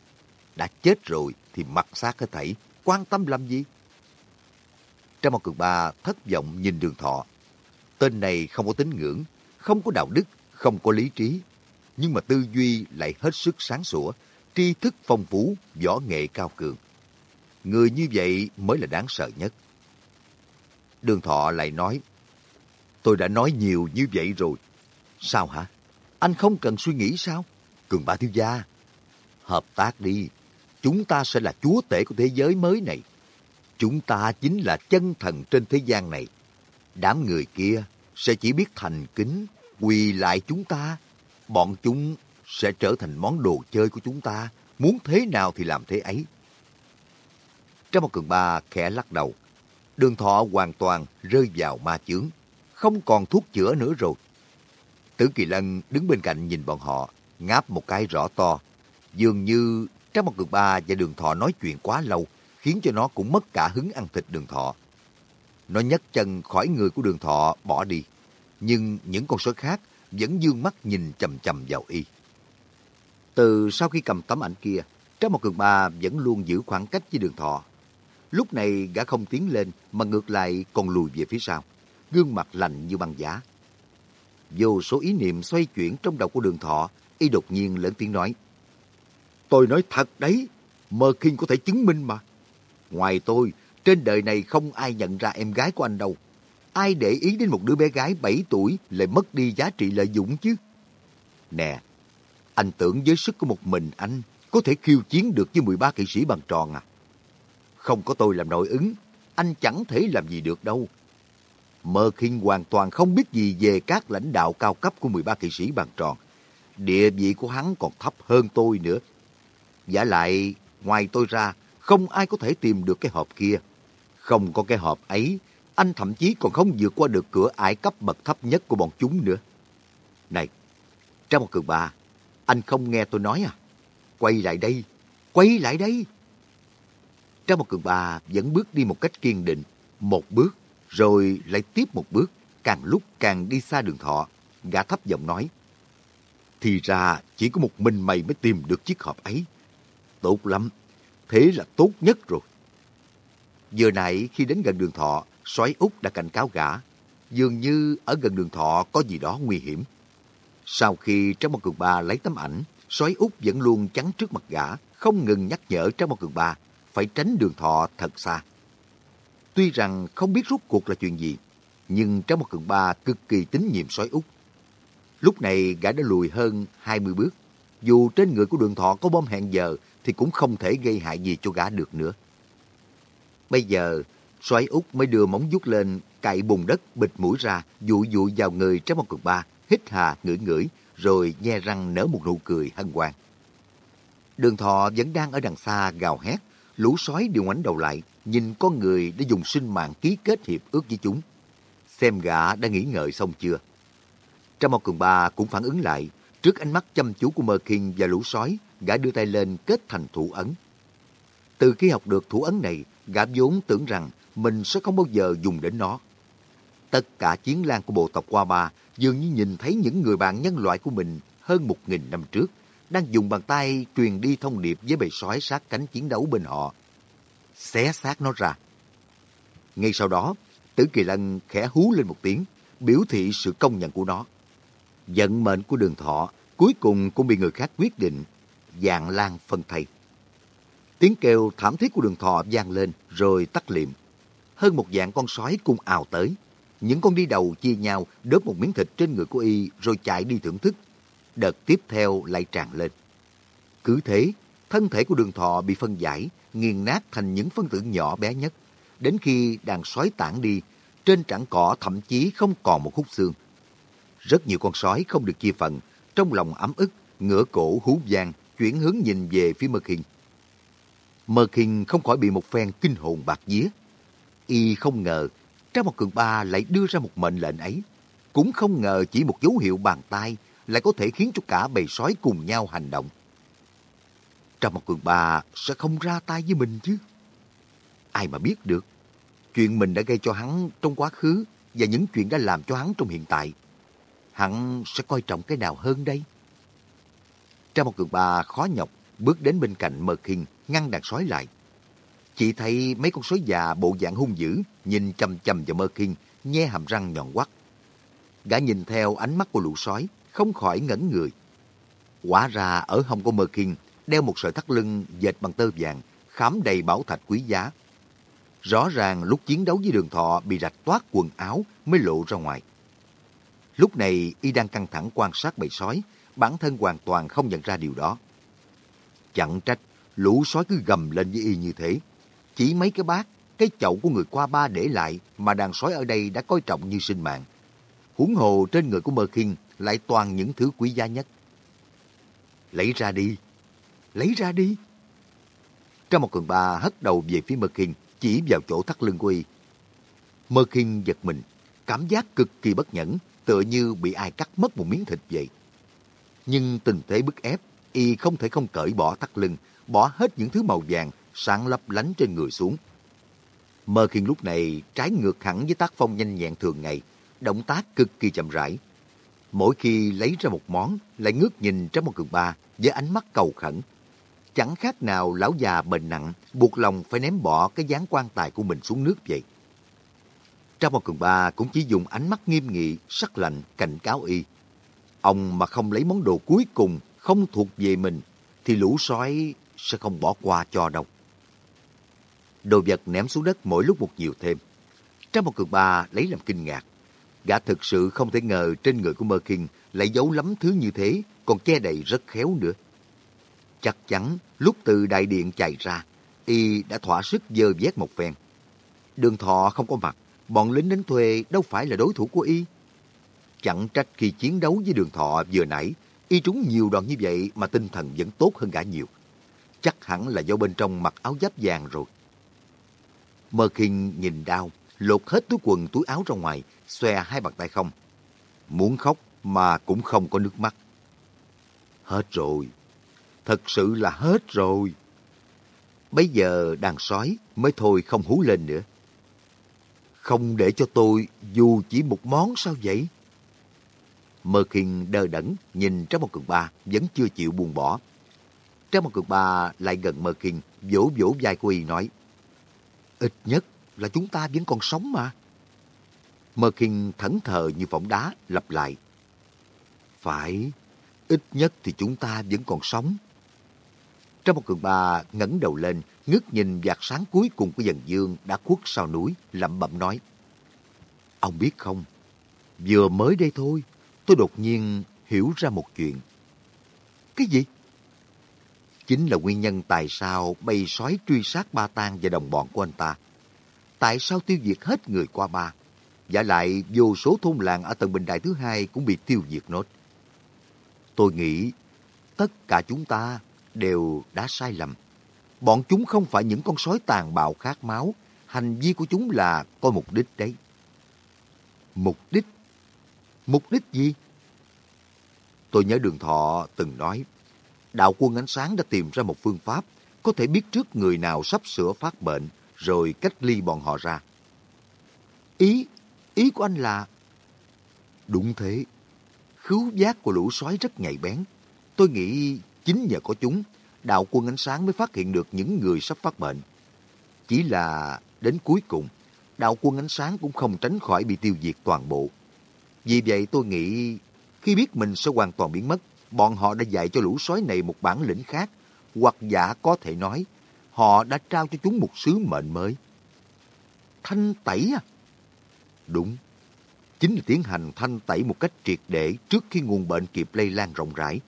đã chết rồi thì mặc xác hết thảy, quan tâm làm gì? Trong một cường ba thất vọng nhìn đường thọ. Tên này không có tín ngưỡng, không có đạo đức, không có lý trí, nhưng mà tư duy lại hết sức sáng sủa, tri thức phong phú, võ nghệ cao cường. Người như vậy mới là đáng sợ nhất. Đường Thọ lại nói, tôi đã nói nhiều như vậy rồi. Sao hả? Anh không cần suy nghĩ sao? Cường Ba Thiếu Gia, hợp tác đi. Chúng ta sẽ là chúa tể của thế giới mới này. Chúng ta chính là chân thần trên thế gian này. Đám người kia sẽ chỉ biết thành kính, quỳ lại chúng ta. Bọn chúng sẽ trở thành món đồ chơi của chúng ta. Muốn thế nào thì làm thế ấy. Trong một cường ba khẽ lắc đầu. Đường thọ hoàn toàn rơi vào ma chướng. Không còn thuốc chữa nữa rồi. Tử Kỳ Lân đứng bên cạnh nhìn bọn họ, ngáp một cái rõ to. Dường như Trác Mộc cường ba và đường thọ nói chuyện quá lâu, khiến cho nó cũng mất cả hứng ăn thịt đường thọ. Nó nhấc chân khỏi người của đường thọ bỏ đi. Nhưng những con sói khác vẫn dương mắt nhìn chầm chầm vào y. Từ sau khi cầm tấm ảnh kia, Trác Mộc cường ba vẫn luôn giữ khoảng cách với đường thọ. Lúc này gã không tiến lên mà ngược lại còn lùi về phía sau, gương mặt lạnh như băng giá. Vô số ý niệm xoay chuyển trong đầu của đường thọ, y đột nhiên lớn tiếng nói. Tôi nói thật đấy, Mơ Kinh có thể chứng minh mà. Ngoài tôi, trên đời này không ai nhận ra em gái của anh đâu. Ai để ý đến một đứa bé gái 7 tuổi lại mất đi giá trị lợi dụng chứ? Nè, anh tưởng với sức của một mình anh có thể khiêu chiến được với 13 kỵ sĩ bằng tròn à? Không có tôi làm nội ứng, anh chẳng thể làm gì được đâu. Mơ Kinh hoàn toàn không biết gì về các lãnh đạo cao cấp của 13 kỵ sĩ bằng tròn. Địa vị của hắn còn thấp hơn tôi nữa. Giả lại, ngoài tôi ra, không ai có thể tìm được cái hộp kia. Không có cái hộp ấy, anh thậm chí còn không vượt qua được cửa ải cấp bậc thấp nhất của bọn chúng nữa. Này, trong một cường bà, anh không nghe tôi nói à? Quay lại đây, quay lại đây. Trong một cường bà vẫn bước đi một cách kiên định, một bước, rồi lại tiếp một bước, càng lúc càng đi xa đường thọ. Gã thấp giọng nói, thì ra chỉ có một mình mày mới tìm được chiếc hộp ấy. Tốt lắm, thế là tốt nhất rồi. Vừa nãy khi đến gần đường thọ, soái út đã cảnh cáo gã. Dường như ở gần đường thọ có gì đó nguy hiểm. Sau khi Trang Mộc Cường Ba lấy tấm ảnh, soái út vẫn luôn chắn trước mặt gã, không ngừng nhắc nhở Trang Mộc Cường Ba phải tránh đường thọ thật xa. Tuy rằng không biết rút cuộc là chuyện gì, nhưng Trang Mộc Cường Ba cực kỳ tín nhiệm soái út. Lúc này gã đã lùi hơn 20 bước. Dù trên người của đường thọ có bom hẹn giờ thì cũng không thể gây hại gì cho gã được nữa. Bây giờ, xoáy út mới đưa móng vuốt lên, cạy bùn đất, bịt mũi ra, dụ dụ vào người trái một cực ba, hít hà, ngửi ngửi, rồi nhe răng nở một nụ cười hân hoan. Đường thọ vẫn đang ở đằng xa gào hét, lũ sói đều ngoảnh đầu lại, nhìn con người đã dùng sinh mạng ký kết hiệp ước với chúng. Xem gã đã nghĩ ngợi xong chưa? Trăm Cường Ba cũng phản ứng lại, trước ánh mắt chăm chú của Mơ Kinh và lũ sói, gã đưa tay lên kết thành thủ ấn. Từ khi học được thủ ấn này, gã vốn tưởng rằng mình sẽ không bao giờ dùng đến nó. Tất cả chiến lan của bộ tộc Qua Ba dường như nhìn thấy những người bạn nhân loại của mình hơn một nghìn năm trước đang dùng bàn tay truyền đi thông điệp với bầy sói sát cánh chiến đấu bên họ. Xé xác nó ra. Ngay sau đó, Tử Kỳ Lân khẽ hú lên một tiếng, biểu thị sự công nhận của nó. Vận mệnh của đường thọ cuối cùng cũng bị người khác quyết định, dạng lan phân thây. Tiếng kêu thảm thiết của đường thọ vang lên rồi tắt liệm. Hơn một dạng con sói cùng ào tới. Những con đi đầu chia nhau đớp một miếng thịt trên người của y rồi chạy đi thưởng thức. Đợt tiếp theo lại tràn lên. Cứ thế, thân thể của đường thọ bị phân giải, nghiền nát thành những phân tử nhỏ bé nhất. Đến khi đàn sói tản đi, trên trảng cỏ thậm chí không còn một khúc xương. Rất nhiều con sói không được chia phần, trong lòng ấm ức, ngửa cổ hú vang, chuyển hướng nhìn về phía Mơ Kinh. Mơ Kinh không khỏi bị một phen kinh hồn bạc vía. Y không ngờ, Trang một cường ba lại đưa ra một mệnh lệnh ấy. Cũng không ngờ chỉ một dấu hiệu bàn tay lại có thể khiến cho cả bầy sói cùng nhau hành động. Trang một cường ba sẽ không ra tay với mình chứ. Ai mà biết được, chuyện mình đã gây cho hắn trong quá khứ và những chuyện đã làm cho hắn trong hiện tại. Hắn sẽ coi trọng cái nào hơn đây? Trang một cường ba khó nhọc bước đến bên cạnh Mơ Kinh, ngăn đàn sói lại. Chỉ thấy mấy con sói già bộ dạng hung dữ, nhìn chầm chầm vào Mơ Kinh, nhe hàm răng nhọn quắt. Gã nhìn theo ánh mắt của lũ sói, không khỏi ngẩn người. Quả ra ở hông của Mơ Kinh đeo một sợi thắt lưng dệt bằng tơ vàng, khám đầy bảo thạch quý giá. Rõ ràng lúc chiến đấu với đường thọ bị rạch toát quần áo mới lộ ra ngoài. Lúc này y đang căng thẳng quan sát bầy sói, bản thân hoàn toàn không nhận ra điều đó. Chẳng trách, lũ sói cứ gầm lên với y như thế. Chỉ mấy cái bát, cái chậu của người qua ba để lại mà đàn sói ở đây đã coi trọng như sinh mạng. Huống hồ trên người của Mơ Kinh lại toàn những thứ quý giá nhất. Lấy ra đi, lấy ra đi. Trong một cường ba hất đầu về phía Mơ Kinh, chỉ vào chỗ thắt lưng của y. Mơ Kinh giật mình, cảm giác cực kỳ bất nhẫn, tựa như bị ai cắt mất một miếng thịt vậy. Nhưng tình thế bức ép, y không thể không cởi bỏ thắt lưng, bỏ hết những thứ màu vàng, sáng lấp lánh trên người xuống. Mơ khiên lúc này trái ngược hẳn với tác phong nhanh nhẹn thường ngày, động tác cực kỳ chậm rãi. Mỗi khi lấy ra một món, lại ngước nhìn trong một cường ba với ánh mắt cầu khẩn. Chẳng khác nào lão già bệnh nặng, buộc lòng phải ném bỏ cái dáng quan tài của mình xuống nước vậy. Trong một cường ba cũng chỉ dùng ánh mắt nghiêm nghị, sắc lạnh, cảnh cáo y. Ông mà không lấy món đồ cuối cùng không thuộc về mình, thì lũ sói sẽ không bỏ qua cho đâu. Đồ vật ném xuống đất mỗi lúc một nhiều thêm. Trong một cường ba lấy làm kinh ngạc. Gã thực sự không thể ngờ trên người của Mơ Kinh lại giấu lắm thứ như thế, còn che đầy rất khéo nữa. Chắc chắn lúc từ đại điện chạy ra, y đã thỏa sức dơ vét một phen. Đường thọ không có mặt, bọn lính đánh thuê đâu phải là đối thủ của y. Chẳng trách khi chiến đấu với đường thọ vừa nãy, y trúng nhiều đòn như vậy mà tinh thần vẫn tốt hơn gã nhiều. Chắc hẳn là do bên trong mặc áo giáp vàng rồi. Mơ khinh nhìn đau, lột hết túi quần túi áo ra ngoài, xòe hai bàn tay không. Muốn khóc mà cũng không có nước mắt. Hết rồi. Thật sự là hết rồi. Bây giờ đàn sói mới thôi không hú lên nữa. Không để cho tôi dù chỉ một món sao vậy? Mơ Khiên đờ đẫn nhìn Trang một Cường Ba vẫn chưa chịu buông bỏ. Trang một Cường Ba lại gần Mơ Khiên vỗ vỗ vai của y nói Ít nhất là chúng ta vẫn còn sống mà. Mơ Khiên thẫn thờ như phỏng đá, lặp lại. Phải, ít nhất thì chúng ta vẫn còn sống. Trong một cường ba ngẩng đầu lên, ngước nhìn vạt sáng cuối cùng của dần dương đã khuất sau núi, lẩm bẩm nói. Ông biết không, vừa mới đây thôi, tôi đột nhiên hiểu ra một chuyện. Cái gì? Chính là nguyên nhân tại sao bầy sói truy sát ba tang và đồng bọn của anh ta. Tại sao tiêu diệt hết người qua ba? Và lại vô số thôn làng ở tầng bình đại thứ hai cũng bị tiêu diệt nốt. Tôi nghĩ tất cả chúng ta đều đã sai lầm. Bọn chúng không phải những con sói tàn bạo khát máu. Hành vi của chúng là có mục đích đấy. Mục đích? Mục đích gì? Tôi nhớ đường thọ từng nói, đạo quân ánh sáng đã tìm ra một phương pháp có thể biết trước người nào sắp sửa phát bệnh rồi cách ly bọn họ ra. Ý, ý của anh là... Đúng thế, khứu giác của lũ sói rất nhạy bén. Tôi nghĩ chính nhờ có chúng, đạo quân ánh sáng mới phát hiện được những người sắp phát bệnh. Chỉ là đến cuối cùng, đạo quân ánh sáng cũng không tránh khỏi bị tiêu diệt toàn bộ. Vì vậy tôi nghĩ khi biết mình sẽ hoàn toàn biến mất, bọn họ đã dạy cho lũ sói này một bản lĩnh khác, hoặc giả có thể nói, họ đã trao cho chúng một sứ mệnh mới. Thanh tẩy à? Đúng, chính là tiến hành thanh tẩy một cách triệt để trước khi nguồn bệnh kịp lây lan rộng rãi.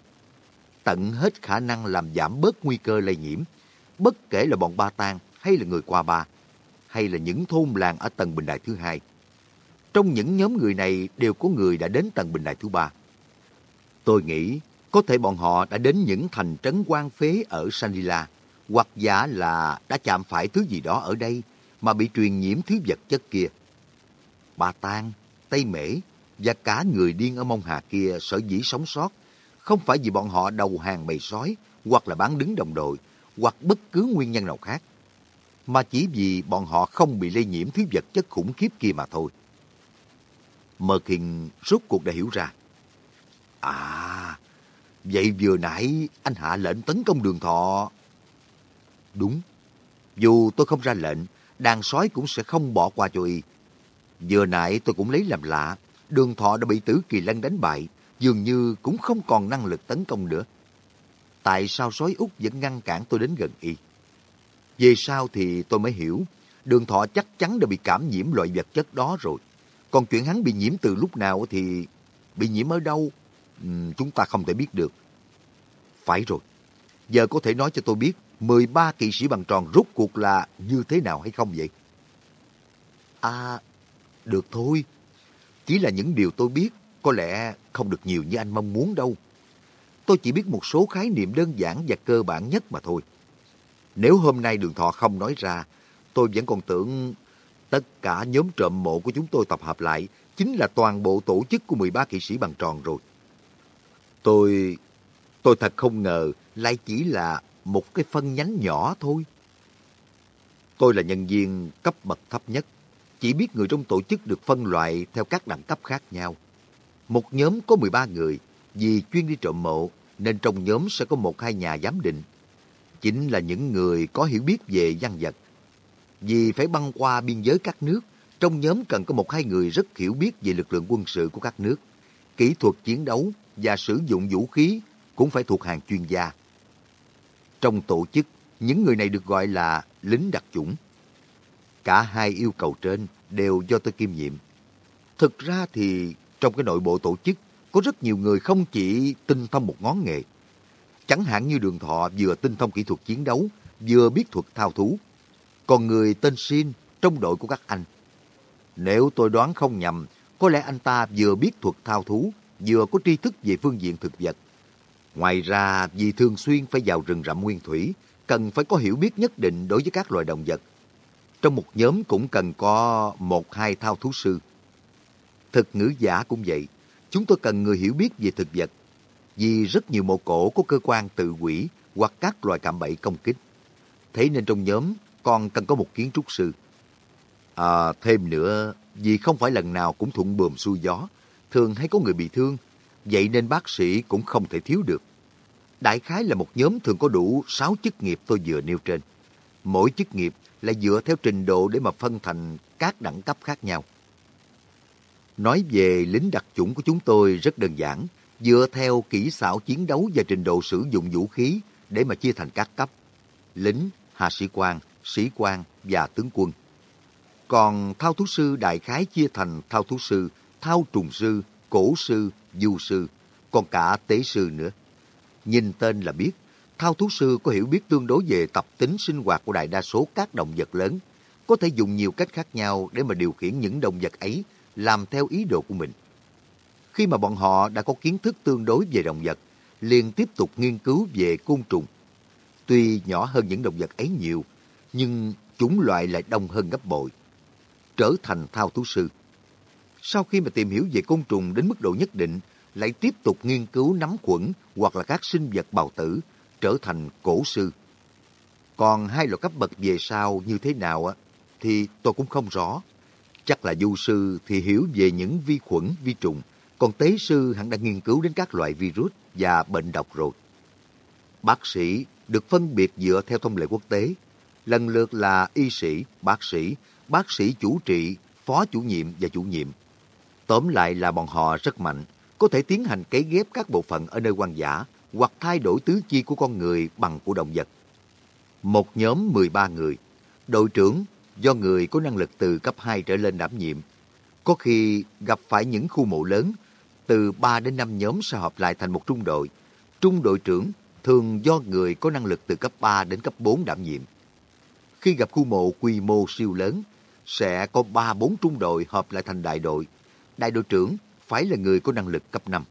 Tận hết khả năng làm giảm bớt nguy cơ lây nhiễm, bất kể là bọn ba tang hay là người qua ba, hay là những thôn làng ở tầng bình đại thứ hai. Trong những nhóm người này đều có người đã đến tầng bình đại thứ ba. Tôi nghĩ có thể bọn họ đã đến những thành trấn quan phế ở Sanila, hoặc giả là đã chạm phải thứ gì đó ở đây mà bị truyền nhiễm thứ vật chất kia. Bà Tang, Tây Mễ và cả người điên ở Mông Hà kia sở dĩ sống sót không phải vì bọn họ đầu hàng bầy sói hoặc là bán đứng đồng đội hoặc bất cứ nguyên nhân nào khác mà chỉ vì bọn họ không bị lây nhiễm thứ vật chất khủng khiếp kia mà thôi. Mơ Kinh rốt cuộc đã hiểu ra. À, vậy vừa nãy anh hạ lệnh tấn công đường thọ. Đúng, dù tôi không ra lệnh, đàn sói cũng sẽ không bỏ qua cho y. Vừa nãy tôi cũng lấy làm lạ, đường thọ đã bị tử kỳ lân đánh bại, dường như cũng không còn năng lực tấn công nữa. Tại sao sói út vẫn ngăn cản tôi đến gần y? Về sau thì tôi mới hiểu, đường thọ chắc chắn đã bị cảm nhiễm loại vật chất đó rồi. Còn chuyện hắn bị nhiễm từ lúc nào thì bị nhiễm ở đâu, ừ, chúng ta không thể biết được. Phải rồi, giờ có thể nói cho tôi biết 13 kỵ sĩ bằng tròn rút cuộc là như thế nào hay không vậy? À, được thôi. Chỉ là những điều tôi biết có lẽ không được nhiều như anh mong muốn đâu. Tôi chỉ biết một số khái niệm đơn giản và cơ bản nhất mà thôi. Nếu hôm nay đường thọ không nói ra, tôi vẫn còn tưởng tất cả nhóm trộm mộ của chúng tôi tập hợp lại chính là toàn bộ tổ chức của 13 kỵ sĩ bằng tròn rồi. Tôi... tôi thật không ngờ lại chỉ là một cái phân nhánh nhỏ thôi. Tôi là nhân viên cấp bậc thấp nhất, chỉ biết người trong tổ chức được phân loại theo các đẳng cấp khác nhau. Một nhóm có 13 người, vì chuyên đi trộm mộ, nên trong nhóm sẽ có một hai nhà giám định. Chính là những người có hiểu biết về văn vật. Vì phải băng qua biên giới các nước, trong nhóm cần có một hai người rất hiểu biết về lực lượng quân sự của các nước, kỹ thuật chiến đấu và sử dụng vũ khí cũng phải thuộc hàng chuyên gia. Trong tổ chức, những người này được gọi là lính đặc chủng. Cả hai yêu cầu trên đều do tôi kiêm nhiệm. Thực ra thì trong cái nội bộ tổ chức có rất nhiều người không chỉ tinh thông một ngón nghề. Chẳng hạn như đường thọ vừa tinh thông kỹ thuật chiến đấu, vừa biết thuật thao thú. Còn người tên Sin trong đội của các anh. Nếu tôi đoán không nhầm, có lẽ anh ta vừa biết thuật thao thú, vừa có tri thức về phương diện thực vật. Ngoài ra, vì thường xuyên phải vào rừng rậm nguyên thủy, cần phải có hiểu biết nhất định đối với các loài động vật. Trong một nhóm cũng cần có một hai thao thú sư. Thực ngữ giả cũng vậy, chúng tôi cần người hiểu biết về thực vật. Vì rất nhiều mộ cổ có cơ quan tự quỷ hoặc các loài cạm bẫy công kích. Thế nên trong nhóm còn cần có một kiến trúc sư. À, thêm nữa, vì không phải lần nào cũng thuận buồm xuôi gió, thường hay có người bị thương, vậy nên bác sĩ cũng không thể thiếu được. Đại khái là một nhóm thường có đủ 6 chức nghiệp tôi vừa nêu trên. Mỗi chức nghiệp lại dựa theo trình độ để mà phân thành các đẳng cấp khác nhau. Nói về lính đặc chủng của chúng tôi rất đơn giản, dựa theo kỹ xảo chiến đấu và trình độ sử dụng vũ khí để mà chia thành các cấp. Lính, hạ sĩ quan, sĩ quan và tướng quân. Còn thao thú sư đại khái chia thành thao thú sư, thao trùng sư, cổ sư, du sư, còn cả tế sư nữa. Nhìn tên là biết, thao thú sư có hiểu biết tương đối về tập tính sinh hoạt của đại đa số các động vật lớn, có thể dùng nhiều cách khác nhau để mà điều khiển những động vật ấy làm theo ý đồ của mình. Khi mà bọn họ đã có kiến thức tương đối về động vật, liền tiếp tục nghiên cứu về côn trùng. Tuy nhỏ hơn những động vật ấy nhiều, nhưng chúng loại lại đông hơn gấp bội. Trở thành thao thú sư. Sau khi mà tìm hiểu về côn trùng đến mức độ nhất định, lại tiếp tục nghiên cứu nắm khuẩn hoặc là các sinh vật bào tử, trở thành cổ sư. Còn hai loại cấp bậc về sau như thế nào á, thì tôi cũng không rõ. Chắc là du sư thì hiểu về những vi khuẩn, vi trùng, còn tế sư hẳn đã nghiên cứu đến các loại virus và bệnh độc rồi. Bác sĩ được phân biệt dựa theo thông lệ quốc tế, lần lượt là y sĩ, bác sĩ, bác sĩ chủ trị, phó chủ nhiệm và chủ nhiệm. Tóm lại là bọn họ rất mạnh, có thể tiến hành cấy ghép các bộ phận ở nơi hoang dã hoặc thay đổi tứ chi của con người bằng của động vật. Một nhóm 13 người, đội trưởng do người có năng lực từ cấp 2 trở lên đảm nhiệm. Có khi gặp phải những khu mộ lớn, từ 3 đến 5 nhóm sẽ hợp lại thành một trung đội. Trung đội trưởng thường do người có năng lực từ cấp 3 đến cấp 4 đảm nhiệm. Khi gặp khu mộ quy mô siêu lớn, sẽ có 3-4 trung đội hợp lại thành đại đội. Đại đội trưởng phải là người có năng lực cấp 5.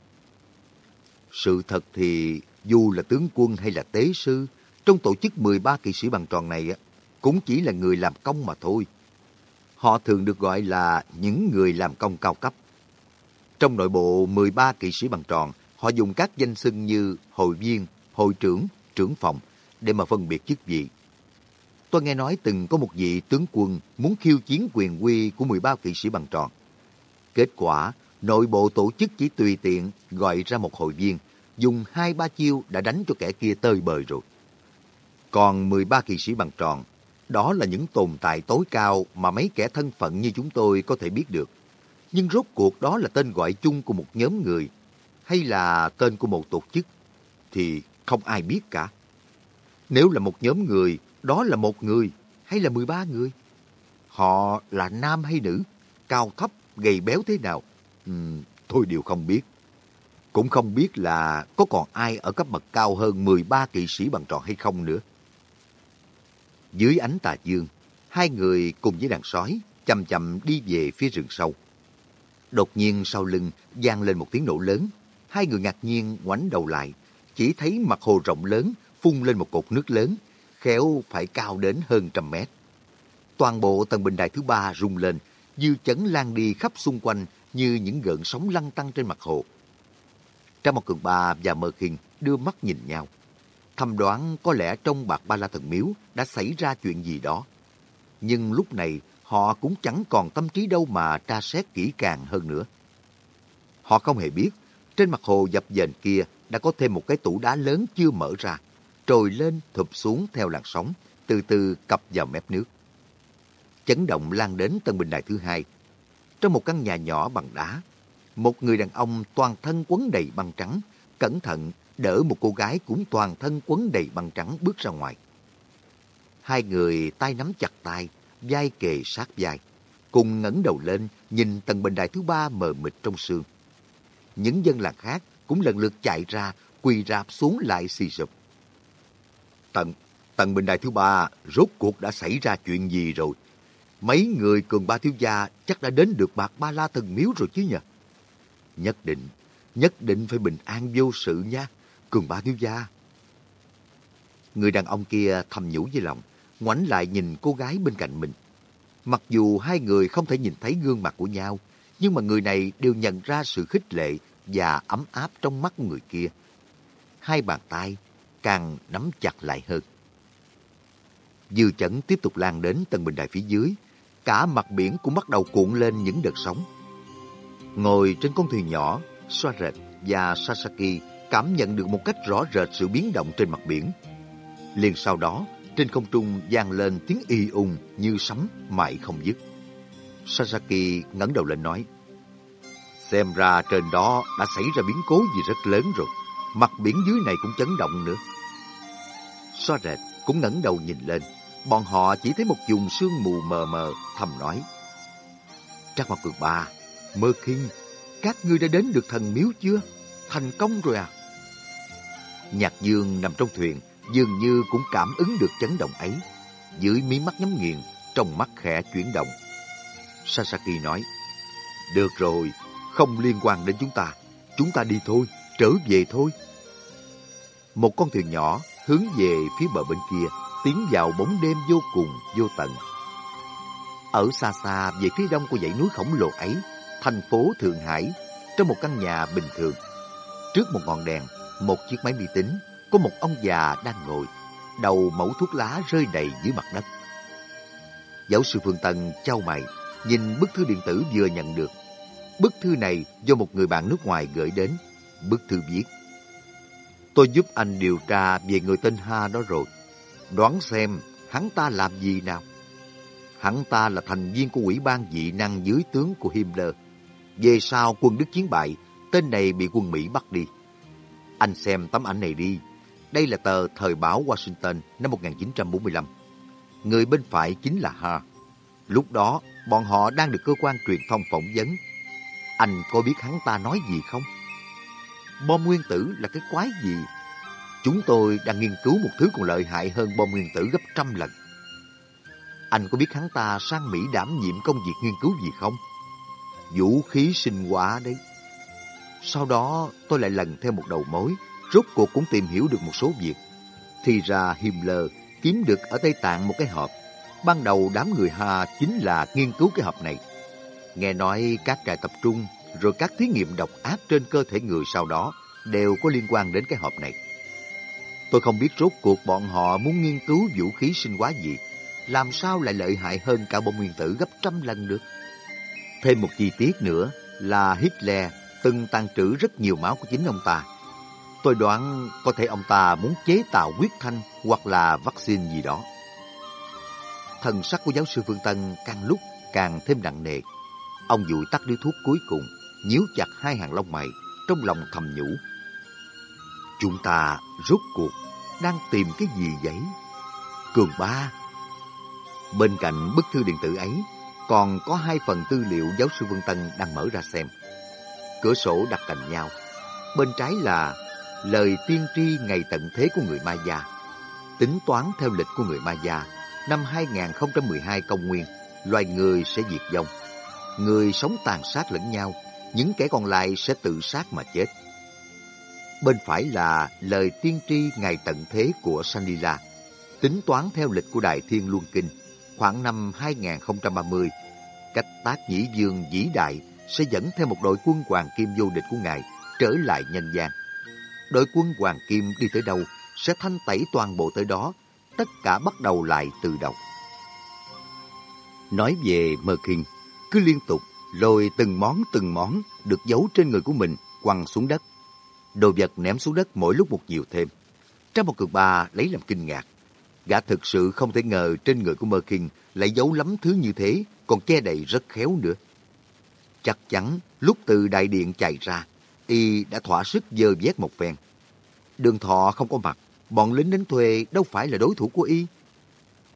Sự thật thì dù là tướng quân hay là tế sư, trong tổ chức 13 kỵ sĩ bằng tròn này cũng chỉ là người làm công mà thôi. Họ thường được gọi là những người làm công cao cấp. Trong nội bộ 13 kỵ sĩ bằng tròn, họ dùng các danh xưng như hội viên, hội trưởng, trưởng phòng để mà phân biệt chức vị. Tôi nghe nói từng có một vị tướng quân muốn khiêu chiến quyền quy của 13 kỵ sĩ bằng tròn. Kết quả, nội bộ tổ chức chỉ tùy tiện gọi ra một hội viên, dùng hai ba chiêu đã đánh cho kẻ kia tơi bời rồi. Còn 13 kỵ sĩ bằng tròn, đó là những tồn tại tối cao mà mấy kẻ thân phận như chúng tôi có thể biết được. Nhưng rốt cuộc đó là tên gọi chung của một nhóm người hay là tên của một tổ chức thì không ai biết cả. Nếu là một nhóm người, đó là một người hay là 13 người? Họ là nam hay nữ? Cao thấp, gầy béo thế nào? Uhm, tôi đều không biết. Cũng không biết là có còn ai ở cấp bậc cao hơn 13 kỵ sĩ bằng tròn hay không nữa. Dưới ánh tà dương, hai người cùng với đàn sói chậm chậm đi về phía rừng sâu. Đột nhiên sau lưng vang lên một tiếng nổ lớn. Hai người ngạc nhiên ngoảnh đầu lại, chỉ thấy mặt hồ rộng lớn phun lên một cột nước lớn, khéo phải cao đến hơn trăm mét. Toàn bộ tầng bình đài thứ ba rung lên, dư chấn lan đi khắp xung quanh như những gợn sóng lăn tăng trên mặt hồ. Trang một cường ba và mơ khinh đưa mắt nhìn nhau thầm đoán có lẽ trong bạc ba la thần miếu đã xảy ra chuyện gì đó. Nhưng lúc này họ cũng chẳng còn tâm trí đâu mà tra xét kỹ càng hơn nữa. Họ không hề biết, trên mặt hồ dập dềnh kia đã có thêm một cái tủ đá lớn chưa mở ra, trồi lên thụp xuống theo làn sóng, từ từ cập vào mép nước. Chấn động lan đến tầng bình đài thứ hai. Trong một căn nhà nhỏ bằng đá, một người đàn ông toàn thân quấn đầy băng trắng, cẩn thận đỡ một cô gái cũng toàn thân quấn đầy băng trắng bước ra ngoài. Hai người tay nắm chặt tay, vai kề sát vai, cùng ngẩng đầu lên nhìn tầng bình đài thứ ba mờ mịt trong sương. Những dân làng khác cũng lần lượt chạy ra, quỳ rạp xuống lại xì sụp. Tầng, tầng bình đài thứ ba rốt cuộc đã xảy ra chuyện gì rồi? Mấy người cường ba thiếu gia chắc đã đến được bạc ba la thần miếu rồi chứ nhỉ? Nhất định, nhất định phải bình an vô sự nha. Cường ba thiếu gia. Người đàn ông kia thầm nhủ với lòng, ngoảnh lại nhìn cô gái bên cạnh mình. Mặc dù hai người không thể nhìn thấy gương mặt của nhau, nhưng mà người này đều nhận ra sự khích lệ và ấm áp trong mắt người kia. Hai bàn tay càng nắm chặt lại hơn. Dư chấn tiếp tục lan đến tầng bình đài phía dưới. Cả mặt biển cũng bắt đầu cuộn lên những đợt sóng. Ngồi trên con thuyền nhỏ, Soaret Rệt và Sasaki cảm nhận được một cách rõ rệt sự biến động trên mặt biển. Liền sau đó, Trên không trung vang lên tiếng y ung như sấm mãi không dứt. Sasaki ngẩng đầu lên nói, Xem ra trên đó đã xảy ra biến cố gì rất lớn rồi. Mặt biển dưới này cũng chấn động nữa. So rệt cũng ngẩng đầu nhìn lên. Bọn họ chỉ thấy một vùng sương mù mờ mờ, thầm nói. Trác Mặt Cường Ba, Mơ Kinh, các ngươi đã đến được thần miếu chưa? Thành công rồi à? Nhạc Dương nằm trong thuyền, dường như cũng cảm ứng được chấn động ấy. Dưới mí mắt nhắm nghiền, trong mắt khẽ chuyển động. Sasaki nói, Được rồi, không liên quan đến chúng ta. Chúng ta đi thôi, trở về thôi. Một con thuyền nhỏ hướng về phía bờ bên kia, tiến vào bóng đêm vô cùng, vô tận. Ở xa xa về phía đông của dãy núi khổng lồ ấy, thành phố Thượng Hải, trong một căn nhà bình thường. Trước một ngọn đèn, một chiếc máy vi tính, có một ông già đang ngồi, đầu mẫu thuốc lá rơi đầy dưới mặt đất. Giáo sư Phương Tân trao mày, nhìn bức thư điện tử vừa nhận được. Bức thư này do một người bạn nước ngoài gửi đến. Bức thư viết. Tôi giúp anh điều tra về người tên Ha đó rồi. Đoán xem hắn ta làm gì nào? Hắn ta là thành viên của ủy ban dị năng dưới tướng của Himmler. Về sau quân Đức chiến bại, tên này bị quân Mỹ bắt đi. Anh xem tấm ảnh này đi. Đây là tờ Thời báo Washington năm 1945. Người bên phải chính là Ha. Lúc đó, bọn họ đang được cơ quan truyền thông phỏng vấn. Anh có biết hắn ta nói gì không? Bom nguyên tử là cái quái gì? Chúng tôi đang nghiên cứu một thứ còn lợi hại hơn bom nguyên tử gấp trăm lần. Anh có biết hắn ta sang Mỹ đảm nhiệm công việc nghiên cứu gì không? Vũ khí sinh hóa đấy. Sau đó tôi lại lần theo một đầu mối, rốt cuộc cũng tìm hiểu được một số việc. Thì ra Himmler kiếm được ở Tây Tạng một cái hộp. Ban đầu đám người Hà chính là nghiên cứu cái hộp này. Nghe nói các trại tập trung rồi các thí nghiệm độc ác trên cơ thể người sau đó đều có liên quan đến cái hộp này. Tôi không biết rốt cuộc bọn họ muốn nghiên cứu vũ khí sinh hóa gì, làm sao lại lợi hại hơn cả bom nguyên tử gấp trăm lần được. Thêm một chi tiết nữa là Hitler từng tàn trữ rất nhiều máu của chính ông ta. Tôi đoán có thể ông ta muốn chế tạo huyết thanh hoặc là vaccine gì đó. Thần sắc của giáo sư Phương Tân càng lúc càng thêm nặng nề. Ông dụi tắt điếu thuốc cuối cùng, nhíu chặt hai hàng lông mày, trong lòng thầm nhủ. Chúng ta rốt cuộc đang tìm cái gì vậy? Cường ba. Bên cạnh bức thư điện tử ấy, còn có hai phần tư liệu giáo sư Vân Tân đang mở ra xem. Cửa sổ đặt cạnh nhau. Bên trái là lời tiên tri ngày tận thế của người Maya. Tính toán theo lịch của người Maya, năm 2012 công nguyên, loài người sẽ diệt vong. Người sống tàn sát lẫn nhau, những kẻ còn lại sẽ tự sát mà chết. Bên phải là lời tiên tri ngày tận thế của Sanila, tính toán theo lịch của Đại Thiên Luân Kinh, khoảng năm 2030, cách tác nhĩ dương vĩ đại sẽ dẫn theo một đội quân Hoàng Kim vô địch của Ngài trở lại nhân gian. Đội quân Hoàng Kim đi tới đâu sẽ thanh tẩy toàn bộ tới đó, tất cả bắt đầu lại từ đầu. Nói về Mơ Kinh, cứ liên tục lôi từng món từng món được giấu trên người của mình quăng xuống đất. Đồ vật ném xuống đất mỗi lúc một nhiều thêm. Trong một cực ba lấy làm kinh ngạc. Gã thực sự không thể ngờ trên người của Mơ Kinh lại giấu lắm thứ như thế, còn che đậy rất khéo nữa. Chắc chắn lúc từ đại điện chạy ra, y đã thỏa sức dơ vét một phen. Đường thọ không có mặt, bọn lính đến thuê đâu phải là đối thủ của y.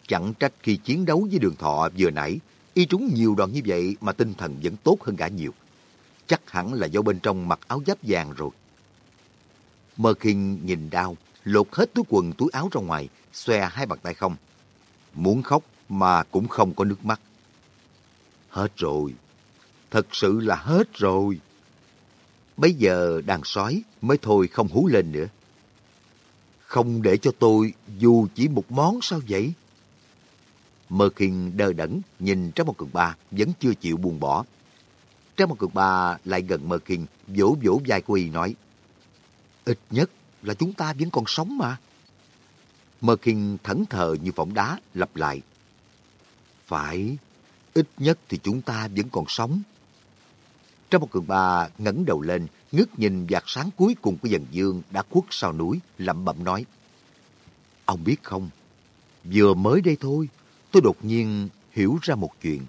Chẳng trách khi chiến đấu với đường thọ vừa nãy, y trúng nhiều đòn như vậy mà tinh thần vẫn tốt hơn cả nhiều. Chắc hẳn là do bên trong mặc áo giáp vàng rồi. Mơ khinh nhìn đau, lột hết túi quần túi áo ra ngoài, xòe hai bàn tay không. Muốn khóc mà cũng không có nước mắt. Hết rồi. Thật sự là hết rồi. Bây giờ đàn sói mới thôi không hú lên nữa. Không để cho tôi dù chỉ một món sao vậy? Mơ Kinh đờ đẫn nhìn Trái một Cường Ba vẫn chưa chịu buông bỏ. Trái một Cường Ba lại gần Mơ Kinh vỗ vỗ vai của y nói Ít nhất là chúng ta vẫn còn sống mà. Mơ Kinh thẫn thờ như phỏng đá lặp lại. Phải, ít nhất thì chúng ta vẫn còn sống. Trong một cường bà ngẩng đầu lên, ngước nhìn vạt sáng cuối cùng của dần dương đã khuất sau núi, lẩm bẩm nói. Ông biết không, Vừa mới đây thôi, tôi đột nhiên hiểu ra một chuyện.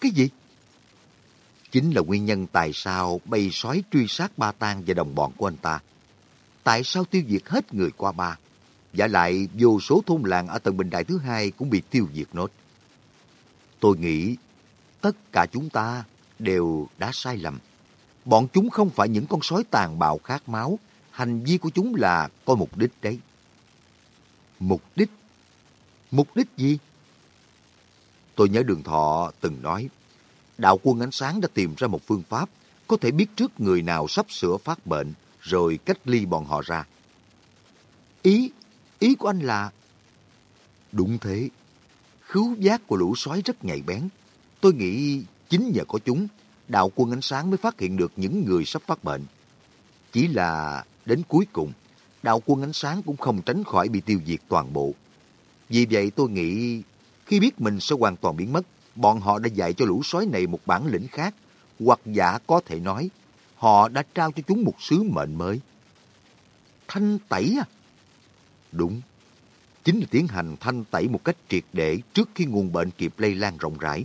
Cái gì? Chính là nguyên nhân tại sao bầy sói truy sát ba tang và đồng bọn của anh ta. Tại sao tiêu diệt hết người qua ba? Và lại vô số thôn làng ở tầng bình đại thứ hai cũng bị tiêu diệt nốt. Tôi nghĩ tất cả chúng ta đều đã sai lầm. Bọn chúng không phải những con sói tàn bạo khát máu. Hành vi của chúng là có mục đích đấy. Mục đích? Mục đích gì? Tôi nhớ đường thọ từng nói, đạo quân ánh sáng đã tìm ra một phương pháp có thể biết trước người nào sắp sửa phát bệnh rồi cách ly bọn họ ra. Ý, ý của anh là... Đúng thế, khứu giác của lũ sói rất nhạy bén. Tôi nghĩ chính nhờ có chúng, đạo quân ánh sáng mới phát hiện được những người sắp phát bệnh. Chỉ là đến cuối cùng, đạo quân ánh sáng cũng không tránh khỏi bị tiêu diệt toàn bộ. Vì vậy tôi nghĩ khi biết mình sẽ hoàn toàn biến mất, bọn họ đã dạy cho lũ sói này một bản lĩnh khác, hoặc giả có thể nói, họ đã trao cho chúng một sứ mệnh mới. Thanh tẩy à? Đúng, chính là tiến hành thanh tẩy một cách triệt để trước khi nguồn bệnh kịp lây lan rộng rãi.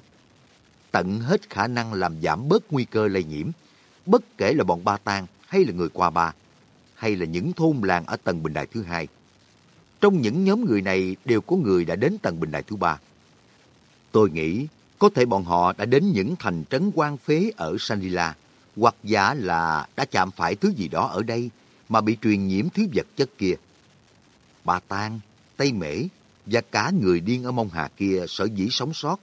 Tận hết khả năng làm giảm bớt nguy cơ lây nhiễm, bất kể là bọn ba tang hay là người qua ba, hay là những thôn làng ở tầng bình đại thứ hai. Trong những nhóm người này đều có người đã đến tầng bình đại thứ ba. Tôi nghĩ có thể bọn họ đã đến những thành trấn quan phế ở Sanila, hoặc giả là đã chạm phải thứ gì đó ở đây mà bị truyền nhiễm thứ vật chất kia. Bà Tang, Tây Mễ và cả người điên ở Mông Hà kia sở dĩ sống sót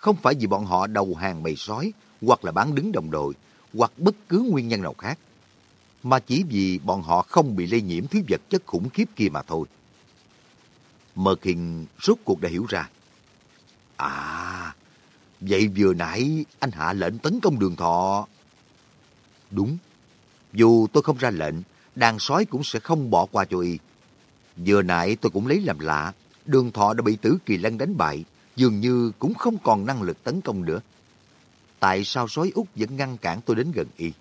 không phải vì bọn họ đầu hàng bầy sói hoặc là bán đứng đồng đội hoặc bất cứ nguyên nhân nào khác mà chỉ vì bọn họ không bị lây nhiễm thứ vật chất khủng khiếp kia mà thôi. Mơ Kinh rốt cuộc đã hiểu ra. À, vậy vừa nãy anh hạ lệnh tấn công đường thọ. Đúng, dù tôi không ra lệnh, đàn sói cũng sẽ không bỏ qua cho y. Vừa nãy tôi cũng lấy làm lạ, đường thọ đã bị tử kỳ lân đánh bại, dường như cũng không còn năng lực tấn công nữa. Tại sao sói út vẫn ngăn cản tôi đến gần y?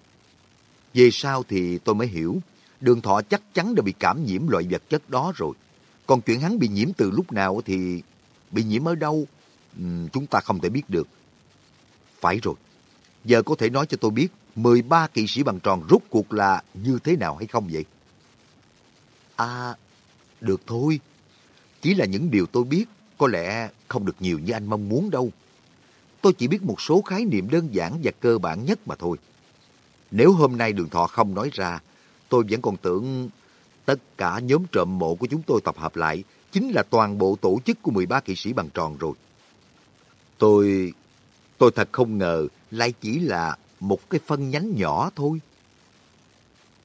Về sau thì tôi mới hiểu, đường thọ chắc chắn đã bị cảm nhiễm loại vật chất đó rồi. Còn chuyện hắn bị nhiễm từ lúc nào thì bị nhiễm ở đâu, chúng ta không thể biết được. Phải rồi, giờ có thể nói cho tôi biết 13 kỵ sĩ bằng tròn rút cuộc là như thế nào hay không vậy? À, được thôi. Chỉ là những điều tôi biết có lẽ không được nhiều như anh mong muốn đâu. Tôi chỉ biết một số khái niệm đơn giản và cơ bản nhất mà thôi. Nếu hôm nay đường thọ không nói ra, tôi vẫn còn tưởng tất cả nhóm trộm mộ của chúng tôi tập hợp lại chính là toàn bộ tổ chức của 13 kỵ sĩ bằng tròn rồi. Tôi... tôi thật không ngờ lại chỉ là một cái phân nhánh nhỏ thôi.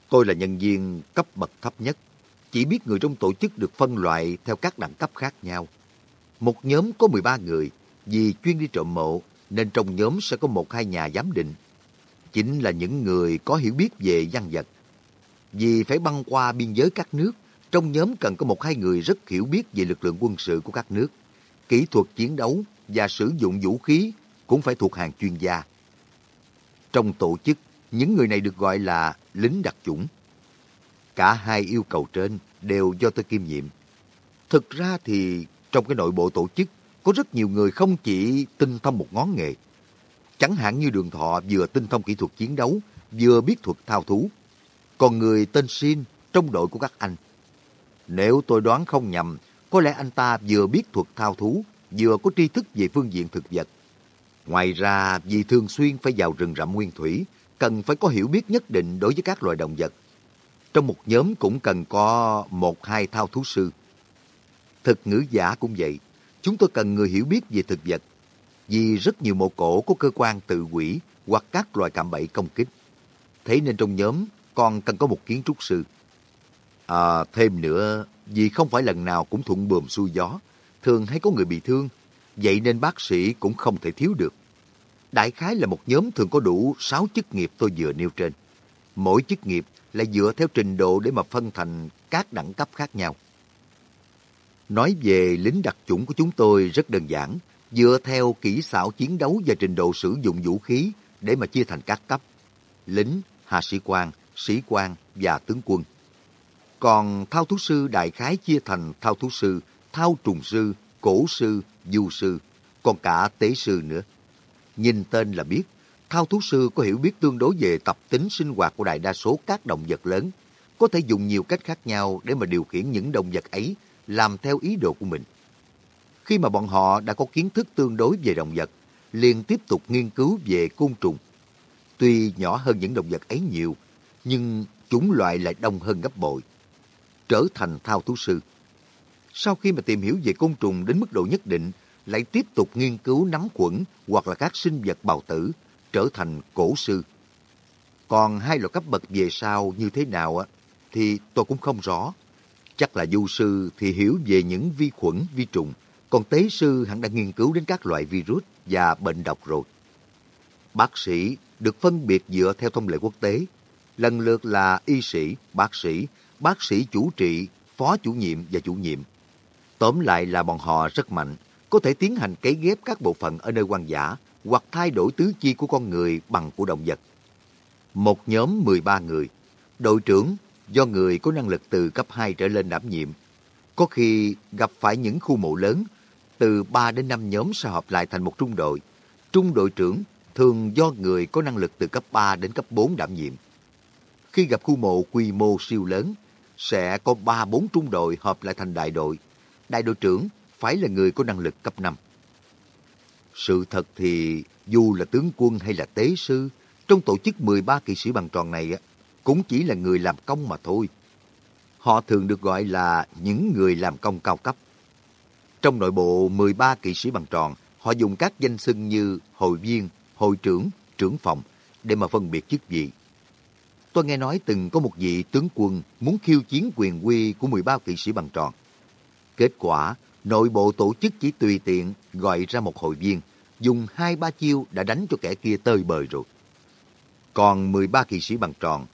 Tôi là nhân viên cấp bậc thấp nhất, chỉ biết người trong tổ chức được phân loại theo các đẳng cấp khác nhau. Một nhóm có 13 người, vì chuyên đi trộm mộ, nên trong nhóm sẽ có một hai nhà giám định. Chính là những người có hiểu biết về văn vật. Vì phải băng qua biên giới các nước, trong nhóm cần có một hai người rất hiểu biết về lực lượng quân sự của các nước. Kỹ thuật chiến đấu và sử dụng vũ khí cũng phải thuộc hàng chuyên gia. Trong tổ chức, những người này được gọi là lính đặc chủng. Cả hai yêu cầu trên đều do tôi kiêm nhiệm. Thực ra thì trong cái nội bộ tổ chức có rất nhiều người không chỉ tinh thông một ngón nghề. Chẳng hạn như đường thọ vừa tinh thông kỹ thuật chiến đấu, vừa biết thuật thao thú. Còn người tên Shin trong đội của các anh. Nếu tôi đoán không nhầm, có lẽ anh ta vừa biết thuật thao thú, vừa có tri thức về phương diện thực vật. Ngoài ra, vì thường xuyên phải vào rừng rậm nguyên thủy, cần phải có hiểu biết nhất định đối với các loài động vật. Trong một nhóm cũng cần có một hai thao thú sư. Thực ngữ giả cũng vậy, chúng tôi cần người hiểu biết về thực vật, vì rất nhiều mộ cổ có cơ quan tự quỷ hoặc các loài cạm bẫy công kích. Thế nên trong nhóm còn cần có một kiến trúc sư. À, thêm nữa, vì không phải lần nào cũng thuận buồm xuôi gió, thường hay có người bị thương, vậy nên bác sĩ cũng không thể thiếu được. Đại khái là một nhóm thường có đủ 6 chức nghiệp tôi vừa nêu trên. Mỗi chức nghiệp là dựa theo trình độ để mà phân thành các đẳng cấp khác nhau. Nói về lính đặc chủng của chúng tôi rất đơn giản, dựa theo kỹ xảo chiến đấu và trình độ sử dụng vũ khí để mà chia thành các cấp. Lính, hạ sĩ quan, sĩ quan và tướng quân. Còn thao thú sư đại khái chia thành thao thú sư, thao trùng sư, cổ sư, du sư, còn cả tế sư nữa. Nhìn tên là biết, thao thú sư có hiểu biết tương đối về tập tính sinh hoạt của đại đa số các động vật lớn, có thể dùng nhiều cách khác nhau để mà điều khiển những động vật ấy làm theo ý đồ của mình. Khi mà bọn họ đã có kiến thức tương đối về động vật, liền tiếp tục nghiên cứu về côn trùng. Tuy nhỏ hơn những động vật ấy nhiều, nhưng chúng loại lại đông hơn gấp bội. Trở thành thao thú sư. Sau khi mà tìm hiểu về côn trùng đến mức độ nhất định, lại tiếp tục nghiên cứu nắm khuẩn hoặc là các sinh vật bào tử, trở thành cổ sư. Còn hai loại cấp bậc về sau như thế nào á, thì tôi cũng không rõ. Chắc là du sư thì hiểu về những vi khuẩn, vi trùng, còn tế sư hẳn đã nghiên cứu đến các loại virus và bệnh độc rồi. Bác sĩ được phân biệt dựa theo thông lệ quốc tế, lần lượt là y sĩ, bác sĩ, bác sĩ chủ trị, phó chủ nhiệm và chủ nhiệm. Tóm lại là bọn họ rất mạnh, có thể tiến hành cấy ghép các bộ phận ở nơi hoang dã hoặc thay đổi tứ chi của con người bằng của động vật. Một nhóm 13 người, đội trưởng do người có năng lực từ cấp 2 trở lên đảm nhiệm. Có khi gặp phải những khu mộ lớn, từ 3 đến 5 nhóm sẽ hợp lại thành một trung đội. Trung đội trưởng thường do người có năng lực từ cấp 3 đến cấp 4 đảm nhiệm. Khi gặp khu mộ quy mô siêu lớn, sẽ có 3-4 trung đội hợp lại thành đại đội. Đại đội trưởng phải là người có năng lực cấp 5. Sự thật thì dù là tướng quân hay là tế sư, trong tổ chức 13 kỵ sĩ bằng tròn này cũng chỉ là người làm công mà thôi. Họ thường được gọi là những người làm công cao cấp. Trong nội bộ 13 kỵ sĩ bằng tròn, họ dùng các danh xưng như hội viên, hội trưởng, trưởng phòng để mà phân biệt chức vị. Tôi nghe nói từng có một vị tướng quân muốn khiêu chiến quyền quy của 13 kỵ sĩ bằng tròn. Kết quả, nội bộ tổ chức chỉ tùy tiện gọi ra một hội viên, dùng hai ba chiêu đã đánh cho kẻ kia tơi bời rồi. Còn 13 kỵ sĩ bằng tròn,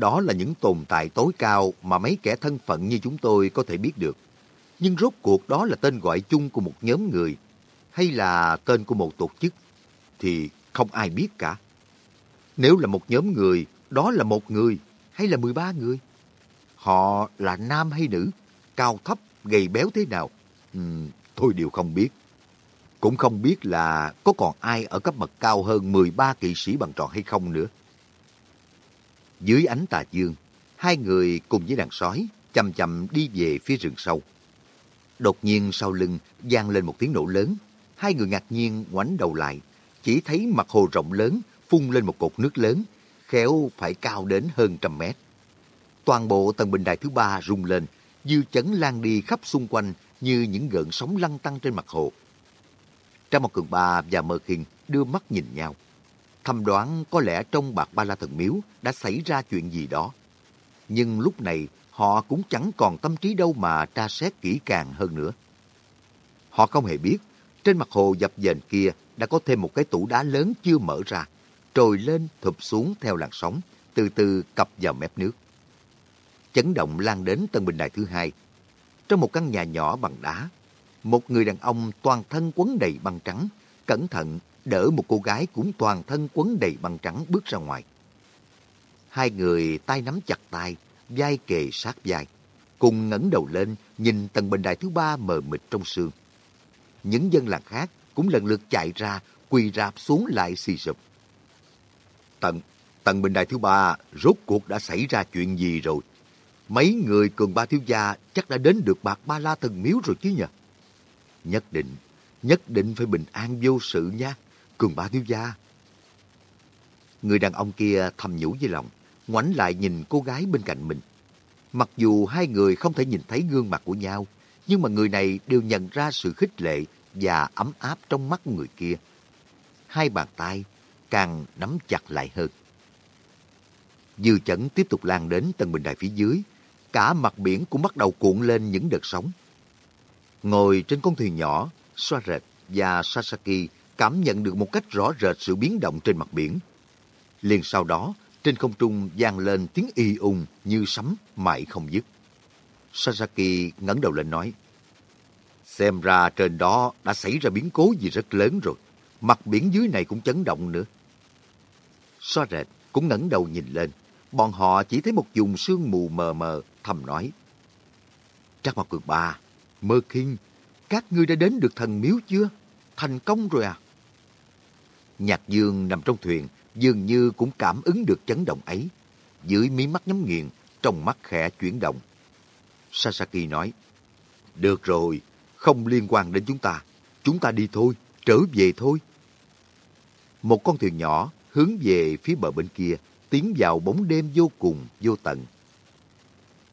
đó là những tồn tại tối cao mà mấy kẻ thân phận như chúng tôi có thể biết được. Nhưng rốt cuộc đó là tên gọi chung của một nhóm người hay là tên của một tổ chức thì không ai biết cả. Nếu là một nhóm người, đó là một người hay là 13 người? Họ là nam hay nữ? Cao thấp, gầy béo thế nào? Ừ, tôi đều không biết. Cũng không biết là có còn ai ở cấp bậc cao hơn 13 kỵ sĩ bằng tròn hay không nữa. Dưới ánh tà dương, hai người cùng với đàn sói chậm chậm đi về phía rừng sâu. Đột nhiên sau lưng vang lên một tiếng nổ lớn. Hai người ngạc nhiên ngoảnh đầu lại, chỉ thấy mặt hồ rộng lớn phun lên một cột nước lớn, khéo phải cao đến hơn trăm mét. Toàn bộ tầng bình đài thứ ba rung lên, dư chấn lan đi khắp xung quanh như những gợn sóng lăn tăng trên mặt hồ. Trang một cường ba và mơ Khiên đưa mắt nhìn nhau thầm đoán có lẽ trong bạc ba la thần miếu đã xảy ra chuyện gì đó. Nhưng lúc này họ cũng chẳng còn tâm trí đâu mà tra xét kỹ càng hơn nữa. Họ không hề biết, trên mặt hồ dập dềnh kia đã có thêm một cái tủ đá lớn chưa mở ra, trồi lên thụp xuống theo làn sóng, từ từ cập vào mép nước. Chấn động lan đến tầng bình đài thứ hai. Trong một căn nhà nhỏ bằng đá, một người đàn ông toàn thân quấn đầy băng trắng, cẩn thận đỡ một cô gái cũng toàn thân quấn đầy băng trắng bước ra ngoài. Hai người tay nắm chặt tay, vai kề sát vai, cùng ngẩng đầu lên nhìn tầng bình đài thứ ba mờ mịt trong sương. Những dân làng khác cũng lần lượt chạy ra, quỳ rạp xuống lại xì sụp. Tầng, tầng bình đài thứ ba rốt cuộc đã xảy ra chuyện gì rồi? Mấy người cường ba thiếu gia chắc đã đến được bạc ba la thần miếu rồi chứ nhỉ? Nhất định, nhất định phải bình an vô sự nha. Cường ba thiếu gia. Người đàn ông kia thầm nhủ với lòng, ngoảnh lại nhìn cô gái bên cạnh mình. Mặc dù hai người không thể nhìn thấy gương mặt của nhau, nhưng mà người này đều nhận ra sự khích lệ và ấm áp trong mắt người kia. Hai bàn tay càng nắm chặt lại hơn. Dư chấn tiếp tục lan đến tầng bình đài phía dưới, cả mặt biển cũng bắt đầu cuộn lên những đợt sóng. Ngồi trên con thuyền nhỏ, Soaret Rệt và Sasaki cảm nhận được một cách rõ rệt sự biến động trên mặt biển. Liền sau đó, trên không trung vang lên tiếng y ung như sấm mãi không dứt. Sasaki ngẩng đầu lên nói, Xem ra trên đó đã xảy ra biến cố gì rất lớn rồi. Mặt biển dưới này cũng chấn động nữa. Xoa rệt cũng ngẩng đầu nhìn lên. Bọn họ chỉ thấy một vùng sương mù mờ mờ, thầm nói. Trác mặt Cường Ba, Mơ Kinh, các ngươi đã đến được thần miếu chưa? Thành công rồi à? Nhạc dương nằm trong thuyền, dường như cũng cảm ứng được chấn động ấy. Dưới mí mắt nhắm nghiền, trong mắt khẽ chuyển động. Sasaki nói, Được rồi, không liên quan đến chúng ta. Chúng ta đi thôi, trở về thôi. Một con thuyền nhỏ hướng về phía bờ bên kia, tiến vào bóng đêm vô cùng, vô tận.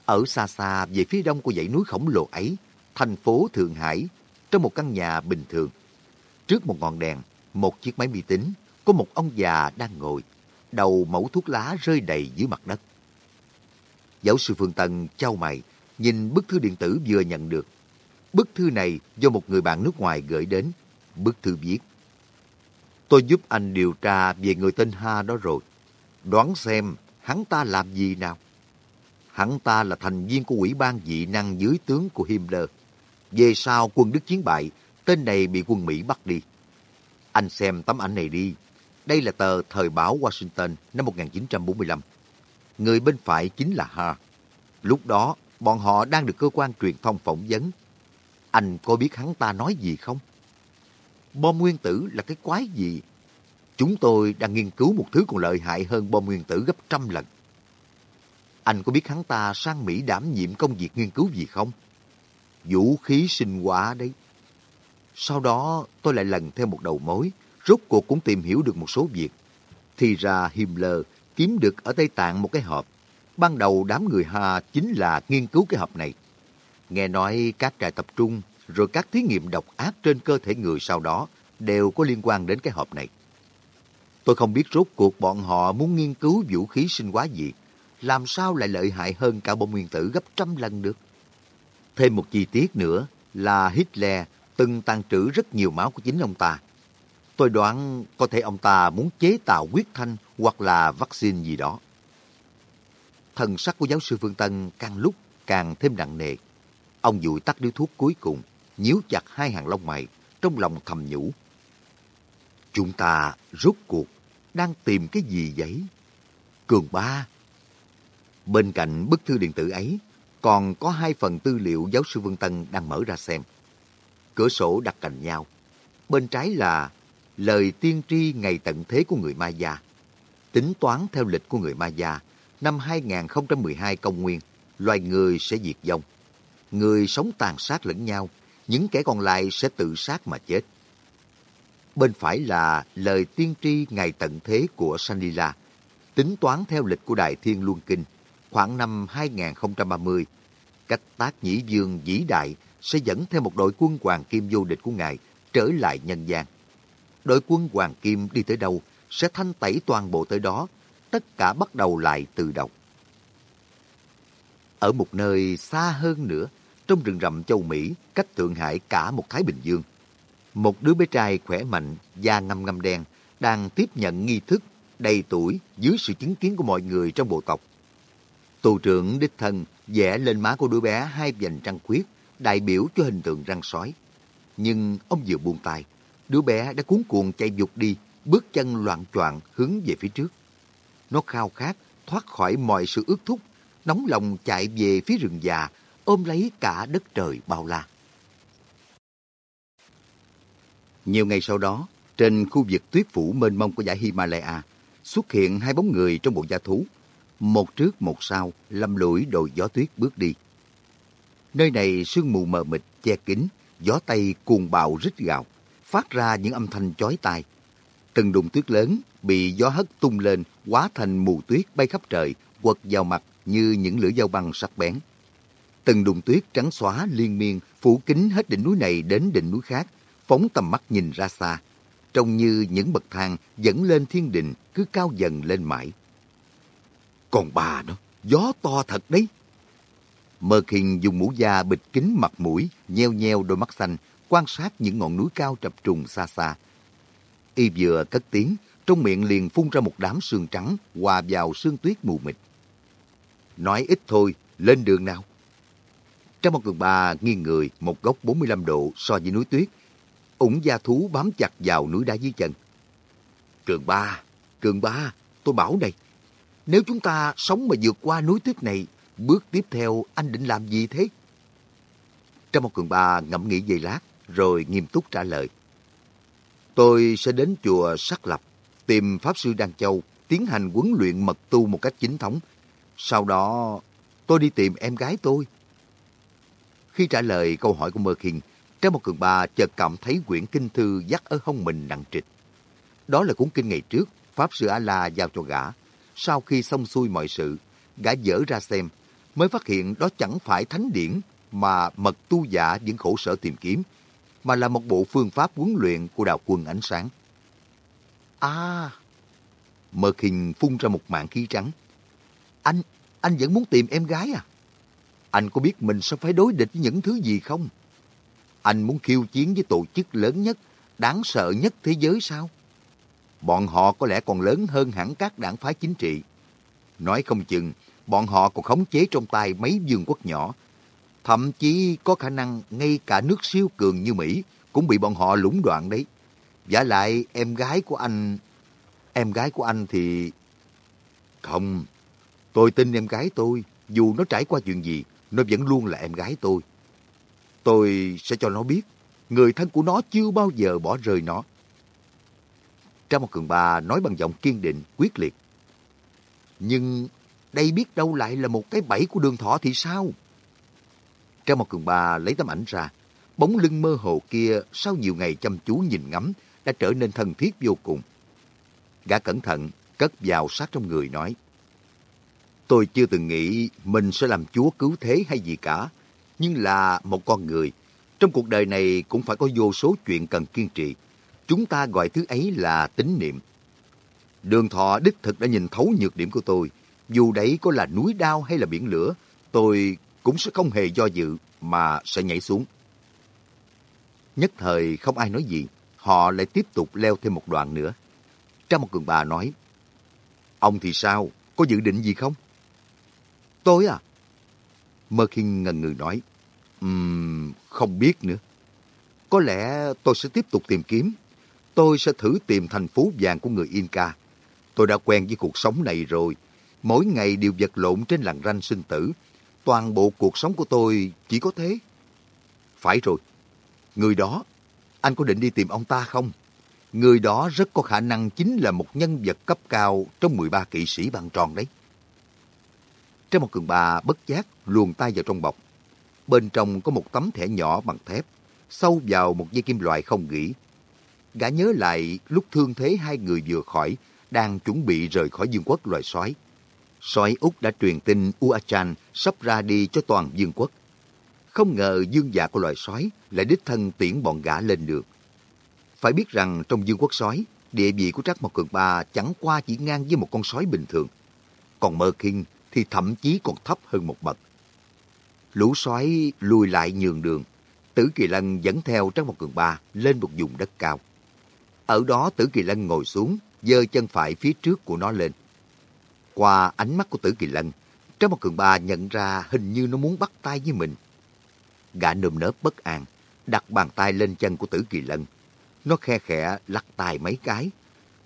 Ở xa xa về phía đông của dãy núi khổng lồ ấy, thành phố Thượng Hải, trong một căn nhà bình thường. Trước một ngọn đèn, một chiếc máy vi tính, có một ông già đang ngồi, đầu mẫu thuốc lá rơi đầy dưới mặt đất. Giáo sư Phương Tân trao mày, nhìn bức thư điện tử vừa nhận được. Bức thư này do một người bạn nước ngoài gửi đến. Bức thư viết. Tôi giúp anh điều tra về người tên Ha đó rồi. Đoán xem hắn ta làm gì nào? Hắn ta là thành viên của ủy ban dị năng dưới tướng của Himmler. Về sau quân Đức chiến bại, tên này bị quân Mỹ bắt đi. Anh xem tấm ảnh này đi. Đây là tờ Thời báo Washington năm 1945. Người bên phải chính là Ha. Lúc đó, bọn họ đang được cơ quan truyền thông phỏng vấn. Anh có biết hắn ta nói gì không? Bom nguyên tử là cái quái gì? Chúng tôi đang nghiên cứu một thứ còn lợi hại hơn bom nguyên tử gấp trăm lần. Anh có biết hắn ta sang Mỹ đảm nhiệm công việc nghiên cứu gì không? Vũ khí sinh hóa đấy. Sau đó tôi lại lần theo một đầu mối, rốt cuộc cũng tìm hiểu được một số việc. Thì ra Himmler kiếm được ở Tây Tạng một cái hộp. Ban đầu đám người Hà chính là nghiên cứu cái hộp này. Nghe nói các trại tập trung, rồi các thí nghiệm độc ác trên cơ thể người sau đó đều có liên quan đến cái hộp này. Tôi không biết rốt cuộc bọn họ muốn nghiên cứu vũ khí sinh hóa gì, làm sao lại lợi hại hơn cả bom nguyên tử gấp trăm lần được. Thêm một chi tiết nữa là Hitler từng tàn trữ rất nhiều máu của chính ông ta. Tôi đoán có thể ông ta muốn chế tạo huyết thanh hoặc là vaccine gì đó. Thần sắc của giáo sư Phương Tân càng lúc càng thêm nặng nề. Ông dụi tắt điếu thuốc cuối cùng, nhíu chặt hai hàng lông mày, trong lòng thầm nhủ. Chúng ta rốt cuộc đang tìm cái gì vậy? Cường ba. Bên cạnh bức thư điện tử ấy, còn có hai phần tư liệu giáo sư Vương Tân đang mở ra xem. Cửa sổ đặt cạnh nhau. Bên trái là lời tiên tri ngày tận thế của người Maya. Tính toán theo lịch của người Maya, năm 2012 công nguyên, loài người sẽ diệt vong. Người sống tàn sát lẫn nhau, những kẻ còn lại sẽ tự sát mà chết. Bên phải là lời tiên tri ngày tận thế của Sanila, tính toán theo lịch của Đại Thiên Luân Kinh, khoảng năm 2030. Cách tác nhĩ dương vĩ đại sẽ dẫn theo một đội quân hoàng kim vô địch của Ngài trở lại nhân gian. Đội quân hoàng kim đi tới đâu sẽ thanh tẩy toàn bộ tới đó, tất cả bắt đầu lại từ đầu. Ở một nơi xa hơn nữa, trong rừng rậm châu Mỹ, cách Thượng Hải cả một Thái Bình Dương, một đứa bé trai khỏe mạnh, da ngăm ngăm đen, đang tiếp nhận nghi thức đầy tuổi dưới sự chứng kiến của mọi người trong bộ tộc. Tù trưởng đích thân vẽ lên má của đứa bé hai vành trăng khuyết, đại biểu cho hình tượng răng sói. Nhưng ông vừa buông tay, đứa bé đã cuốn cuồng chạy dục đi, bước chân loạn choạng hướng về phía trước. Nó khao khát thoát khỏi mọi sự ước thúc, nóng lòng chạy về phía rừng già, ôm lấy cả đất trời bao la. Nhiều ngày sau đó, trên khu vực tuyết phủ mênh mông của dãy Himalaya, xuất hiện hai bóng người trong bộ da thú. Một trước một sau, lâm lũi đội gió tuyết bước đi. Nơi này sương mù mờ mịt, che kín, gió tây cuồng bạo rít gào, phát ra những âm thanh chói tai. Từng đùng tuyết lớn bị gió hất tung lên, hóa thành mù tuyết bay khắp trời, quật vào mặt như những lưỡi dao băng sắc bén. Từng đùng tuyết trắng xóa liên miên phủ kín hết đỉnh núi này đến đỉnh núi khác, phóng tầm mắt nhìn ra xa, trông như những bậc thang dẫn lên thiên đình cứ cao dần lên mãi. Còn bà nó, gió to thật đấy. Mơ Kinh dùng mũ da bịt kín mặt mũi, nheo nheo đôi mắt xanh, quan sát những ngọn núi cao trập trùng xa xa. Y vừa cất tiếng, trong miệng liền phun ra một đám sương trắng hòa vào sương tuyết mù mịt. Nói ít thôi, lên đường nào. Trong một cường bà nghiêng người một góc 45 độ so với núi tuyết, ủng da thú bám chặt vào núi đá dưới chân. Cường ba, cường ba, tôi bảo đây, nếu chúng ta sống mà vượt qua núi tuyết này, bước tiếp theo anh định làm gì thế? Trong một cường ba ngẫm nghĩ giây lát, rồi nghiêm túc trả lời. Tôi sẽ đến chùa Sắc Lập, tìm Pháp Sư đan Châu, tiến hành huấn luyện mật tu một cách chính thống. Sau đó, tôi đi tìm em gái tôi. Khi trả lời câu hỏi của Mơ Khiên, Trang một cường ba chợt cảm thấy quyển kinh thư dắt ở hông mình nặng trịch. Đó là cuốn kinh ngày trước, Pháp Sư A-La giao cho gã. Sau khi xong xuôi mọi sự, gã dở ra xem, mới phát hiện đó chẳng phải thánh điển mà mật tu giả vẫn khổ sở tìm kiếm, mà là một bộ phương pháp huấn luyện của đạo quân ánh sáng. À, Mơ Kinh phun ra một mạng khí trắng. Anh, anh vẫn muốn tìm em gái à? Anh có biết mình sẽ phải đối địch với những thứ gì không? Anh muốn khiêu chiến với tổ chức lớn nhất, đáng sợ nhất thế giới sao? Bọn họ có lẽ còn lớn hơn hẳn các đảng phái chính trị. Nói không chừng, bọn họ còn khống chế trong tay mấy vương quốc nhỏ. Thậm chí có khả năng ngay cả nước siêu cường như Mỹ cũng bị bọn họ lũng đoạn đấy. Giả lại em gái của anh... Em gái của anh thì... Không, tôi tin em gái tôi. Dù nó trải qua chuyện gì, nó vẫn luôn là em gái tôi. Tôi sẽ cho nó biết, người thân của nó chưa bao giờ bỏ rơi nó. Trang một cường bà nói bằng giọng kiên định, quyết liệt. Nhưng đây biết đâu lại là một cái bẫy của đường thọ thì sao? Trang một cường ba lấy tấm ảnh ra. Bóng lưng mơ hồ kia sau nhiều ngày chăm chú nhìn ngắm đã trở nên thân thiết vô cùng. Gã cẩn thận, cất vào sát trong người nói. Tôi chưa từng nghĩ mình sẽ làm chúa cứu thế hay gì cả. Nhưng là một con người. Trong cuộc đời này cũng phải có vô số chuyện cần kiên trì. Chúng ta gọi thứ ấy là tín niệm. Đường thọ đích thực đã nhìn thấu nhược điểm của tôi. Dù đấy có là núi đao hay là biển lửa, tôi cũng sẽ không hề do dự mà sẽ nhảy xuống. Nhất thời không ai nói gì, họ lại tiếp tục leo thêm một đoạn nữa. Trong một cường bà nói, Ông thì sao? Có dự định gì không? Tôi à? Mơ khinh ngần ngừ nói, um, không biết nữa. Có lẽ tôi sẽ tiếp tục tìm kiếm. Tôi sẽ thử tìm thành phố vàng của người Inca. Tôi đã quen với cuộc sống này rồi. Mỗi ngày đều vật lộn trên làng ranh sinh tử. Toàn bộ cuộc sống của tôi chỉ có thế. Phải rồi. Người đó, anh có định đi tìm ông ta không? Người đó rất có khả năng chính là một nhân vật cấp cao trong 13 kỵ sĩ bằng tròn đấy. Trong một cường bà bất giác luồn tay vào trong bọc. Bên trong có một tấm thẻ nhỏ bằng thép, sâu vào một dây kim loại không gỉ. Gã nhớ lại lúc thương thế hai người vừa khỏi, đang chuẩn bị rời khỏi dương quốc loài sói. Sói Úc đã truyền tin Uachan sắp ra đi cho toàn dương quốc. Không ngờ dương giả của loài sói lại đích thân tiễn bọn gã lên được. Phải biết rằng trong dương quốc sói, địa vị của Trác Mộc Cường Ba chẳng qua chỉ ngang với một con sói bình thường. Còn Mơ Kinh thì thậm chí còn thấp hơn một bậc. Lũ sói lùi lại nhường đường. Tử Kỳ Lân dẫn theo Trác Mộc Cường Ba lên một vùng đất cao. Ở đó Tử Kỳ Lân ngồi xuống, giơ chân phải phía trước của nó lên. Qua ánh mắt của Tử Kỳ Lân, Trác Mộc Cường Ba nhận ra hình như nó muốn bắt tay với mình. Gã nơm nớp bất an, đặt bàn tay lên chân của Tử Kỳ Lân. Nó khe khẽ lắc tay mấy cái.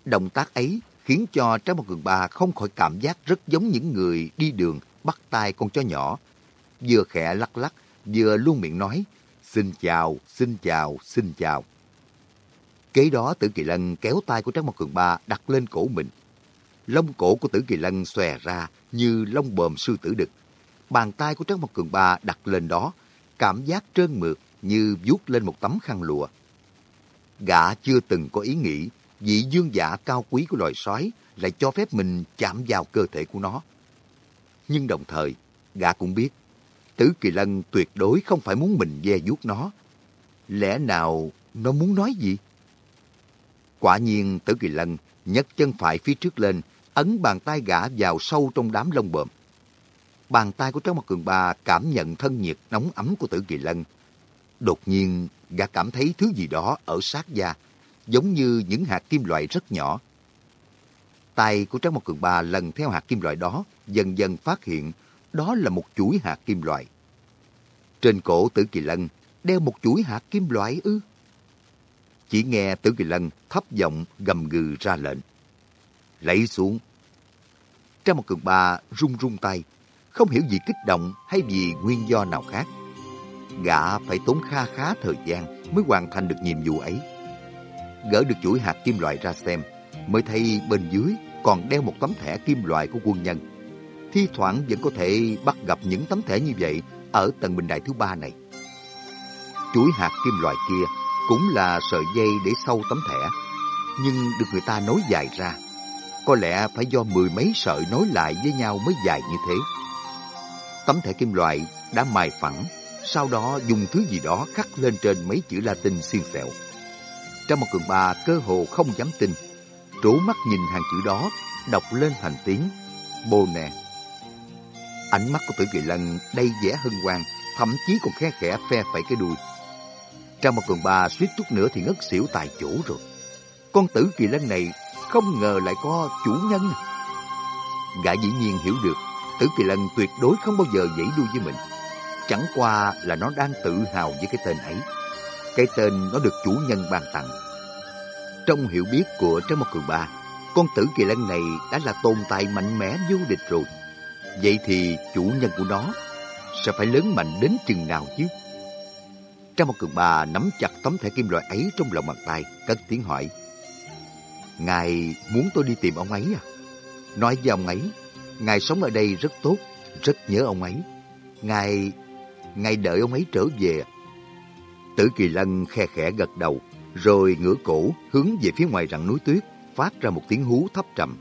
Động tác ấy khiến cho Trái Một Cường Ba không khỏi cảm giác rất giống những người đi đường bắt tay con chó nhỏ. Vừa khẽ lắc lắc, vừa luôn miệng nói, xin chào, xin chào, xin chào. Kế đó Tử Kỳ Lân kéo tay của Trác Mộc Cường Ba đặt lên cổ mình. Lông cổ của Tử Kỳ Lân xòe ra như lông bờm sư tử đực. Bàn tay của Trác Mộc Cường Ba đặt lên đó, cảm giác trơn mượt như vuốt lên một tấm khăn lụa. Gã chưa từng có ý nghĩ vị dương giả cao quý của loài sói lại cho phép mình chạm vào cơ thể của nó. Nhưng đồng thời, gã cũng biết, Tử Kỳ Lân tuyệt đối không phải muốn mình ve vuốt nó. Lẽ nào nó muốn nói gì? Quả nhiên Tử Kỳ Lân nhấc chân phải phía trước lên, ấn bàn tay gã vào sâu trong đám lông bờm. Bàn tay của Trác Mặt Cường Ba cảm nhận thân nhiệt nóng ấm của Tử Kỳ Lân. Đột nhiên, gã cảm thấy thứ gì đó ở sát da, giống như những hạt kim loại rất nhỏ. Tay của Trác Mộc Cường Ba lần theo hạt kim loại đó, dần dần phát hiện đó là một chuỗi hạt kim loại. Trên cổ Tử Kỳ Lân đeo một chuỗi hạt kim loại ư? Chỉ nghe Tử Kỳ Lân thấp giọng gầm gừ ra lệnh. Lấy xuống. Trang một Cường Ba run run tay, không hiểu gì kích động hay vì nguyên do nào khác. gã phải tốn kha khá thời gian mới hoàn thành được nhiệm vụ ấy. Gỡ được chuỗi hạt kim loại ra xem, mới thấy bên dưới còn đeo một tấm thẻ kim loại của quân nhân. Thi thoảng vẫn có thể bắt gặp những tấm thẻ như vậy ở tầng bình đại thứ ba này. Chuỗi hạt kim loại kia cũng là sợi dây để sâu tấm thẻ, nhưng được người ta nối dài ra. Có lẽ phải do mười mấy sợi nối lại với nhau mới dài như thế. Tấm thẻ kim loại đã mài phẳng, sau đó dùng thứ gì đó khắc lên trên mấy chữ Latin xiên xẹo. Trong một cường bà cơ hồ không dám tin, trố mắt nhìn hàng chữ đó, đọc lên thành tiếng Bồ nè. Ánh mắt của tử kỳ lân đầy vẻ hân hoan, thậm chí còn khe khẽ phe phẩy cái đuôi. Trong một cường bà suýt chút nữa thì ngất xỉu tại chỗ rồi. Con tử kỳ lân này không ngờ lại có chủ nhân. Gã dĩ nhiên hiểu được Tử Kỳ Lân tuyệt đối không bao giờ dãy đuôi với mình. Chẳng qua là nó đang tự hào với cái tên ấy. Cái tên nó được chủ nhân ban tặng. Trong hiểu biết của Trái Mộc Cường Ba, con Tử Kỳ Lân này đã là tồn tại mạnh mẽ vô địch rồi. Vậy thì chủ nhân của nó sẽ phải lớn mạnh đến chừng nào chứ? Trang một cường bà nắm chặt tấm thẻ kim loại ấy trong lòng bàn tay, cất tiếng hỏi. Ngài muốn tôi đi tìm ông ấy à? Nói với ông ấy, Ngài sống ở đây rất tốt, rất nhớ ông ấy. Ngài... Ngài đợi ông ấy trở về. Tử Kỳ Lân khe khẽ gật đầu, rồi ngửa cổ hướng về phía ngoài rặng núi tuyết, phát ra một tiếng hú thấp trầm.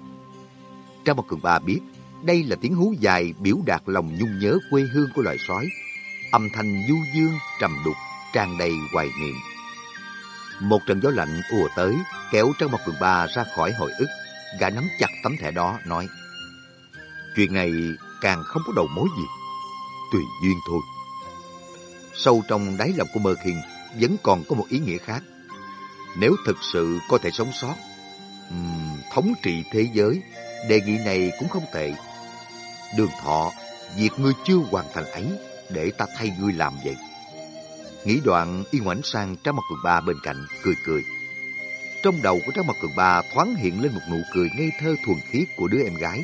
Trang một cường bà biết, đây là tiếng hú dài biểu đạt lòng nhung nhớ quê hương của loài sói. Âm thanh du dương, trầm đục, tràn đầy hoài niệm. Một trận gió lạnh ùa tới, kéo Trang một cường ba ra khỏi hồi ức. Gã nắm chặt tấm thẻ đó, nói Chuyện này càng không có đầu mối gì. Tùy duyên thôi. Sâu trong đáy lòng của Mơ Khiên vẫn còn có một ý nghĩa khác. Nếu thực sự có thể sống sót, um, thống trị thế giới, đề nghị này cũng không tệ. Đường thọ, việc ngươi chưa hoàn thành ấy, để ta thay ngươi làm vậy. Nghĩ đoạn y ngoảnh sang Trang Mặt Cường Ba bên cạnh, cười cười. Trong đầu của Trang Mặt Cường Ba thoáng hiện lên một nụ cười ngây thơ thuần khiết của đứa em gái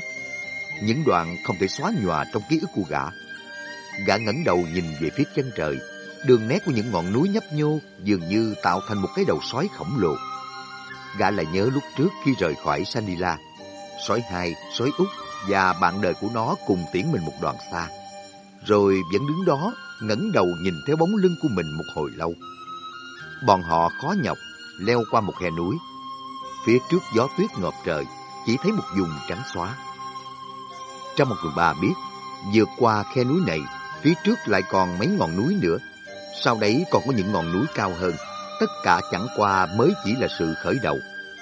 những đoạn không thể xóa nhòa trong ký ức của gã. Gã ngẩng đầu nhìn về phía chân trời, đường nét của những ngọn núi nhấp nhô dường như tạo thành một cái đầu sói khổng lồ. Gã lại nhớ lúc trước khi rời khỏi Sanila, sói hai, sói út và bạn đời của nó cùng tiễn mình một đoạn xa. Rồi vẫn đứng đó, ngẩng đầu nhìn theo bóng lưng của mình một hồi lâu. Bọn họ khó nhọc, leo qua một khe núi. Phía trước gió tuyết ngợp trời, chỉ thấy một vùng trắng xóa. Trong một người bà biết, vượt qua khe núi này, phía trước lại còn mấy ngọn núi nữa. Sau đấy còn có những ngọn núi cao hơn. Tất cả chẳng qua mới chỉ là sự khởi đầu.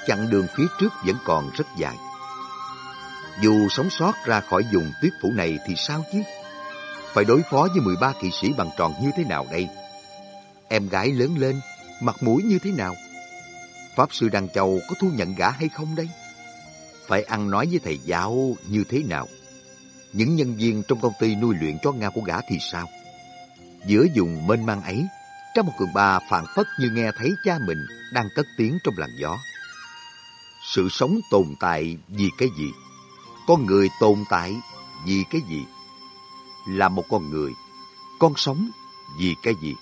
Chặng đường phía trước vẫn còn rất dài. Dù sống sót ra khỏi vùng tuyết phủ này thì sao chứ? Phải đối phó với 13 kỵ sĩ bằng tròn như thế nào đây? Em gái lớn lên, mặt mũi như thế nào? Pháp sư Đăng Châu có thu nhận gã hay không đây? Phải ăn nói với thầy giáo như thế nào? những nhân viên trong công ty nuôi luyện chó Nga của gã thì sao? Giữa vùng mênh mang ấy, trong một cường ba phản phất như nghe thấy cha mình đang cất tiếng trong làn gió. Sự sống tồn tại vì cái gì? Con người tồn tại vì cái gì? Là một con người, con sống vì cái gì?